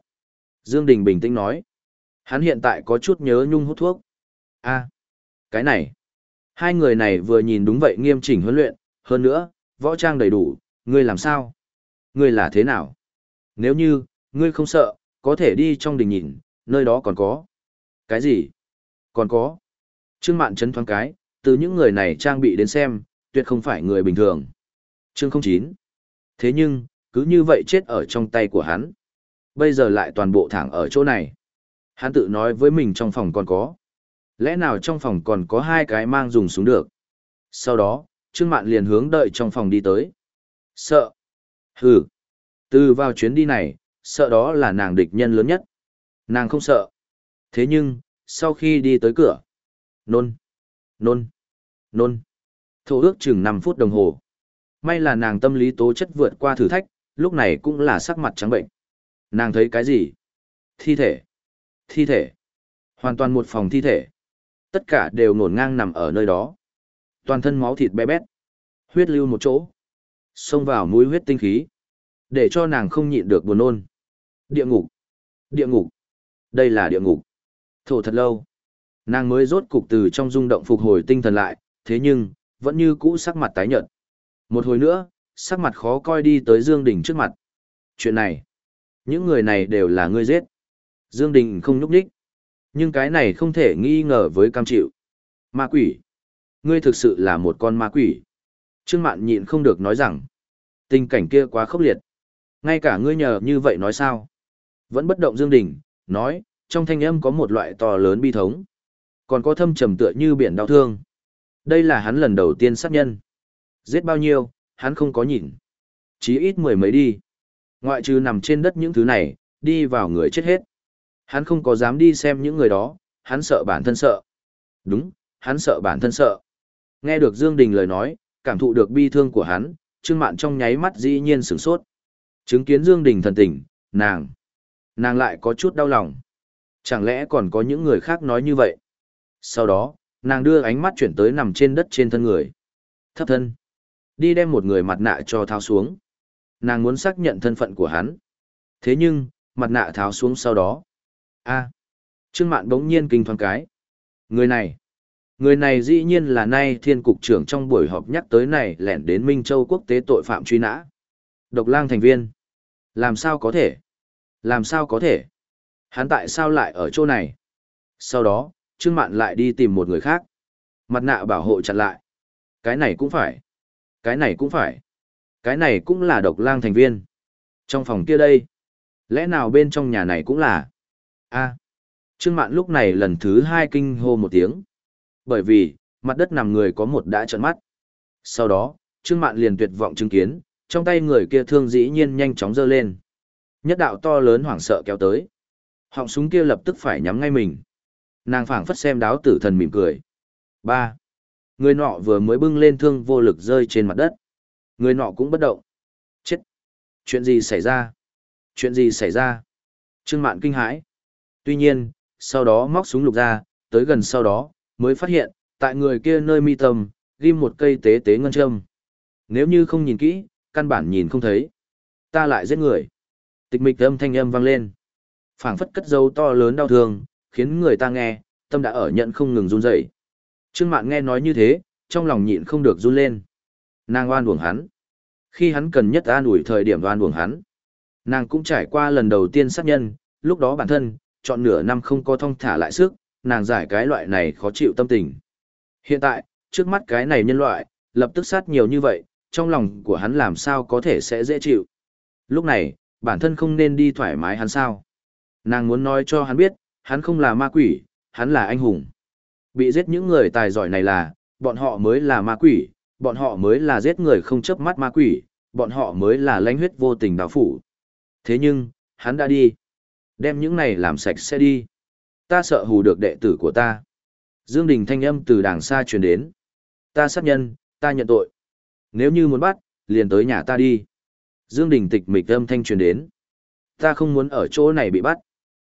Dương Đình bình tĩnh nói. Hắn hiện tại có chút nhớ nhung hút thuốc. a cái này. Hai người này vừa nhìn đúng vậy nghiêm chỉnh huấn luyện, hơn nữa, võ trang đầy đủ, ngươi làm sao? Ngươi là thế nào? Nếu như, ngươi không sợ, có thể đi trong đình nhìn, nơi đó còn có. Cái gì? Còn có. Trương Mạn chấn thoáng cái, từ những người này trang bị đến xem, tuyệt không phải người bình thường. Chương 09. Thế nhưng, cứ như vậy chết ở trong tay của hắn. Bây giờ lại toàn bộ thẳng ở chỗ này. Hắn tự nói với mình trong phòng còn có. Lẽ nào trong phòng còn có hai cái mang dùng súng được? Sau đó, Trương Mạn liền hướng đợi trong phòng đi tới. Sợ. Hừ. Từ vào chuyến đi này, sợ đó là nàng địch nhân lớn nhất. Nàng không sợ. Thế nhưng, sau khi đi tới cửa, nôn, nôn, nôn, thổ ước chừng 5 phút đồng hồ. May là nàng tâm lý tố chất vượt qua thử thách, lúc này cũng là sắc mặt trắng bệnh. Nàng thấy cái gì? Thi thể. Thi thể. Hoàn toàn một phòng thi thể. Tất cả đều ngổn ngang nằm ở nơi đó. Toàn thân máu thịt bé bét. Huyết lưu một chỗ. Xông vào mũi huyết tinh khí. Để cho nàng không nhịn được buồn nôn. Địa ngục. Địa ngục. Đây là địa ngục. Thổ thật lâu. Nàng mới rốt cục từ trong rung động phục hồi tinh thần lại, thế nhưng, vẫn như cũ sắc mặt tái nhợt. Một hồi nữa, sắc mặt khó coi đi tới Dương Đình trước mặt. Chuyện này, những người này đều là ngươi giết. Dương Đình không nhúc nhích. Nhưng cái này không thể nghi ngờ với cam chịu. Ma quỷ. Ngươi thực sự là một con ma quỷ. Trương Mạn nhịn không được nói rằng, tình cảnh kia quá khốc liệt. Ngay cả ngươi nhờ như vậy nói sao? Vẫn bất động Dương Đình, nói, trong thanh âm có một loại to lớn bi thống. Còn có thâm trầm tựa như biển đau thương. Đây là hắn lần đầu tiên sát nhân. Giết bao nhiêu, hắn không có nhìn. Chí ít mười mấy đi. Ngoại trừ nằm trên đất những thứ này, đi vào người chết hết. Hắn không có dám đi xem những người đó, hắn sợ bản thân sợ. Đúng, hắn sợ bản thân sợ. Nghe được Dương Đình lời nói, cảm thụ được bi thương của hắn, Trương Mạn trong nháy mắt dĩ nhiên sửng sốt. Chứng kiến Dương Đình thần tình, nàng, nàng lại có chút đau lòng. Chẳng lẽ còn có những người khác nói như vậy? Sau đó, nàng đưa ánh mắt chuyển tới nằm trên đất trên thân người. Thấp thân. Đi đem một người mặt nạ cho tháo xuống. Nàng muốn xác nhận thân phận của hắn. Thế nhưng, mặt nạ tháo xuống sau đó. a Trương Mạn bỗng nhiên kinh thoáng cái. Người này. Người này dĩ nhiên là nay thiên cục trưởng trong buổi họp nhắc tới này lẻn đến Minh Châu quốc tế tội phạm truy nã. Độc lang thành viên. Làm sao có thể? Làm sao có thể? Hắn tại sao lại ở chỗ này? Sau đó, Trương Mạn lại đi tìm một người khác. Mặt nạ bảo hộ chặt lại. Cái này cũng phải. Cái này cũng phải. Cái này cũng là độc lang thành viên. Trong phòng kia đây. Lẽ nào bên trong nhà này cũng là? a Trương Mạn lúc này lần thứ hai kinh hô một tiếng. Bởi vì, mặt đất nằm người có một đã trợn mắt. Sau đó, Trương Mạn liền tuyệt vọng chứng kiến, trong tay người kia thương dĩ nhiên nhanh chóng giơ lên. Nhất đạo to lớn hoảng sợ kéo tới. Họng súng kia lập tức phải nhắm ngay mình. Nàng phảng phất xem đáo tử thần mỉm cười. ba Người nọ vừa mới bưng lên thương vô lực rơi trên mặt đất. Người nọ cũng bất động. Chết! Chuyện gì xảy ra? Chuyện gì xảy ra? Trương Mạn kinh hãi. Tuy nhiên, sau đó móc súng lục ra, tới gần sau đó, mới phát hiện, tại người kia nơi mi tâm, ghim một cây tế tế ngân châm. Nếu như không nhìn kỹ, căn bản nhìn không thấy. Ta lại giết người. Tịch mịch âm thanh âm vang lên. phảng phất cất dấu to lớn đau thương, khiến người ta nghe, tâm đã ở nhận không ngừng run rẩy. Trương Mạn nghe nói như thế, trong lòng nhịn không được run lên. Nàng oan uổng hắn. Khi hắn cần nhất an ủi thời điểm oan uổng hắn. Nàng cũng trải qua lần đầu tiên sát nhân, lúc đó bản thân, chọn nửa năm không có thông thả lại sức, nàng giải cái loại này khó chịu tâm tình. Hiện tại, trước mắt cái này nhân loại, lập tức sát nhiều như vậy, trong lòng của hắn làm sao có thể sẽ dễ chịu. Lúc này, bản thân không nên đi thoải mái hắn sao. Nàng muốn nói cho hắn biết, hắn không là ma quỷ, hắn là anh hùng. Bị giết những người tài giỏi này là, bọn họ mới là ma quỷ, bọn họ mới là giết người không chớp mắt ma quỷ, bọn họ mới là lãnh huyết vô tình đạo phủ. Thế nhưng, hắn đã đi. Đem những này làm sạch sẽ đi. Ta sợ hù được đệ tử của ta. Dương Đình thanh âm từ đàng xa truyền đến. Ta sát nhân, ta nhận tội. Nếu như muốn bắt, liền tới nhà ta đi. Dương Đình tịch mịch âm thanh truyền đến. Ta không muốn ở chỗ này bị bắt.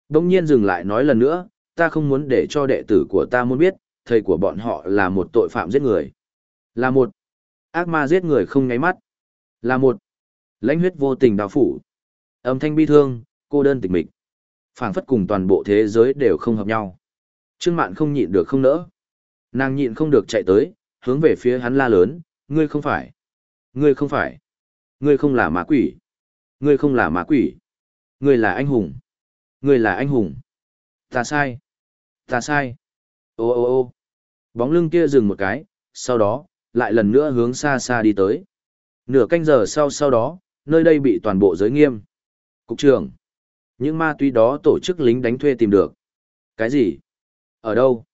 Đông nhiên dừng lại nói lần nữa, ta không muốn để cho đệ tử của ta muốn biết, thầy của bọn họ là một tội phạm giết người. Là một ác ma giết người không ngáy mắt. Là một lãnh huyết vô tình đào phủ. Âm thanh bi thương, cô đơn tịch mịch. phảng phất cùng toàn bộ thế giới đều không hợp nhau. Trương Mạn không nhịn được không nỡ. Nàng nhịn không được chạy tới, hướng về phía hắn la lớn, ngươi không phải. Ngươi không phải. Ngươi không là ma quỷ. Ngươi không là ma quỷ. Ngươi là anh hùng. Ngươi là anh hùng. Ta sai. Ta sai. Ô ô ô bóng lưng kia dừng một cái, sau đó, lại lần nữa hướng xa xa đi tới. Nửa canh giờ sau sau đó, nơi đây bị toàn bộ giới nghiêm. Cục trưởng. Những ma túy đó tổ chức lính đánh thuê tìm được. Cái gì? Ở đâu?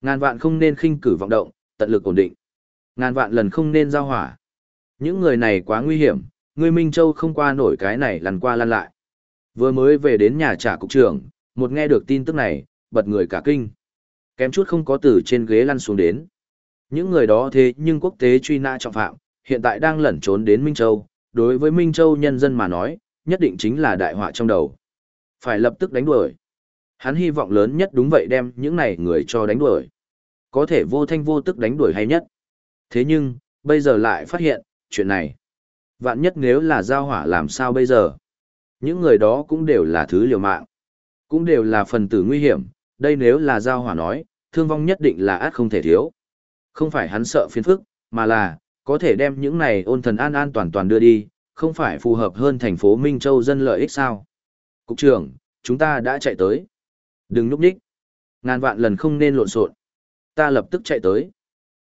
Ngàn vạn không nên khinh cử vọng động, tận lực ổn định. Ngàn vạn lần không nên giao hỏa. Những người này quá nguy hiểm, người Minh Châu không qua nổi cái này lăn qua lăn lại. Vừa mới về đến nhà trả cục trưởng, một nghe được tin tức này, bật người cả kinh. Kém chút không có từ trên ghế lăn xuống đến. Những người đó thế nhưng quốc tế truy nã trọng phạm, hiện tại đang lẩn trốn đến Minh Châu, đối với Minh Châu nhân dân mà nói, nhất định chính là đại họa trong đầu. Phải lập tức đánh đuổi. Hắn hy vọng lớn nhất đúng vậy đem những này người cho đánh đuổi. Có thể vô thanh vô tức đánh đuổi hay nhất. Thế nhưng, bây giờ lại phát hiện, chuyện này. Vạn nhất nếu là giao hỏa làm sao bây giờ? Những người đó cũng đều là thứ liều mạng. Cũng đều là phần tử nguy hiểm, đây nếu là giao hỏa nói, thương vong nhất định là át không thể thiếu. Không phải hắn sợ phiền phức, mà là, có thể đem những này ôn thần an an toàn toàn đưa đi, không phải phù hợp hơn thành phố Minh Châu dân lợi ích sao. Cục trưởng, chúng ta đã chạy tới. Đừng núp đích. Ngàn vạn lần không nên lộn xộn. Ta lập tức chạy tới.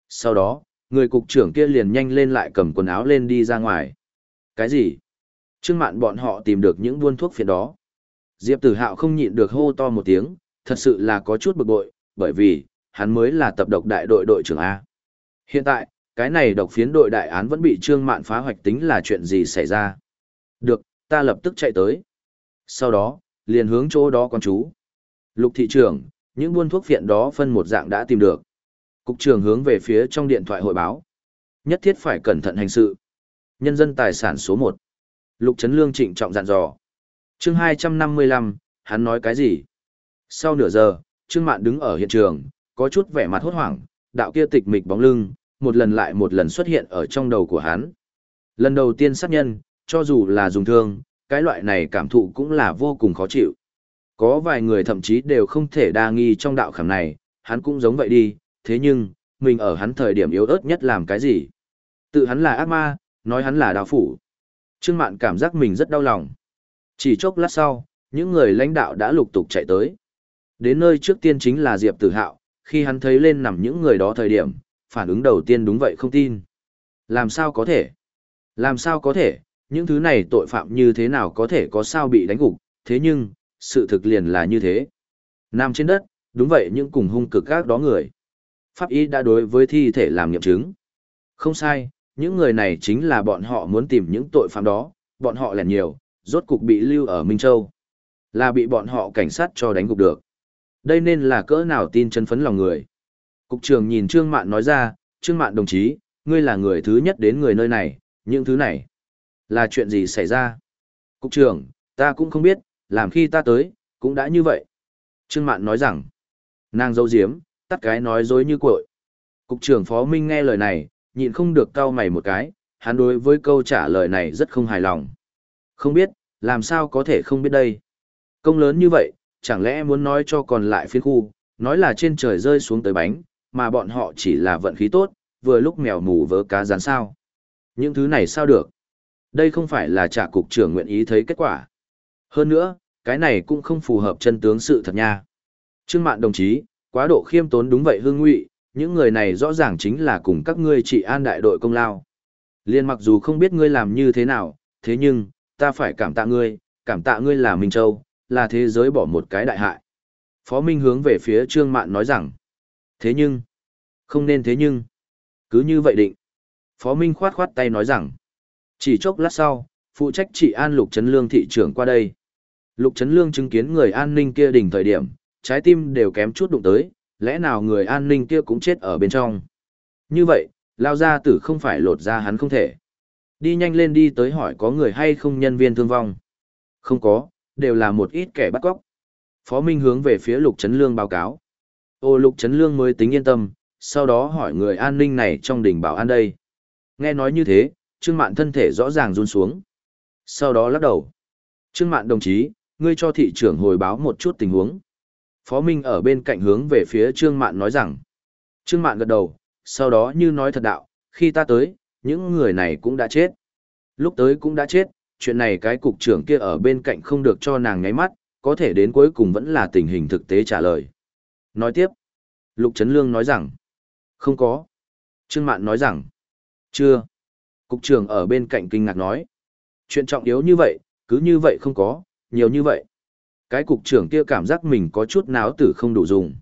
Sau đó, người cục trưởng kia liền nhanh lên lại cầm quần áo lên đi ra ngoài. Cái gì? Trương mạn bọn họ tìm được những buôn thuốc phiện đó. Diệp tử hạo không nhịn được hô to một tiếng, thật sự là có chút bực bội, bởi vì, hắn mới là tập độc đại đội đội trưởng A. Hiện tại, cái này độc phiến đội đại án vẫn bị trương mạn phá hoạch tính là chuyện gì xảy ra. Được, ta lập tức chạy tới. Sau đó, liền hướng chỗ đó con chú. Lục thị trưởng, những buôn thuốc phiện đó phân một dạng đã tìm được. Cục trưởng hướng về phía trong điện thoại hội báo. Nhất thiết phải cẩn thận hành sự. Nhân dân tài sản số 1. Lục Trấn Lương trịnh trọng dặn dò. chương 255, hắn nói cái gì? Sau nửa giờ, Trương Mạn đứng ở hiện trường, có chút vẻ mặt hốt hoảng, đạo kia tịch mịch bóng lưng, một lần lại một lần xuất hiện ở trong đầu của hắn. Lần đầu tiên sát nhân, cho dù là dùng thương, cái loại này cảm thụ cũng là vô cùng khó chịu. Có vài người thậm chí đều không thể đa nghi trong đạo khảm này, hắn cũng giống vậy đi, thế nhưng, mình ở hắn thời điểm yếu ớt nhất làm cái gì? Tự hắn là ác ma, nói hắn là đạo phủ. Trương Mạn cảm giác mình rất đau lòng. Chỉ chốc lát sau, những người lãnh đạo đã lục tục chạy tới. Đến nơi trước tiên chính là Diệp Tử Hạo, khi hắn thấy lên nằm những người đó thời điểm, phản ứng đầu tiên đúng vậy không tin. Làm sao có thể? Làm sao có thể? Những thứ này tội phạm như thế nào có thể có sao bị đánh gục, thế nhưng, sự thực liền là như thế. Nằm trên đất, đúng vậy những cùng hung cực các đó người. Pháp y đã đối với thi thể làm nghiệm chứng. Không sai, những người này chính là bọn họ muốn tìm những tội phạm đó, bọn họ lẻn nhiều, rốt cục bị lưu ở Minh Châu. Là bị bọn họ cảnh sát cho đánh gục được. Đây nên là cỡ nào tin chân phấn lòng người. Cục trưởng nhìn Trương Mạn nói ra, Trương Mạn đồng chí, ngươi là người thứ nhất đến người nơi này, những thứ này. Là chuyện gì xảy ra? Cục trưởng, ta cũng không biết, làm khi ta tới, cũng đã như vậy. Trương Mạn nói rằng, nàng dâu diếm, tắt cái nói dối như cội. Cục trưởng Phó Minh nghe lời này, nhịn không được cau mày một cái, hắn đối với câu trả lời này rất không hài lòng. Không biết, làm sao có thể không biết đây. Công lớn như vậy, chẳng lẽ muốn nói cho còn lại phiên khu, nói là trên trời rơi xuống tới bánh, mà bọn họ chỉ là vận khí tốt, vừa lúc mèo mù vớ cá rán sao. Những thứ này sao được? Đây không phải là trả cục trưởng nguyện ý thấy kết quả. Hơn nữa, cái này cũng không phù hợp chân tướng sự thật nha. Trương Mạn đồng chí, quá độ khiêm tốn đúng vậy hương ngụy, những người này rõ ràng chính là cùng các ngươi trị an đại đội công lao. Liên mặc dù không biết ngươi làm như thế nào, thế nhưng, ta phải cảm tạ ngươi, cảm tạ ngươi là Minh Châu, là thế giới bỏ một cái đại hại. Phó Minh hướng về phía Trương Mạn nói rằng, thế nhưng, không nên thế nhưng, cứ như vậy định. Phó Minh khoát khoát tay nói rằng, chỉ chốc lát sau, phụ trách trị an Lục Trấn Lương thị trưởng qua đây. Lục Trấn Lương chứng kiến người an ninh kia đỉnh thời điểm, trái tim đều kém chút đụng tới, lẽ nào người an ninh kia cũng chết ở bên trong. Như vậy, lao ra tử không phải lột ra hắn không thể. Đi nhanh lên đi tới hỏi có người hay không nhân viên thương vong. Không có, đều là một ít kẻ bắt cóc. Phó Minh hướng về phía Lục Trấn Lương báo cáo. Ô Lục Trấn Lương mới tính yên tâm, sau đó hỏi người an ninh này trong đỉnh bảo an đây. Nghe nói như thế, Trương Mạn thân thể rõ ràng run xuống. Sau đó lắc đầu. Trương Mạn đồng chí, ngươi cho thị trưởng hồi báo một chút tình huống. Phó Minh ở bên cạnh hướng về phía Trương Mạn nói rằng. Trương Mạn gật đầu, sau đó như nói thật đạo, khi ta tới, những người này cũng đã chết. Lúc tới cũng đã chết, chuyện này cái cục trưởng kia ở bên cạnh không được cho nàng nháy mắt, có thể đến cuối cùng vẫn là tình hình thực tế trả lời. Nói tiếp, Lục Trấn Lương nói rằng, không có. Trương Mạn nói rằng, chưa. Cục trưởng ở bên cạnh kinh ngạc nói, chuyện trọng yếu như vậy, cứ như vậy không có, nhiều như vậy. Cái cục trưởng kia cảm giác mình có chút náo tử không đủ dùng.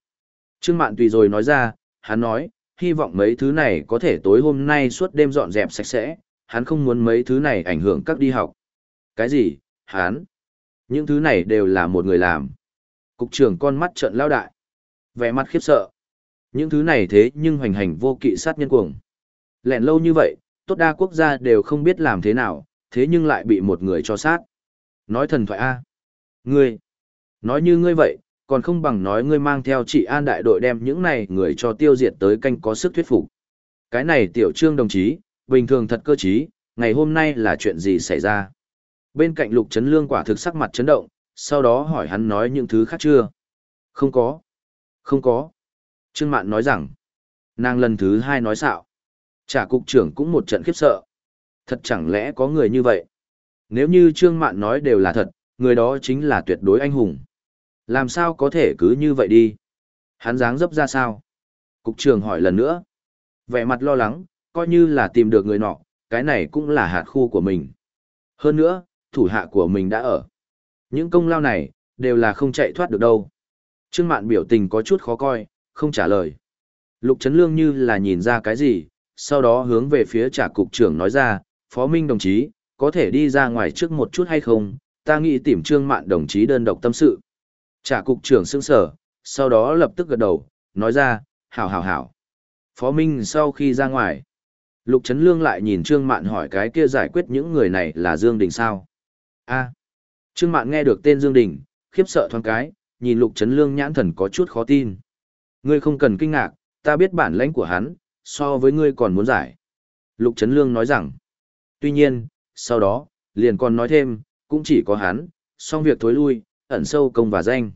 Trương Mạn tùy rồi nói ra, hắn nói, hy vọng mấy thứ này có thể tối hôm nay suốt đêm dọn dẹp sạch sẽ, hắn không muốn mấy thứ này ảnh hưởng các đi học. Cái gì, hắn? Những thứ này đều là một người làm. Cục trưởng con mắt trợn lao đại. Vẻ mặt khiếp sợ. Những thứ này thế nhưng hoành hành vô kỵ sát nhân cuồng. Lẹn lâu như vậy, tốt đa quốc gia đều không biết làm thế nào, thế nhưng lại bị một người cho sát. Nói thần thoại A. Ngươi. Nói như ngươi vậy, còn không bằng nói ngươi mang theo chị An đại đội đem những này người cho tiêu diệt tới canh có sức thuyết phục. Cái này tiểu trương đồng chí, bình thường thật cơ trí, ngày hôm nay là chuyện gì xảy ra? Bên cạnh lục chấn lương quả thực sắc mặt chấn động, sau đó hỏi hắn nói những thứ khác chưa? Không có. Không có. Trương Mạn nói rằng, nàng lần thứ hai nói xạo. Trả cục trưởng cũng một trận khiếp sợ. Thật chẳng lẽ có người như vậy? Nếu như Trương Mạn nói đều là thật, người đó chính là tuyệt đối anh hùng. Làm sao có thể cứ như vậy đi? Hắn dáng dấp ra sao? Cục trưởng hỏi lần nữa. Vẻ mặt lo lắng, coi như là tìm được người nọ, cái này cũng là hạt khu của mình. Hơn nữa, thủ hạ của mình đã ở. Những công lao này, đều là không chạy thoát được đâu. Trương Mạn biểu tình có chút khó coi, không trả lời. Lục Trấn Lương như là nhìn ra cái gì, sau đó hướng về phía trả cục trưởng nói ra, Phó Minh đồng chí, có thể đi ra ngoài trước một chút hay không, ta nghĩ tìm Trương Mạn đồng chí đơn độc tâm sự. Trả cục trưởng sững sở, sau đó lập tức gật đầu, nói ra, hảo hảo hảo. Phó Minh sau khi ra ngoài, Lục Trấn Lương lại nhìn Trương Mạn hỏi cái kia giải quyết những người này là Dương Đình sao? A Trương Mạn nghe được tên Dương Đình, khiếp sợ thoáng cái, nhìn Lục Trấn Lương nhãn thần có chút khó tin. Ngươi không cần kinh ngạc, ta biết bản lãnh của hắn, so với ngươi còn muốn giải. Lục Trấn Lương nói rằng, tuy nhiên, sau đó, liền còn nói thêm, cũng chỉ có hắn, xong việc thối lui, ẩn sâu công và danh.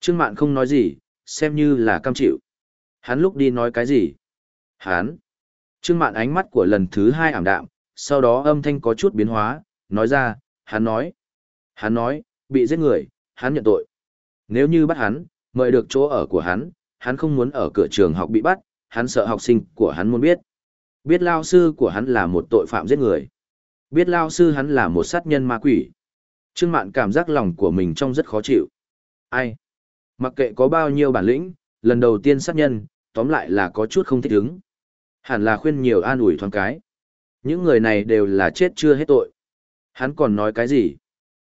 Trương Mạn không nói gì, xem như là cam chịu. Hắn lúc đi nói cái gì? Hắn. Trương Mạn ánh mắt của lần thứ hai ảm đạm, sau đó âm thanh có chút biến hóa, nói ra, hắn nói. Hắn nói, bị giết người, hắn nhận tội. Nếu như bắt hắn, mời được chỗ ở của hắn, hắn không muốn ở cửa trường học bị bắt, hắn sợ học sinh của hắn muốn biết. Biết lao sư của hắn là một tội phạm giết người. Biết lao sư hắn là một sát nhân ma quỷ. Trương Mạn cảm giác lòng của mình trong rất khó chịu. Ai? Mặc kệ có bao nhiêu bản lĩnh, lần đầu tiên sát nhân, tóm lại là có chút không thích ứng. Hẳn là khuyên nhiều an ủi thoáng cái. Những người này đều là chết chưa hết tội. Hắn còn nói cái gì?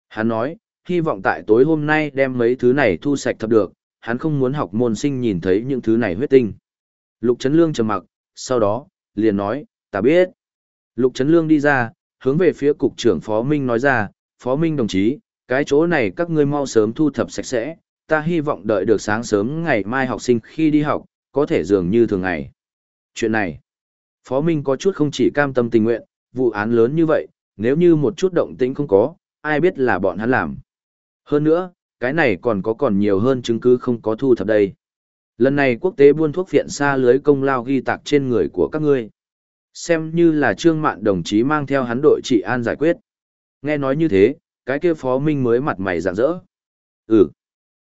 Hắn nói, hy vọng tại tối hôm nay đem mấy thứ này thu sạch thật được, hắn không muốn học môn sinh nhìn thấy những thứ này huyết tinh. Lục Trấn Lương trầm mặc, sau đó, liền nói, ta biết. Lục Trấn Lương đi ra, hướng về phía cục trưởng Phó Minh nói ra, Phó Minh đồng chí, cái chỗ này các ngươi mau sớm thu thập sạch sẽ, ta hy vọng đợi được sáng sớm ngày mai học sinh khi đi học, có thể dường như thường ngày. Chuyện này, Phó Minh có chút không chỉ cam tâm tình nguyện, vụ án lớn như vậy, nếu như một chút động tĩnh không có, ai biết là bọn hắn làm. Hơn nữa, cái này còn có còn nhiều hơn chứng cứ không có thu thập đây. Lần này quốc tế buôn thuốc viện xa lưới công lao ghi tạc trên người của các ngươi. Xem như là trương mạn đồng chí mang theo hắn đội trị an giải quyết. Nghe nói như thế, cái kia phó Minh mới mặt mày rạng rỡ. Ừ.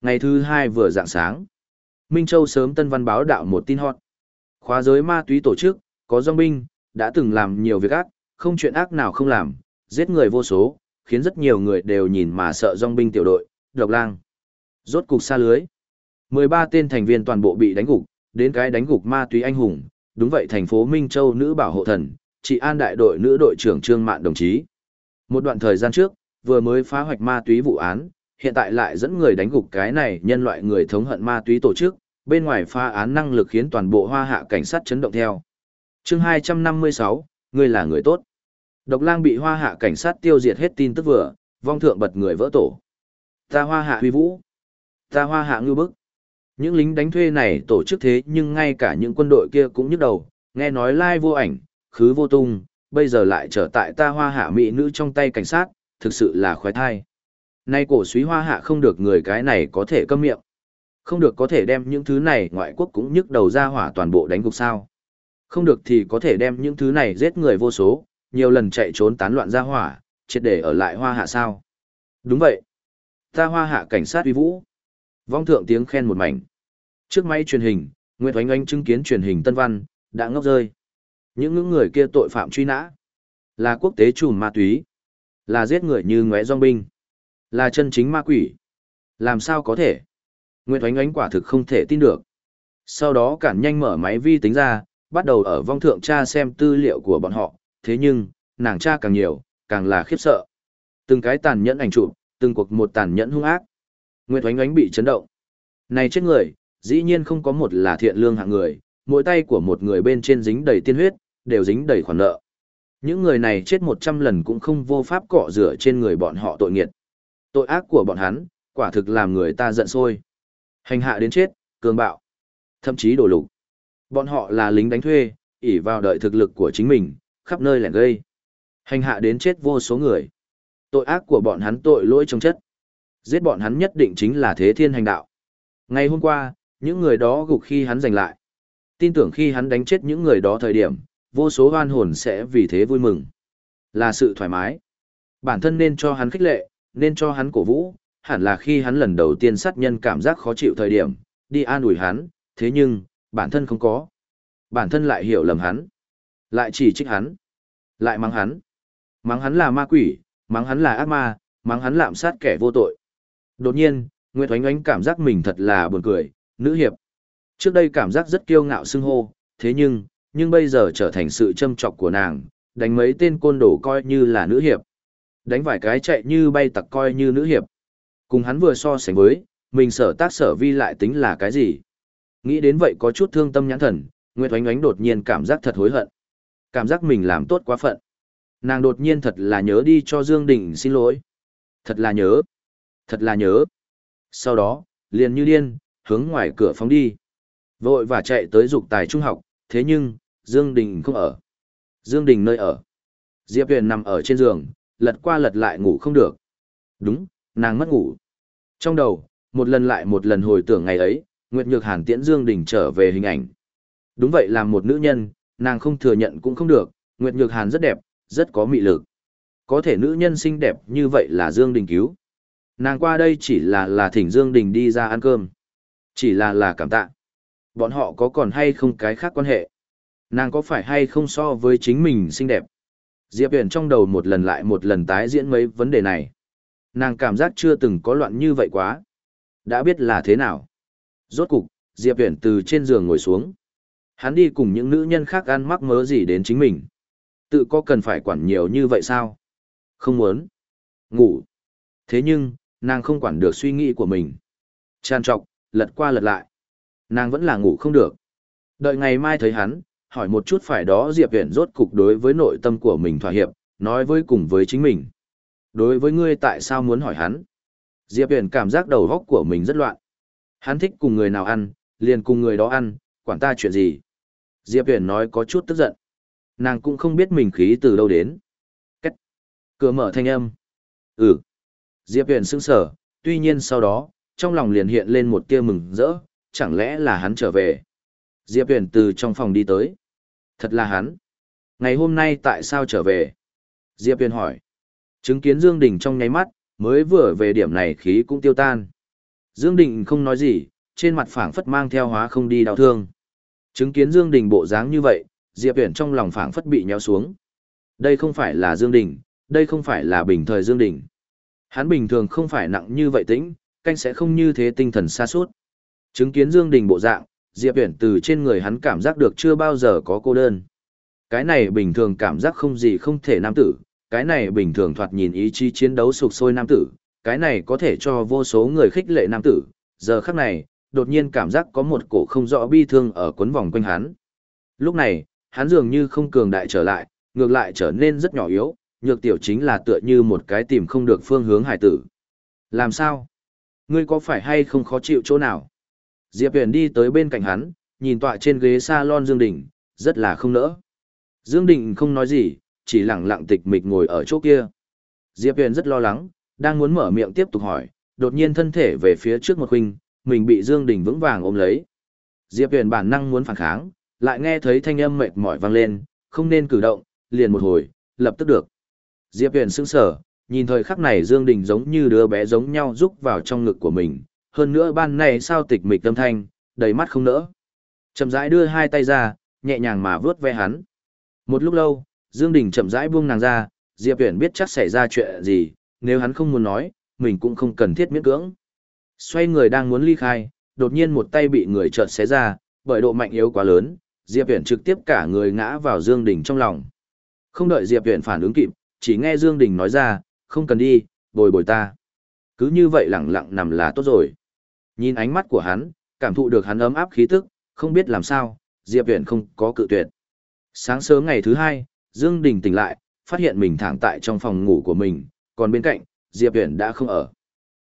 Ngày thứ hai vừa dạng sáng. Minh Châu sớm tân văn báo đạo một tin hot. Khóa giới ma túy tổ chức, có dòng binh, đã từng làm nhiều việc ác, không chuyện ác nào không làm, giết người vô số, khiến rất nhiều người đều nhìn mà sợ dòng binh tiểu đội, độc lang. Rốt cục xa lưới. 13 tên thành viên toàn bộ bị đánh gục, đến cái đánh gục ma túy anh hùng, đúng vậy thành phố Minh Châu nữ bảo hộ thần, chị an đại đội nữ đội trưởng Trương Mạn đồng chí. Một đoạn thời gian trước, vừa mới phá hoạch ma túy vụ án, hiện tại lại dẫn người đánh gục cái này nhân loại người thống hận ma túy tổ chức, bên ngoài phá án năng lực khiến toàn bộ hoa hạ cảnh sát chấn động theo. chương 256, ngươi là người tốt. Độc lang bị hoa hạ cảnh sát tiêu diệt hết tin tức vừa, vong thượng bật người vỡ tổ. Ta hoa hạ huy vũ. Ta hoa hạ ngư bức. Những lính đánh thuê này tổ chức thế nhưng ngay cả những quân đội kia cũng nhức đầu, nghe nói lai vô ảnh, khứ vô tung, bây giờ lại trở tại ta hoa hạ mỹ nữ trong tay cảnh sát, thực sự là khoái thai. Nay cổ suý hoa hạ không được người cái này có thể câm miệng. Không được có thể đem những thứ này ngoại quốc cũng nhức đầu ra hỏa toàn bộ đánh gục sao. Không được thì có thể đem những thứ này giết người vô số, nhiều lần chạy trốn tán loạn ra hỏa, triệt để ở lại hoa hạ sao. Đúng vậy. Ta hoa hạ cảnh sát uy vũ. Vong thượng tiếng khen một mảnh. Trước máy truyền hình, Nguyễn Oánh Oánh chứng kiến truyền hình Tân Văn, đã ngốc rơi. Những những người kia tội phạm truy nã, là quốc tế trùm ma túy, là giết người như ngóe dòng binh, là chân chính ma quỷ. Làm sao có thể? Nguyễn Oánh Oánh quả thực không thể tin được. Sau đó cản nhanh mở máy vi tính ra, bắt đầu ở vong thượng tra xem tư liệu của bọn họ, thế nhưng, nàng tra càng nhiều, càng là khiếp sợ. Từng cái tàn nhẫn ảnh chụp, từng cuộc một tàn nhẫn hung ác. Nguyệt Oánh Oánh bị chấn động. Này chết người, dĩ nhiên không có một là thiện lương hạng người, mỗi tay của một người bên trên dính đầy tiên huyết, đều dính đầy khoản nợ. Những người này chết một trăm lần cũng không vô pháp cọ rửa trên người bọn họ tội nghiệt. Tội ác của bọn hắn, quả thực làm người ta giận sôi. Hành hạ đến chết, cường bạo, thậm chí đổ lục. Bọn họ là lính đánh thuê, ỷ vào đợi thực lực của chính mình, khắp nơi lẻn gây. Hành hạ đến chết vô số người. Tội ác của bọn hắn tội lỗi trong chất. Giết bọn hắn nhất định chính là thế thiên hành đạo. Ngày hôm qua, những người đó gục khi hắn giành lại. Tin tưởng khi hắn đánh chết những người đó thời điểm, vô số hoan hồn sẽ vì thế vui mừng. Là sự thoải mái. Bản thân nên cho hắn khích lệ, nên cho hắn cổ vũ, hẳn là khi hắn lần đầu tiên sát nhân cảm giác khó chịu thời điểm, đi an ủi hắn, thế nhưng, bản thân không có. Bản thân lại hiểu lầm hắn, lại chỉ trích hắn, lại mắng hắn. Mắng hắn là ma quỷ, mắng hắn là ác ma, mắng hắn lạm sát kẻ vô tội. Đột nhiên, Nguyệt Oánh Oánh cảm giác mình thật là buồn cười, nữ hiệp. Trước đây cảm giác rất kiêu ngạo xưng hô, thế nhưng, nhưng bây giờ trở thành sự châm trọc của nàng, đánh mấy tên côn đồ coi như là nữ hiệp. Đánh vài cái chạy như bay tặc coi như nữ hiệp. Cùng hắn vừa so sánh với, mình sở tác sở vi lại tính là cái gì? Nghĩ đến vậy có chút thương tâm nhãn thần, Nguyệt Oánh Oánh đột nhiên cảm giác thật hối hận. Cảm giác mình làm tốt quá phận. Nàng đột nhiên thật là nhớ đi cho Dương Đình xin lỗi. Thật là nhớ. Thật là nhớ. Sau đó, liền như điên, hướng ngoài cửa phóng đi. Vội và chạy tới dục tài trung học, thế nhưng, Dương Đình không ở. Dương Đình nơi ở. Diệp Huyền nằm ở trên giường, lật qua lật lại ngủ không được. Đúng, nàng mất ngủ. Trong đầu, một lần lại một lần hồi tưởng ngày ấy, Nguyệt Nhược Hàn tiễn Dương Đình trở về hình ảnh. Đúng vậy làm một nữ nhân, nàng không thừa nhận cũng không được, Nguyệt Nhược Hàn rất đẹp, rất có mị lực. Có thể nữ nhân xinh đẹp như vậy là Dương Đình cứu. Nàng qua đây chỉ là là thỉnh Dương Đình đi ra ăn cơm. Chỉ là là cảm tạ. Bọn họ có còn hay không cái khác quan hệ. Nàng có phải hay không so với chính mình xinh đẹp. Diệp Huyền trong đầu một lần lại một lần tái diễn mấy vấn đề này. Nàng cảm giác chưa từng có loạn như vậy quá. Đã biết là thế nào. Rốt cục, Diệp Huyền từ trên giường ngồi xuống. Hắn đi cùng những nữ nhân khác ăn mắc mớ gì đến chính mình. Tự có cần phải quản nhiều như vậy sao? Không muốn. Ngủ. Thế nhưng, nàng không quản được suy nghĩ của mình. Tràn trọc, lật qua lật lại. Nàng vẫn là ngủ không được. Đợi ngày mai thấy hắn, hỏi một chút phải đó Diệp Viễn rốt cục đối với nội tâm của mình thỏa hiệp, nói với cùng với chính mình. Đối với ngươi tại sao muốn hỏi hắn? Diệp Viễn cảm giác đầu óc của mình rất loạn. Hắn thích cùng người nào ăn, liền cùng người đó ăn, quản ta chuyện gì? Diệp Viễn nói có chút tức giận. Nàng cũng không biết mình khí từ đâu đến. Cách. Cửa mở thanh âm. Ừ. Diệp Huyền sững sờ, tuy nhiên sau đó, trong lòng liền hiện lên một tia mừng rỡ, chẳng lẽ là hắn trở về. Diệp Huyền từ trong phòng đi tới. Thật là hắn. Ngày hôm nay tại sao trở về? Diệp Huyền hỏi. Chứng kiến Dương Đình trong nháy mắt, mới vừa về điểm này khí cũng tiêu tan. Dương Đình không nói gì, trên mặt phảng phất mang theo hóa không đi đau thương. Chứng kiến Dương Đình bộ dáng như vậy, Diệp Uyển trong lòng phảng phất bị nhéo xuống. Đây không phải là Dương Đình, đây không phải là bình thời Dương Đình. Hắn bình thường không phải nặng như vậy tĩnh, canh sẽ không như thế tinh thần xa suốt. Chứng kiến Dương Đình bộ dạng, Diệp Uyển từ trên người hắn cảm giác được chưa bao giờ có cô đơn. Cái này bình thường cảm giác không gì không thể nam tử, cái này bình thường thoạt nhìn ý chí chiến đấu sục sôi nam tử, cái này có thể cho vô số người khích lệ nam tử, giờ khắc này, đột nhiên cảm giác có một cổ không rõ bi thương ở quấn vòng quanh hắn. Lúc này, hắn dường như không cường đại trở lại, ngược lại trở nên rất nhỏ yếu, nhược tiểu chính là tựa như một cái tìm không được phương hướng hải tử. Làm sao? Ngươi có phải hay không khó chịu chỗ nào? Diệp Huyền đi tới bên cạnh hắn, nhìn tọa trên ghế salon Dương Đình, rất là không nỡ. Dương Đình không nói gì, chỉ lặng lặng tịch mịch ngồi ở chỗ kia. Diệp Huyền rất lo lắng, đang muốn mở miệng tiếp tục hỏi, đột nhiên thân thể về phía trước một huynh, mình bị Dương Đình vững vàng ôm lấy. Diệp Huyền bản năng muốn phản kháng, lại nghe thấy thanh âm mệt mỏi vang lên, không nên cử động, liền một hồi, lập tức được. Diệp Huyền sững sờ, nhìn thời khắc này Dương Đình giống như đứa bé giống nhau rúc vào trong ngực của mình, hơn nữa ban này sao tịch mịch tâm thanh, đầy mắt không nỡ. Chậm rãi đưa hai tay ra, nhẹ nhàng mà vướt ve hắn. Một lúc lâu, Dương Đình chậm rãi buông nàng ra, Diệp Huyền biết chắc xảy ra chuyện gì, nếu hắn không muốn nói, mình cũng không cần thiết miễn cưỡng. Xoay người đang muốn ly khai, đột nhiên một tay bị người chợt xé ra, bởi độ mạnh yếu quá lớn, Diệp Viễn trực tiếp cả người ngã vào Dương Đình trong lòng. Không đợi Diệp Viễn phản ứng kịp, chỉ nghe Dương Đình nói ra, không cần đi, bồi bồi ta. Cứ như vậy lặng lặng nằm là tốt rồi. Nhìn ánh mắt của hắn, cảm thụ được hắn ấm áp khí tức, không biết làm sao, Diệp Viễn không có cự tuyệt. Sáng sớm ngày thứ hai, Dương Đình tỉnh lại, phát hiện mình thẳng tại trong phòng ngủ của mình, còn bên cạnh, Diệp Viễn đã không ở.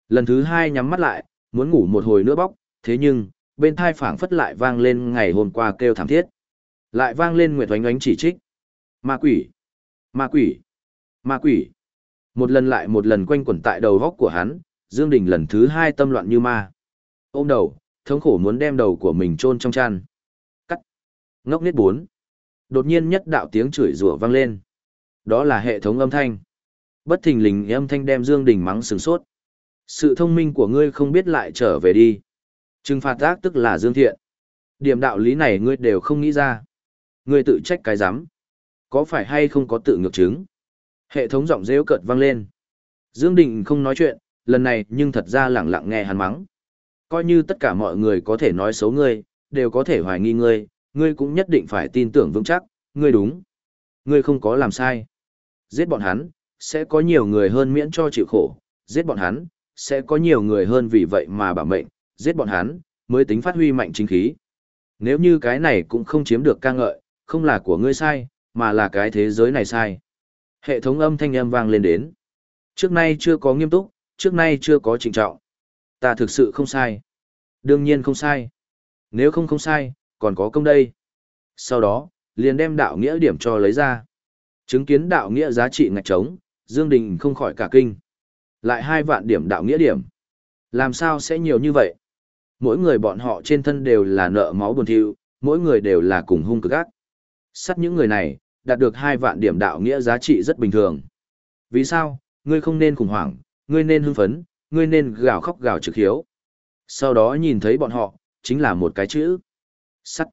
Lần thứ hai nhắm mắt lại, muốn ngủ một hồi nữa bóc, thế nhưng, bên thai phảng phất lại vang lên ngày hôm qua kêu thảm thiết. Lại vang lên Nguyệt Oánh Oánh chỉ trích. Ma quỷ! Ma quỷ! Ma quỷ! Một lần lại một lần quanh quẩn tại đầu góc của hắn, Dương Đình lần thứ hai tâm loạn như ma. Ôm đầu, thống khổ muốn đem đầu của mình chôn trong chăn. Cắt! Ngốc nết bốn! Đột nhiên nhất đạo tiếng chửi rủa vang lên. Đó là hệ thống âm thanh. Bất thình lình âm thanh đem Dương Đình mắng sừng sốt. Sự thông minh của ngươi không biết lại trở về đi. Trừng phạt ác tức là Dương Thiện. Điểm đạo lý này ngươi đều không nghĩ ra. Ngươi tự trách cái giám. Có phải hay không có tự ngược chứng? Hệ thống giọng rêu cợt vang lên. Dương Đình không nói chuyện, lần này nhưng thật ra lặng lặng nghe hắn mắng. Coi như tất cả mọi người có thể nói xấu ngươi, đều có thể hoài nghi ngươi, ngươi cũng nhất định phải tin tưởng vững chắc, ngươi đúng. Ngươi không có làm sai. Giết bọn hắn, sẽ có nhiều người hơn miễn cho chịu khổ, giết bọn hắn, sẽ có nhiều người hơn vì vậy mà bảo mệnh, giết bọn hắn, mới tính phát huy mạnh chính khí. Nếu như cái này cũng không chiếm được ca ngợi, không là của ngươi sai, mà là cái thế giới này sai. Hệ thống âm thanh âm vang lên đến. Trước nay chưa có nghiêm túc, trước nay chưa có trịnh trọng. Ta thực sự không sai. Đương nhiên không sai. Nếu không không sai, còn có công đây. Sau đó, liền đem đạo nghĩa điểm cho lấy ra. Chứng kiến đạo nghĩa giá trị ngạch trống, Dương Đình không khỏi cả kinh. Lại hai vạn điểm đạo nghĩa điểm. Làm sao sẽ nhiều như vậy? Mỗi người bọn họ trên thân đều là nợ máu buồn thiu, mỗi người đều là cùng hung cực ác. Sắt những người này, đạt được hai vạn điểm đạo nghĩa giá trị rất bình thường. Vì sao? Ngươi không nên khủng hoảng, ngươi nên hưng phấn, ngươi nên gào khóc gào trực hiếu. Sau đó nhìn thấy bọn họ, chính là một cái chữ. Sắt.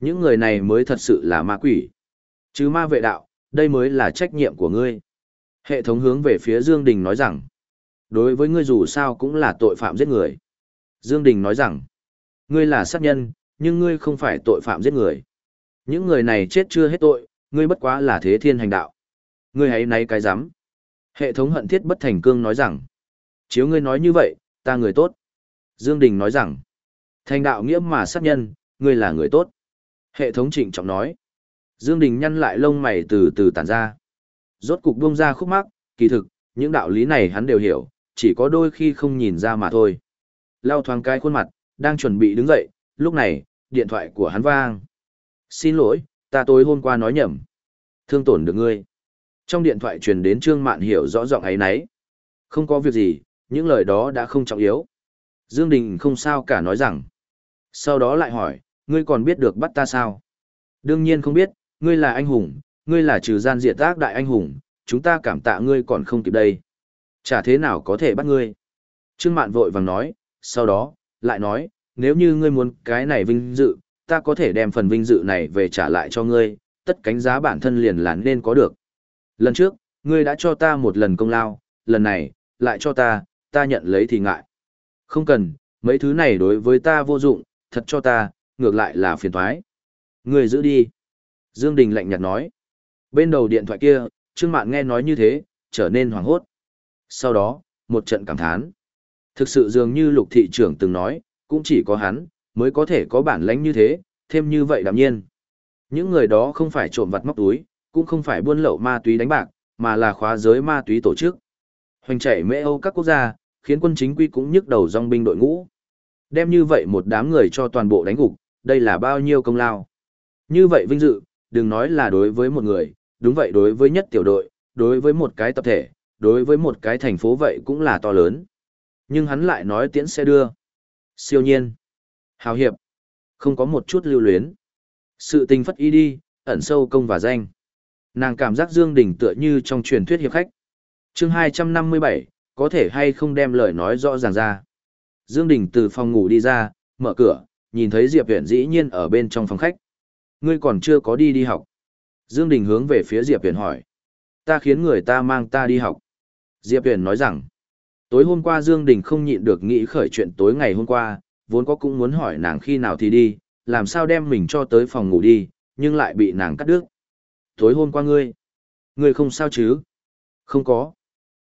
Những người này mới thật sự là ma quỷ. Chứ ma vệ đạo, đây mới là trách nhiệm của ngươi. Hệ thống hướng về phía Dương Đình nói rằng, đối với ngươi dù sao cũng là tội phạm giết người. Dương Đình nói rằng, ngươi là sát nhân, nhưng ngươi không phải tội phạm giết người. Những người này chết chưa hết tội, ngươi bất quá là thế thiên hành đạo. Ngươi hãy náy cái dám. Hệ thống hận thiết bất thành cương nói rằng, chiếu ngươi nói như vậy, ta người tốt. Dương Đình nói rằng, thành đạo nghĩa mà sát nhân, ngươi là người tốt. Hệ thống trịnh trọng nói, Dương Đình nhăn lại lông mày từ từ tản ra. Rốt cục buông ra khúc mắc, kỳ thực, những đạo lý này hắn đều hiểu, chỉ có đôi khi không nhìn ra mà thôi. Lao thoáng cái khuôn mặt, đang chuẩn bị đứng dậy, lúc này, điện thoại của hắn vang. Xin lỗi, ta tối hôm qua nói nhầm. Thương tổn được ngươi. Trong điện thoại truyền đến Trương Mạn hiểu rõ giọng ấy nấy. Không có việc gì, những lời đó đã không trọng yếu. Dương Đình không sao cả nói rằng. Sau đó lại hỏi, ngươi còn biết được bắt ta sao? Đương nhiên không biết, ngươi là anh hùng, ngươi là trừ gian diệt ác đại anh hùng, chúng ta cảm tạ ngươi còn không kịp đây. Chả thế nào có thể bắt ngươi. Trương Mạn vội vàng nói, sau đó, lại nói, nếu như ngươi muốn cái này vinh dự, ta có thể đem phần vinh dự này về trả lại cho ngươi, tất cánh giá bản thân liền là nên có được. Lần trước, ngươi đã cho ta một lần công lao, lần này, lại cho ta, ta nhận lấy thì ngại. Không cần, mấy thứ này đối với ta vô dụng, thật cho ta, ngược lại là phiền thoái. Ngươi giữ đi. Dương Đình lạnh nhạt nói. Bên đầu điện thoại kia, Trương Mạn nghe nói như thế, trở nên hoảng hốt. Sau đó, một trận cảm thán. Thực sự dường như lục thị trưởng từng nói, cũng chỉ có hắn, mới có thể có bản lãnh như thế, thêm như vậy đạm nhiên. Những người đó không phải trộm vặt móc túi, cũng không phải buôn lậu ma túy đánh bạc, mà là khóa giới ma túy tổ chức. Hoành chảy mễ Âu các quốc gia, khiến quân chính quy cũng nhức đầu dòng binh đội ngũ. Đem như vậy một đám người cho toàn bộ đánh gục, đây là bao nhiêu công lao. Như vậy vinh dự, đừng nói là đối với một người, đúng vậy đối với nhất tiểu đội, đối với một cái tập thể, đối với một cái thành phố vậy cũng là to lớn. Nhưng hắn lại nói tiễn xe đưa. Siêu nhiên. Hào hiệp. Không có một chút lưu luyến. Sự tình phất y đi, ẩn sâu công và danh. Nàng cảm giác Dương Đình tựa như trong truyền thuyết hiệp khách. Chương 257, có thể hay không đem lời nói rõ ràng ra. Dương Đình từ phòng ngủ đi ra, mở cửa, nhìn thấy Diệp Viễn dĩ nhiên ở bên trong phòng khách. Ngươi còn chưa có đi đi học. Dương Đình hướng về phía Diệp Viễn hỏi. Ta khiến người ta mang ta đi học. Diệp Huyền nói rằng, tối hôm qua Dương Đình không nhịn được nghĩ khởi chuyện tối ngày hôm qua, vốn có cũng muốn hỏi nàng khi nào thì đi, làm sao đem mình cho tới phòng ngủ đi, nhưng lại bị nàng cắt đứt. Tối hôm qua ngươi, ngươi không sao chứ? Không có.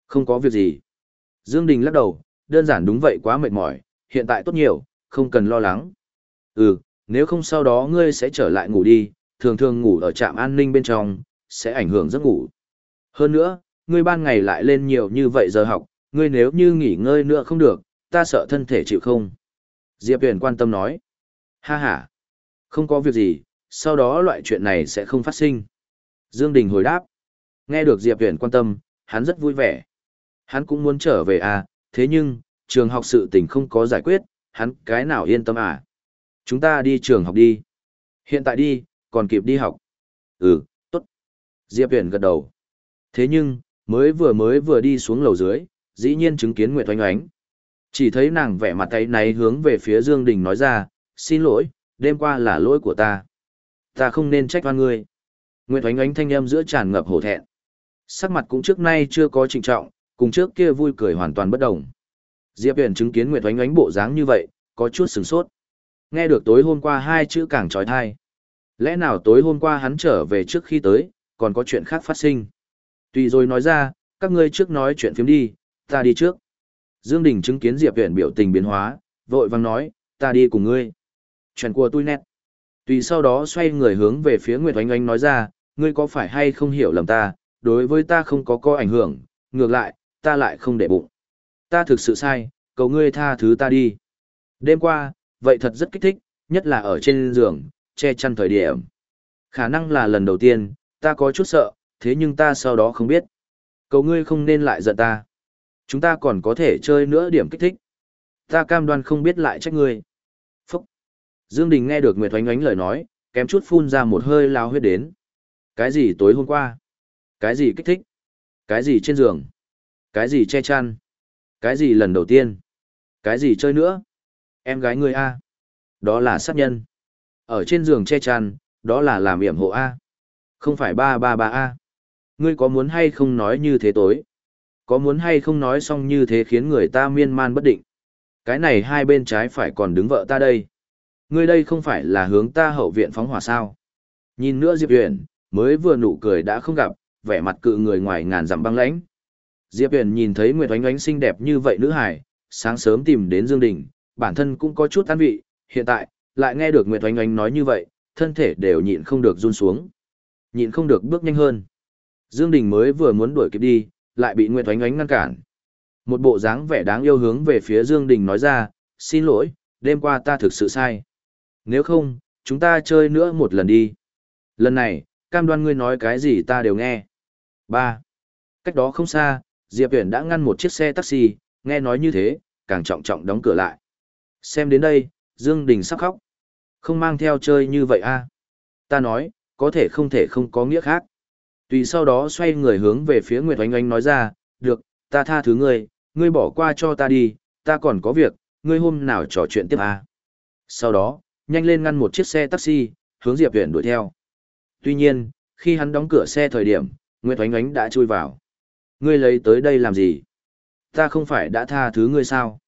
Không có việc gì. Dương Đình lắc đầu, đơn giản đúng vậy quá mệt mỏi, hiện tại tốt nhiều, không cần lo lắng. Ừ, nếu không sau đó ngươi sẽ trở lại ngủ đi, thường thường ngủ ở trạm an ninh bên trong, sẽ ảnh hưởng giấc ngủ. Hơn nữa, ngươi ban ngày lại lên nhiều như vậy giờ học, ngươi nếu như nghỉ ngơi nữa không được, ta sợ thân thể chịu không. Diệp Huyền quan tâm nói. Ha ha, không có việc gì, sau đó loại chuyện này sẽ không phát sinh. Dương Đình hồi đáp. Nghe được Diệp Huyền quan tâm, hắn rất vui vẻ. Hắn cũng muốn trở về à, thế nhưng, trường học sự tình không có giải quyết, hắn cái nào yên tâm à. Chúng ta đi trường học đi. Hiện tại đi, còn kịp đi học. Ừ, tốt. Diệp Huyền gật đầu. Thế nhưng, mới vừa mới vừa đi xuống lầu dưới, dĩ nhiên chứng kiến Nguyệt Oanh Oánh. Chỉ thấy nàng vẻ mặt tay này hướng về phía Dương Đình nói ra, xin lỗi, đêm qua là lỗi của ta. Ta không nên trách oan ngươi. Nguyệt Oánh Oánh thanh âm giữa tràn ngập hổ thẹn. Sắc mặt cũng trước nay chưa có trình trọng, cùng trước kia vui cười hoàn toàn bất động Diệp Huyền chứng kiến Nguyệt Oánh Oánh bộ dáng như vậy, có chút sửng sốt. Nghe được tối hôm qua hai chữ càng trói thai. Lẽ nào tối hôm qua hắn trở về trước khi tới, còn có chuyện khác phát sinh. Tùy rồi nói ra, các ngươi trước nói chuyện phiếm đi, ta đi trước. Dương Đình chứng kiến Diệp Viễn biểu tình biến hóa, vội vàng nói, ta đi cùng ngươi. Chuyện của tôi nét. Tùy sau đó xoay người hướng về phía Nguyệt Oanh Oanh nói ra, ngươi có phải hay không hiểu lầm ta, đối với ta không có có ảnh hưởng, ngược lại, ta lại không để bụng. Ta thực sự sai, cầu ngươi tha thứ ta đi. Đêm qua, vậy thật rất kích thích, nhất là ở trên giường, che chăn thời điểm. Khả năng là lần đầu tiên, ta có chút sợ, thế nhưng ta sau đó không biết. Cầu ngươi không nên lại giận ta. Chúng ta còn có thể chơi nữa điểm kích thích. Ta cam đoan không biết lại trách ngươi. Phúc. Dương Đình nghe được Nguyệt Oánh Oánh lời nói, kém chút phun ra một hơi lao huyết đến. Cái gì tối hôm qua? Cái gì kích thích? Cái gì trên giường? Cái gì che chăn? Cái gì lần đầu tiên? Cái gì chơi nữa? Em gái ngươi A. Đó là sát nhân. Ở trên giường che chăn, đó là làm yểm hộ A. Không phải ba ba ba A. Ngươi có muốn hay không nói như thế tối? Có muốn hay không nói xong như thế khiến người ta miên man bất định? Cái này hai bên trái phải còn đứng vợ ta đây. Ngươi đây không phải là hướng ta hậu viện phóng hỏa sao? Nhìn nữa Diệp Huyền, mới vừa nụ cười đã không gặp, vẻ mặt cự người ngoài ngàn dặm băng lãnh. Diệp Huyền nhìn thấy Nguyệt Oánh Oánh xinh đẹp như vậy nữ hải, sáng sớm tìm đến Dương Đình, bản thân cũng có chút an vị, hiện tại, lại nghe được Nguyệt Oánh Oánh nói như vậy, thân thể đều nhịn không được run xuống. Nhịn không được bước nhanh hơn. Dương Đình mới vừa muốn đuổi kịp đi, lại bị Nguyệt Oánh Oánh ngăn cản. Một bộ dáng vẻ đáng yêu hướng về phía Dương Đình nói ra, xin lỗi, đêm qua ta thực sự sai. Nếu không, chúng ta chơi nữa một lần đi. Lần này, cam đoan ngươi nói cái gì ta đều nghe. 3. Cách đó không xa, Diệp Huyền đã ngăn một chiếc xe taxi, nghe nói như thế, càng trọng trọng đóng cửa lại. Xem đến đây, Dương Đình sắp khóc. Không mang theo chơi như vậy a? À? Ta nói, có thể không thể không có nghĩa khác. Tùy sau đó xoay người hướng về phía Nguyệt Oanh Oanh nói ra, được, ta tha thứ ngươi, ngươi bỏ qua cho ta đi, ta còn có việc, ngươi hôm nào trò chuyện tiếp à. Sau đó, nhanh lên ngăn một chiếc xe taxi, hướng Diệp Huyền đuổi theo. Tuy nhiên, khi hắn đóng cửa xe thời điểm, Nguyệt Oánh Oánh đã chui vào. Ngươi lấy tới đây làm gì? Ta không phải đã tha thứ ngươi sao?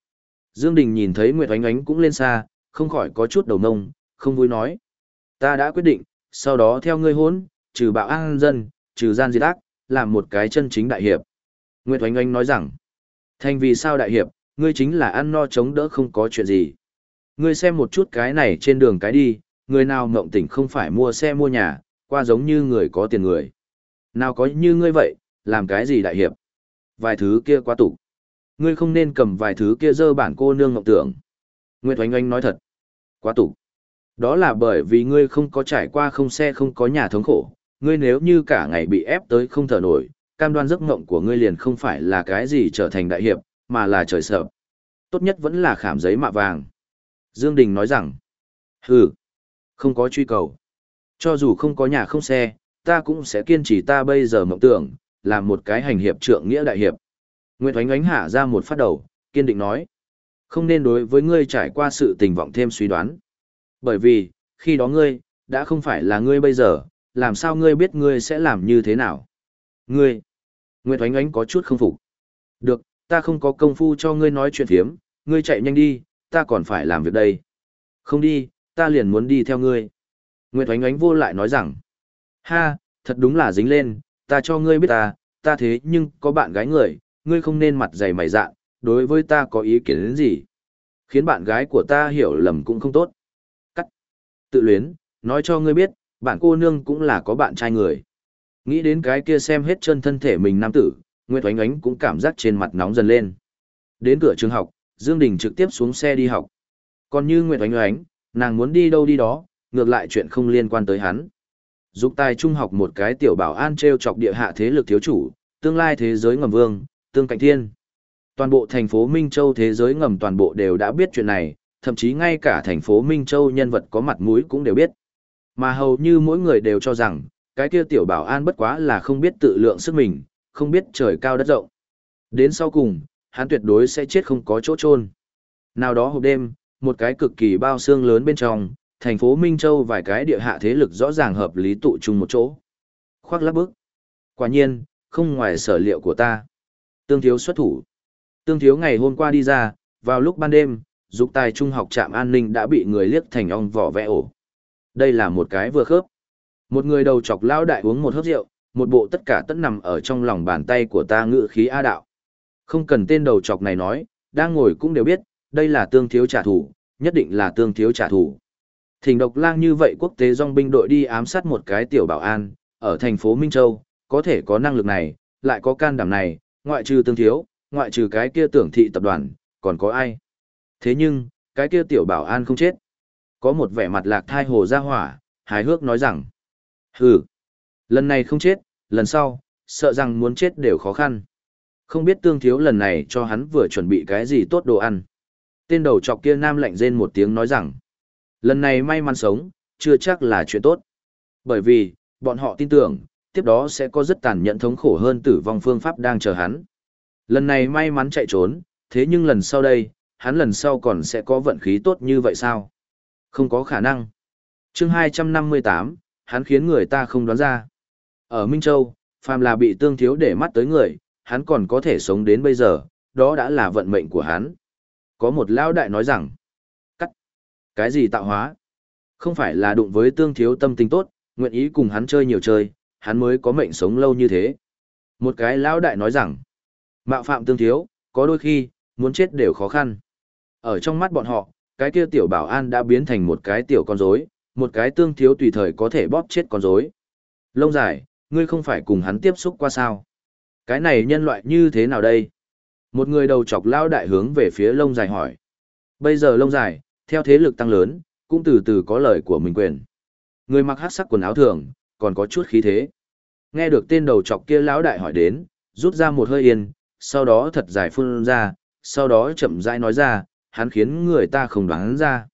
Dương Đình nhìn thấy Nguyệt Oánh Oánh cũng lên xa, không khỏi có chút đầu nông, không vui nói. Ta đã quyết định, sau đó theo ngươi hốn, trừ bạo an dân, trừ gian diệt ác, làm một cái chân chính đại hiệp. Nguyệt Oanh Oanh nói rằng, thành vì sao đại hiệp, ngươi chính là ăn no chống đỡ không có chuyện gì. Ngươi xem một chút cái này trên đường cái đi, người nào mộng tỉnh không phải mua xe mua nhà, qua giống như người có tiền người. Nào có như ngươi vậy, làm cái gì đại hiệp? Vài thứ kia quá tủ. Ngươi không nên cầm vài thứ kia dơ bản cô nương mộng tưởng. Nguyệt Oanh Oanh nói thật. Quá tục. Đó là bởi vì ngươi không có trải qua không xe không có nhà thống khổ. Ngươi nếu như cả ngày bị ép tới không thở nổi, cam đoan giấc mộng của ngươi liền không phải là cái gì trở thành đại hiệp, mà là trời sợ. Tốt nhất vẫn là khảm giấy mạ vàng. Dương Đình nói rằng, hừ, không có truy cầu. Cho dù không có nhà không xe, ta cũng sẽ kiên trì ta bây giờ mộng tưởng, làm một cái hành hiệp trượng nghĩa đại hiệp. Nguyệt Oánh Oánh hạ ra một phát đầu, kiên định nói. Không nên đối với ngươi trải qua sự tình vọng thêm suy đoán. Bởi vì, khi đó ngươi, đã không phải là ngươi bây giờ, làm sao ngươi biết ngươi sẽ làm như thế nào? Ngươi! Nguyệt Oánh Oánh có chút không phục. Được, ta không có công phu cho ngươi nói chuyện phiếm, ngươi chạy nhanh đi, ta còn phải làm việc đây. Không đi, ta liền muốn đi theo ngươi. Nguyệt Oánh Oánh vô lại nói rằng, ha, thật đúng là dính lên, ta cho ngươi biết ta, ta thế nhưng có bạn gái người, ngươi không nên mặt dày mày dạn, đối với ta có ý kiến đến gì. Khiến bạn gái của ta hiểu lầm cũng không tốt. Cắt. Tự luyến, nói cho ngươi biết, bạn cô nương cũng là có bạn trai người. Nghĩ đến cái kia xem hết chân thân thể mình nam tử, Nguyệt Oánh Oánh cũng cảm giác trên mặt nóng dần lên. Đến cửa trường học, Dương Đình trực tiếp xuống xe đi học. Còn như Nguyệt Oánh Oánh, nàng muốn đi đâu đi đó, ngược lại chuyện không liên quan tới hắn. Dục tài trung học một cái tiểu bảo an treo chọc địa hạ thế lực thiếu chủ, tương lai thế giới ngầm vương, tương cạnh thiên. Toàn bộ thành phố Minh Châu thế giới ngầm toàn bộ đều đã biết chuyện này, thậm chí ngay cả thành phố Minh Châu nhân vật có mặt mũi cũng đều biết. Mà hầu như mỗi người đều cho rằng, cái kia tiểu bảo an bất quá là không biết tự lượng sức mình, không biết trời cao đất rộng. Đến sau cùng, hắn tuyệt đối sẽ chết không có chỗ chôn. Nào đó hộp đêm, một cái cực kỳ bao xương lớn bên trong, thành phố Minh Châu vài cái địa hạ thế lực rõ ràng hợp lý tụ chung một chỗ. Khoác lắp bức. Quả nhiên, không ngoài sở liệu của ta. Tương thiếu xuất thủ. Tương thiếu ngày hôm qua đi ra, vào lúc ban đêm, dục tài trung học trạm an ninh đã bị người liếc thành ong vỏ vẽ ổ. Đây là một cái vừa khớp. Một người đầu chọc lao đại uống một hớp rượu, một bộ tất cả tất nằm ở trong lòng bàn tay của ta ngự khí A đạo. Không cần tên đầu chọc này nói, đang ngồi cũng đều biết, đây là tương thiếu trả thù, nhất định là tương thiếu trả thù. Thỉnh độc lang như vậy quốc tế dòng binh đội đi ám sát một cái tiểu bảo an, ở thành phố Minh Châu, có thể có năng lực này, lại có can đảm này, ngoại trừ tương thiếu, ngoại trừ cái kia tưởng thị tập đoàn, còn có ai? Thế nhưng, cái kia tiểu bảo an không chết. Có một vẻ mặt lạc thai hồ ra hỏa, hài hước nói rằng, hừ, lần này không chết, lần sau, sợ rằng muốn chết đều khó khăn. Không biết tương thiếu lần này cho hắn vừa chuẩn bị cái gì tốt đồ ăn. Tên đầu chọc kia nam lạnh rên một tiếng nói rằng, lần này may mắn sống, chưa chắc là chuyện tốt. Bởi vì, bọn họ tin tưởng, tiếp đó sẽ có rất tàn nhẫn thống khổ hơn tử vong phương pháp đang chờ hắn. Lần này may mắn chạy trốn, thế nhưng lần sau đây, hắn lần sau còn sẽ có vận khí tốt như vậy sao? Không có khả năng. chương 258, hắn khiến người ta không đoán ra. Ở Minh Châu, phàm là bị tương thiếu để mắt tới người, hắn còn có thể sống đến bây giờ, đó đã là vận mệnh của hắn. Có một lão đại nói rằng, cắt, cái gì tạo hóa? Không phải là đụng với tương thiếu tâm tình tốt, nguyện ý cùng hắn chơi nhiều chơi, hắn mới có mệnh sống lâu như thế. Một cái lão đại nói rằng, mạo phạm tương thiếu, có đôi khi, muốn chết đều khó khăn. Ở trong mắt bọn họ, cái kia tiểu bảo an đã biến thành một cái tiểu con rối, một cái tương thiếu tùy thời có thể bóp chết con rối. Lông dài, ngươi không phải cùng hắn tiếp xúc qua sao? Cái này nhân loại như thế nào đây? Một người đầu chọc lao đại hướng về phía lông dài hỏi. Bây giờ lông dài, theo thế lực tăng lớn, cũng từ từ có lời của mình quyền. Người mặc hát sắc quần áo thường, còn có chút khí thế. Nghe được tên đầu chọc kia lão đại hỏi đến, rút ra một hơi yên, sau đó thật dài phun ra, sau đó chậm rãi nói ra, hắn khiến người ta không đoán ra.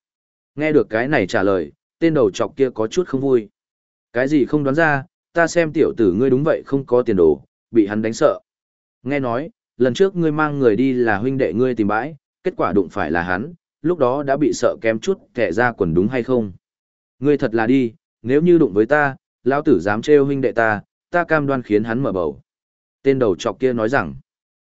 Nghe được cái này trả lời, tên đầu chọc kia có chút không vui. Cái gì không đoán ra, ta xem tiểu tử ngươi đúng vậy không có tiền đồ, bị hắn đánh sợ. Nghe nói, lần trước ngươi mang người đi là huynh đệ ngươi tìm bãi, kết quả đụng phải là hắn, lúc đó đã bị sợ kém chút kẻ ra quần đúng hay không? Ngươi thật là đi, nếu như đụng với ta, lão tử dám trêu huynh đệ ta, ta cam đoan khiến hắn mở bầu. Tên đầu chọc kia nói rằng,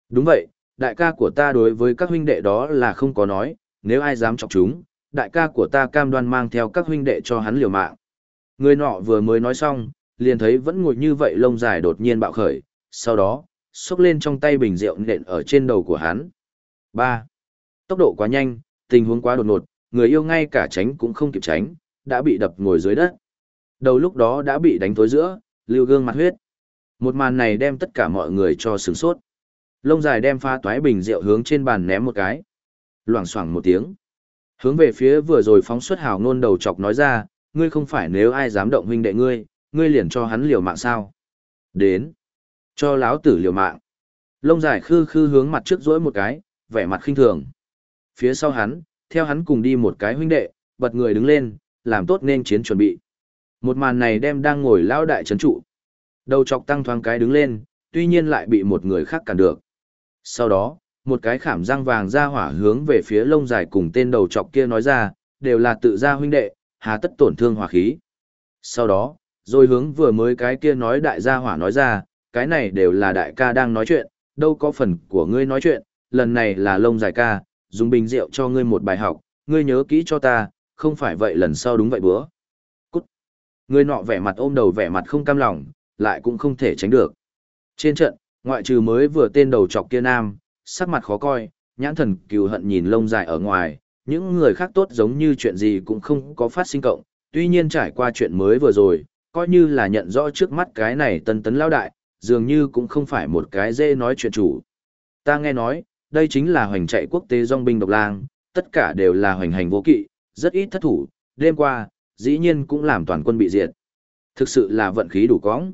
đúng vậy, đại ca của ta đối với các huynh đệ đó là không có nói, nếu ai dám chọc chúng, đại ca của ta cam đoan mang theo các huynh đệ cho hắn liều mạng. Người nọ vừa mới nói xong, liền thấy vẫn ngồi như vậy lông dài đột nhiên bạo khởi, sau đó, xốc lên trong tay bình rượu nện ở trên đầu của hắn. 3. Tốc độ quá nhanh, tình huống quá đột ngột, người yêu ngay cả tránh cũng không kịp tránh, đã bị đập ngồi dưới đất. Đầu lúc đó đã bị đánh tối giữa, lưu gương mặt huyết. Một màn này đem tất cả mọi người cho sửng sốt. Lông dài đem pha toái bình rượu hướng trên bàn ném một cái. Loảng xoảng một tiếng. Hướng về phía vừa rồi phóng xuất hào nôn đầu chọc nói ra, ngươi không phải nếu ai dám động huynh đệ ngươi, ngươi liền cho hắn liều mạng sao. Đến. Cho láo tử liều mạng. Lông dài khư khư hướng mặt trước rỗi một cái, vẻ mặt khinh thường. Phía sau hắn, theo hắn cùng đi một cái huynh đệ, bật người đứng lên, làm tốt nên chiến chuẩn bị. Một màn này đem đang ngồi lao đại trấn trụ. Đầu chọc tăng thoáng cái đứng lên, tuy nhiên lại bị một người khác cản được. Sau đó, một cái khảm răng vàng ra hỏa hướng về phía lông dài cùng tên đầu chọc kia nói ra, đều là tự gia huynh đệ, hà tất tổn thương hỏa khí. Sau đó, rồi hướng vừa mới cái kia nói đại gia hỏa nói ra, cái này đều là đại ca đang nói chuyện, đâu có phần của ngươi nói chuyện, lần này là lông dài ca, dùng bình rượu cho ngươi một bài học, ngươi nhớ kỹ cho ta, không phải vậy lần sau đúng vậy bữa. Cút. Ngươi nọ vẻ mặt ôm đầu vẻ mặt không cam lòng, lại cũng không thể tránh được. Trên trận, ngoại trừ mới vừa tên đầu chọc kia nam, sắc mặt khó coi, nhãn thần cừu hận nhìn lông dài ở ngoài, những người khác tốt giống như chuyện gì cũng không có phát sinh cộng, tuy nhiên trải qua chuyện mới vừa rồi, coi như là nhận rõ trước mắt cái này tân tấn lao đại, dường như cũng không phải một cái dễ nói chuyện chủ. Ta nghe nói, đây chính là hoành chạy quốc tế dòng binh độc lang, tất cả đều là hoành hành vô kỵ, rất ít thất thủ, đêm qua, dĩ nhiên cũng làm toàn quân bị diệt. Thực sự là vận khí đủ cóng.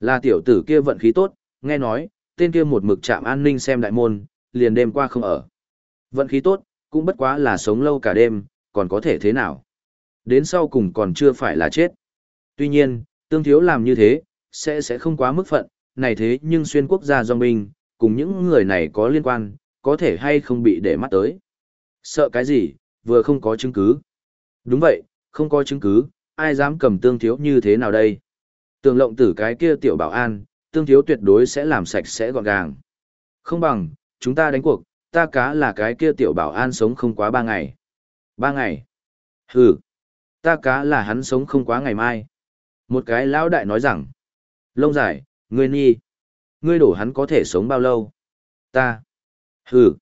Là tiểu tử kia vận khí tốt, nghe nói, tên kia một mực chạm an ninh xem đại môn, liền đêm qua không ở. Vận khí tốt, cũng bất quá là sống lâu cả đêm, còn có thể thế nào. Đến sau cùng còn chưa phải là chết. Tuy nhiên, tương thiếu làm như thế, sẽ sẽ không quá mức phận, này thế nhưng xuyên quốc gia dòng binh, cùng những người này có liên quan, có thể hay không bị để mắt tới. Sợ cái gì, vừa không có chứng cứ. Đúng vậy, không có chứng cứ, ai dám cầm tương thiếu như thế nào đây? Tường lộng tử cái kia tiểu bảo an, tương thiếu tuyệt đối sẽ làm sạch sẽ gọn gàng. Không bằng, chúng ta đánh cuộc, ta cá là cái kia tiểu bảo an sống không quá ba ngày. Ba ngày? Hừ, ta cá là hắn sống không quá ngày mai. Một cái lão đại nói rằng, lông dài, ngươi nhi, ngươi đổ hắn có thể sống bao lâu? Ta, hừ,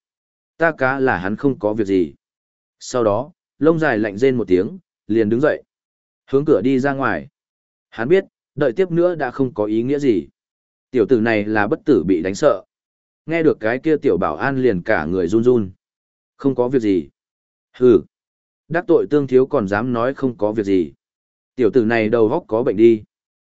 ta cá là hắn không có việc gì. Sau đó, lông dài lạnh rên một tiếng, liền đứng dậy. Hướng cửa đi ra ngoài. Hắn biết, đợi tiếp nữa đã không có ý nghĩa gì. Tiểu tử này là bất tử bị đánh sợ. Nghe được cái kia tiểu bảo an liền cả người run run. Không có việc gì. Hừ. Đắc tội tương thiếu còn dám nói không có việc gì. Tiểu tử này đầu góc có bệnh đi.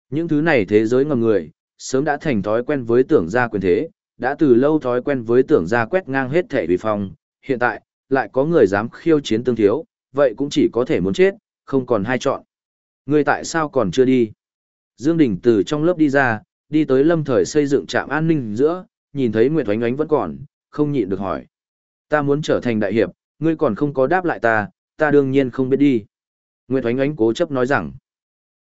Những thứ này thế giới ngầm người, sớm đã thành thói quen với tưởng gia quyền thế, đã từ lâu thói quen với tưởng gia quét ngang hết thể vì phong. Hiện tại, lại có người dám khiêu chiến tương thiếu, vậy cũng chỉ có thể muốn chết, không còn hai chọn. Ngươi tại sao còn chưa đi? Dương Đình từ trong lớp đi ra, đi tới lâm thời xây dựng trạm an ninh giữa, nhìn thấy Nguyệt Oánh Oánh vẫn còn, không nhịn được hỏi. Ta muốn trở thành đại hiệp, ngươi còn không có đáp lại ta, ta đương nhiên không biết đi. Nguyệt Oánh Oánh cố chấp nói rằng,